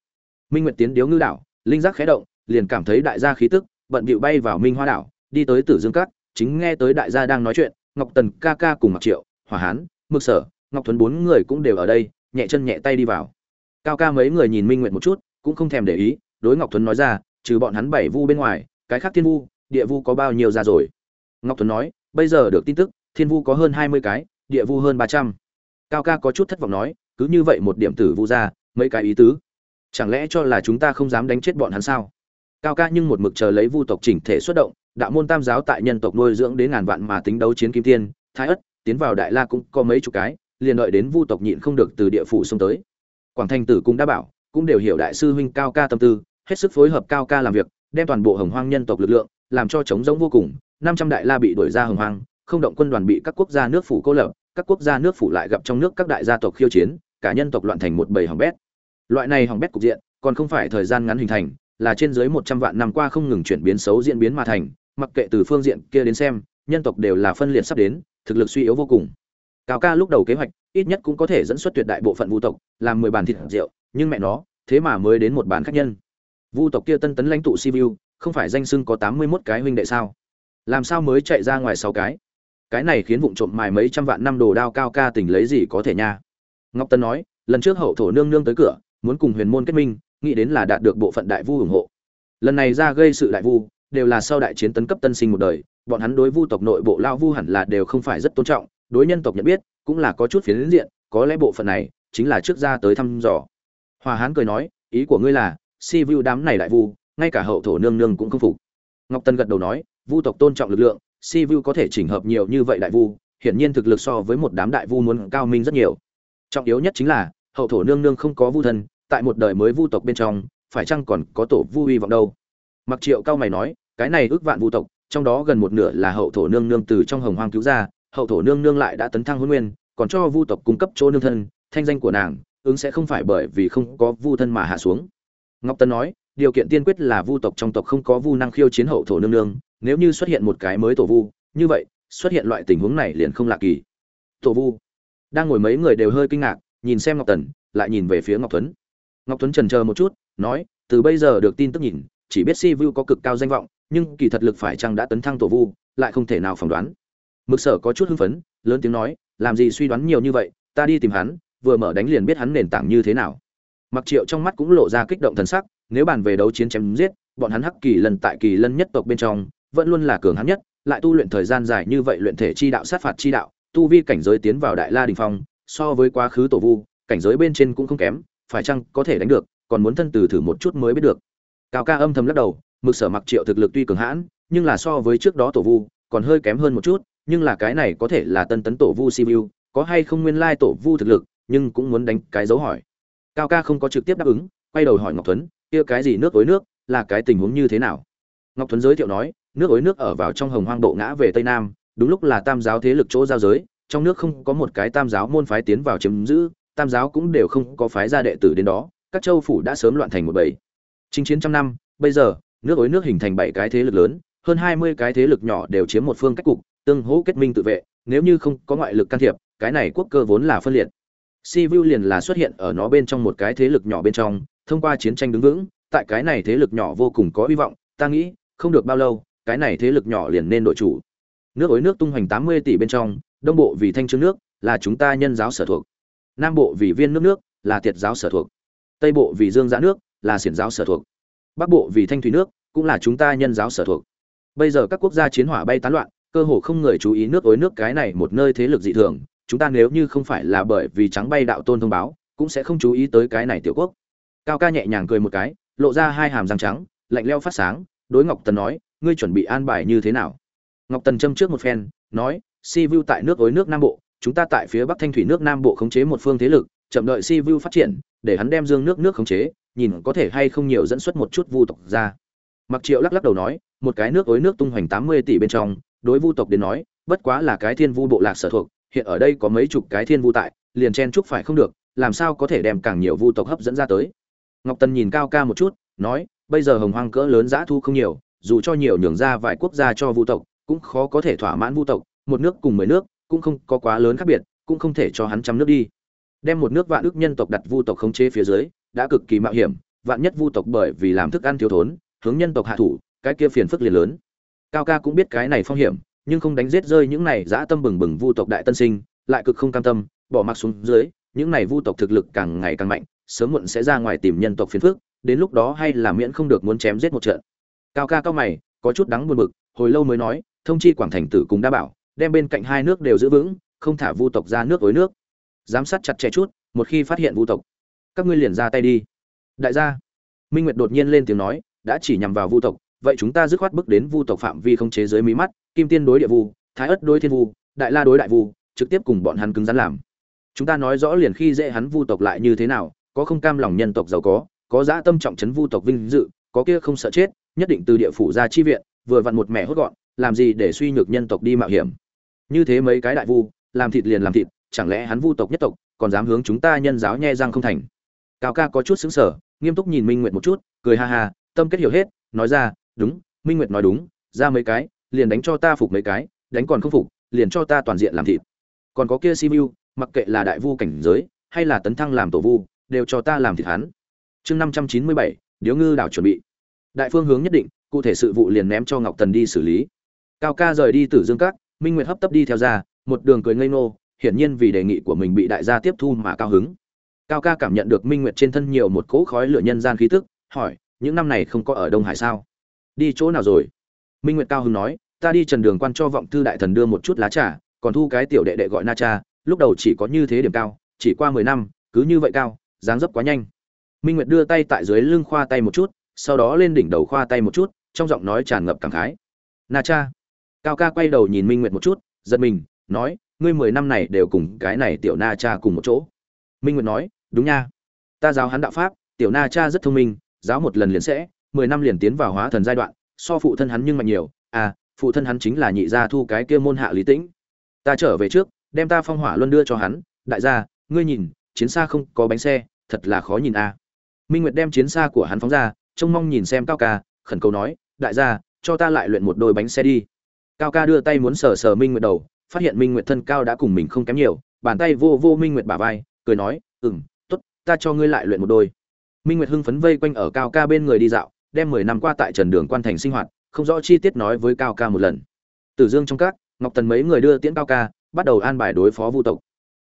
Minh nguyệt tiến điếu ngư đảo, linh giác khẽ động, liền cảm thấy đại gia khí tức, bận bịu bay vào minh hoa đảo, đi tới tử dương cát chính nghe tới đại gia đang nói chuyện, ngọc tần ca ca cùng mặc triệu, hỏa hán, mực sở, ngọc thuấn bốn người cũng đều ở đây, nhẹ chân nhẹ tay đi vào cao ca mấy người nhìn minh nguyệt một chút, cũng không thèm để ý, đối ngọc tuấn nói ra, trừ bọn hắn bảy vu bên ngoài, cái khác thiên vu, địa vu có bao nhiêu ra rồi? Ngọc tuấn nói, bây giờ được tin tức, thiên vu có hơn hai mươi cái, địa vu hơn ba trăm. Cao ca có chút thất vọng nói, cứ như vậy một điểm tử vu ra, mấy cái ý tứ. Chẳng lẽ cho là chúng ta không dám đánh chết bọn hắn sao? Cao ca nhưng một mực chờ lấy vu tộc chỉnh thể xuất động, đạo môn tam giáo tại nhân tộc nuôi dưỡng đến ngàn vạn mà tính đấu chiến kim tiên, thái ất, tiến vào đại la cũng có mấy chục cái, liền đợi đến vu tộc nhịn không được từ địa phủ xông tới quảng thanh tử cũng đã bảo, cũng đều hiểu đại sư huynh cao ca tâm tư, hết sức phối hợp cao ca làm việc, đem toàn bộ hồng hoang nhân tộc lực lượng, làm cho chống giống vô cùng. Năm trăm đại la bị đuổi ra hồng hoang, không động quân đoàn bị các quốc gia nước phủ cô lập, các quốc gia nước phủ lại gặp trong nước các đại gia tộc khiêu chiến, cả nhân tộc loạn thành một bầy hỏng bét. Loại này hỏng bét cục diện, còn không phải thời gian ngắn hình thành, là trên dưới một trăm vạn năm qua không ngừng chuyển biến xấu diễn biến mà thành. Mặc kệ từ phương diện kia đến xem, nhân tộc đều là phân liệt sắp đến, thực lực suy yếu vô cùng cao ca lúc đầu kế hoạch, ít nhất cũng có thể dẫn xuất tuyệt đại bộ phận vu tộc, làm mười bàn thịt rượu, nhưng mẹ nó, thế mà mới đến một bàn khách nhân. Vu tộc kia tân tấn lãnh tụ sivu không phải danh sưng có tám mươi mốt cái huynh đệ sao? Làm sao mới chạy ra ngoài sáu cái? Cái này khiến vụng trộm mài mấy trăm vạn năm đồ đao cao ca tỉnh lấy gì có thể nha? Ngọc tân nói, lần trước hậu thổ nương nương tới cửa, muốn cùng huyền môn kết minh, nghĩ đến là đạt được bộ phận đại vu ủng hộ. Lần này ra gây sự đại vu, đều là sau đại chiến tấn cấp tân sinh một đời, bọn hắn đối vu tộc nội bộ lao vu hẳn là đều không phải rất tôn trọng đối nhân tộc nhận biết, cũng là có chút phiến diện, có lẽ bộ phận này chính là trước ra tới thăm dò. Hòa hán cười nói, ý của ngươi là, si vu đám này đại vu, ngay cả hậu thổ nương nương cũng không phục. Ngọc tân gật đầu nói, vu tộc tôn trọng lực lượng, si vu có thể chỉnh hợp nhiều như vậy đại vu, hiển nhiên thực lực so với một đám đại vu muốn cao minh rất nhiều. Trọng yếu nhất chính là, hậu thổ nương nương không có vu thân, tại một đời mới vu tộc bên trong, phải chăng còn có tổ vu uy vọng đâu? Mặc triệu cao mày nói, cái này ước vạn vu tộc, trong đó gần một nửa là hậu thổ nương nương từ trong hồng hoang cứu ra hậu thổ nương nương lại đã tấn thăng huân nguyên, còn cho vu tộc cung cấp chỗ nương thân, thanh danh của nàng, ứng sẽ không phải bởi vì không có vu thân mà hạ xuống. Ngọc tân nói, điều kiện tiên quyết là vu tộc trong tộc không có vu năng khiêu chiến hậu thổ nương nương, nếu như xuất hiện một cái mới tổ vu, như vậy, xuất hiện loại tình huống này liền không lạ kỳ. Tổ vu. Đang ngồi mấy người đều hơi kinh ngạc, nhìn xem ngọc tần, lại nhìn về phía ngọc tuấn ngọc tuấn trần chờ một chút, nói, từ bây giờ được tin tức nhìn, chỉ biết si vu có cực cao danh vọng, nhưng kỳ thật lực phải chăng đã tấn thăng tổ vu, lại không thể nào phỏng đoán mực sở có chút hưng phấn, lớn tiếng nói, làm gì suy đoán nhiều như vậy, ta đi tìm hắn, vừa mở đánh liền biết hắn nền tảng như thế nào. Mặc triệu trong mắt cũng lộ ra kích động thần sắc, nếu bàn về đấu chiến chém giết, bọn hắn hắc kỳ lần tại kỳ lân nhất tộc bên trong, vẫn luôn là cường hắn nhất, lại tu luyện thời gian dài như vậy luyện thể chi đạo, sát phạt chi đạo, tu vi cảnh giới tiến vào đại la đình phong, so với quá khứ tổ vu, cảnh giới bên trên cũng không kém, phải chăng có thể đánh được, còn muốn thân từ thử một chút mới biết được. Cao ca âm thầm lắc đầu, mực sở mặc triệu thực lực tuy cường hãn, nhưng là so với trước đó tổ vu, còn hơi kém hơn một chút nhưng là cái này có thể là tân tấn tổ vu sivu có hay không nguyên lai tổ vu thực lực, nhưng cũng muốn đánh cái dấu hỏi. Cao ca không có trực tiếp đáp ứng, quay đầu hỏi ngọc tuấn kia cái gì nước ối nước, là cái tình huống như thế nào? Ngọc tuấn giới thiệu nói, nước ối nước ở vào trong hồng hoang độ ngã về tây nam, đúng lúc là tam giáo thế lực chỗ giao giới, trong nước không có một cái tam giáo môn phái tiến vào chiếm giữ, tam giáo cũng đều không có phái gia đệ tử đến đó, các châu phủ đã sớm loạn thành một bầy. Chinh chiến trăm năm, bây giờ, nước ối nước hình thành bảy cái thế lực lớn, hơn hai mươi cái thế lực nhỏ đều chiếm một phương cách cục tương hỗ kết minh tự vệ nếu như không có ngoại lực can thiệp cái này quốc cơ vốn là phân liệt Sivu liền là xuất hiện ở nó bên trong một cái thế lực nhỏ bên trong, thông qua chiến tranh đứng vững, tại cái này thế lực nhỏ vô cùng có hy vọng, ta nghĩ, không được bao lâu, cái này thế lực nhỏ liền nên đội chủ. Nước ối nước tung hoành 80 tỷ bên trong, đông bộ vì thanh trương nước, là chúng ta nhân giáo sở thuộc. Nam bộ vì viên nước nước, là tiệt giáo sở thuộc. Tây bộ vì dương giã nước, là xiển giáo sở thuộc. Bắc bộ vì thanh thủy nước, cũng là chúng ta nhân giáo sở thuộc. Bây giờ các quốc gia chiến hỏa bay tán loạn, cơ hồ không người chú ý nước ối nước cái này một nơi thế lực dị thường, chúng ta nếu như không phải là bởi vì trắng bay đạo tôn thông báo, cũng sẽ không chú ý tới cái này tiểu quốc. Cao ca nhẹ nhàng cười một cái, lộ ra hai hàm răng trắng, lạnh lẽo phát sáng, đối Ngọc Tần nói, ngươi chuẩn bị an bài như thế nào? Ngọc Tần châm trước một phen, nói, Si Vu tại nước ối nước Nam Bộ, chúng ta tại phía Bắc Thanh thủy nước Nam Bộ khống chế một phương thế lực, chậm đợi Si Vu phát triển, để hắn đem dương nước nước khống chế, nhìn có thể hay không nhiều dẫn xuất một chút vu tộc ra. Mặc Triệu lắc lắc đầu nói, một cái nước ối nước tung hoành 80 tỷ bên trong, đối vu tộc đến nói, bất quá là cái thiên vu bộ lạc sở thuộc, hiện ở đây có mấy chục cái thiên vu tại, liền chen chúc phải không được, làm sao có thể đem càng nhiều vu tộc hấp dẫn ra tới. Ngọc Tần nhìn Cao Ca một chút, nói, bây giờ hồng hoang cỡ lớn dã thu không nhiều, dù cho nhiều nhường ra vài quốc gia cho vu tộc, cũng khó có thể thỏa mãn vu tộc, một nước cùng mười nước, cũng không có quá lớn khác biệt, cũng không thể cho hắn trăm nước đi. Đem một nước vạn ước nhân tộc đặt vu tộc khống chế phía dưới, đã cực kỳ mạo hiểm, vạn nhất vu tộc bởi vì làm thức ăn thiếu thốn, hướng nhân tộc hạ thủ, cái kia phiền phức liền lớn. Cao ca cũng biết cái này phong hiểm, nhưng không đánh giết rơi những này dã tâm bừng bừng vu tộc đại tân sinh, lại cực không cam tâm, bỏ mặc xuống dưới, những này vu tộc thực lực càng ngày càng mạnh, sớm muộn sẽ ra ngoài tìm nhân tộc phiền phức, đến lúc đó hay là miễn không được muốn chém giết một trận. Cao ca cao mày, có chút đắng buồn bực, hồi lâu mới nói, thông chi quảng thành tử cùng đa bảo, đem bên cạnh hai nước đều giữ vững, không thả vu tộc ra nước với nước. Giám sát chặt chẽ chút, một khi phát hiện vu tộc, các ngươi liền ra tay đi. Đại gia, Minh Nguyệt đột nhiên lên tiếng nói, đã chỉ nhằm vào vu tộc, vậy chúng ta dứt khoát bước đến vu tộc phạm vi không chế dưới mí mắt, Kim Tiên đối địa vu, Thái Ất đối thiên vu, Đại La đối đại vu, trực tiếp cùng bọn hắn cứng rắn làm. Chúng ta nói rõ liền khi dễ hắn vu tộc lại như thế nào, có không cam lòng nhân tộc giàu có, có dã tâm trọng trấn vu tộc vinh dự, có kia không sợ chết, nhất định từ địa phủ ra chi viện, vừa vặn một mẻ hốt gọn, làm gì để suy nhược nhân tộc đi mạo hiểm. Như thế mấy cái đại vu, làm thịt liền làm thịt, chẳng lẽ hắn vu tộc nhất tộc, còn dám hướng chúng ta nhân giáo nhe răng không thành. Cao ca có chút xứng sở nghiêm túc nhìn Minh Nguyệt một chút, cười ha ha, tâm kết hiểu hết, nói ra, đúng, Minh Nguyệt nói đúng, ra mấy cái, liền đánh cho ta phục mấy cái, đánh còn không phục, liền cho ta toàn diện làm thịt. Còn có kia Simu, mặc kệ là đại vu cảnh giới, hay là tấn thăng làm tổ vu, đều cho ta làm thịt hắn. Chương năm trăm chín mươi bảy, Điếu Ngư đảo chuẩn bị. Đại phương hướng nhất định, cụ thể sự vụ liền ném cho Ngọc Tần đi xử lý. Cao ca rời đi Tử Dương Các, Minh Nguyệt hấp tấp đi theo ra, một đường cười ngây ngô, hiển nhiên vì đề nghị của mình bị đại gia tiếp thu mà cao hứng. Cao ca cảm nhận được Minh Nguyệt trên thân nhiều một cỗ khói lửa nhân gian khí tức, hỏi, những năm này không có ở Đông Hải sao? Đi chỗ nào rồi? Minh Nguyệt cao hưng nói, ta đi Trần Đường quan cho vọng thư đại thần đưa một chút lá trà, còn thu cái tiểu đệ đệ gọi Na Cha, lúc đầu chỉ có như thế điểm cao, chỉ qua mười năm, cứ như vậy cao, dáng dấp quá nhanh. Minh Nguyệt đưa tay tại dưới lưng khoa tay một chút, sau đó lên đỉnh đầu khoa tay một chút, trong giọng nói tràn ngập cảm khái. Na Cha. Cao ca quay đầu nhìn Minh Nguyệt một chút, giật mình, nói, ngươi mười năm này đều cùng cái này tiểu Na Cha cùng một chỗ. Minh Nguyệt nói, đúng nha. Ta giáo hắn đạo pháp, tiểu Na Cha rất thông minh, giáo một lần liền sẽ, mười năm liền tiến vào hóa thần giai đoạn, so phụ thân hắn nhưng mà nhiều, à, phụ thân hắn chính là nhị gia thu cái kia môn hạ lý tĩnh. Ta trở về trước, đem ta phong hỏa luân đưa cho hắn, đại gia, ngươi nhìn, chiến xa không có bánh xe, thật là khó nhìn a. À. Minh Nguyệt đem chiến xa của hắn phóng ra, trông mong nhìn xem Cao Ca, khẩn cầu nói, đại gia, cho ta lại luyện một đôi bánh xe đi. Cao Ca đưa tay muốn sờ sờ Minh Nguyệt đầu, phát hiện Minh Nguyệt thân cao đã cùng mình không kém nhiều, bàn tay vô vô Minh Nguyệt bả vai, cười nói, "Ừm, tốt, ta cho ngươi lại luyện một đôi." Minh Nguyệt hưng phấn vây quanh ở Cao Ca bên người đi dạo, đem mười năm qua tại Trần Đường quan thành sinh hoạt, không rõ chi tiết nói với Cao Ca một lần. Tử Dương trong các, Ngọc Tần mấy người đưa tiễn Cao Ca, bắt đầu an bài đối phó Vu tộc.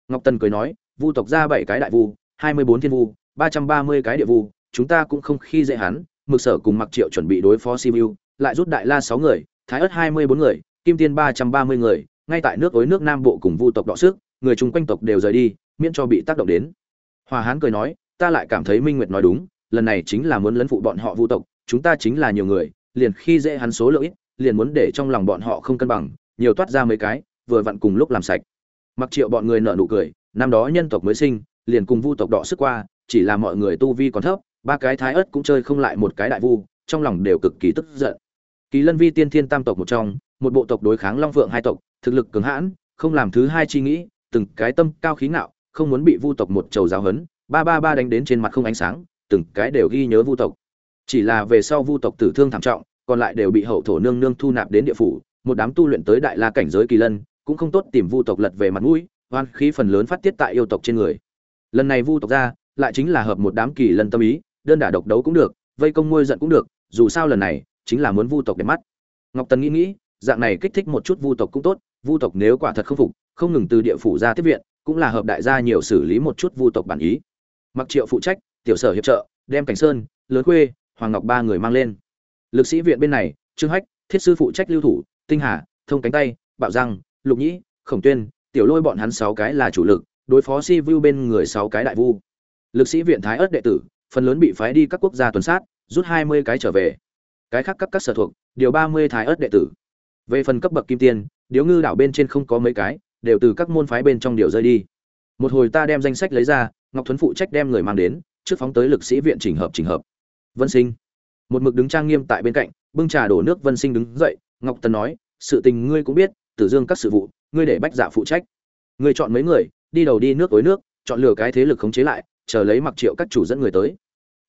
Ngọc Tần cười nói, Vu tộc ra bảy cái đại vu, hai mươi bốn thiên vu, ba trăm ba mươi cái địa vu, chúng ta cũng không khi dễ hắn, Mực Sở cùng Mặc Triệu chuẩn bị đối phó Sibiu, lại rút Đại La sáu người, Thái ất hai mươi bốn người, Kim Tiên ba trăm ba mươi người, ngay tại nước ối nước Nam Bộ cùng Vu tộc đọ sức, người chung quanh tộc đều rời đi, miễn cho bị tác động đến. Hòa Hán cười nói, ta lại cảm thấy Minh Nguyệt nói đúng, lần này chính là muốn lấn phụ bọn họ Vu tộc, chúng ta chính là nhiều người, liền khi dễ hắn số lượng ít, liền muốn để trong lòng bọn họ không cân bằng, nhiều toát ra mấy cái, vừa vặn cùng lúc làm sạch. Mặc Triệu bọn người nở nụ cười, năm đó nhân tộc mới sinh, liền cùng Vu tộc đọ sức qua, chỉ là mọi người tu vi còn thấp, ba cái thái ớt cũng chơi không lại một cái đại vu, trong lòng đều cực kỳ tức giận. Kỳ Lân Vi tiên thiên tam tộc một trong, một bộ tộc đối kháng Long Phượng hai tộc, thực lực cường hãn, không làm thứ hai chi nghĩ, từng cái tâm cao khí ngạo, không muốn bị Vu tộc một trầu giáo hấn, ba ba ba đánh đến trên mặt không ánh sáng, từng cái đều ghi nhớ Vu tộc. Chỉ là về sau Vu tộc tử thương thảm trọng, còn lại đều bị hậu thổ nương nương thu nạp đến địa phủ, một đám tu luyện tới đại la cảnh giới kỳ lân, cũng không tốt tìm Vu tộc lật về mặt mũi, oan khí phần lớn phát tiết tại yêu tộc trên người. lần này vu tộc ra lại chính là hợp một đám kỳ lân tâm ý đơn đả độc đấu cũng được vây công nuôi giận cũng được dù sao lần này chính là muốn vu tộc đẹp mắt ngọc tần nghĩ nghĩ dạng này kích thích một chút vu tộc cũng tốt vu tộc nếu quả thật không phục không ngừng từ địa phủ ra tiếp viện cũng là hợp đại gia nhiều xử lý một chút vu tộc bản ý mặc triệu phụ trách tiểu sở hiệp trợ đem cảnh sơn lớn khuê hoàng ngọc ba người mang lên. Lực sĩ viện bên này, trương hách, thiết sư phụ trách lưu thủ, tinh hà, thông cánh tay, bạo răng lục nhĩ, khổng tuyên, tiểu lôi bọn hắn sáu cái là chủ lực, đối phó si vu bên người sáu cái đại vu. Lực sĩ viện thái ớt đệ tử, phần lớn bị phái đi các quốc gia tuần sát, rút hai mươi cái trở về. Cái khác cấp các sở thuộc, điều ba mươi thái ớt đệ tử. Về phần cấp bậc kim tiên, điếu ngư đảo bên trên không có mấy cái, đều từ các môn phái bên trong điều rơi đi. Một hồi ta đem danh sách lấy ra, ngọc thuấn phụ trách đem người mang đến, trước phóng tới lực sĩ viện chỉnh hợp chỉnh hợp vân sinh. Một mực đứng trang nghiêm tại bên cạnh, bưng trà đổ nước vân sinh đứng dậy, ngọc tần nói, sự tình ngươi cũng biết, tử dương các sự vụ, ngươi để bách dạ phụ trách. Ngươi chọn mấy người, đi đầu đi nước tối nước, chọn lựa cái thế lực khống chế lại, chờ lấy mặc triệu các chủ dẫn người tới.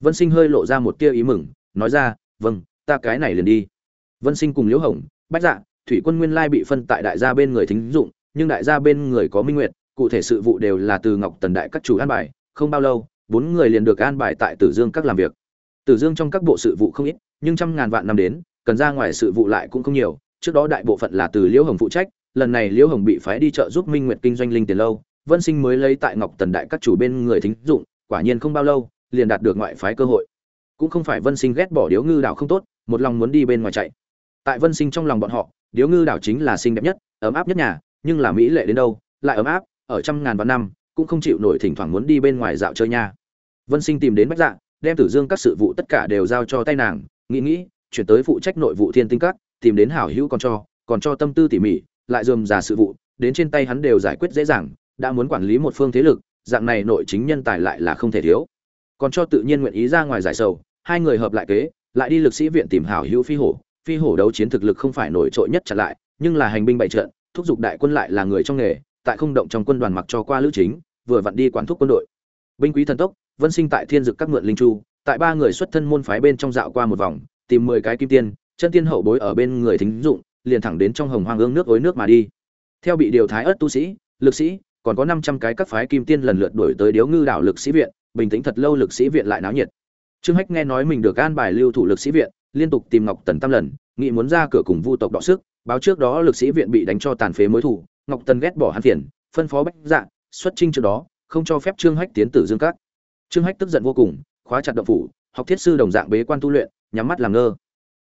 Vân sinh hơi lộ ra một tia ý mừng, nói ra vâng ta cái này liền đi. Vân sinh cùng liễu hồng, bách dạ thủy quân nguyên lai bị phân tại đại gia bên người thính dụng, nhưng đại gia bên người có minh nguyệt, cụ thể sự vụ đều là từ ngọc tần đại các chủ an bài, không bao lâu, bốn người liền được an bài tại tử dương các làm việc tử dương trong các bộ sự vụ không ít, nhưng trăm ngàn vạn năm đến, cần ra ngoài sự vụ lại cũng không nhiều. Trước đó đại bộ phận là từ liễu hồng phụ trách, lần này liễu hồng bị phái đi trợ giúp minh nguyệt kinh doanh linh tiền lâu. Vân sinh mới lấy tại ngọc tần đại các chủ bên người thính dụng, quả nhiên không bao lâu, liền đạt được ngoại phái cơ hội. Cũng không phải vân sinh ghét bỏ điếu ngư đảo không tốt, một lòng muốn đi bên ngoài chạy. Tại vân sinh trong lòng bọn họ, điếu ngư đảo chính là xinh đẹp nhất, ấm áp nhất nhà, nhưng là mỹ lệ đến đâu, lại ấm áp, ở trăm ngàn vạn năm, cũng không chịu nổi thỉnh thoảng muốn đi bên ngoài dạo chơi nha. Vân sinh tìm đến bách dạ đem tử dương các sự vụ tất cả đều giao cho tay nàng, nghĩ nghĩ, chuyển tới phụ trách nội vụ thiên tinh các, tìm đến hảo hữu còn cho còn cho tâm tư tỉ mỉ, lại dườm già sự vụ, đến trên tay hắn đều giải quyết dễ dàng, đã muốn quản lý một phương thế lực, dạng này nội chính nhân tài lại là không thể thiếu. Còn cho tự nhiên nguyện ý ra ngoài giải sầu, hai người hợp lại kế, lại đi lực sĩ viện tìm hảo hữu phi hổ phi hổ đấu chiến thực lực không phải nổi trội nhất chặn lại, nhưng là hành binh bại trận, thúc giục đại quân lại là người trong nghề, tại không động trong quân đoàn mặc cho qua lữ chính, vừa vặn đi quản thúc quân đội. Binh quý thần tốc vân sinh tại thiên dực các mượn linh chu, tại ba người xuất thân môn phái bên trong dạo qua một vòng, tìm mười cái kim tiên, chân tiên hậu bối ở bên người thính dụng, liền thẳng đến trong hồng hoang ương nước ối nước mà đi. Theo bị điều thái ớt tu sĩ, lực sĩ, còn có năm trăm cái các phái kim tiên lần lượt đuổi tới điếu ngư đảo lực sĩ viện, bình tĩnh thật lâu lực sĩ viện lại náo nhiệt. Trương hách nghe nói mình được an bài lưu thủ lực sĩ viện, liên tục tìm ngọc tần tam lần nghị muốn ra cửa cùng vu tộc đọ sức, báo trước đó lực sĩ viện bị đánh cho tàn phế mối thủ, ngọc tần ghét bỏ hắn phiền, phân phó bách dạ xuất trinh trước đó, không cho phép trương hách tiến tử dương các trương hách tức giận vô cùng, khóa chặt động phủ, học thiết sư đồng dạng bế quan tu luyện, nhắm mắt làm ngơ.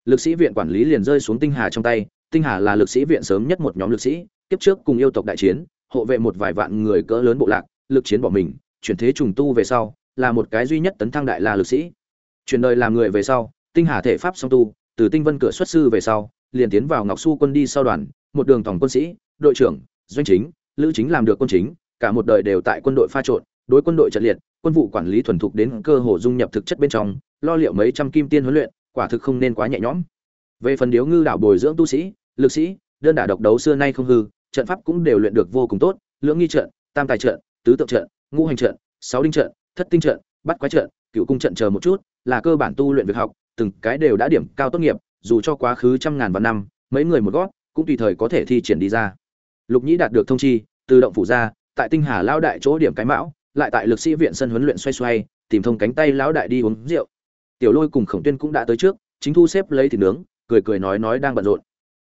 Lực sĩ viện quản lý liền rơi xuống tinh hà trong tay, tinh hà là lực sĩ viện sớm nhất một nhóm lực sĩ, kiếp trước cùng yêu tộc đại chiến, hộ vệ một vài vạn người cỡ lớn bộ lạc, lực chiến bỏ mình, chuyển thế trùng tu về sau, là một cái duy nhất tấn thăng đại la lực sĩ. Chuyển đời làm người về sau, tinh hà thể pháp song tu, từ tinh vân cửa xuất sư về sau, liền tiến vào ngọc su quân đi sau đoàn, một đường tổng quân sĩ, đội trưởng, doanh chính, lữ chính làm được quân chính, cả một đời đều tại quân đội pha trộn, đối quân đội trận liệt quân vụ quản lý thuần thục đến cơ hồ dung nhập thực chất bên trong, lo liệu mấy trăm kim tiên huấn luyện, quả thực không nên quá nhẹ nhõm. Về phần điếu ngư đảo bồi dưỡng tu sĩ, lực sĩ, đơn đả độc đấu xưa nay không hư, trận pháp cũng đều luyện được vô cùng tốt, lưỡng nghi trận, tam tài trận, tứ tượng trận, ngũ hành trận, sáu đinh trận, thất tinh trận bắt quái trận, cựu cung trận chờ một chút, là cơ bản tu luyện việc học, từng cái đều đã điểm cao tốt nghiệp, dù cho quá khứ trăm ngàn vạn năm, mấy người một gót, cũng tùy thời có thể thi triển đi ra. Lục nhĩ đạt được thông chi, tự động phủ ra, tại tinh hà lao đại chỗ điểm cái mão lại tại lực sĩ viện sân huấn luyện xoay xoay, tìm thông cánh tay lão đại đi uống rượu. Tiểu lôi cùng khổng tuyên cũng đã tới trước, chính thu xếp lấy thịt nướng, cười cười nói nói đang bận rộn.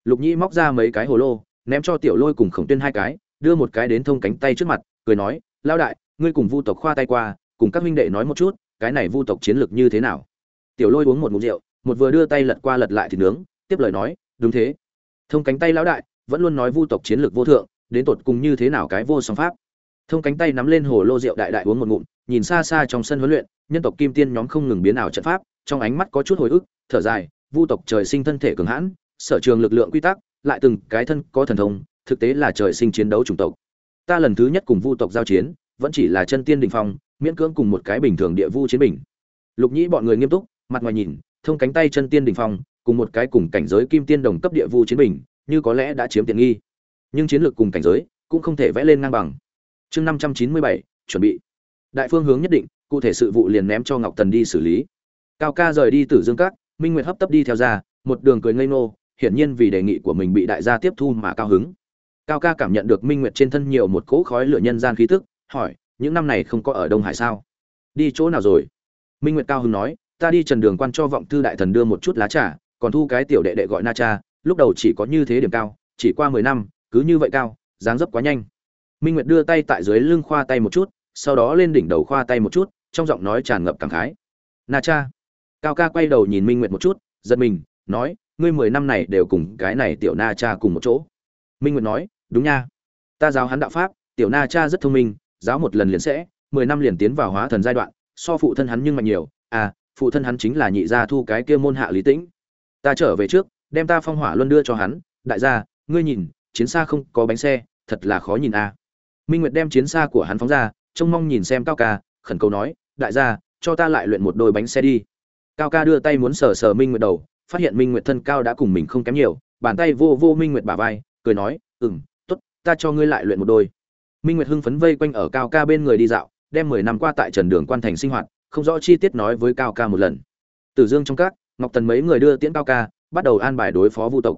Lục nhĩ móc ra mấy cái hồ lô, ném cho tiểu lôi cùng khổng tuyên hai cái, đưa một cái đến thông cánh tay trước mặt, cười nói lao đại, ngươi cùng vu tộc khoa tay qua, cùng các huynh đệ nói một chút, cái này vu tộc chiến lược như thế nào? Tiểu lôi uống một ngụm rượu, một vừa đưa tay lật qua lật lại thịt nướng, tiếp lời nói, đúng thế. Thông cánh tay lão đại vẫn luôn nói vu tộc chiến lược vô thượng, đến tột cùng như thế nào cái vô song pháp? Thông cánh tay nắm lên hồ lô rượu đại đại uống một ngụm, nhìn xa xa trong sân huấn luyện, nhân tộc kim tiên nhóm không ngừng biến ảo trận pháp, trong ánh mắt có chút hồi ức, thở dài, vu tộc trời sinh thân thể cường hãn, sở trường lực lượng quy tắc, lại từng cái thân có thần thông, thực tế là trời sinh chiến đấu chủng tộc. Ta lần thứ nhất cùng vu tộc giao chiến, vẫn chỉ là chân tiên đình phong, miễn cưỡng cùng một cái bình thường địa vu chiến bình. Lục nhĩ bọn người nghiêm túc, mặt ngoài nhìn, thông cánh tay chân tiên đình phong, cùng một cái cùng cảnh giới kim tiên đồng cấp địa vu chiến bình, như có lẽ đã chiếm tiện nghi. Nhưng chiến lược cùng cảnh giới cũng không thể vẽ lên ngang bằng chương năm trăm chín mươi bảy, chuẩn bị. Đại phương hướng nhất định, cụ thể sự vụ liền ném cho ngọc tần đi xử lý. Cao ca rời đi từ dương cát minh nguyệt hấp tấp đi theo ra, một đường cười ngây ngô, hiển nhiên vì đề nghị của mình bị đại gia tiếp thu mà cao hứng. Cao ca cảm nhận được minh nguyệt trên thân nhiều một cỗ khói lửa nhân gian khí tức, hỏi, những năm này không có ở đông hải sao? Đi chỗ nào rồi? Minh nguyệt cao hưng nói, ta đi trần đường quan cho vọng thư đại thần đưa một chút lá trà, còn thu cái tiểu đệ đệ gọi na cha, lúc đầu chỉ có như thế điểm cao, chỉ qua mười năm, cứ như vậy cao, dáng dấp quá nhanh minh nguyệt đưa tay tại dưới lưng khoa tay một chút, sau đó lên đỉnh đầu khoa tay một chút, trong giọng nói tràn ngập cảm khái. Na cha. Cao ca quay đầu nhìn minh nguyệt một chút, giật mình, nói, ngươi mười năm này đều cùng cái này tiểu na cha cùng một chỗ. Minh nguyệt nói, đúng nha. Ta giáo hắn đạo pháp, tiểu na cha rất thông minh, giáo một lần liền sẽ, mười năm liền tiến vào hóa thần giai đoạn, so phụ thân hắn nhưng mạnh nhiều. À phụ thân hắn chính là nhị gia thu cái kia môn hạ lý tĩnh. Ta trở về trước, đem ta phong hỏa luân đưa cho hắn. Đại gia, ngươi nhìn, chiến xa không có bánh xe, thật là khó nhìn à minh nguyệt đem chiến xa của hắn phóng ra, trông mong nhìn xem cao ca, khẩn cầu nói, đại gia, cho ta lại luyện một đôi bánh xe đi. Cao ca đưa tay muốn sờ sờ minh nguyệt đầu, phát hiện minh nguyệt thân cao đã cùng mình không kém nhiều, bàn tay vô vô minh nguyệt bả vai, cười nói, ừm, tốt, ta cho ngươi lại luyện một đôi. Minh nguyệt hưng phấn vây quanh ở cao ca bên người đi dạo, đem mười năm qua tại trần đường quan thành sinh hoạt, không rõ chi tiết nói với cao ca một lần. Tử dương trong các, ngọc tần mấy người đưa tiễn cao ca, bắt đầu an bài đối phó vu tộc.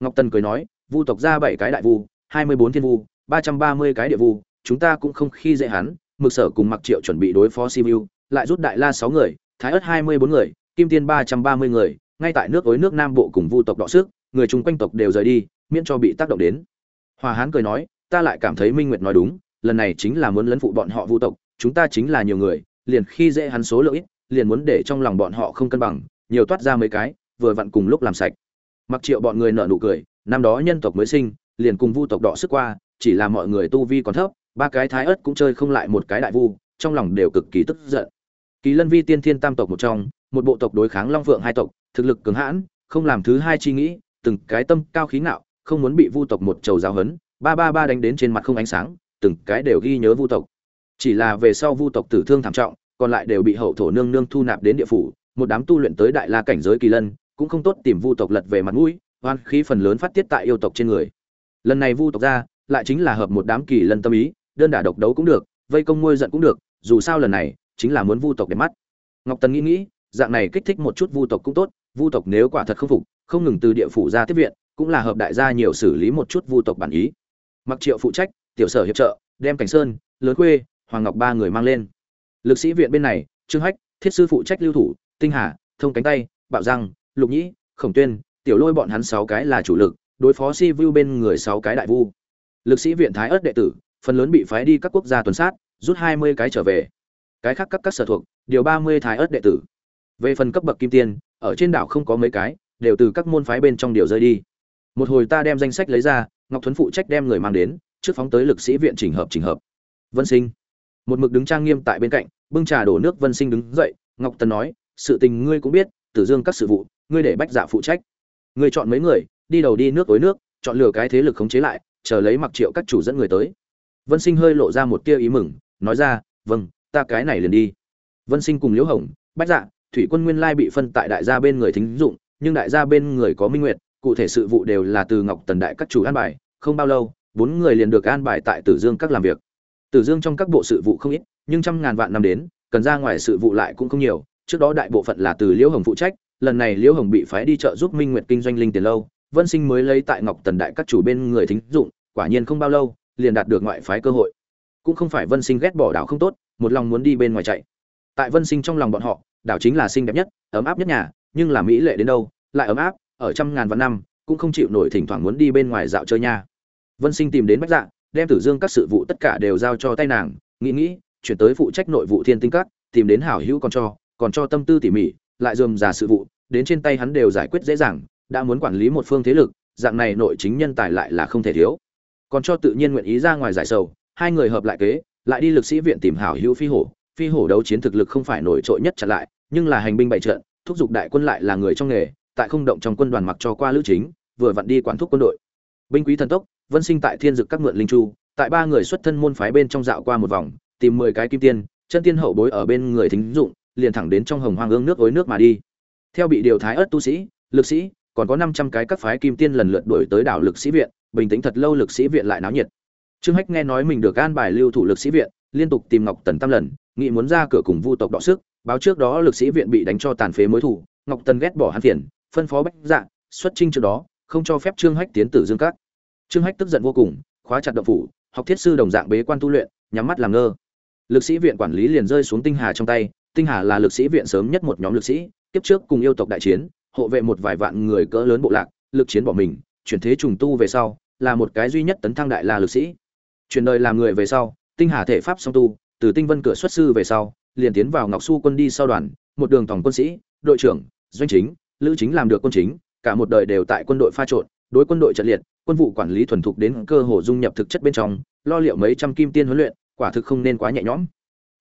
Ngọc tần cười nói, vu tộc ra bảy cái đại vu, hai mươi bốn thiên vu ba trăm ba mươi cái địa vu, chúng ta cũng không khi dễ hắn, mực sở cùng mặc triệu chuẩn bị đối phó simu lại rút đại la sáu người, thái ớt hai mươi bốn người, kim tiên ba trăm ba mươi người, ngay tại nước ối nước nam bộ cùng vu tộc đọ sức, người chung quanh tộc đều rời đi, miễn cho bị tác động đến. Hòa hán cười nói, ta lại cảm thấy minh nguyệt nói đúng, lần này chính là muốn lấn phụ bọn họ vu tộc, chúng ta chính là nhiều người, liền khi dễ hắn số lượng ít, liền muốn để trong lòng bọn họ không cân bằng, nhiều toát ra mấy cái, vừa vặn cùng lúc làm sạch. Mặc triệu bọn người nợ nụ cười, năm đó nhân tộc mới sinh, liền cùng vu tộc đọ sức qua chỉ là mọi người tu vi còn thấp, ba cái thái ớt cũng chơi không lại một cái đại vu, trong lòng đều cực kỳ tức giận. Kỳ lân vi tiên thiên tam tộc một trong, một bộ tộc đối kháng long phượng hai tộc, thực lực cường hãn, không làm thứ hai chi nghĩ, từng cái tâm cao khí ngạo, không muốn bị vu tộc một trầu giáo hấn ba ba ba đánh đến trên mặt không ánh sáng, từng cái đều ghi nhớ vu tộc. Chỉ là về sau vu tộc tử thương thảm trọng, còn lại đều bị hậu thổ nương nương thu nạp đến địa phủ, một đám tu luyện tới đại la cảnh giới kỳ lân, cũng không tốt tìm vu tộc lật về mặt mũi, oan khí phần lớn phát tiết tại yêu tộc trên người. Lần này vu tộc ra lại chính là hợp một đám kỳ lân tâm ý, đơn đả độc đấu cũng được, vây công nuôi giận cũng được, dù sao lần này chính là muốn vu tộc để mắt. Ngọc tần nghĩ nghĩ, dạng này kích thích một chút vu tộc cũng tốt, vu tộc nếu quả thật không phục, không ngừng từ địa phủ ra tiếp viện, cũng là hợp đại gia nhiều xử lý một chút vu tộc bản ý. Mặc triệu phụ trách, tiểu sở hiệp trợ, đem cảnh sơn, lớn khuê, hoàng ngọc ba người mang lên. Lực sĩ viện bên này, trương hách, thiết sư phụ trách lưu thủ, tinh hà, thông cánh tay, bạo răng, lục nhĩ, khổng tuyên, tiểu lôi bọn hắn sáu cái là chủ lực, đối phó si vu bên người sáu cái đại vu lực sĩ viện thái ớt đệ tử, phần lớn bị phái đi các quốc gia tuần sát, rút hai mươi cái trở về. Cái khác các các sở thuộc, điều ba mươi thái ớt đệ tử. Về phần cấp bậc kim tiên, ở trên đảo không có mấy cái, đều từ các môn phái bên trong điều rơi đi. Một hồi ta đem danh sách lấy ra, ngọc thuấn phụ trách đem người mang đến, trước phóng tới lực sĩ viện chỉnh hợp chỉnh hợp. Vân sinh. Một mực đứng trang nghiêm tại bên cạnh, bưng trà đổ nước vân sinh đứng dậy, ngọc tần nói, sự tình ngươi cũng biết, tử dương các sự vụ, ngươi để bách dạ phụ trách. Ngươi chọn mấy người, đi đầu đi nước tối nước, chọn lựa cái thế lực khống chế lại chờ lấy mặc triệu các chủ dẫn người tới. Vân sinh hơi lộ ra một tia ý mừng, nói ra vâng ta cái này liền đi. Vân sinh cùng liễu hồng, bách dạ thủy quân nguyên lai bị phân tại đại gia bên người thính dụng, nhưng đại gia bên người có minh nguyệt, cụ thể sự vụ đều là từ ngọc tần đại các chủ an bài, không bao lâu, bốn người liền được an bài tại tử dương các làm việc. Tử dương trong các bộ sự vụ không ít, nhưng trăm ngàn vạn năm đến, cần ra ngoài sự vụ lại cũng không nhiều, trước đó đại bộ phận là từ liễu hồng phụ trách, lần này liễu hồng bị phái đi trợ giúp minh nguyệt kinh doanh linh tiền lâu vân sinh mới lấy tại ngọc tần đại các chủ bên người thính dụng, quả nhiên không bao lâu, liền đạt được ngoại phái cơ hội. Cũng không phải vân sinh ghét bỏ đảo không tốt, một lòng muốn đi bên ngoài chạy. Tại vân sinh trong lòng bọn họ, đảo chính là xinh đẹp nhất, ấm áp nhất nhà, nhưng là mỹ lệ đến đâu, lại ấm áp, ở trăm ngàn vạn năm, cũng không chịu nổi thỉnh thoảng muốn đi bên ngoài dạo chơi nha. Vân sinh tìm đến bách dạ đem tử dương các sự vụ tất cả đều giao cho tay nàng, nghĩ nghĩ, chuyển tới phụ trách nội vụ thiên tinh các, tìm đến hảo hữu còn cho còn cho tâm tư tỉ mỉ, lại dườm già sự vụ, đến trên tay hắn đều giải quyết dễ dàng đã muốn quản lý một phương thế lực, dạng này nội chính nhân tài lại là không thể thiếu. Còn cho tự nhiên nguyện ý ra ngoài giải sầu, hai người hợp lại kế, lại đi lực sĩ viện tìm hảo hữu phi hổ. Phi hổ đấu chiến thực lực không phải nổi trội nhất chặn lại, nhưng là hành binh bại trận, thúc giục đại quân lại là người trong nghề, tại không động trong quân đoàn mặc cho qua lữ chính, vừa vặn đi quản thúc quân đội. Binh quý thần tốc, vân sinh tại thiên dực các mượn linh chu, tại ba người xuất thân môn phái bên trong dạo qua một vòng, tìm mười cái kim tiên, chân tiên hậu bối ở bên người thính dụng, liền thẳng đến trong hồng hoang ương nước ối nước mà đi. Theo bị điều thái ớt tu sĩ, lực sĩ còn có năm trăm cái các phái kim tiên lần lượt đuổi tới đảo lực sĩ viện, bình tĩnh thật lâu lực sĩ viện lại náo nhiệt. Trương hách nghe nói mình được an bài lưu thủ lực sĩ viện, liên tục tìm ngọc tần tam lần, nghĩ muốn ra cửa cùng vu tộc đọ sức, báo trước đó lực sĩ viện bị đánh cho tàn phế mối thủ ngọc tần ghét bỏ hắn phiền, phân phó bách dạ xuất chinh trước đó, không cho phép trương hách tiến tử dương các. Trương hách tức giận vô cùng, khóa chặt động phủ, học thiết sư đồng dạng bế quan tu luyện, nhắm mắt làm ngơ. Lực sĩ viện quản lý liền rơi xuống tinh hà trong tay, tinh hà là lực sĩ viện sớm nhất một nhóm lực sĩ, kiếp trước cùng yêu tộc đại chiến hộ vệ một vài vạn người cỡ lớn bộ lạc, lực chiến bỏ mình, chuyển thế trùng tu về sau, là một cái duy nhất tấn thăng đại la lực sĩ. Chuyển đời làm người về sau, tinh hà thể pháp song tu, từ tinh vân cửa xuất sư về sau, liền tiến vào ngọc su quân đi sau đoàn, một đường tổng quân sĩ, đội trưởng, doanh chính, lữ chính làm được quân chính, cả một đời đều tại quân đội pha trộn, đối quân đội trận liệt, quân vụ quản lý thuần thục đến cơ hồ dung nhập thực chất bên trong, lo liệu mấy trăm kim tiên huấn luyện, quả thực không nên quá nhẹ nhõm.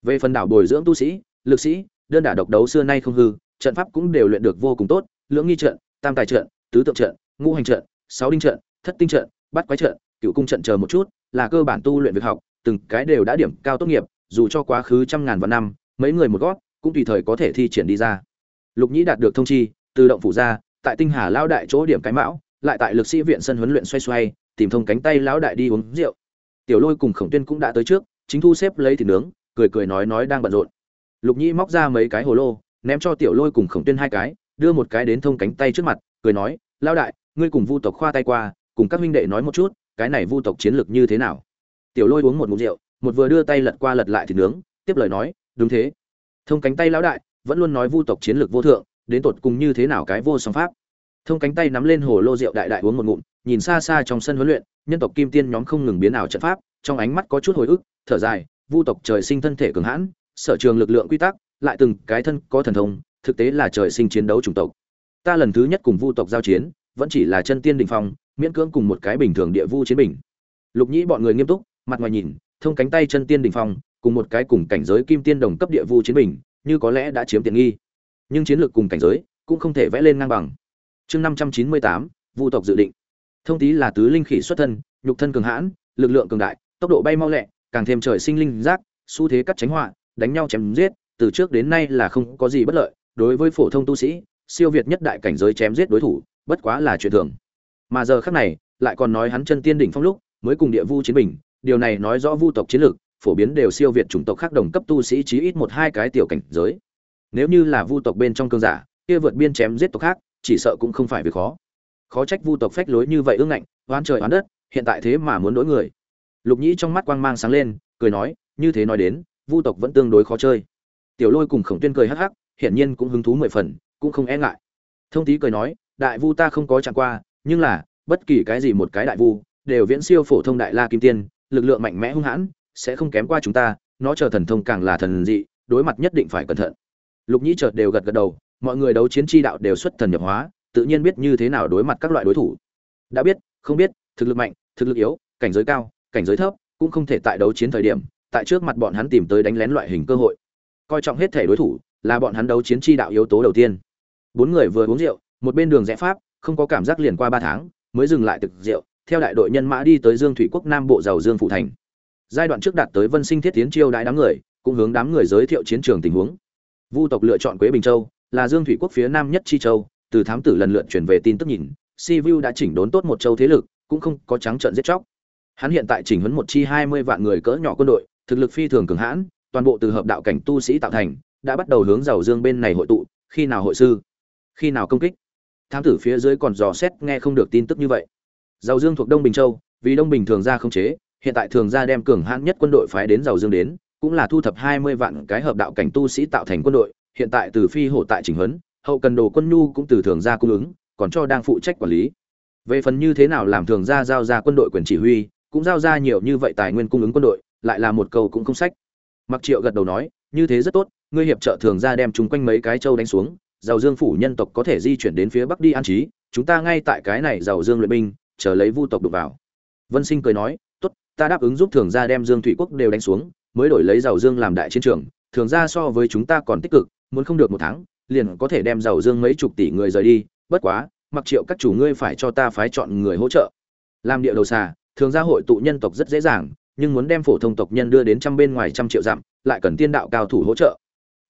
Về phần đảo bồi dưỡng tu sĩ, lực sĩ, đơn đả độc đấu xưa nay không hư, trận pháp cũng đều luyện được vô cùng tốt lưỡng nghi trận, tam tài trận, tứ tượng trận, ngũ hành trận, sáu đinh trận, thất tinh trận bắt quái trận, cựu cung trận chờ một chút, là cơ bản tu luyện việc học, từng cái đều đã điểm cao tốt nghiệp, dù cho quá khứ trăm ngàn vạn năm, mấy người một gót, cũng tùy thời có thể thi triển đi ra. Lục nhĩ đạt được thông chi tự động phủ ra, tại tinh hà lão đại chỗ điểm cái mão, lại tại lực sĩ viện sân huấn luyện xoay xoay, tìm thông cánh tay lão đại đi uống rượu. Tiểu lôi cùng khổng tuyên cũng đã tới trước, chính thu xếp lấy thịt nướng, cười cười nói nói đang bận rộn. Lục nhĩ móc ra mấy cái hồ lô, ném cho tiểu lôi cùng khổng tuyên hai cái đưa một cái đến thông cánh tay trước mặt, cười nói, lão đại, ngươi cùng vu tộc khoa tay qua, cùng các huynh đệ nói một chút, cái này vu tộc chiến lược như thế nào? Tiểu lôi uống một ngụm rượu, một vừa đưa tay lật qua lật lại thì nướng, tiếp lời nói, đúng thế. Thông cánh tay lão đại, vẫn luôn nói vu tộc chiến lược vô thượng, đến tột cùng như thế nào cái vô song pháp? Thông cánh tay nắm lên hồ lô rượu đại đại uống một ngụm, nhìn xa xa trong sân huấn luyện, nhân tộc kim tiên nhóm không ngừng biến ảo trận pháp, trong ánh mắt có chút hồi ức, thở dài, vu tộc trời sinh thân thể cường hãn, sở trường lực lượng quy tắc, lại từng cái thân có thần thông thực tế là trời sinh chiến đấu chủng tộc. Ta lần thứ nhất cùng vu tộc giao chiến, vẫn chỉ là chân tiên đỉnh phong, miễn cưỡng cùng một cái bình thường địa vu chiến bình lục nhĩ bọn người nghiêm túc, mặt ngoài nhìn, thông cánh tay chân tiên đỉnh phong, cùng một cái cùng cảnh giới kim tiên đồng cấp địa vu chiến bình như có lẽ đã chiếm tiện nghi. Nhưng chiến lược cùng cảnh giới cũng không thể vẽ lên ngang bằng. Chương năm trăm chín mươi tám, vu tộc dự định. Thông tý là tứ linh khỉ xuất thân, nhục thân cường hãn, lực lượng cường đại, tốc độ bay mau lẹ, càng thêm trời sinh linh giác, xu thế cắt tránh họa, đánh nhau chém giết, từ trước đến nay là không có gì bất lợi đối với phổ thông tu sĩ, siêu việt nhất đại cảnh giới chém giết đối thủ, bất quá là chuyện thường. Mà giờ khác này, lại còn nói hắn chân tiên đỉnh phong lúc, mới cùng địa vu chiến bình, điều này nói rõ vu tộc chiến lược, phổ biến đều siêu việt chủng tộc khác đồng cấp tu sĩ chí ít một hai cái tiểu cảnh giới. Nếu như là vu tộc bên trong cương giả, kia vượt biên chém giết tộc khác, chỉ sợ cũng không phải việc khó. Khó trách vu tộc phách lối như vậy ương ngạnh oan trời oan đất, hiện tại thế mà muốn đổi người. Lục nhĩ trong mắt quang mang sáng lên, cười nói, như thế nói đến, vu tộc vẫn tương đối khó chơi. Tiểu lôi cùng khổng tuyên cười hắc hắc hiển nhiên cũng hứng thú mười phần, cũng không e ngại. Thông tý cười nói, đại vu ta không có chẳng qua, nhưng là, bất kỳ cái gì một cái đại vu, đều viễn siêu phổ thông đại la kim tiên, lực lượng mạnh mẽ hung hãn, sẽ không kém qua chúng ta, nó chờ thần thông càng là thần dị, đối mặt nhất định phải cẩn thận. Lục nhĩ chợt đều gật gật đầu, mọi người đấu chiến chi đạo đều xuất thần nhập hóa, tự nhiên biết như thế nào đối mặt các loại đối thủ. Đã biết, không biết, thực lực mạnh, thực lực yếu, cảnh giới cao, cảnh giới thấp, cũng không thể tại đấu chiến thời điểm, tại trước mặt bọn hắn tìm tới đánh lén loại hình cơ hội. Coi trọng hết thể đối thủ là bọn hắn đấu chiến chi đạo yếu tố đầu tiên. Bốn người vừa uống rượu, một bên đường rẽ pháp, không có cảm giác liền qua ba tháng, mới dừng lại thực rượu, theo đại đội nhân mã đi tới dương thủy quốc nam bộ giàu dương phụ thành. Giai đoạn trước đạt tới vân sinh thiết tiến chiêu đãi đám người, cũng hướng đám người giới thiệu chiến trường tình huống. Vu tộc lựa chọn quế bình châu, là dương thủy quốc phía nam nhất chi châu, từ thám tử lần lượt chuyển về tin tức nhìn, si vu đã chỉnh đốn tốt một châu thế lực, cũng không có trắng trợn giết chóc. Hắn hiện tại chỉnh huấn một chi hai mươi vạn người cỡ nhỏ quân đội, thực lực phi thường cường hãn, toàn bộ từ hợp đạo cảnh tu sĩ tạo thành đã bắt đầu hướng giàu dương bên này hội tụ, khi nào hội sư, khi nào công kích. Thám tử phía dưới còn dò xét nghe không được tin tức như vậy. Giàu dương thuộc đông bình châu, vì đông bình thường ra không chế, hiện tại thường ra đem cường hãn nhất quân đội phái đến giàu dương đến, cũng là thu thập hai mươi vạn cái hợp đạo cảnh tu sĩ tạo thành quân đội, hiện tại từ phi hổ tại chỉnh huấn, hậu cần đồ quân nhu cũng từ thường gia cung ứng, còn cho đang phụ trách quản lý. Về phần như thế nào làm thường gia giao ra quân đội quyền chỉ huy, cũng giao ra nhiều như vậy tài nguyên cung ứng quân đội, lại là một câu cũng không sách. Mặc triệu gật đầu nói, như thế rất tốt ngươi hiệp trợ thường gia đem chúng quanh mấy cái châu đánh xuống, giàu dương phủ nhân tộc có thể di chuyển đến phía bắc đi an trí, chúng ta ngay tại cái này giàu dương luyện binh, chờ lấy vu tộc đục vào. Vân sinh cười nói, tốt, ta đáp ứng giúp thường gia đem dương thủy quốc đều đánh xuống, mới đổi lấy giàu dương làm đại chiến trường, thường gia so với chúng ta còn tích cực, muốn không được một tháng, liền có thể đem giàu dương mấy chục tỷ người rời đi, bất quá, mặc triệu các chủ ngươi phải cho ta phái chọn người hỗ trợ. Làm địa đầu xà, thường gia hội tụ nhân tộc rất dễ dàng, nhưng muốn đem phổ thông tộc nhân đưa đến trăm bên ngoài trăm triệu dặm, lại cần tiên đạo cao thủ hỗ trợ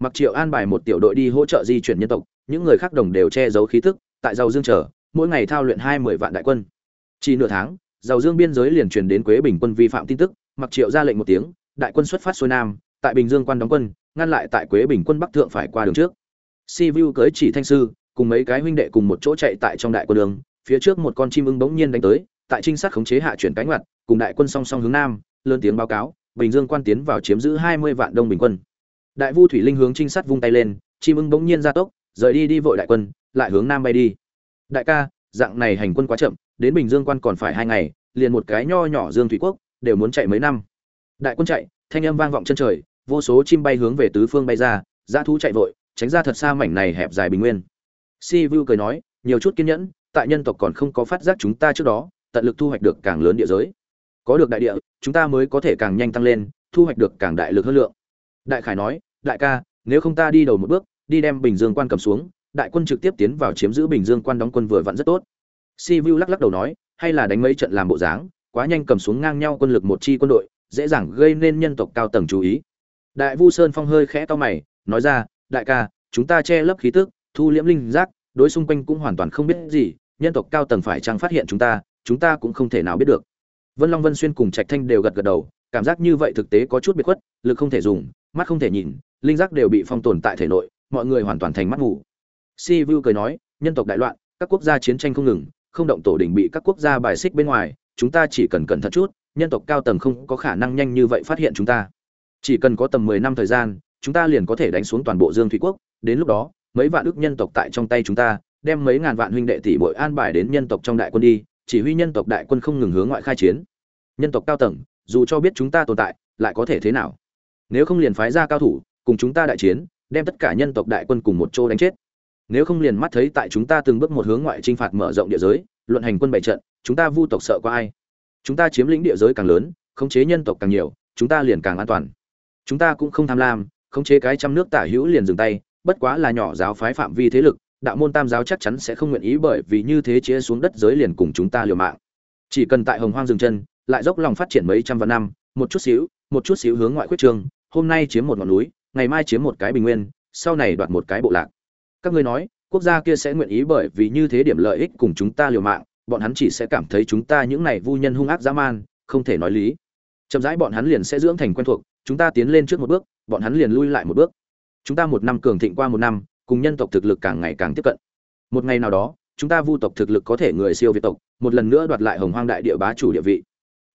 mặc triệu an bài một tiểu đội đi hỗ trợ di chuyển nhân tộc những người khác đồng đều che giấu khí tức. tại giàu dương chờ mỗi ngày thao luyện hai mươi vạn đại quân chỉ nửa tháng giàu dương biên giới liền truyền đến quế bình quân vi phạm tin tức mặc triệu ra lệnh một tiếng đại quân xuất phát xuôi nam tại bình dương quan đóng quân ngăn lại tại quế bình quân bắc thượng phải qua đường trước si vu cưới chỉ thanh sư cùng mấy cái huynh đệ cùng một chỗ chạy tại trong đại quân đường phía trước một con chim ưng bỗng nhiên đánh tới tại trinh sát khống chế hạ chuyển cánh ngoặt, cùng đại quân song song hướng nam lớn tiếng báo cáo bình dương quan tiến vào chiếm giữ hai mươi vạn đông bình quân đại vu thủy linh hướng trinh sát vung tay lên, chim ưng bỗng nhiên ra tốc, rời đi đi vội đại quân, lại hướng nam bay đi. Đại ca, dạng này hành quân quá chậm, đến bình dương quan còn phải hai ngày, liền một cái nho nhỏ dương thủy quốc, đều muốn chạy mấy năm. Đại quân chạy, thanh âm vang vọng chân trời, vô số chim bay hướng về tứ phương bay ra, dã thú chạy vội, tránh ra thật xa mảnh này hẹp dài bình nguyên. Si vu cười nói, nhiều chút kiên nhẫn, tại nhân tộc còn không có phát giác chúng ta trước đó, tận lực thu hoạch được càng lớn địa giới. Có được đại địa, chúng ta mới có thể càng nhanh tăng lên, thu hoạch được càng đại lực hơn lượng. Đại khải nói đại ca, nếu không ta đi đầu một bước, đi đem bình dương quan cầm xuống, đại quân trực tiếp tiến vào chiếm giữ bình dương quan đóng quân vừa vặn rất tốt. Si vu lắc lắc đầu nói, hay là đánh mấy trận làm bộ dáng, quá nhanh cầm xuống ngang nhau quân lực một chi quân đội, dễ dàng gây nên nhân tộc cao tầng chú ý. Đại vu sơn phong hơi khẽ to mày, nói ra, đại ca, chúng ta che lấp khí tức, thu liễm linh giác, đối xung quanh cũng hoàn toàn không biết gì, nhân tộc cao tầng phải chăng phát hiện chúng ta chúng ta cũng không thể nào biết được. Vân long vân xuyên cùng trạch thanh đều gật gật đầu, cảm giác như vậy thực tế có chút biệt khuất, lực không thể dùng mắt không thể nhìn, linh giác đều bị phong tồn tại thể nội, mọi người hoàn toàn thành mắt ngủ. Si vu cười nói, nhân tộc đại loạn, các quốc gia chiến tranh không ngừng, không động tổ đỉnh bị các quốc gia bài xích bên ngoài, chúng ta chỉ cần cẩn thận chút, nhân tộc cao tầng không có khả năng nhanh như vậy phát hiện chúng ta. Chỉ cần có tầm mười năm thời gian, chúng ta liền có thể đánh xuống toàn bộ dương thủy quốc, đến lúc đó, mấy vạn ước nhân tộc tại trong tay chúng ta, đem mấy ngàn vạn huynh đệ tỷ bội an bài đến nhân tộc trong đại quân đi, chỉ huy nhân tộc đại quân không ngừng hướng ngoại khai chiến. Nhân tộc cao tầng, dù cho biết chúng ta tồn tại, lại có thể thế nào? Nếu không liền phái ra cao thủ, cùng chúng ta đại chiến, đem tất cả nhân tộc đại quân cùng một chỗ đánh chết. Nếu không liền mắt thấy tại chúng ta từng bước một hướng ngoại chinh phạt mở rộng địa giới, luận hành quân bảy trận, chúng ta vu tộc sợ qua ai? Chúng ta chiếm lĩnh địa giới càng lớn, khống chế nhân tộc càng nhiều, chúng ta liền càng an toàn. Chúng ta cũng không tham lam, khống chế cái trăm nước tả hữu liền dừng tay, bất quá là nhỏ giáo phái phạm vi thế lực, đạo môn tam giáo chắc chắn sẽ không nguyện ý bởi vì như thế chia xuống đất giới liền cùng chúng ta liều mạng. Chỉ cần tại hồng hoang dừng chân, lại dốc lòng phát triển mấy trăm vạn năm, một chút xíu, một chút xíu hướng ngoại khuyết trường hôm nay chiếm một ngọn núi, ngày mai chiếm một cái bình nguyên, sau này đoạt một cái bộ lạc. Các ngươi nói, quốc gia kia sẽ nguyện ý bởi vì như thế điểm lợi ích cùng chúng ta liều mạng, bọn hắn chỉ sẽ cảm thấy chúng ta những này vu nhân hung ác dã man, không thể nói lý. Chậm rãi bọn hắn liền sẽ dưỡng thành quen thuộc, chúng ta tiến lên trước một bước, bọn hắn liền lui lại một bước. Chúng ta một năm cường thịnh qua một năm, cùng nhân tộc thực lực càng ngày càng tiếp cận. Một ngày nào đó, chúng ta vu tộc thực lực có thể người siêu việt tộc, một lần nữa đoạt lại hồng hoang đại địa bá chủ địa vị.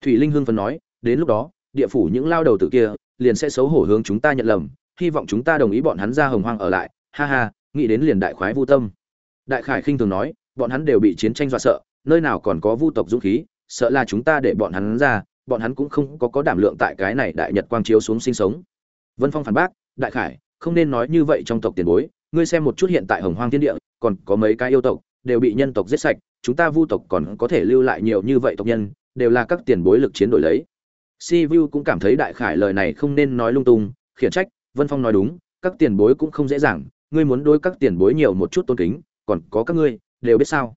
Thủy linh hưng phấn nói, đến lúc đó, địa phủ những lao đầu tử kia liền sẽ xấu hổ hướng chúng ta nhận lầm, hy vọng chúng ta đồng ý bọn hắn ra hồng hoang ở lại. Ha ha, nghĩ đến liền đại khoái vu tâm. Đại khải khinh thường nói, bọn hắn đều bị chiến tranh dọa sợ, nơi nào còn có vu tộc dũng khí, sợ là chúng ta để bọn hắn ra, bọn hắn cũng không có có đảm lượng tại cái này đại nhật quang chiếu xuống sinh sống. Vân phong phản bác, đại khải, không nên nói như vậy trong tộc tiền bối, ngươi xem một chút hiện tại hồng hoang thiên địa, còn có mấy cái yêu tộc, đều bị nhân tộc giết sạch, chúng ta vu tộc còn có thể lưu lại nhiều như vậy tộc nhân, đều là các tiền bối lực chiến đổi lấy si vu cũng cảm thấy đại khải lời này không nên nói lung tung, khiển trách, vân phong nói đúng, các tiền bối cũng không dễ dàng, ngươi muốn đối các tiền bối nhiều một chút tôn kính, còn có các ngươi, đều biết sao?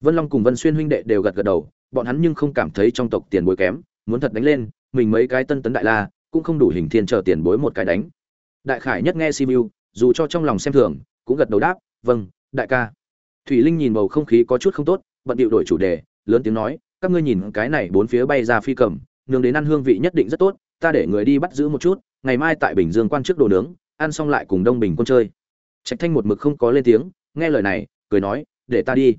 Vân long cùng vân xuyên huynh đệ đều gật gật đầu, bọn hắn nhưng không cảm thấy trong tộc tiền bối kém, muốn thật đánh lên, mình mấy cái tân tấn đại la, cũng không đủ hình thiên chờ tiền bối một cái đánh. Đại khải nhất nghe si vu dù cho trong lòng xem thường, cũng gật đầu đáp vâng đại ca. Thủy linh nhìn bầu không khí có chút không tốt, bận điệu đổi chủ đề, lớn tiếng nói, các ngươi nhìn cái này bốn phía bay ra phi cầm nướng đến ăn hương vị nhất định rất tốt, ta để người đi bắt giữ một chút, ngày mai tại bình dương quan trước đồ nướng, ăn xong lại cùng đông bình quân chơi. Trạch thanh một mực không có lên tiếng, nghe lời này, cười nói, để ta đi.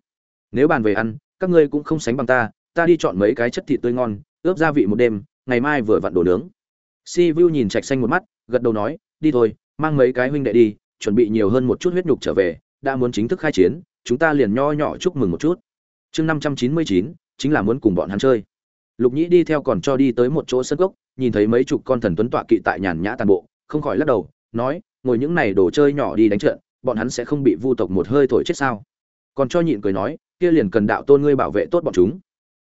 Nếu bàn về ăn, các ngươi cũng không sánh bằng ta ta đi chọn mấy cái chất thịt tươi ngon, ướp gia vị một đêm, ngày mai vừa vặn đồ nướng. Si vu nhìn trạch xanh một mắt, gật đầu nói, đi thôi, mang mấy cái huynh đệ đi, chuẩn bị nhiều hơn một chút huyết nhục trở về, đã muốn chính thức khai chiến, chúng ta liền nho nhỏ chúc mừng một chút. Chương năm trăm chín mươi chín, chính là muốn cùng bọn hắn chơi lục nhĩ đi theo còn cho đi tới một chỗ sân gốc nhìn thấy mấy chục con thần tuấn tọa kỵ tại nhàn nhã tàn bộ, không khỏi lắc đầu, nói, ngồi những này đồ chơi nhỏ đi đánh trận, bọn hắn sẽ không bị vu tộc một hơi thổi chết sao? Còn cho nhịn cười nói, kia liền cần đạo tôn ngươi bảo vệ tốt bọn chúng.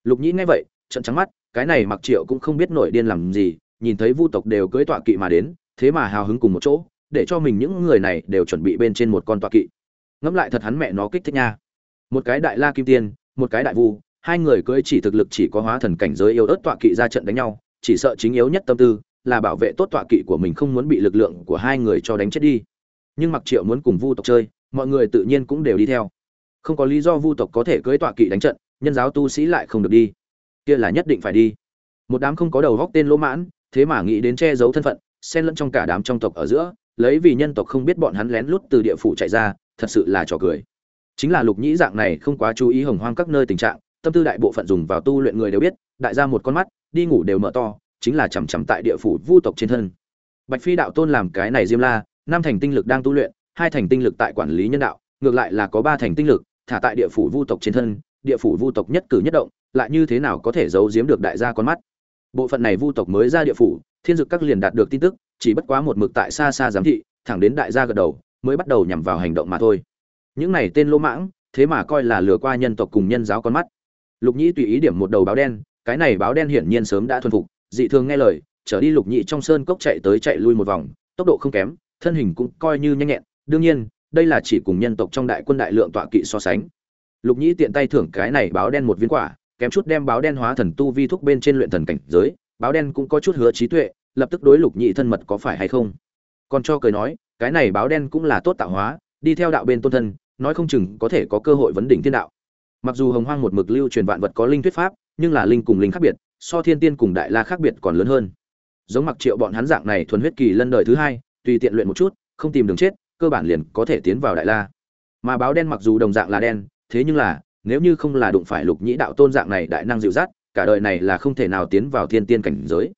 Lục nhĩ nghe vậy trận trắng mắt, cái này mặc triệu cũng không biết nổi điên làm gì, nhìn thấy vu tộc đều cưỡi tọa kỵ mà đến, thế mà hào hứng cùng một chỗ, để cho mình những người này đều chuẩn bị bên trên một con tọa kỵ. Ngẫm lại thật hắn mẹ nó kích thích nha. Một cái đại la kim tiên, một cái đại vu hai người cưỡi chỉ thực lực chỉ có hóa thần cảnh giới yếu ớt tọa kỵ ra trận đánh nhau, chỉ sợ chính yếu nhất tâm tư là bảo vệ tốt tọa kỵ của mình không muốn bị lực lượng của hai người cho đánh chết đi. Nhưng mặc triệu muốn cùng vu tộc chơi, mọi người tự nhiên cũng đều đi theo. Không có lý do vu tộc có thể cưỡi tọa kỵ đánh trận, nhân giáo tu sĩ lại không được đi. Kia là nhất định phải đi. Một đám không có đầu góc tên lỗ mãn, thế mà nghĩ đến che giấu thân phận, xen lẫn trong cả đám trong tộc ở giữa, lấy vì nhân tộc không biết bọn hắn lén lút từ địa phủ chạy ra, thật sự là trò cười. Chính là lục nhĩ dạng này không quá chú ý hồng hoang các nơi tình trạng tâm tư đại bộ phận dùng vào tu luyện người đều biết, đại ra một con mắt, đi ngủ đều mở to, chính là chằm chằm tại địa phủ vu tộc trên thân. Bạch phi đạo tôn làm cái này diêm la, năm thành tinh lực đang tu luyện, hai thành tinh lực tại quản lý nhân đạo, ngược lại là có ba thành tinh lực, thả tại địa phủ vu tộc trên thân, địa phủ vu tộc nhất cử nhất động, lại như thế nào có thể giấu giếm được đại gia con mắt? Bộ phận này vu tộc mới ra địa phủ, thiên dực các liền đạt được tin tức, chỉ bất quá một mực tại xa xa giám thị, thẳng đến đại gia gật đầu, mới bắt đầu nhằm vào hành động mà thôi. Những này tên lỗ mãng, thế mà coi là lừa qua nhân tộc cùng nhân giáo con mắt lục nhĩ tùy ý điểm một đầu báo đen, cái này báo đen hiển nhiên sớm đã thuần phục, dị thường nghe lời, trở đi lục nhĩ trong sơn cốc chạy tới chạy lui một vòng, tốc độ không kém, thân hình cũng coi như nhanh nhẹn, đương nhiên, đây là chỉ cùng nhân tộc trong đại quân đại lượng tọa kỵ so sánh. Lục nhĩ tiện tay thưởng cái này báo đen một viên quả, kém chút đem báo đen hóa thần tu vi thúc bên trên luyện thần cảnh giới, báo đen cũng có chút hứa trí tuệ, lập tức đối lục nhĩ thân mật có phải hay không. Còn cho cười nói, cái này báo đen cũng là tốt tạo hóa, đi theo đạo bên tôn thân, nói không chừng có thể có cơ hội vấn đỉnh thiên đạo mặc dù hồng hoang một mực lưu truyền vạn vật có linh thuyết pháp, nhưng là linh cùng linh khác biệt, so thiên tiên cùng đại la khác biệt còn lớn hơn. Giống mặc triệu bọn hắn dạng này thuần huyết kỳ lân đời thứ hai, tùy tiện luyện một chút, không tìm đường chết, cơ bản liền có thể tiến vào đại la. Mà báo đen mặc dù đồng dạng là đen, thế nhưng là, nếu như không là đụng phải lục nhĩ đạo tôn dạng này đại năng dịu dắt, cả đời này là không thể nào tiến vào thiên tiên cảnh giới.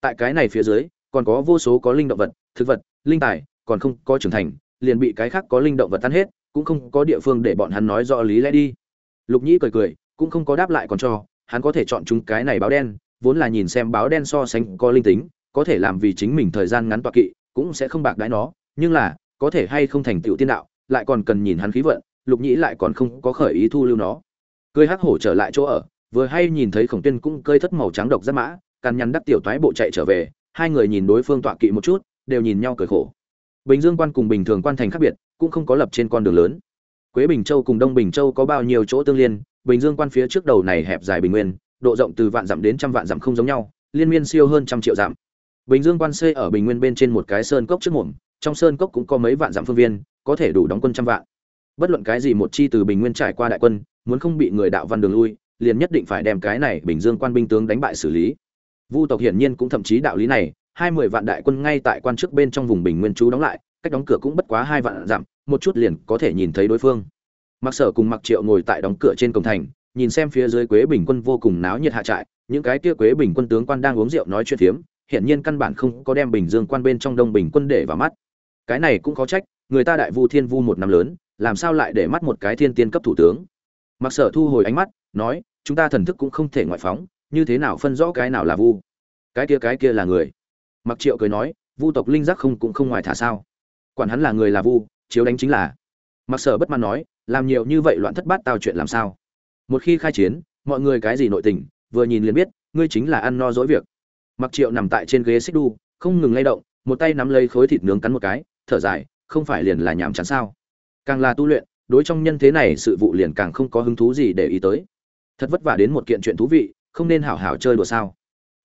Tại cái này phía dưới, còn có vô số có linh động vật, thực vật, linh tài, còn không có trưởng thành, liền bị cái khác có linh động vật tan hết, cũng không có địa phương để bọn hắn nói rõ lý lẽ đi lục nhĩ cười cười, cũng không có đáp lại còn cho, hắn có thể chọn chúng cái này báo đen, vốn là nhìn xem báo đen so sánh có linh tính, có thể làm vì chính mình thời gian ngắn toạc kỵ, cũng sẽ không bạc đãi nó, nhưng là, có thể hay không thành tựu tiên đạo, lại còn cần nhìn hắn khí vận, lục nhĩ lại còn không có khởi ý thu lưu nó. Cười hắc hổ trở lại chỗ ở, vừa hay nhìn thấy khổng tuyên cũng cơi thất màu trắng độc rất mã, càn nhăn đắc tiểu toái bộ chạy trở về, hai người nhìn đối phương tọa kỵ một chút, đều nhìn nhau cười khổ. Bình dương quan cùng bình thường quan thành khác biệt, cũng không có lập trên con đường lớn quế bình châu cùng đông bình châu có bao nhiêu chỗ tương liên, bình dương quan phía trước đầu này hẹp dài bình nguyên, độ rộng từ vạn dặm đến trăm vạn dặm không giống nhau, liên miên siêu hơn trăm triệu dặm. Bình dương quan xây ở bình nguyên bên trên một cái sơn cốc trước mồm, trong sơn cốc cũng có mấy vạn dặm phương viên, có thể đủ đóng quân trăm vạn. Bất luận cái gì một chi từ bình nguyên trải qua đại quân, muốn không bị người đạo văn đường lui, liền nhất định phải đem cái này bình dương quan binh tướng đánh bại xử lý. Vu tộc hiển nhiên cũng thậm chí đạo lý này, hai mươi vạn đại quân ngay tại quan trước bên trong vùng bình nguyên trú đóng lại, cách đóng cửa cũng bất quá hai vạn dặm một chút liền có thể nhìn thấy đối phương. Mặc sở cùng mặc triệu ngồi tại đóng cửa trên cổng thành, nhìn xem phía dưới quế bình quân vô cùng náo nhiệt hạ trại, những cái kia quế bình quân tướng quan đang uống rượu nói chuyện phiếm, hiển nhiên căn bản không có đem bình dương quan bên trong đông bình quân để vào mắt. Cái này cũng có trách, người ta đại vu thiên vu một năm lớn, làm sao lại để mắt một cái thiên tiên cấp thủ tướng? Mặc sở thu hồi ánh mắt, nói, chúng ta thần thức cũng không thể ngoại phóng, như thế nào phân rõ cái nào là vu? Cái kia cái kia là người. Mặc triệu cười nói, vu tộc linh giác không cũng không ngoài thả sao? Quản hắn là người là vu chiếu đánh chính là. Mặc sở bất mãn nói, làm nhiều như vậy loạn thất bát tao chuyện làm sao? Một khi khai chiến, mọi người cái gì nội tình, vừa nhìn liền biết, ngươi chính là ăn no dỗi việc. Mặc triệu nằm tại trên ghế xích đu, không ngừng lay động, một tay nắm lấy khối thịt nướng cắn một cái, thở dài, không phải liền là nhảm chán sao? Càng là tu luyện, đối trong nhân thế này sự vụ liền càng không có hứng thú gì để ý tới. Thật vất vả đến một kiện chuyện thú vị, không nên hảo hảo chơi đùa sao?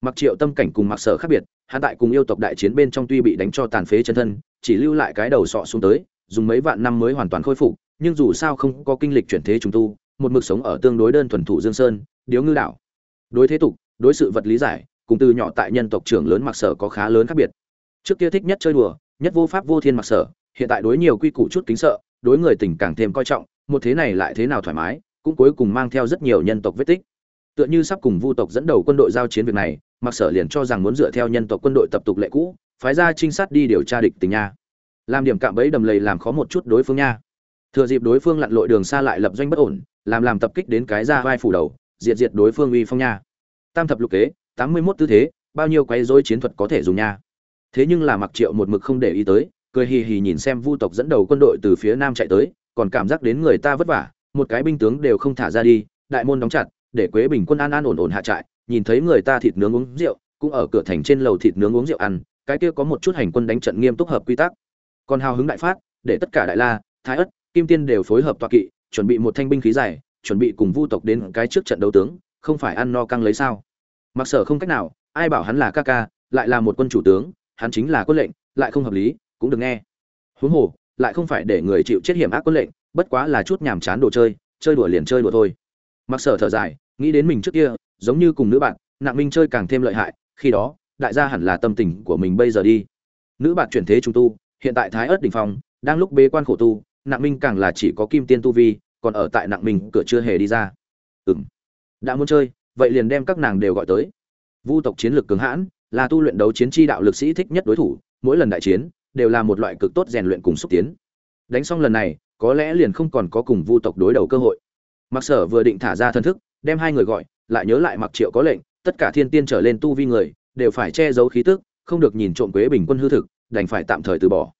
Mặc triệu tâm cảnh cùng mặc sở khác biệt, hắn tại cùng yêu tộc đại chiến bên trong tuy bị đánh cho tàn phế chân thân, chỉ lưu lại cái đầu sọ xuống tới dùng mấy vạn năm mới hoàn toàn khôi phục, nhưng dù sao không có kinh lịch chuyển thế trùng tu, một mực sống ở tương đối đơn thuần thủ dương sơn, điếu ngư đảo. Đối thế tục, đối sự vật lý giải, cùng từ nhỏ tại nhân tộc trưởng lớn mặc sở có khá lớn khác biệt. Trước kia thích nhất chơi đùa, nhất vô pháp vô thiên mặc sở, hiện tại đối nhiều quy củ chút kính sợ, đối người tình càng thêm coi trọng, một thế này lại thế nào thoải mái, cũng cuối cùng mang theo rất nhiều nhân tộc vết tích. Tựa như sắp cùng vu tộc dẫn đầu quân đội giao chiến việc này mặc sở liền cho rằng muốn dựa theo nhân tộc quân đội tập tục lệ cũ, phái ra trinh sát đi điều tra địch tình nha làm điểm cạm bẫy đầm lầy làm khó một chút đối phương nha. Thừa dịp đối phương lặn lội đường xa lại lập doanh bất ổn, làm làm tập kích đến cái ra vai phủ đầu, diệt diệt đối phương uy phong nha. Tam thập lục kế, tám mươi mốt tư thế, bao nhiêu quấy dối chiến thuật có thể dùng nha. Thế nhưng là mặc triệu một mực không để ý tới, cười hì hì nhìn xem vu tộc dẫn đầu quân đội từ phía nam chạy tới, còn cảm giác đến người ta vất vả, một cái binh tướng đều không thả ra đi, đại môn đóng chặt, để quế bình quân an an ổn ổn hạ trại, nhìn thấy người ta thịt nướng uống rượu, cũng ở cửa thành trên lầu thịt nướng uống rượu ăn, cái kia có một chút hành quân đánh trận nghiêm túc hợp quy tắc còn hào hứng đại phát, để tất cả đại la, thái ất, kim tiên đều phối hợp toa kỵ, chuẩn bị một thanh binh khí dài, chuẩn bị cùng vu tộc đến cái trước trận đấu tướng, không phải ăn no căng lấy sao. Mặc sở không cách nào, ai bảo hắn là ca ca, lại là một quân chủ tướng, hắn chính là quân lệnh, lại không hợp lý, cũng được nghe. Huống hồ, lại không phải để người chịu chết hiểm ác quân lệnh, bất quá là chút nhàm chán đồ chơi chơi đùa liền chơi đùa thôi. Mặc sở thở dài, nghĩ đến mình trước kia, giống như cùng nữ bạn, nặng minh chơi càng thêm lợi hại, khi đó, đại gia hẳn là tâm tình của mình bây giờ đi. Nữ bạn chuyển thế trung tu hiện tại thái ớt đỉnh phong, đang lúc bế quan khổ tu, nặng minh càng là chỉ có kim tiên tu vi, còn ở tại nặng minh cửa chưa hề đi ra. Ừm. Đã muốn chơi, vậy liền đem các nàng đều gọi tới. Vu tộc chiến lược cường hãn, là tu luyện đấu chiến chi đạo lực sĩ thích nhất đối thủ, mỗi lần đại chiến, đều là một loại cực tốt rèn luyện cùng xúc tiến. Đánh xong lần này, có lẽ liền không còn có cùng vu tộc đối đầu cơ hội. Mặc sở vừa định thả ra thân thức, đem hai người gọi, lại nhớ lại mặc triệu có lệnh, tất cả thiên tiên trở lên tu vi người, đều phải che giấu khí tức, không được nhìn trộm quế bình quân hư thực đành phải tạm thời từ bỏ.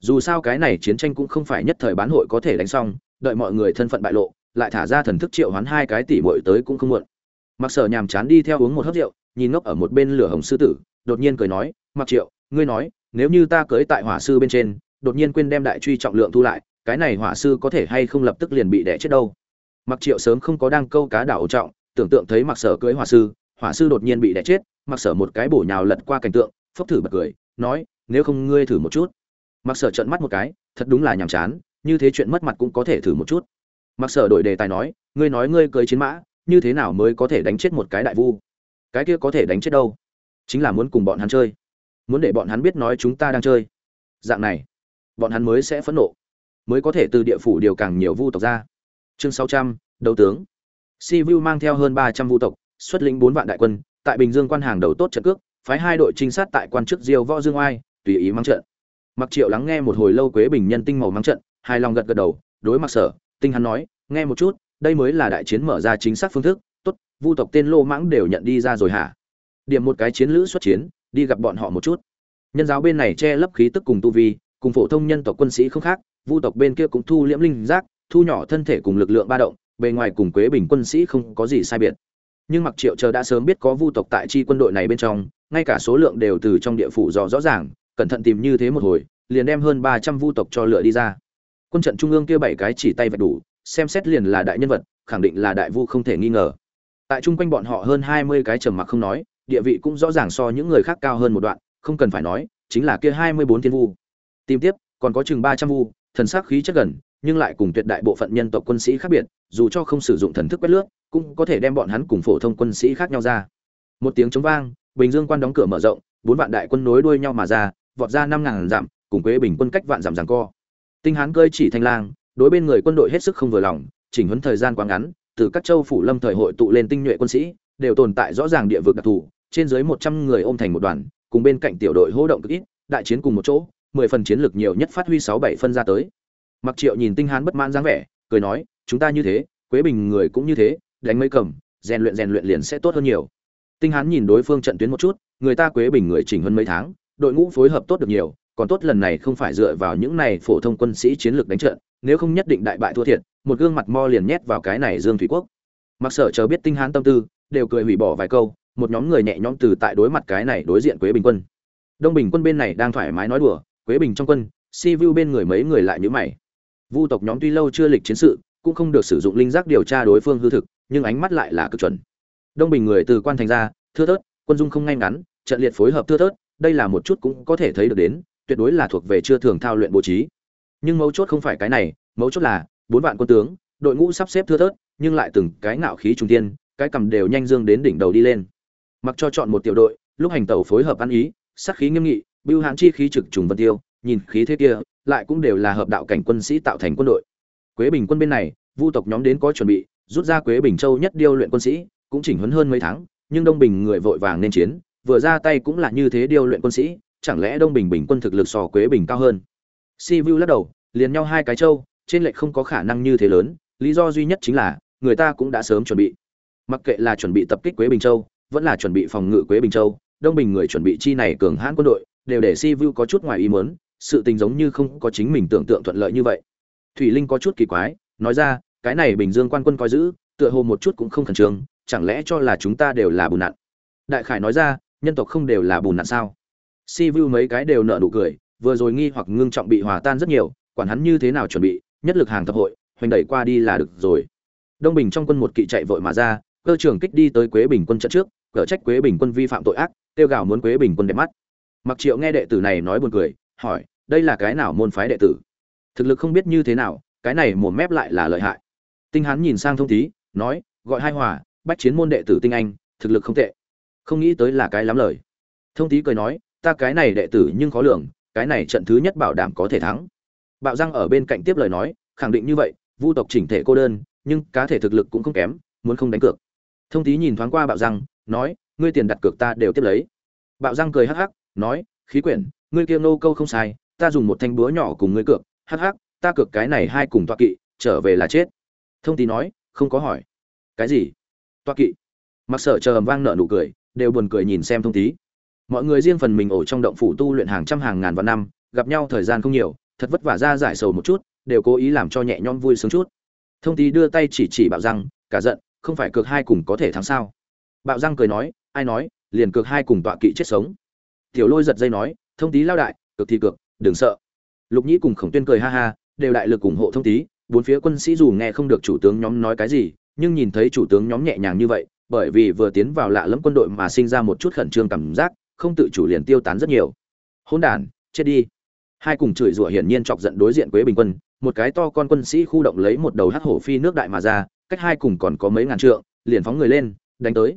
Dù sao cái này chiến tranh cũng không phải nhất thời bán hội có thể đánh xong, đợi mọi người thân phận bại lộ, lại thả ra thần thức triệu hoán hai cái tỷ muội tới cũng không muộn. Mặc sở nhàm chán đi theo uống một hớp rượu, nhìn ngốc ở một bên lửa hồng sư tử, đột nhiên cười nói, mặc triệu, ngươi nói, nếu như ta cưới tại hỏa sư bên trên, đột nhiên quên đem đại truy trọng lượng thu lại, cái này hỏa sư có thể hay không lập tức liền bị đẻ chết đâu? Mặc triệu sớm không có đang câu cá đảo trọng, tưởng tượng thấy mặc sở cưới hỏa sư hỏa sư đột nhiên bị đẻ chết, mặc sở một cái bổ nhào lật qua cảnh tượng, phốc thử bật cười, nói nếu không ngươi thử một chút. Mặc sở trợn mắt một cái, thật đúng là nhàm chán, như thế chuyện mất mặt cũng có thể thử một chút. Mặc sở đổi đề tài nói, ngươi nói ngươi cưới chiến mã, như thế nào mới có thể đánh chết một cái đại vu? Cái kia có thể đánh chết đâu? Chính là muốn cùng bọn hắn chơi. Muốn để bọn hắn biết nói chúng ta đang chơi. Dạng này, bọn hắn mới sẽ phẫn nộ. Mới có thể từ địa phủ điều càng nhiều vu tộc ra. Chương sáu trăm, đầu tướng. Si vu mang theo hơn ba trăm vu tộc, xuất lĩnh bốn vạn đại quân, tại bình dương quan hàng đầu tốt trận cước, phái hai đội trinh sát tại quan chức diêu võ dương oai tùy ý mang trận. Mặc triệu lắng nghe một hồi lâu quế bình nhân tinh màu mang trận, hài lòng gật gật đầu, đối mặc sở, tinh hắn nói, nghe một chút, đây mới là đại chiến mở ra chính xác phương thức, tốt, vu tộc tên lô mãng đều nhận đi ra rồi hả? Điểm một cái chiến lữ xuất chiến, đi gặp bọn họ một chút. Nhân giáo bên này che lấp khí tức cùng tu vi, cùng phổ thông nhân tộc quân sĩ không khác, vu tộc bên kia cũng thu liễm linh giác, thu nhỏ thân thể cùng lực lượng ba động, bề ngoài cùng quế bình quân sĩ không có gì sai biệt. Nhưng mặc triệu chờ đã sớm biết có vu tộc tại chi quân đội này bên trong, ngay cả số lượng đều từ trong địa phủ dò rõ ràng cẩn thận tìm như thế một hồi, liền đem hơn ba trăm vu tộc cho lựa đi ra. Quân trận trung ương kia bảy cái chỉ tay vạch đủ, xem xét liền là đại nhân vật, khẳng định là đại vu không thể nghi ngờ. Tại chung quanh bọn họ hơn hai mươi cái trầm mặc không nói, địa vị cũng rõ ràng so những người khác cao hơn một đoạn, không cần phải nói, chính là kia hai mươi bốn thiên vu. Tìm tiếp, còn có chừng ba trăm vu, thần sắc khí chất gần, nhưng lại cùng tuyệt đại bộ phận nhân tộc quân sĩ khác biệt, dù cho không sử dụng thần thức quét lướt, cũng có thể đem bọn hắn cùng phổ thông quân sĩ khác nhau ra. Một tiếng chống vang, bình dương quan đóng cửa mở rộng, bốn vạn đại quân nối đuôi nhau mà ra vọt ra năm ngàn dặm, cùng quế bình quân cách vạn dặm giằng co. Tinh hán cơi chỉ thanh lang, đối bên người quân đội hết sức không vừa lòng, chỉnh huấn thời gian quá ngắn, từ các châu phủ lâm thời hội tụ lên tinh nhuệ quân sĩ, đều tồn tại rõ ràng địa vực đặc thù, trên dưới một trăm người ôm thành một đoàn, cùng bên cạnh tiểu đội hỗ động cực ít, đại chiến cùng một chỗ, mười phần chiến lược nhiều nhất phát huy sáu bảy phân ra tới. Mặc triệu nhìn tinh hán bất mãn dáng vẻ, cười nói, chúng ta như thế, quế bình người cũng như thế, đánh mấy cầm, rèn luyện rèn luyện liền sẽ tốt hơn nhiều. Tinh hán nhìn đối phương trận tuyến một chút, người ta quế bình người chỉnh hơn mấy tháng đội ngũ phối hợp tốt được nhiều, còn tốt lần này không phải dựa vào những này phổ thông quân sĩ chiến lược đánh trận, nếu không nhất định đại bại thua thiệt, một gương mặt mo liền nhét vào cái này dương thủy quốc. Mặc sở chờ biết tinh hán tâm tư, đều cười hủy bỏ vài câu, một nhóm người nhẹ nhõm từ tại đối mặt cái này đối diện quế bình quân. Đông bình quân bên này đang thoải mái nói đùa, quế bình trong quân, si vu bên người mấy người lại nhíu mày. Vu tộc nhóm tuy lâu chưa lịch chiến sự, cũng không được sử dụng linh giác điều tra đối phương hư thực, nhưng ánh mắt lại là cực chuẩn. Đông bình người từ quan thành ra, thưa thớt, quân dung không ngay ngắn, trận liệt phối hợp thưa thớt đây là một chút cũng có thể thấy được đến, tuyệt đối là thuộc về chưa thường thao luyện bố trí. Nhưng mấu chốt không phải cái này, mấu chốt là, bốn vạn quân tướng, đội ngũ sắp xếp thưa thớt, nhưng lại từng cái ngạo khí trung tiên cái cầm đều nhanh dương đến đỉnh đầu đi lên. Mặc cho chọn một tiểu đội, lúc hành tẩu phối hợp ăn ý sắc khí nghiêm nghị, bưu hãn chi khí trực trùng vân tiêu, nhìn khí thế kia, lại cũng đều là hợp đạo cảnh quân sĩ tạo thành quân đội. Quế bình quân bên này, vu tộc nhóm đến có chuẩn bị, rút ra quế bình châu nhất điêu luyện quân sĩ, cũng chỉnh huấn hơn mấy tháng, nhưng đông bình người vội vàng nên chiến vừa ra tay cũng là như thế điều luyện quân sĩ, chẳng lẽ đông bình bình quân thực lực so quế bình cao hơn? Si vu lắc đầu, liền nhau hai cái châu trên lệch không có khả năng như thế lớn, lý do duy nhất chính là, người ta cũng đã sớm chuẩn bị. Mặc kệ là chuẩn bị tập kích quế bình châu, vẫn là chuẩn bị phòng ngự quế bình châu, đông bình người chuẩn bị chi này cường hãn quân đội, đều để si vu có chút ngoài ý muốn, sự tình giống như không có chính mình tưởng tượng thuận lợi như vậy. Thủy linh có chút kỳ quái, nói ra, cái này bình dương quan quân coi giữ, tựa hồ một chút cũng không khẩn trương, chẳng lẽ cho là chúng ta đều là bùn nặn? Đại khải nói ra nhân tộc không đều là bùn nặn sao? Si vu mấy cái đều nợ nụ cười, vừa rồi nghi hoặc ngưng trọng bị hòa tan rất nhiều, quản hắn như thế nào chuẩn bị, nhất lực hàng thập hội, hoành đẩy qua đi là được rồi. Đông bình trong quân một kỵ chạy vội mà ra, cơ trưởng kích đi tới quế bình quân trận trước, cở trách quế bình quân vi phạm tội ác tiêu gào muốn quế bình quân đẹp mắt. Mặc triệu nghe đệ tử này nói buồn cười, hỏi, đây là cái nào môn phái đệ tử? Thực lực không biết như thế nào, cái này một mép lại là lợi hại. Tinh hán nhìn sang thông thí, nói, gọi hai hòa, bách chiến môn đệ tử tinh anh, thực lực không tệ không nghĩ tới là cái lắm lời. Thông Tý cười nói, ta cái này đệ tử nhưng khó lường, cái này trận thứ nhất bảo đảm có thể thắng. Bạo răng ở bên cạnh tiếp lời nói, khẳng định như vậy, vu tộc chỉnh thể cô đơn, nhưng cá thể thực lực cũng không kém, muốn không đánh cược. Thông Tý nhìn thoáng qua bạo răng nói, ngươi tiền đặt cược ta đều tiếp lấy. Bạo răng cười hắc hắc, nói, khí quyển, ngươi kia nô câu không sai, ta dùng một thanh búa nhỏ cùng ngươi cược, hắc hắc, ta cược cái này hai cùng toa kỵ, trở về là chết. Thông Tý nói, không có hỏi. Cái gì? Toa kỵ. Mặc sở chờ ầm vang nợ nụ cười đều buồn cười nhìn xem thông tí. Mọi người riêng phần mình ổ trong động phủ tu luyện hàng trăm hàng ngàn vạn năm, gặp nhau thời gian không nhiều, thật vất vả ra giải sầu một chút, đều cố ý làm cho nhẹ nhõm vui sướng chút. Thông tí đưa tay chỉ chỉ bạo răng, cả giận, không phải cược hai cùng có thể thắng sao? Bạo răng cười nói, ai nói, liền cược hai cùng tọa kỵ chết sống. Tiểu lôi giật dây nói, thông tí lao đại cực thì cực đừng sợ. Lục nhĩ cùng khổng tuyên cười ha ha, đều đại lực ủng hộ thông tí, bốn phía quân sĩ dù nghe không được chủ tướng nhóm nói cái gì, nhưng nhìn thấy chủ tướng nhóm nhẹ nhàng như vậy bởi vì vừa tiến vào lạ lẫm quân đội mà sinh ra một chút khẩn trương cảm giác, không tự chủ liền tiêu tán rất nhiều. Hôn đản, chết đi. Hai cùng chửi rủa hiển nhiên chọc giận đối diện quế bình quân, một cái to con quân sĩ khu động lấy một đầu hắc hổ phi nước đại mà ra, cách hai cùng còn có mấy ngàn trượng, liền phóng người lên, đánh tới.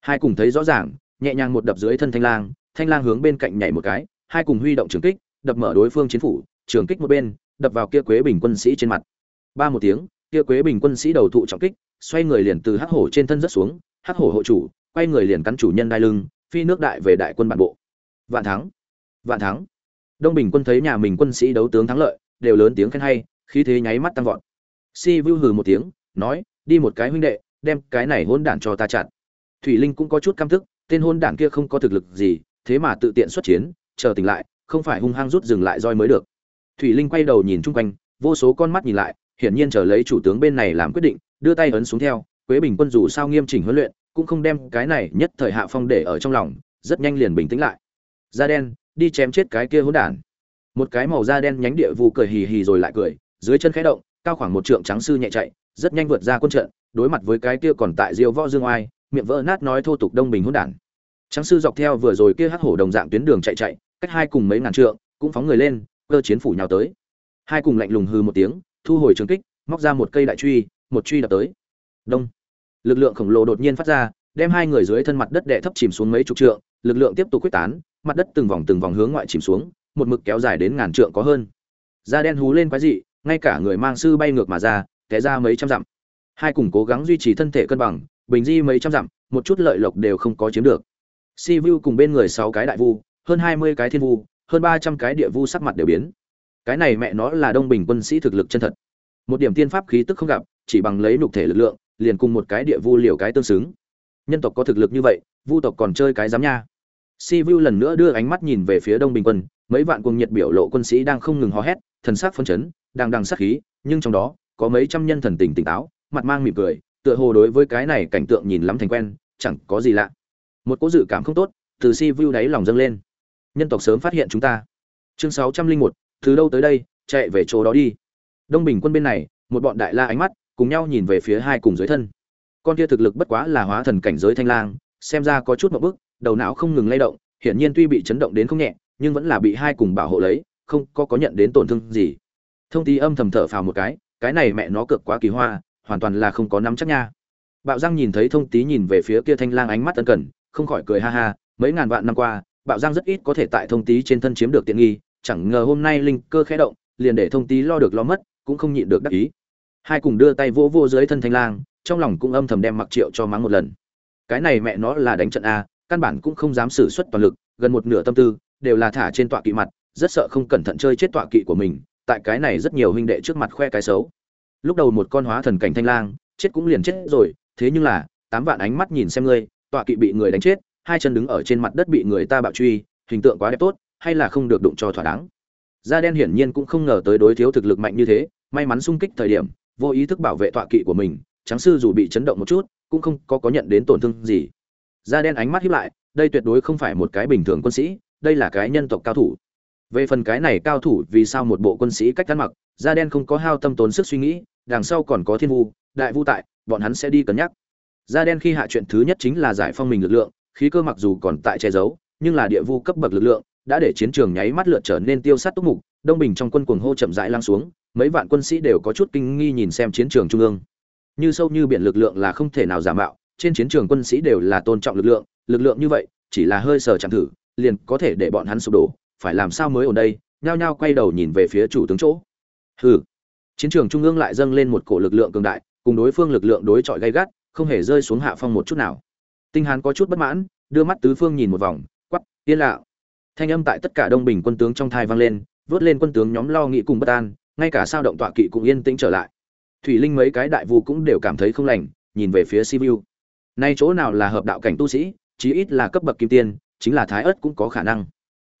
Hai cùng thấy rõ ràng, nhẹ nhàng một đập dưới thân thanh lang thanh lang hướng bên cạnh nhảy một cái, hai cùng huy động trường kích, đập mở đối phương chiến phủ, trường kích một bên, đập vào kia quế bình quân sĩ trên mặt. Ba một tiếng, kia quế bình quân sĩ đầu thụ trọng kích, xoay người liền từ hắc hổ trên thân rất xuống hắc hổ hộ chủ, quay người liền cắn chủ nhân đai lưng, phi nước đại về đại quân bản bộ. Vạn thắng vạn thắng. Đông bình quân thấy nhà mình quân sĩ đấu tướng thắng lợi, đều lớn tiếng khen hay, khí thế nháy mắt tăng vọt. Si vu hừ một tiếng, nói, đi một cái huynh đệ, đem cái này hôn đản cho ta chặn thủy linh cũng có chút căm thức tên hôn đản kia không có thực lực gì, thế mà tự tiện xuất chiến, chờ tỉnh lại, không phải hung hăng rút dừng lại roi mới được. Thủy linh quay đầu nhìn chung quanh, vô số con mắt nhìn lại, hiển nhiên chờ lấy chủ tướng bên này làm quyết định, đưa tay ấn xuống theo quế bình quân dù sao nghiêm chỉnh huấn luyện, cũng không đem cái này nhất thời hạ phong để ở trong lòng, rất nhanh liền bình tĩnh lại. Da đen, đi chém chết cái kia hỗn đản. Một cái màu da đen nhánh địa vu cười hì hì rồi lại cười, dưới chân khẽ động, cao khoảng một trượng trắng sư nhẹ chạy, rất nhanh vượt ra quân trận, đối mặt với cái kia còn tại diêu võ dương oai, miệng vỡ nát nói thô tục đông bình hỗn đản. Trắng sư dọc theo vừa rồi kia hắc hổ đồng dạng tuyến đường chạy chạy, cách hai cùng mấy ngàn trượng, cũng phóng người lên, cơ chiến phủ nhào tới. Hai cùng lạnh lùng hừ một tiếng, thu hồi trường kích, móc ra một cây đại truy, một truy đập tới. Đông lực lượng khổng lồ đột nhiên phát ra, đem hai người dưới thân mặt đất đè thấp chìm xuống mấy chục trượng, lực lượng tiếp tục quyết tán, mặt đất từng vòng từng vòng hướng ngoại chìm xuống, một mực kéo dài đến ngàn trượng có hơn. Da đen hú lên quái dị, ngay cả người mang sư bay ngược mà ra, té ra mấy trăm dặm. Hai cùng cố gắng duy trì thân thể cân bằng, bình di mấy trăm dặm, một chút lợi lộc đều không có chiếm được. Si vu cùng bên người sáu cái đại vu, hơn hai mươi cái thiên vu, hơn ba trăm cái địa vu sắc mặt đều biến. Cái này mẹ nó là đông bình quân sĩ thực lực chân thật. Một điểm tiên pháp khí tức không gặp, chỉ bằng lấy nục thể lực lượng liền cùng một cái địa vu liều cái tương xứng. Nhân tộc có thực lực như vậy, vu tộc còn chơi cái dám nha. Si vu lần nữa đưa ánh mắt nhìn về phía đông bình quân, mấy vạn cuồng nhiệt biểu lộ quân sĩ đang không ngừng hò hét, thần sắc phấn chấn, đang đằng sát khí, nhưng trong đó, có mấy trăm nhân thần tình tỉnh táo, mặt mang mỉm cười, tựa hồ đối với cái này cảnh tượng nhìn lắm thành quen, chẳng có gì lạ. Một cố dự cảm không tốt, từ si vu đáy lòng dâng lên. Nhân tộc sớm phát hiện chúng ta. Chương sáu trăm linh một, từ đâu tới đây, chạy về chỗ đó đi. Đông bình quân bên này, một bọn đại la ánh mắt cùng nhau nhìn về phía hai cùng dưới thân. Con kia thực lực bất quá là hóa thần cảnh giới thanh lang, xem ra có chút một bức đầu não không ngừng lay động, hiển nhiên tuy bị chấn động đến không nhẹ, nhưng vẫn là bị hai cùng bảo hộ lấy, không có có nhận đến tổn thương gì. Thông tí âm thầm thở phào một cái cái này mẹ nó cực quá kỳ hoa, hoàn toàn là không có nắm chắc nha. Bạo giang nhìn thấy thông tí nhìn về phía kia thanh lang ánh mắt ân cần, không khỏi cười ha ha, mấy ngàn vạn năm qua, bạo giang rất ít có thể tại thông tí trên thân chiếm được tiện nghi, chẳng ngờ hôm nay linh cơ khẽ động, liền để thông tí lo được lo mất, cũng không nhịn được đắc ý hai cùng đưa tay vỗ vô dưới thân thanh lang, trong lòng cũng âm thầm đem mặc triệu cho mắng một lần. Cái này mẹ nó là đánh trận a, căn bản cũng không dám sử xuất toàn lực, gần một nửa tâm tư đều là thả trên tọa kỵ mặt, rất sợ không cẩn thận chơi chết tọa kỵ của mình, tại cái này rất nhiều huynh đệ trước mặt khoe cái xấu. Lúc đầu một con hóa thần cảnh thanh lang, chết cũng liền chết rồi, thế nhưng là, tám vạn ánh mắt nhìn xem ngươi, tọa kỵ bị người đánh chết, hai chân đứng ở trên mặt đất bị người ta bạo truy, hình tượng quá đẹp tốt, hay là không được đụng cho thỏa đáng. Da đen hiển nhiên cũng không ngờ tới đối thiếu thực lực mạnh như thế, may mắn sung kích thời điểm vô ý thức bảo vệ tọa kỵ của mình, tráng sư dù bị chấn động một chút, cũng không có có nhận đến tổn thương gì. Da đen ánh mắt hiếp lại, đây tuyệt đối không phải một cái bình thường quân sĩ, đây là cái nhân tộc cao thủ. Về phần cái này cao thủ vì sao một bộ quân sĩ cách ăn mặc, da đen không có hao tâm tốn sức suy nghĩ, đằng sau còn có thiên vu, đại vu tại, bọn hắn sẽ đi cân nhắc. Da đen khi hạ chuyện thứ nhất chính là giải phong mình lực lượng, khí cơ mặc dù còn tại che giấu, nhưng là địa vu cấp bậc lực lượng, đã để chiến trường nháy mắt lượt trở nên tiêu sát túc mục, đông bình trong quân cuồng hô chậm rãi lắng xuống mấy vạn quân sĩ đều có chút kinh nghi nhìn xem chiến trường trung ương. Như sâu như biển lực lượng là không thể nào giả mạo, trên chiến trường quân sĩ đều là tôn trọng lực lượng lực lượng như vậy, chỉ là hơi sờ chạm thử, liền có thể để bọn hắn sụp đổ, phải làm sao mới ở đây, nhao nhao quay đầu nhìn về phía chủ tướng chỗ. Hừ. Chiến trường trung ương lại dâng lên một cổ lực lượng cường đại, cùng đối phương lực lượng đối chọi gay gắt, không hề rơi xuống hạ phong một chút nào. Tinh hán có chút bất mãn, đưa mắt tứ phương nhìn một vòng quắp yên lặng. Thanh âm tại tất cả đông bình quân tướng trong thai vang lên, vớt lên quân tướng nhóm lo nghĩ cùng bất an ngay cả sao động tọa kỵ cũng yên tĩnh trở lại. Thủy linh mấy cái đại vu cũng đều cảm thấy không lành, nhìn về phía sibiu. Nay chỗ nào là hợp đạo cảnh tu sĩ, chí ít là cấp bậc kim tiên, chính là thái ớt cũng có khả năng.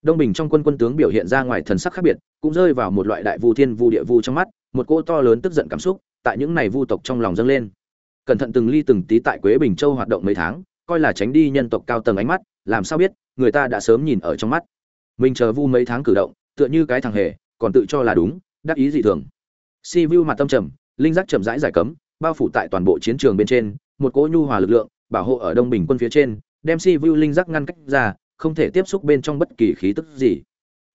Đông bình trong quân quân tướng biểu hiện ra ngoài thần sắc khác biệt, cũng rơi vào một loại đại vu thiên vu địa vu trong mắt, một cỗ to lớn tức giận cảm xúc tại những này vu tộc trong lòng dâng lên. Cẩn thận từng ly từng tí tại quế bình châu hoạt động mấy tháng, coi là tránh đi nhân tộc cao tầng ánh mắt, làm sao biết, người ta đã sớm nhìn ở trong mắt. Mình chờ vu mấy tháng cử động, tựa như cái thằng hề, còn tự cho là đúng đắc ý dị thường. Si vu mặt tâm trầm, linh giác chậm rãi giải cấm, bao phủ tại toàn bộ chiến trường bên trên, một cỗ nhu hòa lực lượng, bảo hộ ở đông bình quân phía trên, đem si vu linh giác ngăn cách ra, không thể tiếp xúc bên trong bất kỳ khí tức gì.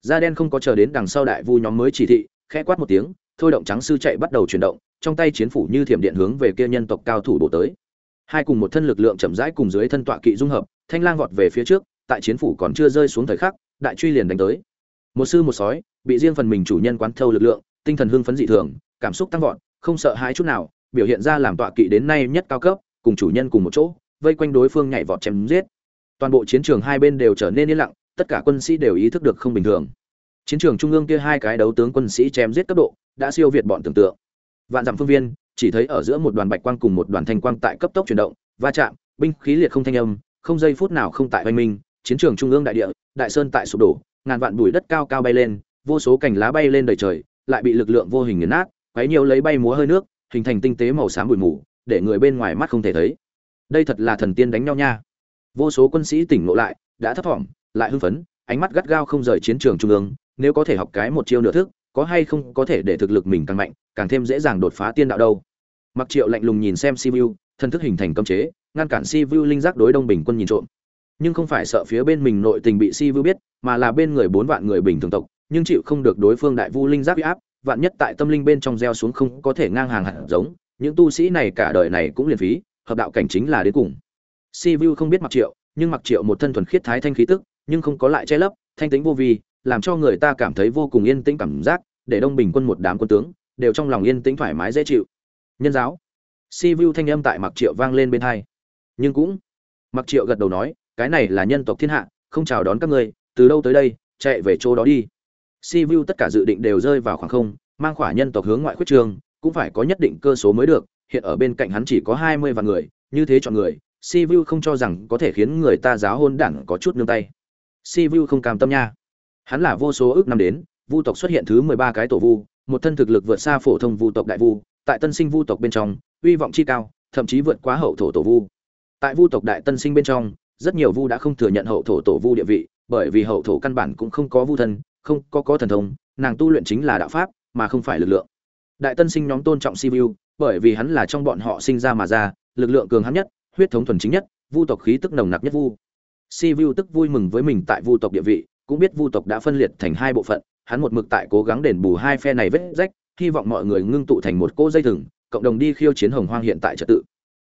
Da đen không có chờ đến đằng sau đại vu nhóm mới chỉ thị, khẽ quát một tiếng, thôi động trắng sư chạy bắt đầu chuyển động, trong tay chiến phủ như thiểm điện hướng về kia nhân tộc cao thủ đổ tới. Hai cùng một thân lực lượng chậm rãi cùng dưới thân tọa kỵ dung hợp, thanh lang vọt về phía trước, tại chiến phủ còn chưa rơi xuống thời khắc, đại truy liền đánh tới một sư một sói, bị riêng phần mình chủ nhân quán thâu lực lượng, tinh thần hưng phấn dị thường, cảm xúc tăng vọt, không sợ hãi chút nào, biểu hiện ra làm tọa kỵ đến nay nhất cao cấp, cùng chủ nhân cùng một chỗ, vây quanh đối phương nhảy vọt chém giết. Toàn bộ chiến trường hai bên đều trở nên yên lặng, tất cả quân sĩ đều ý thức được không bình thường. Chiến trường trung ương kia hai cái đấu tướng quân sĩ chém giết cấp độ, đã siêu việt bọn tưởng tượng. Vạn dặm phương viên, chỉ thấy ở giữa một đoàn bạch quang cùng một đoàn thanh quang tại cấp tốc chuyển động, va chạm, binh khí liệt không thanh âm, không giây phút nào không tại oanh minh, chiến trường trung ương đại địa, đại sơn tại sụp đổ ngàn vạn bụi đất cao cao bay lên, vô số cành lá bay lên đầy trời, lại bị lực lượng vô hình nghiền nát, quấy nhiều lấy bay múa hơi nước, hình thành tinh tế màu xám bụi mù, để người bên ngoài mắt không thể thấy. Đây thật là thần tiên đánh nhau nha. Vô số quân sĩ tỉnh ngộ lại, đã thấp thỏm, lại hưng phấn, ánh mắt gắt gao không rời chiến trường trung ương, nếu có thể học cái một chiêu nửa thức, có hay không có thể để thực lực mình càng mạnh, càng thêm dễ dàng đột phá tiên đạo đâu. Mặc triệu lạnh lùng nhìn xem sivu thân thức hình thành cấm chế, ngăn cản sivu linh giác đối đông bình quân nhìn trộm nhưng không phải sợ phía bên mình nội tình bị Si Vưu biết, mà là bên người bốn vạn người bình thường tộc, nhưng chịu không được đối phương đại vu linh giác huy áp, vạn nhất tại tâm linh bên trong gieo xuống không có thể ngang hàng hạt giống, những tu sĩ này cả đời này cũng liền phí, hợp đạo cảnh chính là đến cùng. Si sivu không biết mặc triệu, nhưng mặc triệu một thân thuần khiết thái thanh khí tức, nhưng không có lại che lấp, thanh tính vô vi, làm cho người ta cảm thấy vô cùng yên tĩnh cảm giác, để đông bình quân một đám quân tướng, đều trong lòng yên tĩnh thoải mái dễ chịu. Nhân giáo. Si vu thanh âm tại mặc triệu vang lên bên hai. Nhưng cũng. Mặc triệu gật đầu nói cái này là nhân tộc thiên hạ, không chào đón các ngươi, từ đâu tới đây, chạy về chỗ đó đi. Si vu tất cả dự định đều rơi vào khoảng không, mang khỏa nhân tộc hướng ngoại khuyết trường, cũng phải có nhất định cơ số mới được, hiện ở bên cạnh hắn chỉ có hai mươi vạn người, như thế chọn người, si vu không cho rằng có thể khiến người ta giáo hôn đảng có chút nương tay. Si vu không cam tâm nha. Hắn là vô số ước năm đến, vu tộc xuất hiện thứ mười ba cái tổ vu, một thân thực lực vượt xa phổ thông vu tộc đại vu, tại tân sinh vu tộc bên trong, uy vọng chi cao, thậm chí vượt quá hậu thổ tổ vu. Tại vu tộc đại tân sinh bên trong rất nhiều vu đã không thừa nhận hậu thổ tổ vu địa vị, bởi vì hậu thổ căn bản cũng không có vu thân, không có có thần thông, nàng tu luyện chính là đạo pháp, mà không phải lực lượng. Đại tân sinh nhóm tôn trọng si vu, bởi vì hắn là trong bọn họ sinh ra mà ra, lực lượng cường hắn nhất, huyết thống thuần chính nhất, vu tộc khí tức nồng nặc nhất vu. Si vu tức vui mừng với mình tại vu tộc địa vị, cũng biết vu tộc đã phân liệt thành hai bộ phận, hắn một mực tại cố gắng đền bù hai phe này vết rách, hy vọng mọi người ngưng tụ thành một cỗ dây thừng, cộng đồng đi khiêu chiến hồng hoang hiện tại trật tự.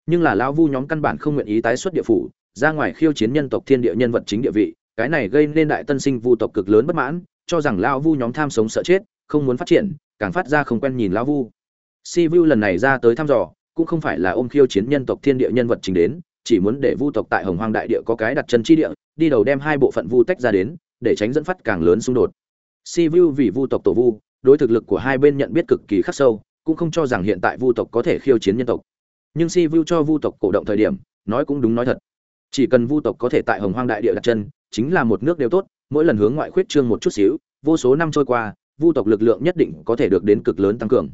Nhưng là lão vu nhóm căn bản không nguyện ý tái xuất địa phủ ra ngoài khiêu chiến nhân tộc thiên địa nhân vật chính địa vị, cái này gây nên đại tân sinh vu tộc cực lớn bất mãn, cho rằng lão vu nhóm tham sống sợ chết, không muốn phát triển, càng phát ra không quen nhìn lão vu. Si vu lần này ra tới thăm dò, cũng không phải là ôm khiêu chiến nhân tộc thiên địa nhân vật chính đến, chỉ muốn để vu tộc tại hồng hoang đại địa có cái đặt chân chi địa, đi đầu đem hai bộ phận vu tách ra đến, để tránh dẫn phát càng lớn xung đột. Si vu vì vu tộc tổ vu, đối thực lực của hai bên nhận biết cực kỳ khắc sâu, cũng không cho rằng hiện tại vu tộc có thể khiêu chiến nhân tộc. Nhưng si vu cho vu tộc cổ động thời điểm, nói cũng đúng nói thật chỉ cần vu tộc có thể tại hồng hoang đại địa đặt chân, chính là một nước đều tốt, mỗi lần hướng ngoại khuyết trương một chút xíu, vô số năm trôi qua, vu tộc lực lượng nhất định có thể được đến cực lớn tăng cường.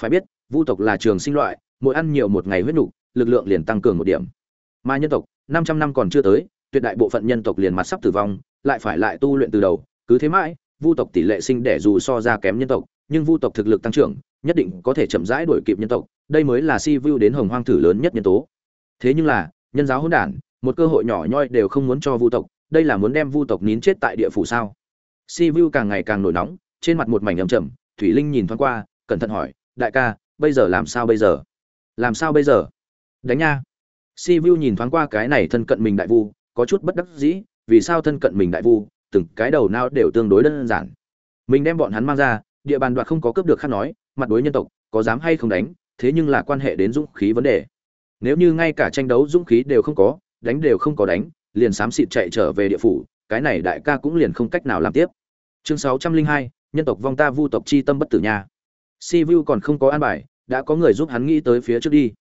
Phải biết, vu tộc là trường sinh loại, mỗi ăn nhiều một ngày huyết nục, lực lượng liền tăng cường một điểm. Mà nhân tộc, năm trăm năm còn chưa tới, tuyệt đại bộ phận nhân tộc liền mặt sắp tử vong, lại phải lại tu luyện từ đầu, cứ thế mãi, vu tộc tỷ lệ sinh đẻ dù so ra kém nhân tộc, nhưng vu tộc thực lực tăng trưởng, nhất định có thể chậm rãi đuổi kịp nhân tộc, đây mới là si vu đến hồng hoang thử lớn nhất nhân tố. Thế nhưng là, nhân giáo hỗn đản một cơ hội nhỏ nhoi đều không muốn cho vu tộc, đây là muốn đem vu tộc nín chết tại địa phủ sao? Si vu càng ngày càng nổi nóng, trên mặt một mảnh ấm chầm thủy linh nhìn thoáng qua, cẩn thận hỏi, đại ca, bây giờ làm sao bây giờ? Làm sao bây giờ? Đánh nha. Si vu nhìn thoáng qua cái này thân cận mình đại vu, có chút bất đắc dĩ, vì sao thân cận mình đại vu, từng cái đầu não đều tương đối đơn giản. Mình đem bọn hắn mang ra, địa bàn đoạt không có cướp được khác nói, mặt đối nhân tộc, có dám hay không đánh, thế nhưng là quan hệ đến dũng khí vấn đề. Nếu như ngay cả tranh đấu dũng khí đều không có đánh đều không có đánh, liền xám xịt chạy trở về địa phủ, cái này đại ca cũng liền không cách nào làm tiếp. Chương sáu trăm linh hai, nhân tộc vong ta vu tộc chi tâm bất tử nha. Si vu còn không có an bài, đã có người giúp hắn nghĩ tới phía trước đi.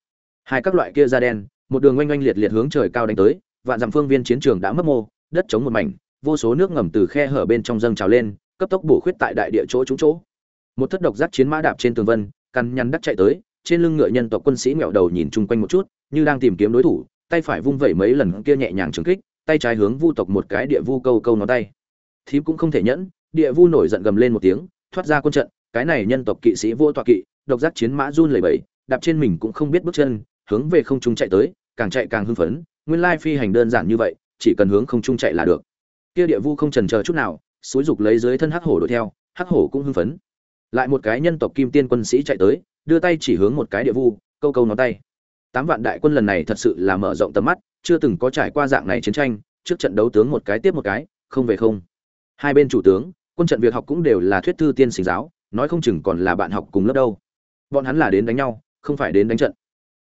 Hai các loại kia da đen, một đường oanh oanh liệt liệt hướng trời cao đánh tới, vạn dặm phương viên chiến trường đã mất mô, đất chống một mảnh, vô số nước ngầm từ khe hở bên trong dâng trào lên, cấp tốc bổ khuyết tại đại địa chỗ trúng chỗ. Một thất độc giác chiến mã đạp trên tường vân căn nhăn đắc chạy tới, trên lưng ngựa nhân tộc quân sĩ ngẹo đầu nhìn chung quanh một chút, như đang tìm kiếm đối thủ tay phải vung vẩy mấy lần kia nhẹ nhàng trừng kích, tay trái hướng vu tộc một cái địa vu câu câu nó tay. Thím cũng không thể nhẫn, địa vu nổi giận gầm lên một tiếng, thoát ra quân trận, cái này nhân tộc kỵ sĩ vô tọa kỵ, độc giác chiến mã run lẩy bẩy, đạp trên mình cũng không biết bước chân, hướng về không trung chạy tới, càng chạy càng hưng phấn, nguyên lai phi hành đơn giản như vậy, chỉ cần hướng không trung chạy là được. Kia địa vu không chần chờ chút nào, xúi dục lấy dưới thân hắc hổ đuổi theo, hắc hổ cũng hưng phấn. Lại một cái nhân tộc kim tiên quân sĩ chạy tới, đưa tay chỉ hướng một cái địa vu, câu câu nó tay tám vạn đại quân lần này thật sự là mở rộng tầm mắt, chưa từng có trải qua dạng này chiến tranh, trước trận đấu tướng một cái tiếp một cái, không về không. Hai bên chủ tướng, quân trận việc học cũng đều là thuyết thư tiên sinh giáo, nói không chừng còn là bạn học cùng lớp đâu. Bọn hắn là đến đánh nhau, không phải đến đánh trận.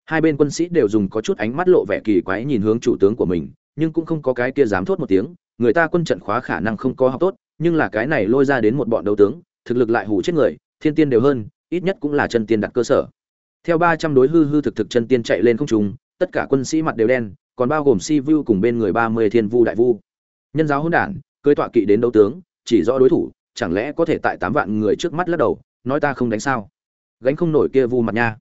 Hai bên quân sĩ đều dùng có chút ánh mắt lộ vẻ kỳ quái nhìn hướng chủ tướng của mình, nhưng cũng không có cái kia dám thốt một tiếng, người ta quân trận khóa khả năng không có học tốt, nhưng là cái này lôi ra đến một bọn đấu tướng, thực lực lại hủ chết người, thiên tiên đều hơn, ít nhất cũng là chân tiên đặt cơ sở theo ba trăm đối hư hư thực thực chân tiên chạy lên không trung, tất cả quân sĩ mặt đều đen, còn bao gồm si vu cùng bên người ba mươi thiên vu đại vu. Nhân giáo hỗn đản, cưới tọa kỵ đến đấu tướng, chỉ rõ đối thủ, chẳng lẽ có thể tại tám vạn người trước mắt lắc đầu, nói ta không đánh sao? Gánh không nổi kia vu mặt nha.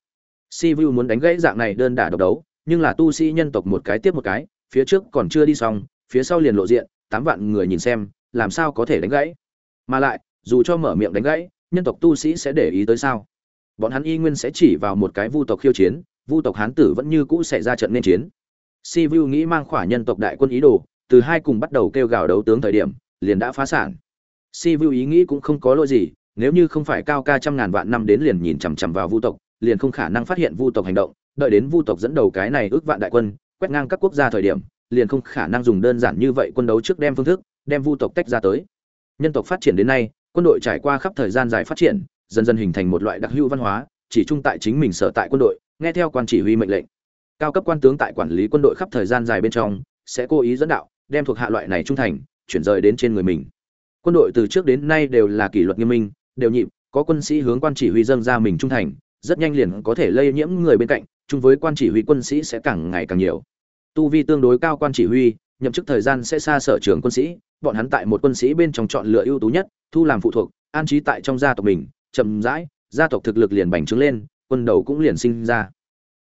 Si vu muốn đánh gãy dạng này đơn đả độc đấu, nhưng là tu sĩ nhân tộc một cái tiếp một cái, phía trước còn chưa đi xong, phía sau liền lộ diện, tám vạn người nhìn xem, làm sao có thể đánh gãy? Mà lại, dù cho mở miệng đánh gãy, nhân tộc tu sĩ sẽ để ý tới sao? Bọn hắn y nguyên sẽ chỉ vào một cái vu tộc khiêu chiến, vu tộc hán tử vẫn như cũ sẽ ra trận nên chiến. Si vu nghĩ mang khỏa nhân tộc đại quân ý đồ, từ hai cùng bắt đầu kêu gào đấu tướng thời điểm, liền đã phá sản. Si vu ý nghĩ cũng không có lỗi gì, nếu như không phải cao ca trăm ngàn vạn năm đến liền nhìn chằm chằm vào vu tộc, liền không khả năng phát hiện vu tộc hành động, đợi đến vu tộc dẫn đầu cái này ước vạn đại quân, quét ngang các quốc gia thời điểm, liền không khả năng dùng đơn giản như vậy quân đấu trước đem phương thức, đem vu tộc tách ra tới. Nhân tộc phát triển đến nay, quân đội trải qua khắp thời gian dài phát triển dần dần hình thành một loại đặc hữu văn hóa, chỉ trung tại chính mình sở tại quân đội, nghe theo quan chỉ huy mệnh lệnh. Cao cấp quan tướng tại quản lý quân đội khắp thời gian dài bên trong, sẽ cố ý dẫn đạo, đem thuộc hạ loại này trung thành, chuyển rời đến trên người mình. Quân đội từ trước đến nay đều là kỷ luật nghiêm minh, đều nhịp, có quân sĩ hướng quan chỉ huy dâng ra mình trung thành, rất nhanh liền có thể lây nhiễm người bên cạnh, chung với quan chỉ huy quân sĩ sẽ càng ngày càng nhiều. Tu vi tương đối cao quan chỉ huy, nhậm chức thời gian sẽ xa sở trường quân sĩ, bọn hắn tại một quân sĩ bên trong chọn lựa ưu tú nhất, thu làm phụ thuộc, an trí tại trong gia tộc mình chậm rãi, gia tộc thực lực liền bành trướng lên, quân đầu cũng liền sinh ra.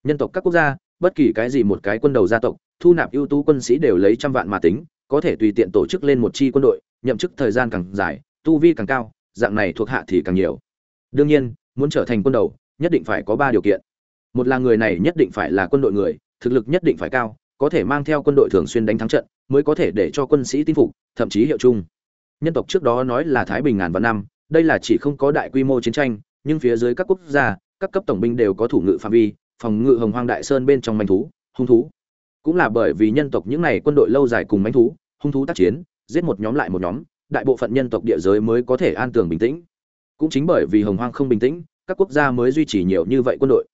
Nhân tộc các quốc gia, bất kỳ cái gì một cái quân đầu gia tộc, thu nạp ưu tú quân sĩ đều lấy trăm vạn mà tính, có thể tùy tiện tổ chức lên một chi quân đội, nhậm chức thời gian càng dài, tu vi càng cao, dạng này thuộc hạ thì càng nhiều. Đương nhiên, muốn trở thành quân đầu, nhất định phải có ba điều kiện. Một là người này nhất định phải là quân đội người, thực lực nhất định phải cao, có thể mang theo quân đội thường xuyên đánh thắng trận, mới có thể để cho quân sĩ tin phục, thậm chí hiệu chung. Nhân tộc trước đó nói là thái bình ngàn vạn năm đây là chỉ không có đại quy mô chiến tranh, nhưng phía dưới các quốc gia, các cấp tổng binh đều có thủ ngự phạm vi, phòng ngự hồng hoang đại sơn bên trong manh thú, hung thú. Cũng là bởi vì nhân tộc những này quân đội lâu dài cùng manh thú, hung thú tác chiến, giết một nhóm lại một nhóm, đại bộ phận nhân tộc địa giới mới có thể an tường bình tĩnh. Cũng chính bởi vì hồng hoang không bình tĩnh, các quốc gia mới duy trì nhiều như vậy quân đội.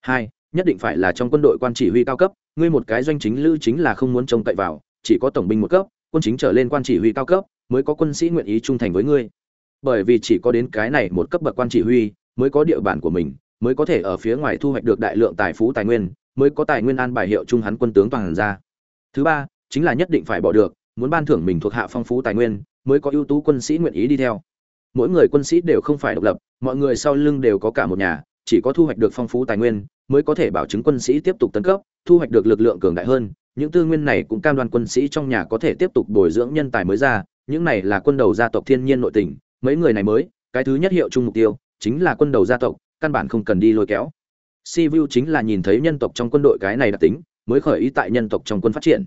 Hai, nhất định phải là trong quân đội quan chỉ huy cao cấp, ngươi một cái doanh chính lữ chính là không muốn trông cậy vào, chỉ có tổng binh một cấp, quân chính trở lên quan chỉ huy cao cấp, mới có quân sĩ nguyện ý trung thành với ngươi bởi vì chỉ có đến cái này một cấp bậc quan chỉ huy mới có địa bàn của mình, mới có thể ở phía ngoài thu hoạch được đại lượng tài phú tài nguyên, mới có tài nguyên an bài hiệu trung hắn quân tướng toàn ra. Thứ ba, chính là nhất định phải bỏ được, muốn ban thưởng mình thuộc hạ phong phú tài nguyên, mới có ưu tú quân sĩ nguyện ý đi theo. Mỗi người quân sĩ đều không phải độc lập, mọi người sau lưng đều có cả một nhà, chỉ có thu hoạch được phong phú tài nguyên, mới có thể bảo chứng quân sĩ tiếp tục tấn cấp, thu hoạch được lực lượng cường đại hơn. Những tư nguyên này cũng cam đoan quân sĩ trong nhà có thể tiếp tục bồi dưỡng nhân tài mới ra, những này là quân đầu gia tộc thiên nhiên nội tình mấy người này mới, cái thứ nhất hiệu chung mục tiêu chính là quân đầu gia tộc, căn bản không cần đi lôi kéo. Si vu chính là nhìn thấy nhân tộc trong quân đội cái này đặc tính, mới khởi ý tại nhân tộc trong quân phát triển.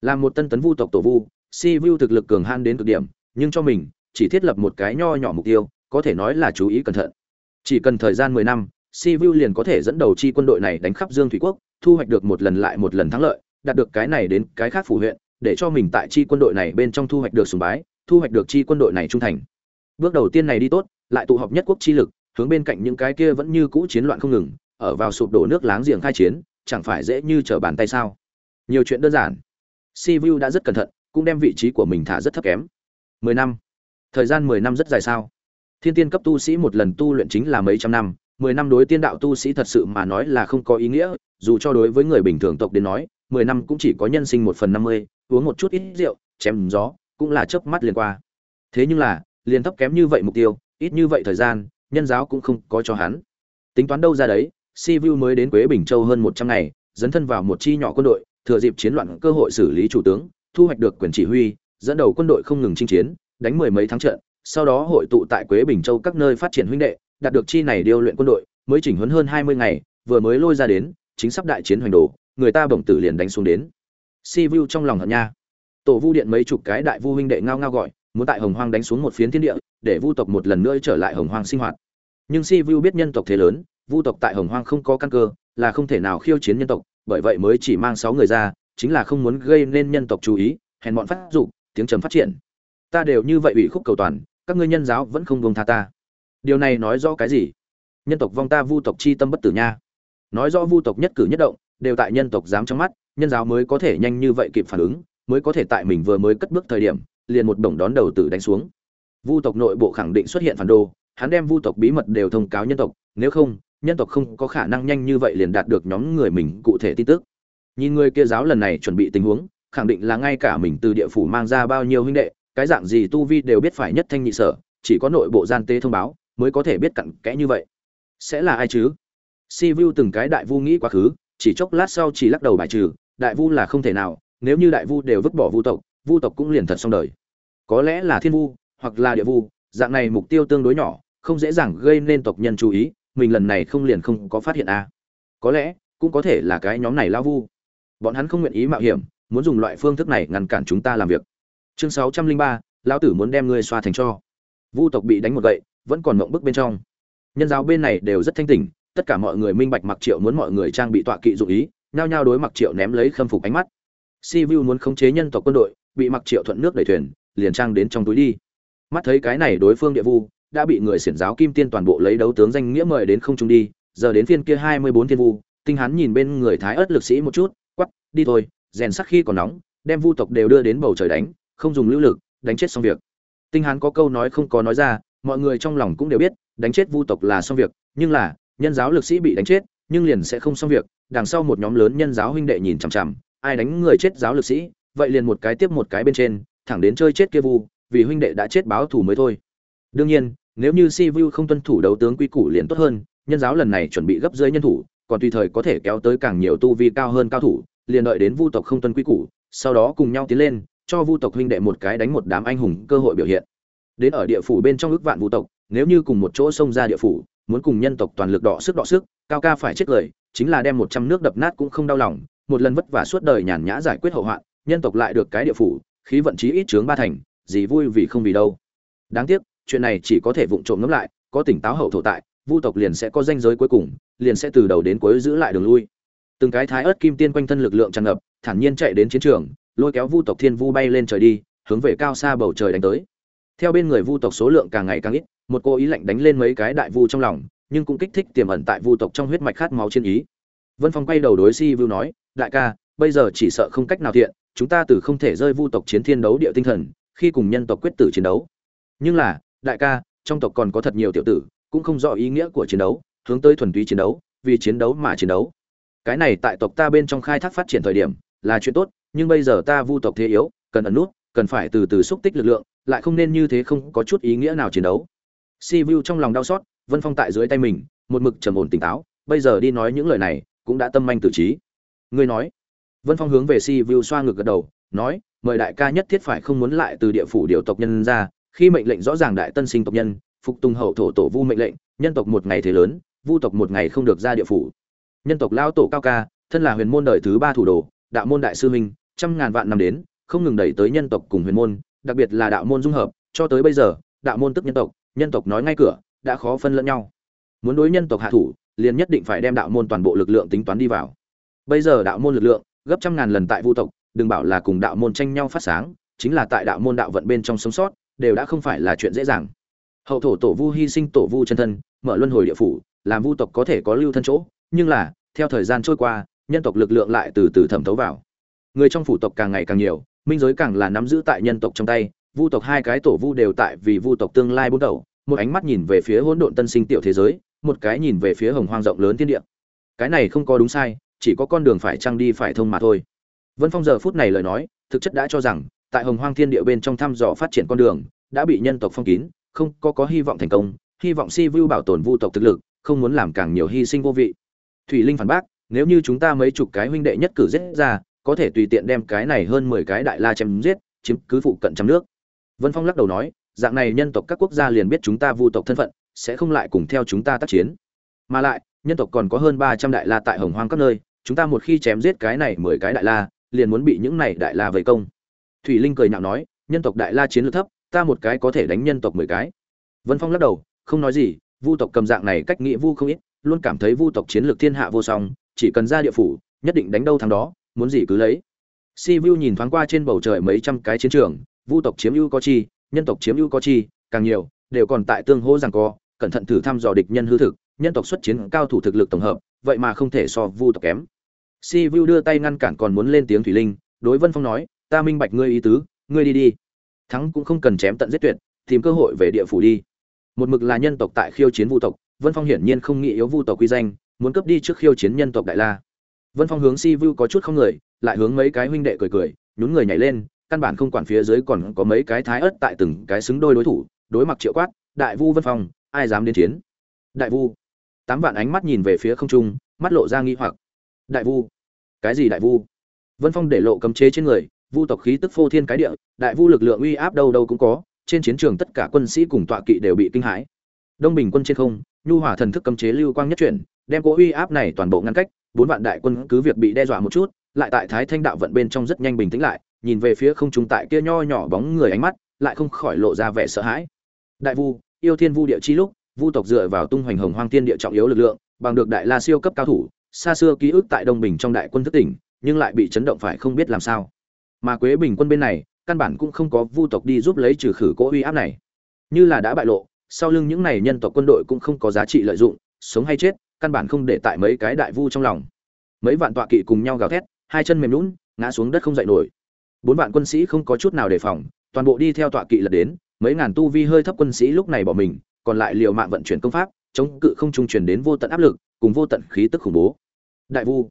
Làm một tân tấn vu tộc tổ vu, si vu thực lực cường han đến cực điểm, nhưng cho mình, chỉ thiết lập một cái nho nhỏ mục tiêu, có thể nói là chú ý cẩn thận. Chỉ cần thời gian mười năm, si vu liền có thể dẫn đầu chi quân đội này đánh khắp dương thủy quốc, thu hoạch được một lần lại một lần thắng lợi, đạt được cái này đến cái khác phủ huyện, để cho mình tại chi quân đội này bên trong thu hoạch được sùng bái, thu hoạch được chi quân đội này trung thành bước đầu tiên này đi tốt, lại tụ họp nhất quốc chi lực, hướng bên cạnh những cái kia vẫn như cũ chiến loạn không ngừng, ở vào sụp đổ nước láng giềng khai chiến, chẳng phải dễ như trở bàn tay sao? Nhiều chuyện đơn giản. Si vu đã rất cẩn thận, cũng đem vị trí của mình thả rất thấp kém. Mười năm. Thời gian mười năm rất dài sao? Thiên tiên cấp tu sĩ một lần tu luyện chính là mấy trăm năm, mười năm đối tiên đạo tu sĩ thật sự mà nói là không có ý nghĩa, dù cho đối với người bình thường tộc đến nói, mười năm cũng chỉ có nhân sinh một phần năm mươi, uống một chút ít rượu, chém gió, cũng là chớp mắt liền qua. Thế nhưng là liền thấp kém như vậy mục tiêu, ít như vậy thời gian, nhân giáo cũng không có cho hắn. Tính toán đâu ra đấy, si vu mới đến quế bình châu hơn một trăm ngày, dấn thân vào một chi nhỏ quân đội, thừa dịp chiến loạn cơ hội xử lý chủ tướng, thu hoạch được quyền chỉ huy, dẫn đầu quân đội không ngừng chinh chiến, đánh mười mấy tháng trận, sau đó hội tụ tại quế bình châu các nơi phát triển huynh đệ, đạt được chi này điêu luyện quân đội, mới chỉnh huấn hơn hai mươi ngày, vừa mới lôi ra đến, chính sắp đại chiến hoành đồ người ta bổng tử liền đánh xuống đến. Si vu trong lòng hận nha. Tổ vu điện mấy chục cái đại vu huynh đệ ngao ngao gọi muốn tại hồng hoang đánh xuống một phiến thiên địa, để vu tộc một lần nữa trở lại hồng hoang sinh hoạt. Nhưng si vu biết nhân tộc thế lớn, vu tộc tại hồng hoang không có căn cơ, là không thể nào khiêu chiến nhân tộc, bởi vậy mới chỉ mang sáu người ra, chính là không muốn gây nên nhân tộc chú ý, hèn bọn phát dục, tiếng trầm phát triển. Ta đều như vậy ủy khúc cầu toàn, các ngươi nhân giáo vẫn không buông tha ta. Điều này nói rõ cái gì? Nhân tộc vong ta vu tộc chi tâm bất tử nha. Nói rõ vu tộc nhất cử nhất động, đều tại nhân tộc dám trong mắt, nhân giáo mới có thể nhanh như vậy kịp phản ứng, mới có thể tại mình vừa mới cất bước thời điểm liền một đồng đón đầu tử đánh xuống. Vu tộc nội bộ khẳng định xuất hiện phản đồ, hắn đem vu tộc bí mật đều thông cáo nhân tộc, nếu không, nhân tộc không có khả năng nhanh như vậy liền đạt được nhóm người mình cụ thể tin tức. Nhìn người kia giáo lần này chuẩn bị tình huống, khẳng định là ngay cả mình từ địa phủ mang ra bao nhiêu huynh đệ, cái dạng gì tu vi đều biết phải nhất thanh nhị sở, chỉ có nội bộ gian tế thông báo, mới có thể biết cặn kẽ như vậy. Sẽ là ai chứ? Si vu từng cái đại vu nghĩ quá khứ, chỉ chốc lát sau chỉ lắc đầu bài trừ, đại vu là không thể nào, nếu như đại vu đều vứt bỏ vu tộc vu tộc cũng liền thật xong đời có lẽ là thiên vu, hoặc là địa vu, dạng này mục tiêu tương đối nhỏ, không dễ dàng gây nên tộc nhân chú ý, mình lần này không liền không có phát hiện a. À. có lẽ, cũng có thể là cái nhóm này lao vu. Bọn hắn không nguyện ý mạo hiểm, muốn dùng loại phương thức này ngăn cản chúng ta làm việc. Chương sáu trăm linh ba, lão tử muốn đem ngươi xoa thành cho. Vu tộc bị đánh một gậy, vẫn còn mộng bức bên trong. Nhân giáo bên này đều rất thanh tỉnh, tất cả mọi người minh bạch mặc triệu muốn mọi người trang bị tọa kỵ dụ ý, nhao nhao đối mặc triệu ném lấy khâm phục ánh mắt. Si vu muốn khống chế nhân tộc quân đội, bị mặc triệu thuận nước đẩy thuyền liền trang đến trong túi đi. Mắt thấy cái này đối phương địa vu, đã bị người xiển giáo kim tiên toàn bộ lấy đấu tướng danh nghĩa mời đến không trung đi, giờ đến phiên kia hai mươi bốn thiên vu, tinh hắn nhìn bên người thái ớt lực sĩ một chút quắp đi thôi, rèn sắc khi còn nóng, đem vu tộc đều đưa đến bầu trời đánh, không dùng lưu lực, đánh chết xong việc. Tinh hắn có câu nói không có nói ra, mọi người trong lòng cũng đều biết, đánh chết vu tộc là xong việc, nhưng là, nhân giáo lực sĩ bị đánh chết, nhưng liền sẽ không xong việc, đằng sau một nhóm lớn nhân giáo huynh đệ nhìn chằm chằm, ai đánh người chết giáo lực sĩ, vậy liền một cái tiếp một cái bên trên thẳng đến chơi chết kia vu, vì huynh đệ đã chết báo thù mới thôi. Đương nhiên, nếu như si vu không tuân thủ đấu tướng quy củ liền tốt hơn, nhân giáo lần này chuẩn bị gấp rơi nhân thủ, còn tùy thời có thể kéo tới càng nhiều tu vi cao hơn cao thủ, liền đợi đến vu tộc không tuân quy củ, sau đó cùng nhau tiến lên, cho vu tộc huynh đệ một cái đánh một đám anh hùng cơ hội biểu hiện. Đến ở địa phủ bên trong ước vạn vu tộc, nếu như cùng một chỗ xông ra địa phủ, muốn cùng nhân tộc toàn lực đọ sức đọ sức, cao ca phải chết lời chính là đem một trăm nước đập nát cũng không đau lòng, một lần vất vả suốt đời nhàn nhã giải quyết hậu hoạn, nhân tộc lại được cái địa phủ khí vận chí ít chướng ba thành, gì vui vì không vì đâu. Đáng tiếc, chuyện này chỉ có thể vụng trộm ngẫm lại, có tỉnh táo hậu thổ tại, vu tộc liền sẽ có danh giới cuối cùng, liền sẽ từ đầu đến cuối giữ lại đường lui. Từng cái thái ớt kim tiên quanh thân lực lượng tràn ngập, thản nhiên chạy đến chiến trường, lôi kéo vu tộc thiên vu bay lên trời đi, hướng về cao xa bầu trời đánh tới. Theo bên người vu tộc số lượng càng ngày càng ít, một cô ý lạnh đánh lên mấy cái đại vu trong lòng, nhưng cũng kích thích tiềm ẩn tại vu tộc trong huyết mạch khát máu chiến ý. Vân phong quay đầu đối si vu nói, đại ca, bây giờ chỉ sợ không cách nào thiện chúng ta từ không thể rơi vu tộc chiến thiên đấu địa tinh thần, khi cùng nhân tộc quyết tử chiến đấu. Nhưng là, đại ca, trong tộc còn có thật nhiều tiểu tử, cũng không rõ ý nghĩa của chiến đấu, hướng tới thuần túy chiến đấu, vì chiến đấu mà chiến đấu. Cái này tại tộc ta bên trong khai thác phát triển thời điểm, là chuyện tốt, nhưng bây giờ ta vu tộc thế yếu, cần ẩn nút, cần phải từ từ xúc tích lực lượng, lại không nên như thế không có chút ý nghĩa nào chiến đấu. Si vu trong lòng đau xót, vân phong tại dưới tay mình, một mực trầm ổn tỉnh táo, bây giờ đi nói những lời này, cũng đã tâm manh tự trí. Ngươi nói vân phong hướng về si vu xoa ngực gật đầu nói mời đại ca nhất thiết phải không muốn lại từ địa phủ điều tộc nhân ra khi mệnh lệnh rõ ràng đại tân sinh tộc nhân phục tùng hậu thổ tổ vu mệnh lệnh nhân tộc một ngày thế lớn vu tộc một ngày không được ra địa phủ. Nhân tộc lao tổ cao ca thân là huyền môn đời thứ ba thủ đồ đạo môn đại sư huynh, trăm ngàn vạn năm đến không ngừng đẩy tới nhân tộc cùng huyền môn đặc biệt là đạo môn dung hợp cho tới bây giờ đạo môn tức nhân tộc nhân tộc nói ngay cửa đã khó phân lẫn nhau. Muốn đối nhân tộc hạ thủ liền nhất định phải đem đạo môn toàn bộ lực lượng tính toán đi vào. Bây giờ đạo môn lực lượng gấp trăm ngàn lần tại vu tộc, đừng bảo là cùng đạo môn tranh nhau phát sáng, chính là tại đạo môn đạo vận bên trong sống sót, đều đã không phải là chuyện dễ dàng. Hậu thổ tổ vu hy sinh, tổ vu chân thân, mở luân hồi địa phủ, làm vu tộc có thể có lưu thân chỗ, nhưng là, theo thời gian trôi qua, nhân tộc lực lượng lại từ từ thẩm thấu vào. Người trong phủ tộc càng ngày càng nhiều, minh giới càng là nắm giữ tại nhân tộc trong tay, vu tộc hai cái tổ vu đều tại vì vu tộc tương lai bốn đầu, một ánh mắt nhìn về phía hỗn độn tân sinh tiểu thế giới, một cái nhìn về phía hồng hoang rộng lớn thiên địa. Cái này không có đúng sai chỉ có con đường phải trăng đi phải thông mà thôi. Vân phong giờ phút này lời nói, thực chất đã cho rằng, tại hồng hoang thiên địa bên trong thăm dò phát triển con đường, đã bị nhân tộc phong kín, không có có hy vọng thành công, hy vọng si vu bảo tồn vu tộc thực lực, không muốn làm càng nhiều hy sinh vô vị. Thủy linh phản bác, nếu như chúng ta mấy chục cái huynh đệ nhất cử giết ra, có thể tùy tiện đem cái này hơn mười cái đại la chém giết, chiếm cứ phụ cận trăm nước. Vân phong lắc đầu nói, dạng này nhân tộc các quốc gia liền biết chúng ta vu tộc thân phận, sẽ không lại cùng theo chúng ta tác chiến. Mà lại, nhân tộc còn có hơn ba trăm đại la tại hồng hoang các nơi chúng ta một khi chém giết cái này mười cái đại la, liền muốn bị những này đại la vây công. Thủy linh cười nhạo nói, nhân tộc đại la chiến lược thấp, ta một cái có thể đánh nhân tộc mười cái. Vân phong lắc đầu, không nói gì, vu tộc cầm dạng này cách nghĩ vu không ít, luôn cảm thấy vu tộc chiến lược thiên hạ vô song, chỉ cần ra địa phủ, nhất định đánh đâu thằng đó, muốn gì cứ lấy. Si vu nhìn thoáng qua trên bầu trời mấy trăm cái chiến trường, vu tộc chiếm ưu có chi, nhân tộc chiếm ưu có chi, càng nhiều, đều còn tại tương hỗ rằng co, cẩn thận thử thăm dò địch nhân hư thực, nhân tộc xuất chiến cao thủ thực lực tổng hợp vậy mà không thể so vu tộc kém. Si vu đưa tay ngăn cản còn muốn lên tiếng thủy linh, đối vân phong nói, ta minh bạch ngươi ý tứ, ngươi đi đi. Thắng cũng không cần chém tận giết tuyệt, tìm cơ hội về địa phủ đi. Một mực là nhân tộc tại khiêu chiến vu tộc, vân phong hiển nhiên không nghĩ yếu vu tộc quy danh, muốn cấp đi trước khiêu chiến nhân tộc đại la. Vân phong hướng si vu có chút không người, lại hướng mấy cái huynh đệ cười cười, nhún người nhảy lên, căn bản không quản phía dưới còn có mấy cái thái ớt tại từng cái xứng đôi đối thủ, đối mặt triệu quát, đại vu vân phong, ai dám đến chiến? Đại vu tám vạn ánh mắt nhìn về phía không trung, mắt lộ ra nghi hoặc. Đại vu. Cái gì đại vu? Vân phong để lộ cấm chế trên người, vu tộc khí tức phô thiên cái địa, đại vu lực lượng uy áp đâu đâu cũng có, trên chiến trường tất cả quân sĩ cùng tọa kỵ đều bị kinh hãi. Đông bình quân trên không, nhu hỏa thần thức cấm chế lưu quang nhất chuyển, đem cỗ uy áp này toàn bộ ngăn cách, bốn vạn đại quân cứ việc bị đe dọa một chút, lại tại thái thanh đạo vận bên trong rất nhanh bình tĩnh lại, nhìn về phía không trung tại kia nho nhỏ bóng người ánh mắt, lại không khỏi lộ ra vẻ sợ hãi. Đại vu, yêu thiên vu địa chi lúc vu tộc dựa vào tung hoành hồng hoang thiên địa trọng yếu lực lượng, bằng được đại la siêu cấp cao thủ, xa xưa ký ức tại đông bình trong đại quân thức tỉnh, nhưng lại bị chấn động phải không biết làm sao. Mà quế bình quân bên này, căn bản cũng không có vu tộc đi giúp lấy trừ khử cỗ uy áp này. Như là đã bại lộ, sau lưng những này nhân tộc quân đội cũng không có giá trị lợi dụng, sống hay chết, căn bản không để tại mấy cái đại vu trong lòng. Mấy vạn tọa kỵ cùng nhau gào thét, hai chân mềm lún ngã xuống đất không dậy nổi. Bốn vạn quân sĩ không có chút nào đề phòng, toàn bộ đi theo tọa kỵ lật đến, mấy ngàn tu vi hơi thấp quân sĩ lúc này bỏ mình còn lại liều mạng vận chuyển công pháp, chống cự không trung truyền đến vô tận áp lực, cùng vô tận khí tức khủng bố. Đại vu.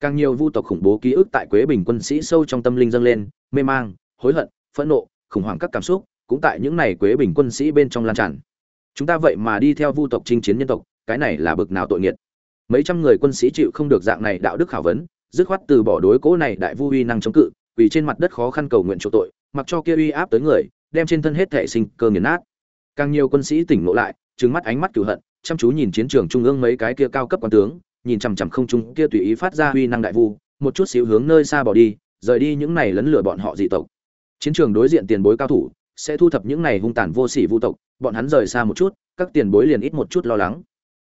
Càng nhiều vu tộc khủng bố ký ức tại quế bình quân sĩ sâu trong tâm linh dâng lên, mê mang, hối hận, phẫn nộ, khủng hoảng các cảm xúc, cũng tại những này quế bình quân sĩ bên trong lan tràn. Chúng ta vậy mà đi theo vu tộc chinh chiến nhân tộc, cái này là bực nào tội nghiệt mấy trăm người quân sĩ chịu không được dạng này đạo đức khảo vấn, dứt khoát từ bỏ đối cố này đại vu uy năng chống cự, vì trên mặt đất khó khăn cầu nguyện chỗ tội, mặc cho kia uy áp tới người, đem trên thân hết thể sinh cơ nghiền nát càng nhiều quân sĩ tỉnh ngộ lại, trừng mắt ánh mắt cửu hận, chăm chú nhìn chiến trường trung ương mấy cái kia cao cấp quan tướng, nhìn chằm chằm không trung kia tùy ý phát ra uy năng đại vu, một chút xíu hướng nơi xa bỏ đi, rời đi những này lấn lửa bọn họ dị tộc. Chiến trường đối diện tiền bối cao thủ, sẽ thu thập những này hung tàn vô sỉ vu tộc, bọn hắn rời xa một chút, các tiền bối liền ít một chút lo lắng.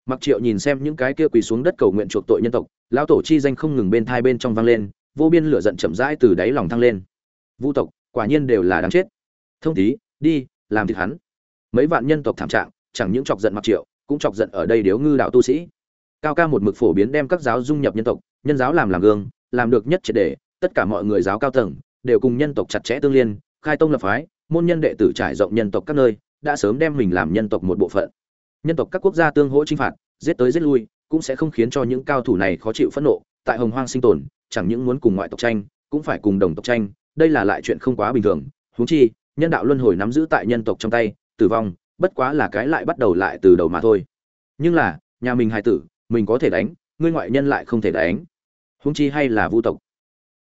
Mặc triệu nhìn xem những cái kia quỳ xuống đất cầu nguyện chuộc tội nhân tộc, lão tổ chi danh không ngừng bên thai bên trong vang lên, vô biên lửa giận chậm rãi từ đáy lòng thăng lên. Vu tộc, quả nhiên đều là đáng chết. Thông tí đi, làm thịt hắn mấy vạn nhân tộc thảm trạng chẳng những chọc giận mặc triệu cũng chọc giận ở đây điếu ngư đạo tu sĩ. Cao ca một mực phổ biến đem các giáo dung nhập nhân tộc nhân giáo làm làm gương làm được nhất triệt đề, tất cả mọi người giáo cao tầng đều cùng nhân tộc chặt chẽ tương liên khai tông lập phái môn nhân đệ tử trải rộng nhân tộc các nơi đã sớm đem mình làm nhân tộc một bộ phận. Nhân tộc các quốc gia tương hỗ chinh phạt giết tới giết lui cũng sẽ không khiến cho những cao thủ này khó chịu phẫn nộ tại hồng hoang sinh tồn chẳng những muốn cùng ngoại tộc tranh cũng phải cùng đồng tộc tranh đây là lại chuyện không quá bình thường. Huống chi nhân đạo luân hồi nắm giữ tại nhân tộc trong tay tử vong, bất quá là cái lại bắt đầu lại từ đầu mà thôi. Nhưng là, nhà mình hài tử, mình có thể đánh, ngươi ngoại nhân lại không thể đánh. Huống chi hay là vu tộc.